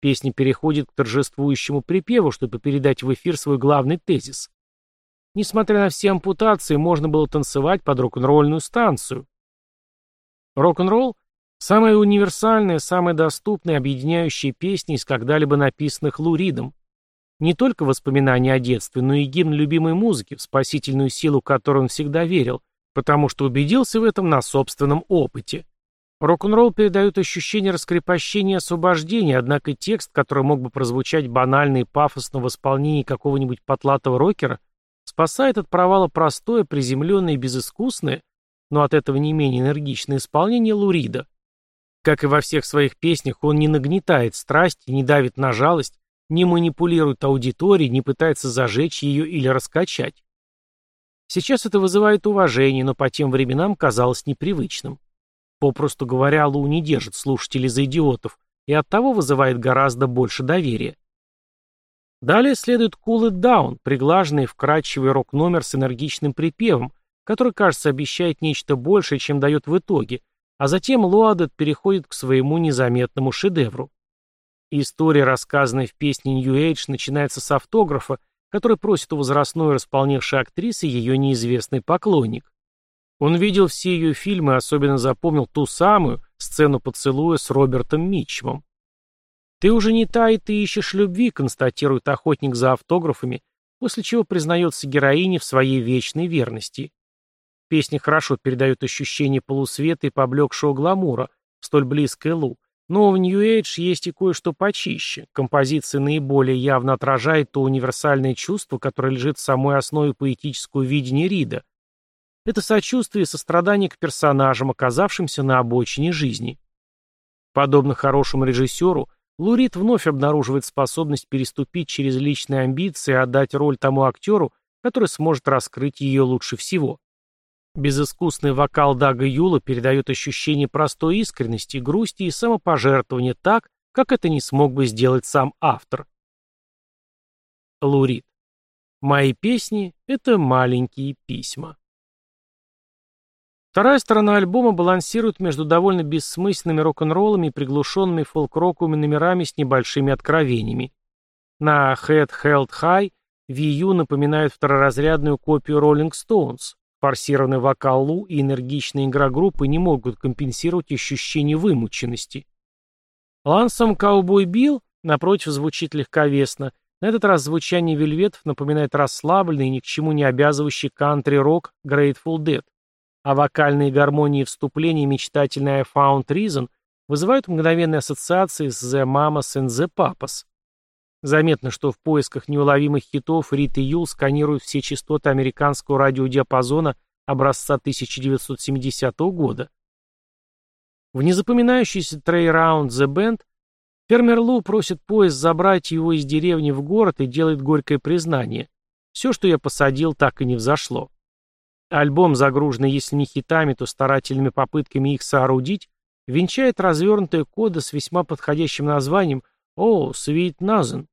Песня переходит к торжествующему припеву, чтобы передать в эфир свой главный тезис. Несмотря на все ампутации, можно было танцевать под рок-н-ролльную станцию. Рок-н-ролл – самая универсальная, самая доступная, объединяющая песня из когда-либо написанных Лу Ридом. Не только воспоминания о детстве, но и гимн любимой музыки, в спасительную силу которой он всегда верил, потому что убедился в этом на собственном опыте. Рок-н-ролл передает ощущение раскрепощения и освобождения, однако текст, который мог бы прозвучать банально и пафосно в исполнении какого-нибудь потлатого рокера, спасает от провала простое, приземленное и безыскусное, но от этого не менее энергичное исполнение Лурида. Как и во всех своих песнях, он не нагнетает страсть, не давит на жалость, не манипулирует аудиторией, не пытается зажечь ее или раскачать. Сейчас это вызывает уважение, но по тем временам казалось непривычным. Попросту говоря, Лу не держит слушателей за идиотов и оттого вызывает гораздо больше доверия. Далее следует Cool It Down, приглаженный вкрадчивый рок-номер с энергичным припевом, который, кажется, обещает нечто большее, чем дает в итоге, а затем Луадет переходит к своему незаметному шедевру. История, рассказанная в песне New Age, начинается с автографа, который просит у возрастной располневшей актрисы ее неизвестный поклонник. Он видел все ее фильмы особенно запомнил ту самую сцену поцелуя с Робертом Митчемом. «Ты уже не та, и ты ищешь любви», констатирует охотник за автографами, после чего признается героине в своей вечной верности. Песня хорошо передает ощущение полусвета и поблекшего гламура, столь близкой Лу, но в New Age есть и кое-что почище. Композиция наиболее явно отражает то универсальное чувство, которое лежит в самой основе поэтического видения Рида. Это сочувствие и сострадание к персонажам, оказавшимся на обочине жизни. Подобно хорошему режиссеру, Лурид вновь обнаруживает способность переступить через личные амбиции и отдать роль тому актеру, который сможет раскрыть ее лучше всего. Безыскусный вокал Дага Юла передает ощущение простой искренности, грусти и самопожертвования так, как это не смог бы сделать сам автор. Лурид. Мои песни — это маленькие письма. Вторая сторона альбома балансирует между довольно бессмысленными рок-н-роллами и приглушенными фолк-роковыми номерами с небольшими откровениями. На Head Held High VU напоминает второразрядную копию Rolling Stones. Форсированный вокал Лу и энергичная игра группы не могут компенсировать ощущение вымученности. Лансом Cowboy Билл, напротив, звучит легковесно. На этот раз звучание вельветов напоминает расслабленный и ни к чему не обязывающий кантри-рок Grateful Dead, а вокальные гармонии вступления мечтательной I Found Reason вызывают мгновенные ассоциации с The Mamas and the Papas. Заметно, что в поисках неуловимых хитов Рит и Юл сканируют все частоты американского радиодиапазона образца 1970 года. В незапоминающийся трей раунд The Band фермер Лу просит поезд забрать его из деревни в город и делает горькое признание. Все, что я посадил, так и не взошло. Альбом, загруженный, если не хитами, то старательными попытками их соорудить, венчает развернутая кода с весьма подходящим названием «О, Sweet Nothing».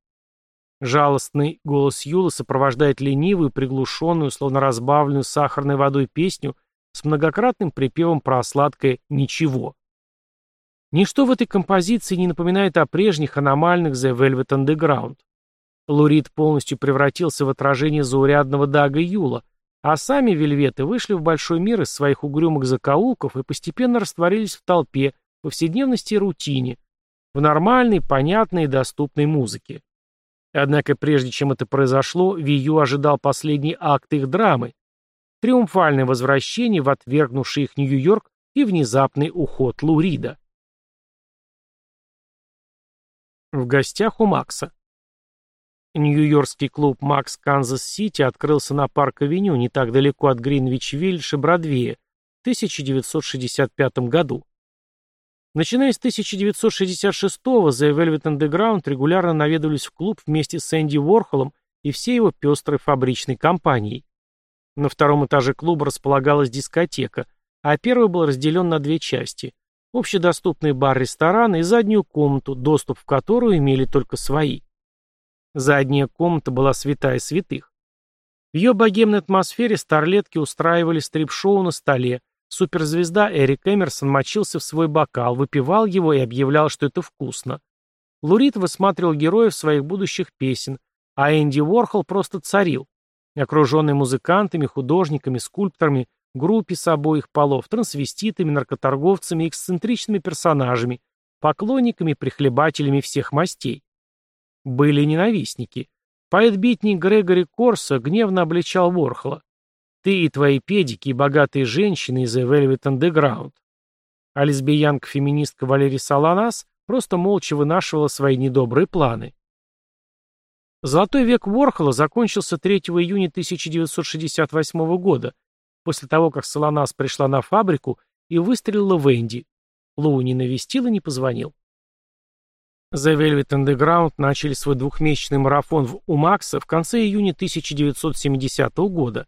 Жалостный голос Юла сопровождает ленивую, приглушенную, словно разбавленную сахарной водой песню с многократным припевом про сладкое «ничего». Ничто в этой композиции не напоминает о прежних аномальных The Velvet Underground. Лурид полностью превратился в отражение заурядного Дага Юла, а сами вельветы вышли в большой мир из своих угрюмых закоулков и постепенно растворились в толпе, повседневности и рутине, в нормальной, понятной и доступной музыке. Однако прежде чем это произошло, Вию ожидал последний акт их драмы, триумфальное возвращение в отвергнувший их Нью-Йорк и внезапный уход Лу Рида. В гостях у Макса. Нью-Йоркский клуб «Max's Kansas City» открылся на Парк-авеню, не так далеко от Гринвич-Виллидж и Бродвея, в 1965 году. Начиная с 1966-го, The Velvet Underground регулярно наведывались в клуб вместе с Энди Уорхолом и всей его пестрой фабричной компанией. На втором этаже клуба располагалась дискотека, а первый был разделен на две части – общедоступный бар-ресторан и заднюю комнату, доступ в которую имели только свои. Задняя комната была святая святых. В ее богемной атмосфере старлетки устраивали стрип-шоу на столе. Суперзвезда Эрик Эмерсон мочился в свой бокал, выпивал его и объявлял, что это вкусно. Лурид высматривал героев своих будущих песен, а Энди Уорхол просто царил. Окруженный музыкантами, художниками, скульпторами, группе с обоих полов, трансвеститами, наркоторговцами, эксцентричными персонажами, поклонниками, прихлебателями всех мастей. Были ненавистники. Поэт-битник Грегори Корсо гневно обличал Ворхола. «Ты и твои педики и богатые женщины из Velvet Underground». А лесбиянка-феминистка Валерий Саланас просто молча вынашивала свои недобрые планы. Золотой век Ворхола закончился 3 июня 1968 года, после того, как Солонас пришла на фабрику и выстрелила в Энди. Лу не навестил и не позвонил. The Velvet Underground начали свой двухмесячный марафон в Умакса в конце июня 1970 года.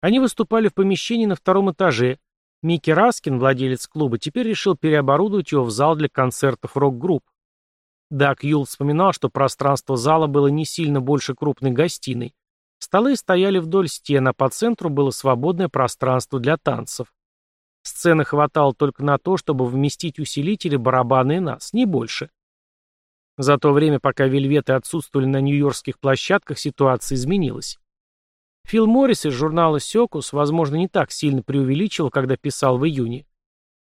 Они выступали в помещении на втором этаже. Микки Раскин, владелец клуба, теперь решил переоборудовать его в зал для концертов рок-групп. Даг Юл вспоминал, что пространство зала было не сильно больше крупной гостиной. Столы стояли вдоль стен, а по центру было свободное пространство для танцев. Сцены хватало только на то, чтобы вместить усилители, барабаны и нас, не больше. За то время, пока вельветы отсутствовали на нью-йоркских площадках, ситуация изменилась. Фил Моррис из журнала «Секус», возможно, не так сильно преувеличил, когда писал в июне.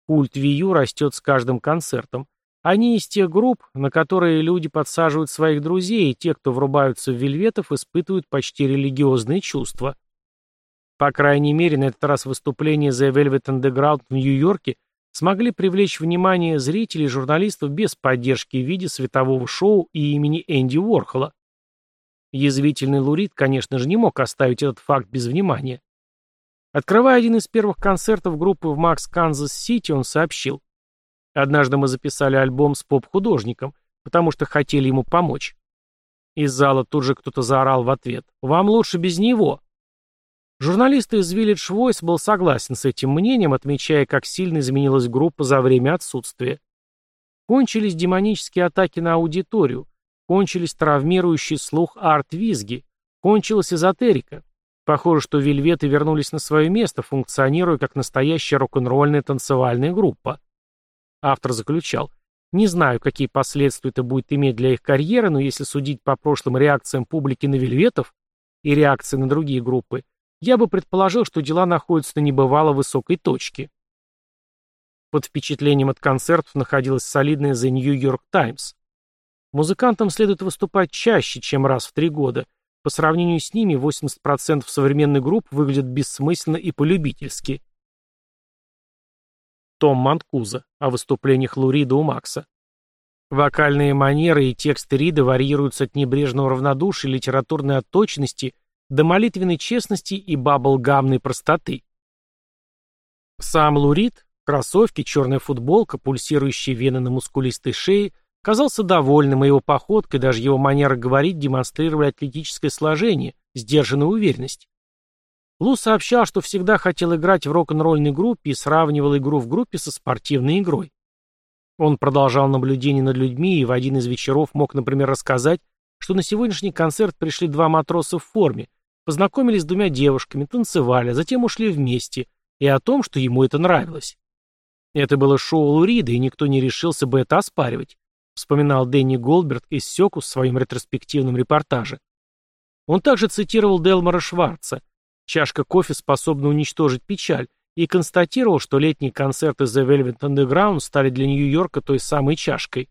Культ Вию растет с каждым концертом. Они из тех групп, на которые люди подсаживают своих друзей, и те, кто врубаются в вельветов, испытывают почти религиозные чувства. По крайней мере, на этот раз выступление The Velvet Underground в Нью-Йорке смогли привлечь внимание зрителей и журналистов без поддержки в виде светового шоу и имени Энди Уорхола. Язвительный Лу Рид, конечно же, не мог оставить этот факт без внимания. Открывая один из первых концертов группы в Max's Kansas City, он сообщил. «Однажды мы записали альбом с поп-художником, потому что хотели ему помочь». Из зала тут же кто-то заорал в ответ. «Вам лучше без него». Журналист из Village Voice был согласен с этим мнением, отмечая, как сильно изменилась группа за время отсутствия. Кончились демонические атаки на аудиторию, кончились травмирующий слух арт-визги, кончилась эзотерика. Похоже, что вельветы вернулись на свое место, функционируя как настоящая рок-н-ролльная танцевальная группа. Автор заключал, не знаю, какие последствия это будет иметь для их карьеры, но если судить по прошлым реакциям публики на вельветов и реакции на другие группы, я бы предположил, что дела находятся на небывало высокой точке. Под впечатлением от концертов находилась солидная The New York Times. Музыкантам следует выступать чаще, чем раз в три года. По сравнению с ними 80% современных групп выглядят бессмысленно и полюбительски. Том Манкуза о выступлениях Лурида у Макса. Вокальные манеры и тексты Рида варьируются от небрежного равнодушия литературной отточности – до молитвенной честности и баблгамной простоты. Сам Лурид, кроссовки, черная футболка, пульсирующие вены на мускулистой шее, казался довольным, и его походкой, даже его манера говорить демонстрировали атлетическое сложение, сдержанную уверенность. Лу сообщал, что всегда хотел играть в рок-н-ролльной группе и сравнивал игру в группе со спортивной игрой. Он продолжал наблюдение над людьми и в один из вечеров мог, например, рассказать, что на сегодняшний концерт пришли два матроса в форме, познакомились с двумя девушками, танцевали, а затем ушли вместе, и о том, что ему это нравилось. Это было шоу Лурида, и никто не решился бы это оспаривать, вспоминал Дэнни Голдберг из Сёку в своем ретроспективном репортаже. Он также цитировал Делмара Шварца. Чашка кофе способна уничтожить печаль, и констатировал, что летние концерты The Velvet Underground стали для Нью-Йорка той самой чашкой.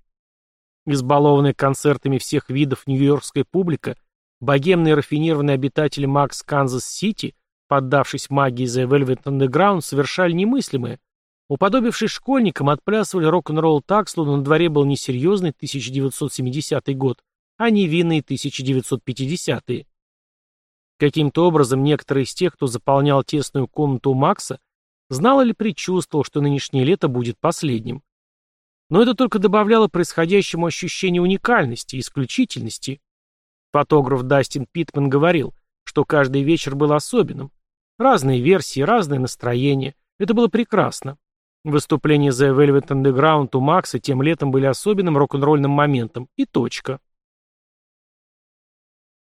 Избалованная концертами всех видов нью-йоркская публика, богемные рафинированные обитатели Max's Kansas City, поддавшись магии The Velvet Underground, совершали немыслимое. Уподобившись школьникам, отплясывали рок-н-ролл так, словно на дворе был не серьезный 1970 год, а невинные 1950-е. Каким-то образом некоторые из тех, кто заполнял тесную комнату у Макса, знал или предчувствовал, что нынешнее лето будет последним. Но это только добавляло происходящему ощущение уникальности, исключительности. Фотограф Дастин Питман говорил, что каждый вечер был особенным. Разные версии, разное настроение. Это было прекрасно. Выступления The Velvet Underground у Макса тем летом были особенным рок-н-ролльным моментом. И точка.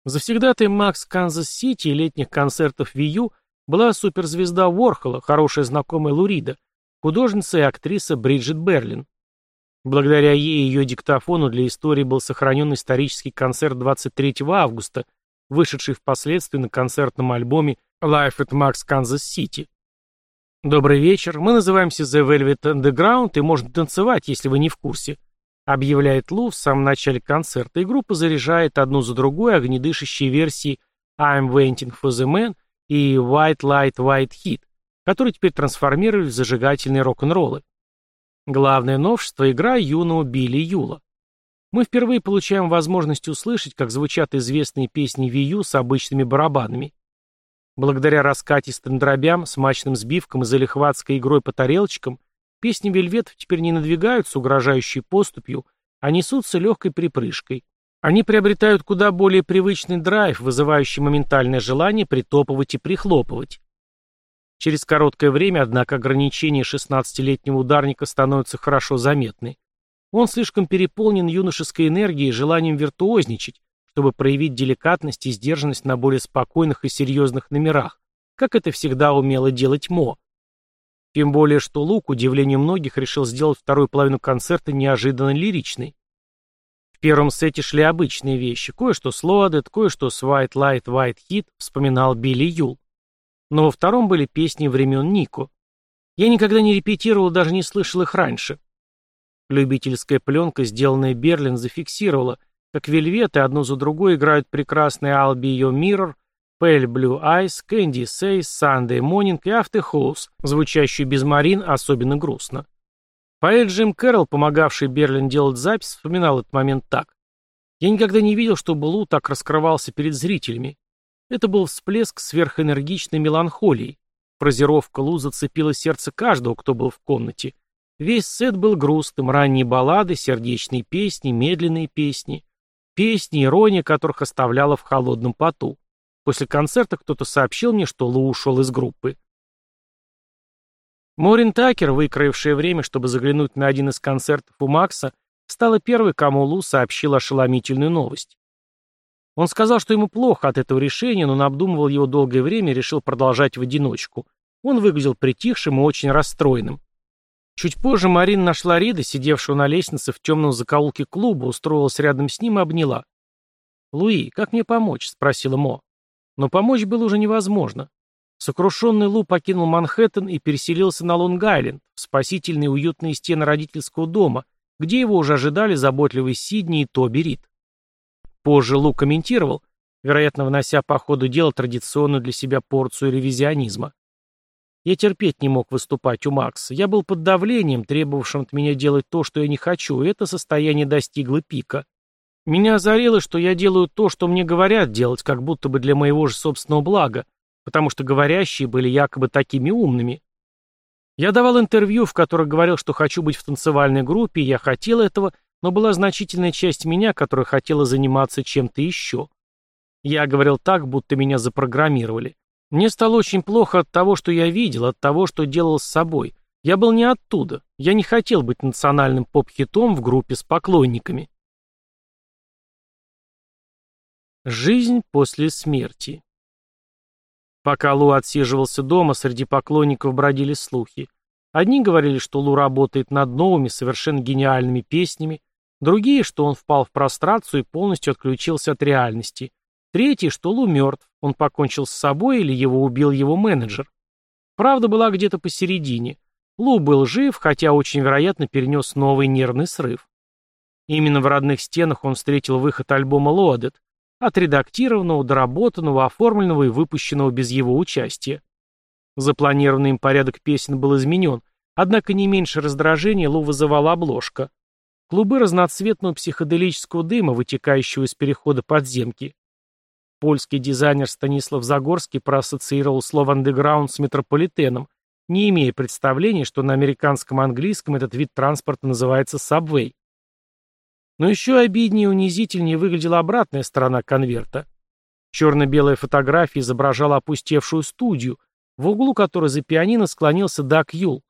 Завсегдатаем Max's Kansas City и летних концертов VU была суперзвезда Уорхола, хорошая знакомая Лу Рида, художница и актриса Бриджит Берлин. Благодаря ей и ее диктофону для истории был сохранен исторический концерт 23 августа, вышедший впоследствии на концертном альбоме Life at Max Kansas City. «Добрый вечер. Мы называемся The Velvet Underground и можно танцевать, если вы не в курсе», объявляет Лу в самом начале концерта, и группа заряжает одну за другой огнедышащие версии I'm Waiting for the Man и White Light White Heat, которые теперь трансформировались в зажигательные рок-н-роллы. Главное новшество – игра юного Билли Юла. Мы впервые получаем возможность услышать, как звучат известные песни Вию с обычными барабанами. Благодаря раскатистым дробям, смачным сбивкам и залихватской игрой по тарелочкам, песни вельветов теперь не надвигаются угрожающей поступью, а несутся легкой припрыжкой. Они приобретают куда более привычный драйв, вызывающий моментальное желание притопывать и прихлопывать. Через короткое время, однако, ограничения 16-летнего ударника становятся хорошо заметны. Он слишком переполнен юношеской энергией и желанием виртуозничать, чтобы проявить деликатность и сдержанность на более спокойных и серьезных номерах, как это всегда умело делать Мо. Тем более, что Лук, удивлению многих, решил сделать вторую половину концерта неожиданно лиричной. В первом сете шли обычные вещи, кое-что с Loaded, кое-что с White Light White Heat, вспоминал Билли Юл. Но во втором были песни времен Нико. Я никогда не репетировал, даже не слышал их раньше. Любительская пленка, сделанная Берлин, зафиксировала, как вельветы одну за другой играют прекрасные I'll Be Your Mirror, Pale Blue Eyes, Candy Says, Sunday Morning и After House, звучащую без Марин особенно грустно. Поэт Джим Кэрролл, помогавший Берлин делать запись, вспоминал этот момент так. «Я никогда не видел, чтобы Лу так раскрывался перед зрителями. Это был всплеск сверхэнергичной меланхолии. Фразировка Лу зацепила сердце каждого, кто был в комнате. Весь сет был грустным, ранние баллады, сердечные песни, медленные песни. Песни, ирония которых оставляла в холодном поту. После концерта кто-то сообщил мне, что Лу ушел из группы. Морин Такер, выкроившая время, чтобы заглянуть на один из концертов у Макса, стала первой, кому Лу сообщил ошеломительную новость. Он сказал, что ему плохо от этого решения, но обдумывал его долгое время и решил продолжать в одиночку. Он выглядел притихшим и очень расстроенным. Чуть позже Марина нашла Рида, сидевшего на лестнице в темном закоулке клуба, устроилась рядом с ним и обняла. «Луи, как мне помочь?» — спросила Мо. Но помочь было уже невозможно. Сокрушенный Лу покинул Манхэттен и переселился на Лонг-Айленд, в спасительные уютные стены родительского дома, где его уже ожидали заботливый Сидни и Тоби Рид. Позже Лу комментировал, вероятно, внося по ходу дела традиционную для себя порцию ревизионизма. Я терпеть не мог выступать у Макса. Я был под давлением, требовавшим от меня делать то, что я не хочу, и это состояние достигло пика. Меня озарило, что я делаю то, что мне говорят делать, как будто бы для моего же собственного блага, потому что говорящие были якобы такими умными. Я давал интервью, в которых говорил, что хочу быть в танцевальной группе, и я хотел этого, но была значительная часть меня, которая хотела заниматься чем-то еще. Я говорил так, будто меня запрограммировали. Мне стало очень плохо от того, что я видел, от того, что делал с собой. Я был не оттуда. Я не хотел быть национальным поп-хитом в группе с поклонниками. Жизнь после смерти. Пока Лу отсиживался дома, среди поклонников бродили слухи. Одни говорили, что Лу работает над новыми, совершенно гениальными песнями, другие, что он впал в прострацию и полностью отключился от реальности, третьи, что Лу мертв, он покончил с собой или его убил его менеджер. Правда была где-то посередине. Лу был жив, хотя очень вероятно перенес новый нервный срыв. Именно в родных стенах он встретил выход альбома «Loaded», отредактированного, доработанного, оформленного и выпущенного без его участия. Запланированный им порядок песен был изменен, однако не меньше раздражения Лу вызывала обложка. Клубы разноцветного психоделического дыма, вытекающего из перехода подземки. Польский дизайнер Станислав Загорский проассоциировал слово «андеграунд» с метрополитеном, не имея представления, что на американском английском этот вид транспорта называется «сабвей». Но еще обиднее и унизительнее выглядела обратная сторона конверта. Черно-белая фотография изображала опустевшую студию, в углу которой за пианино склонился Дак Юл,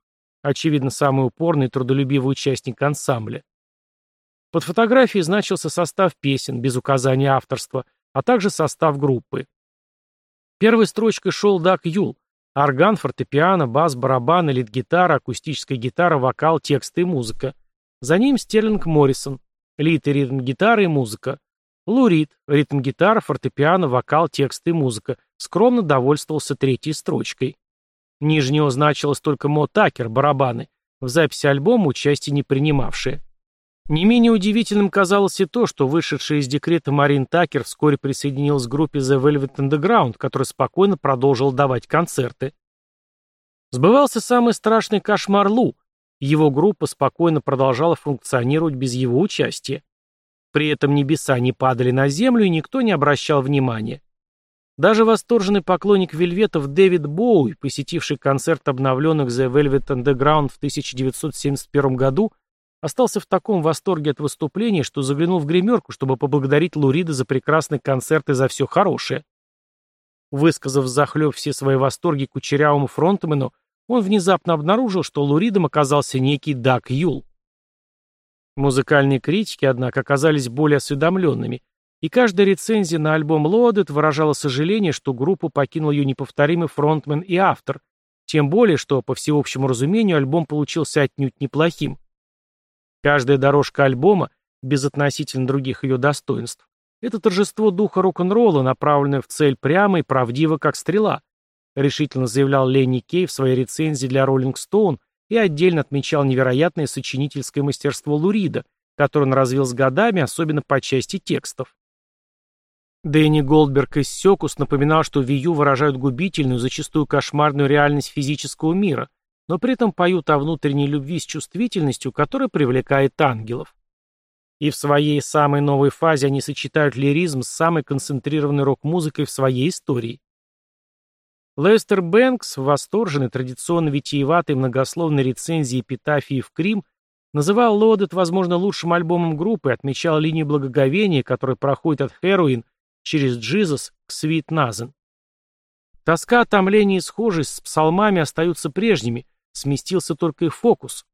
очевидно, самый упорный и трудолюбивый участник ансамбля. Под фотографией значился состав песен, без указания авторства, а также состав группы. Первой строчкой шел Дак Юл, орган, фортепиано, бас, барабаны, лид-гитара, акустическая гитара, вокал, тексты и музыка. За ним Стерлинг Моррисон, Лид и ритм гитары и музыка. Лурид, ритм гитара, фортепиано, вокал, текст и музыка. Скромно довольствовался третьей строчкой. Ниже него значилось только Мо Такер, барабаны, в записи альбома участие не принимавшие. Не менее удивительным казалось и то, что вышедшая из декрета Марин Такер вскоре присоединилась к группе The Velvet Underground, которая спокойно продолжила давать концерты. Сбывался самый страшный кошмар Лу, его группа спокойно продолжала функционировать без его участия. При этом небеса не падали на землю, и никто не обращал внимания. Даже восторженный поклонник вельветов Дэвид Боуи, посетивший концерт обновленных The Velvet Underground в 1971 году, остался в таком восторге от выступления, что заглянул в гримерку, чтобы поблагодарить Лурида за прекрасный концерт и за все хорошее. Высказав захлеб все свои восторги кучерявому фронтмену, он внезапно обнаружил, что луридом оказался некий Дак Юл. Музыкальные критики, однако, оказались более осведомленными, и каждая рецензия на альбом Loaded выражала сожаление, что группу покинул ее неповторимый фронтмен и автор, тем более, что, по всеобщему разумению, альбом получился отнюдь неплохим. Каждая дорожка альбома, безотносительно других ее достоинств, это торжество духа рок-н-ролла, направленное в цель прямо и правдиво, как стрела, решительно заявлял Ленни Кей в своей рецензии для Rolling Stone и отдельно отмечал невероятное сочинительское мастерство Лурида, которое он развил с годами, особенно по части текстов. Дэнни Голдберг из Секус напоминал, что Вию выражают губительную, зачастую кошмарную реальность физического мира, но при этом поют о внутренней любви с чувствительностью, которая привлекает ангелов. И в своей самой новой фазе они сочетают лиризм с самой концентрированной рок-музыкой в своей истории. Лестер Бэнкс в восторженной, традиционно витиеватой многословной рецензии «Эпитафии в Крим» называл Лодет, возможно, лучшим альбомом группы и отмечал линию благоговения, которая проходит от Heroin через Джизус к Свит Назен. Тоска, томление и схожесть с псалмами остаются прежними, сместился только их фокус.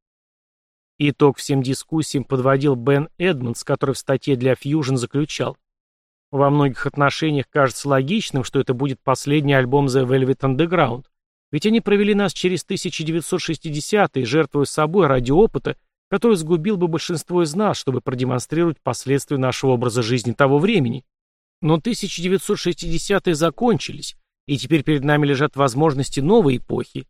Итог всем дискуссиям подводил Бен Эдмондс, который в статье для Fusion заключал. Во многих отношениях кажется логичным, что это будет последний альбом The Velvet Underground, ведь они провели нас через 1960-е, жертвуя собой ради опыта, который сгубил бы большинство из нас, чтобы продемонстрировать последствия нашего образа жизни того времени. Но 1960-е закончились, и теперь перед нами лежат возможности новой эпохи.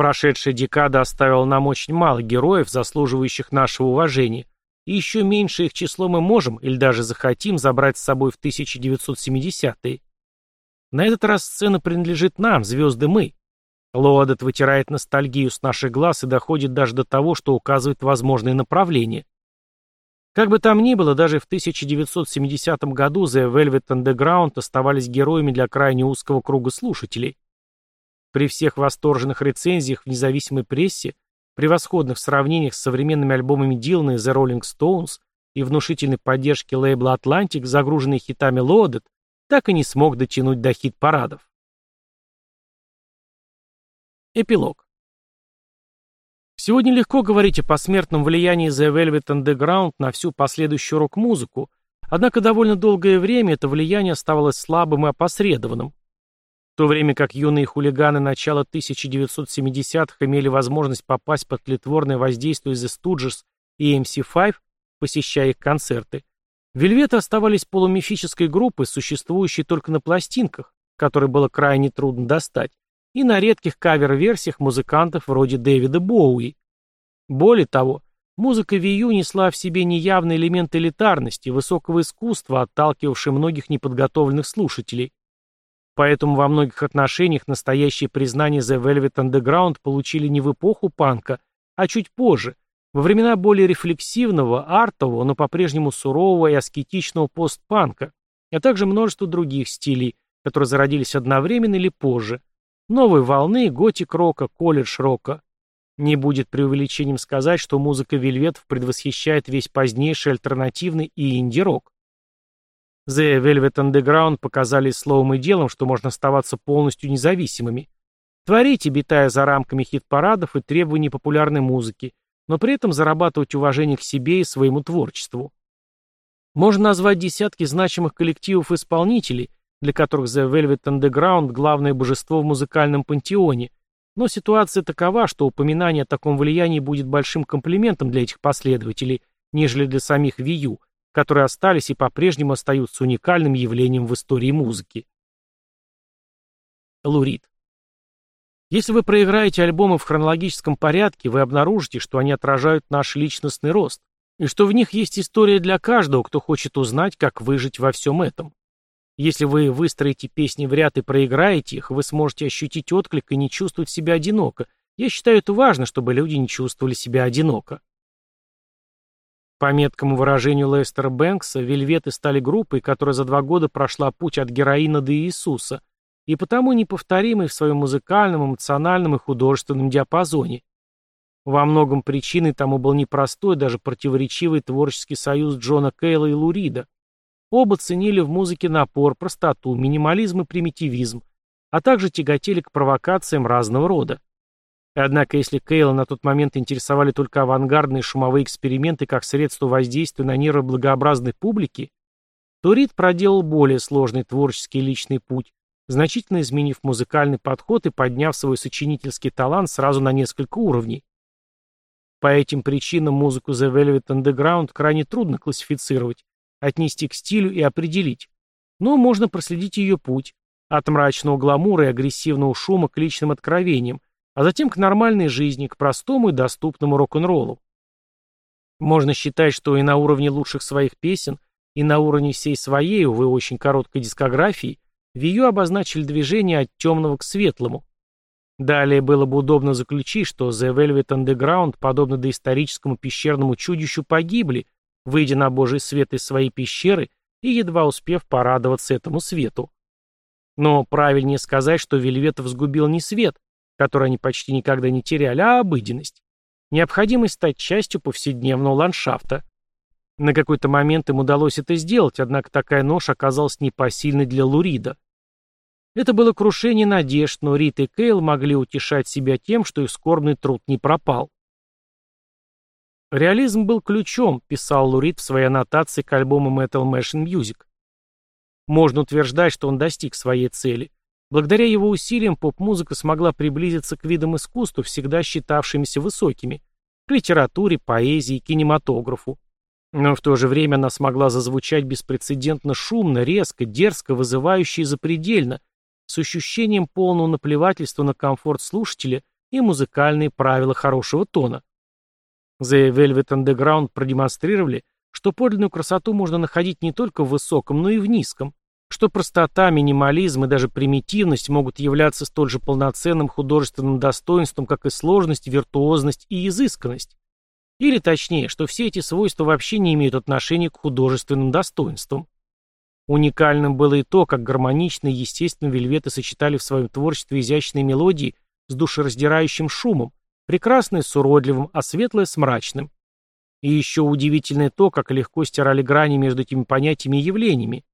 Прошедшая декада оставила нам очень мало героев, заслуживающих нашего уважения, и еще меньше их число мы можем или даже захотим забрать с собой в 1970-е. На этот раз сцена принадлежит нам, звезды мы. Лоадет вытирает ностальгию с наших глаз и доходит даже до того, что указывает возможные направления. Как бы там ни было, даже в 1970 году The Velvet Underground оставались героями для крайне узкого круга слушателей. При всех восторженных рецензиях в независимой прессе превосходных сравнениях с современными альбомами Дилана и The Rolling Stones и внушительной поддержке лейбла Atlantic, загруженный хитами Loaded, так и не смог дотянуть до хит-парадов. Эпилог. Сегодня легко говорить о посмертном влиянии The Velvet Underground на всю последующую рок-музыку, Однако довольно долгое время это влияние оставалось слабым и опосредованным. То время как юные хулиганы начала 1970-х имели возможность попасть под тлетворное воздействие The Stooges и MC5, посещая их концерты, Вельветы оставались полумифической группой, существующей только на пластинках, которые было крайне трудно достать, и на редких кавер-версиях музыкантов вроде Дэвида Боуи. Более того, музыка Вию несла в себе неявный элемент элитарности, высокого искусства, отталкивавший многих неподготовленных слушателей. Поэтому во многих отношениях настоящее признание The Velvet Underground получили не в эпоху панка, а чуть позже, во времена более рефлексивного, артового, но по-прежнему сурового и аскетичного постпанка, а также множество других стилей, которые зародились одновременно или позже, новой волны, готик-рока, колледж-рока. Не будет преувеличением сказать, что музыка Вельветов предвосхищает весь позднейший альтернативный и инди-рок. The Velvet Underground показали словом и делом, что можно оставаться полностью независимыми. Творить, обитая за рамками хит-парадов и требований популярной музыки, но при этом зарабатывать уважение к себе и своему творчеству. Можно назвать десятки значимых коллективов исполнителей, для которых The Velvet Underground – главное божество в музыкальном пантеоне, но ситуация такова, что упоминание о таком влиянии будет большим комплиментом для этих последователей, нежели для самих Wii которые остались и по-прежнему остаются уникальным явлением в истории музыки. Лурид. Если вы проиграете альбомы в хронологическом порядке, вы обнаружите, что они отражают наш личностный рост, и что в них есть история для каждого, кто хочет узнать, как выжить во всем этом. Если вы выстроите песни в ряд и проиграете их, вы сможете ощутить отклик и не чувствовать себя одиноко. Я считаю это важно, чтобы люди не чувствовали себя одиноко. По меткому выражению Лестера Бэнкса, вельветы стали группой, которая за два года прошла путь от героина до Иисуса, и потому неповторимый в своем музыкальном, эмоциональном и художественном диапазоне. Во многом причиной тому был непростой, даже противоречивый творческий союз Джона Кейла и Лурида. Оба ценили в музыке напор, простоту, минимализм и примитивизм, а также тяготели к провокациям разного рода. Однако, если Кейла на тот момент интересовали только авангардные шумовые эксперименты как средство воздействия на нервы благообразной публики, то Рид проделал более сложный творческий личный путь, значительно изменив музыкальный подход и подняв свой сочинительский талант сразу на несколько уровней. По этим причинам музыку The Velvet Underground крайне трудно классифицировать, отнести к стилю и определить, но можно проследить ее путь, от мрачного гламура и агрессивного шума к личным откровениям, а затем к нормальной жизни, к простому и доступному рок-н-роллу. Можно считать, что и на уровне лучших своих песен, и на уровне всей своей, увы, очень короткой дискографии, Вию обозначили движение от темного к светлому. Далее было бы удобно заключить, что The Velvet Underground, подобно доисторическому пещерному чудищу, погибли, выйдя на божий свет из своей пещеры и едва успев порадоваться этому свету. Но правильнее сказать, что Вельветов сгубил не свет, который они почти никогда не теряли, а обыденность. Необходимость стать частью повседневного ландшафта. На какой-то момент им удалось это сделать, однако такая нож оказалась непосильной для Лурида. Это было крушение надежд, но Рит и Кейл могли утешать себя тем, что их скорбный труд не пропал. «Реализм был ключом», — писал Лурид в своей аннотации к альбому Metal Machine Music. Можно утверждать, что он достиг своей цели. Благодаря его усилиям поп-музыка смогла приблизиться к видам искусства, всегда считавшимися высокими, к литературе, поэзии, кинематографу. Но в то же время она смогла зазвучать беспрецедентно шумно, резко, дерзко, вызывающе и запредельно, с ощущением полного наплевательства на комфорт слушателя и музыкальные правила хорошего тона. The Velvet Underground продемонстрировали, что подлинную красоту можно находить не только в высоком, но и в низком, что простота, минимализм и даже примитивность могут являться столь же полноценным художественным достоинством, как и сложность, виртуозность и изысканность. Или точнее, что все эти свойства вообще не имеют отношения к художественным достоинствам. Уникальным было и то, как гармонично и естественно вельветы сочетали в своем творчестве изящные мелодии с душераздирающим шумом, прекрасное с уродливым, а светлое с мрачным. И еще удивительное то, как легко стирали грани между этими понятиями и явлениями.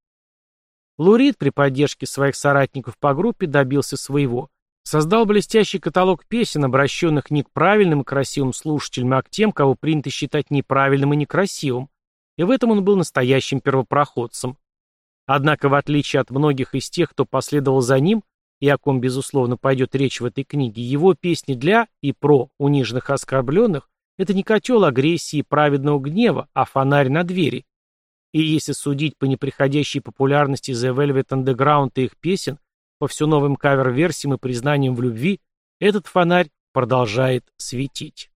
Лурид при поддержке своих соратников по группе добился своего. Создал блестящий каталог песен, обращенных не к правильным и красивым слушателям, а к тем, кого принято считать неправильным и некрасивым. и в этом он был настоящим первопроходцем. Однако, в отличие от многих из тех, кто последовал за ним, и о ком, безусловно, пойдет речь в этой книге, его песни для и про униженных оскорбленных – это не котел агрессии и праведного гнева, а фонарь на двери. И если судить по неприходящей популярности The Velvet Underground и их песен, по все новым кавер-версиям и признаниям в любви, этот фонарь продолжает светить.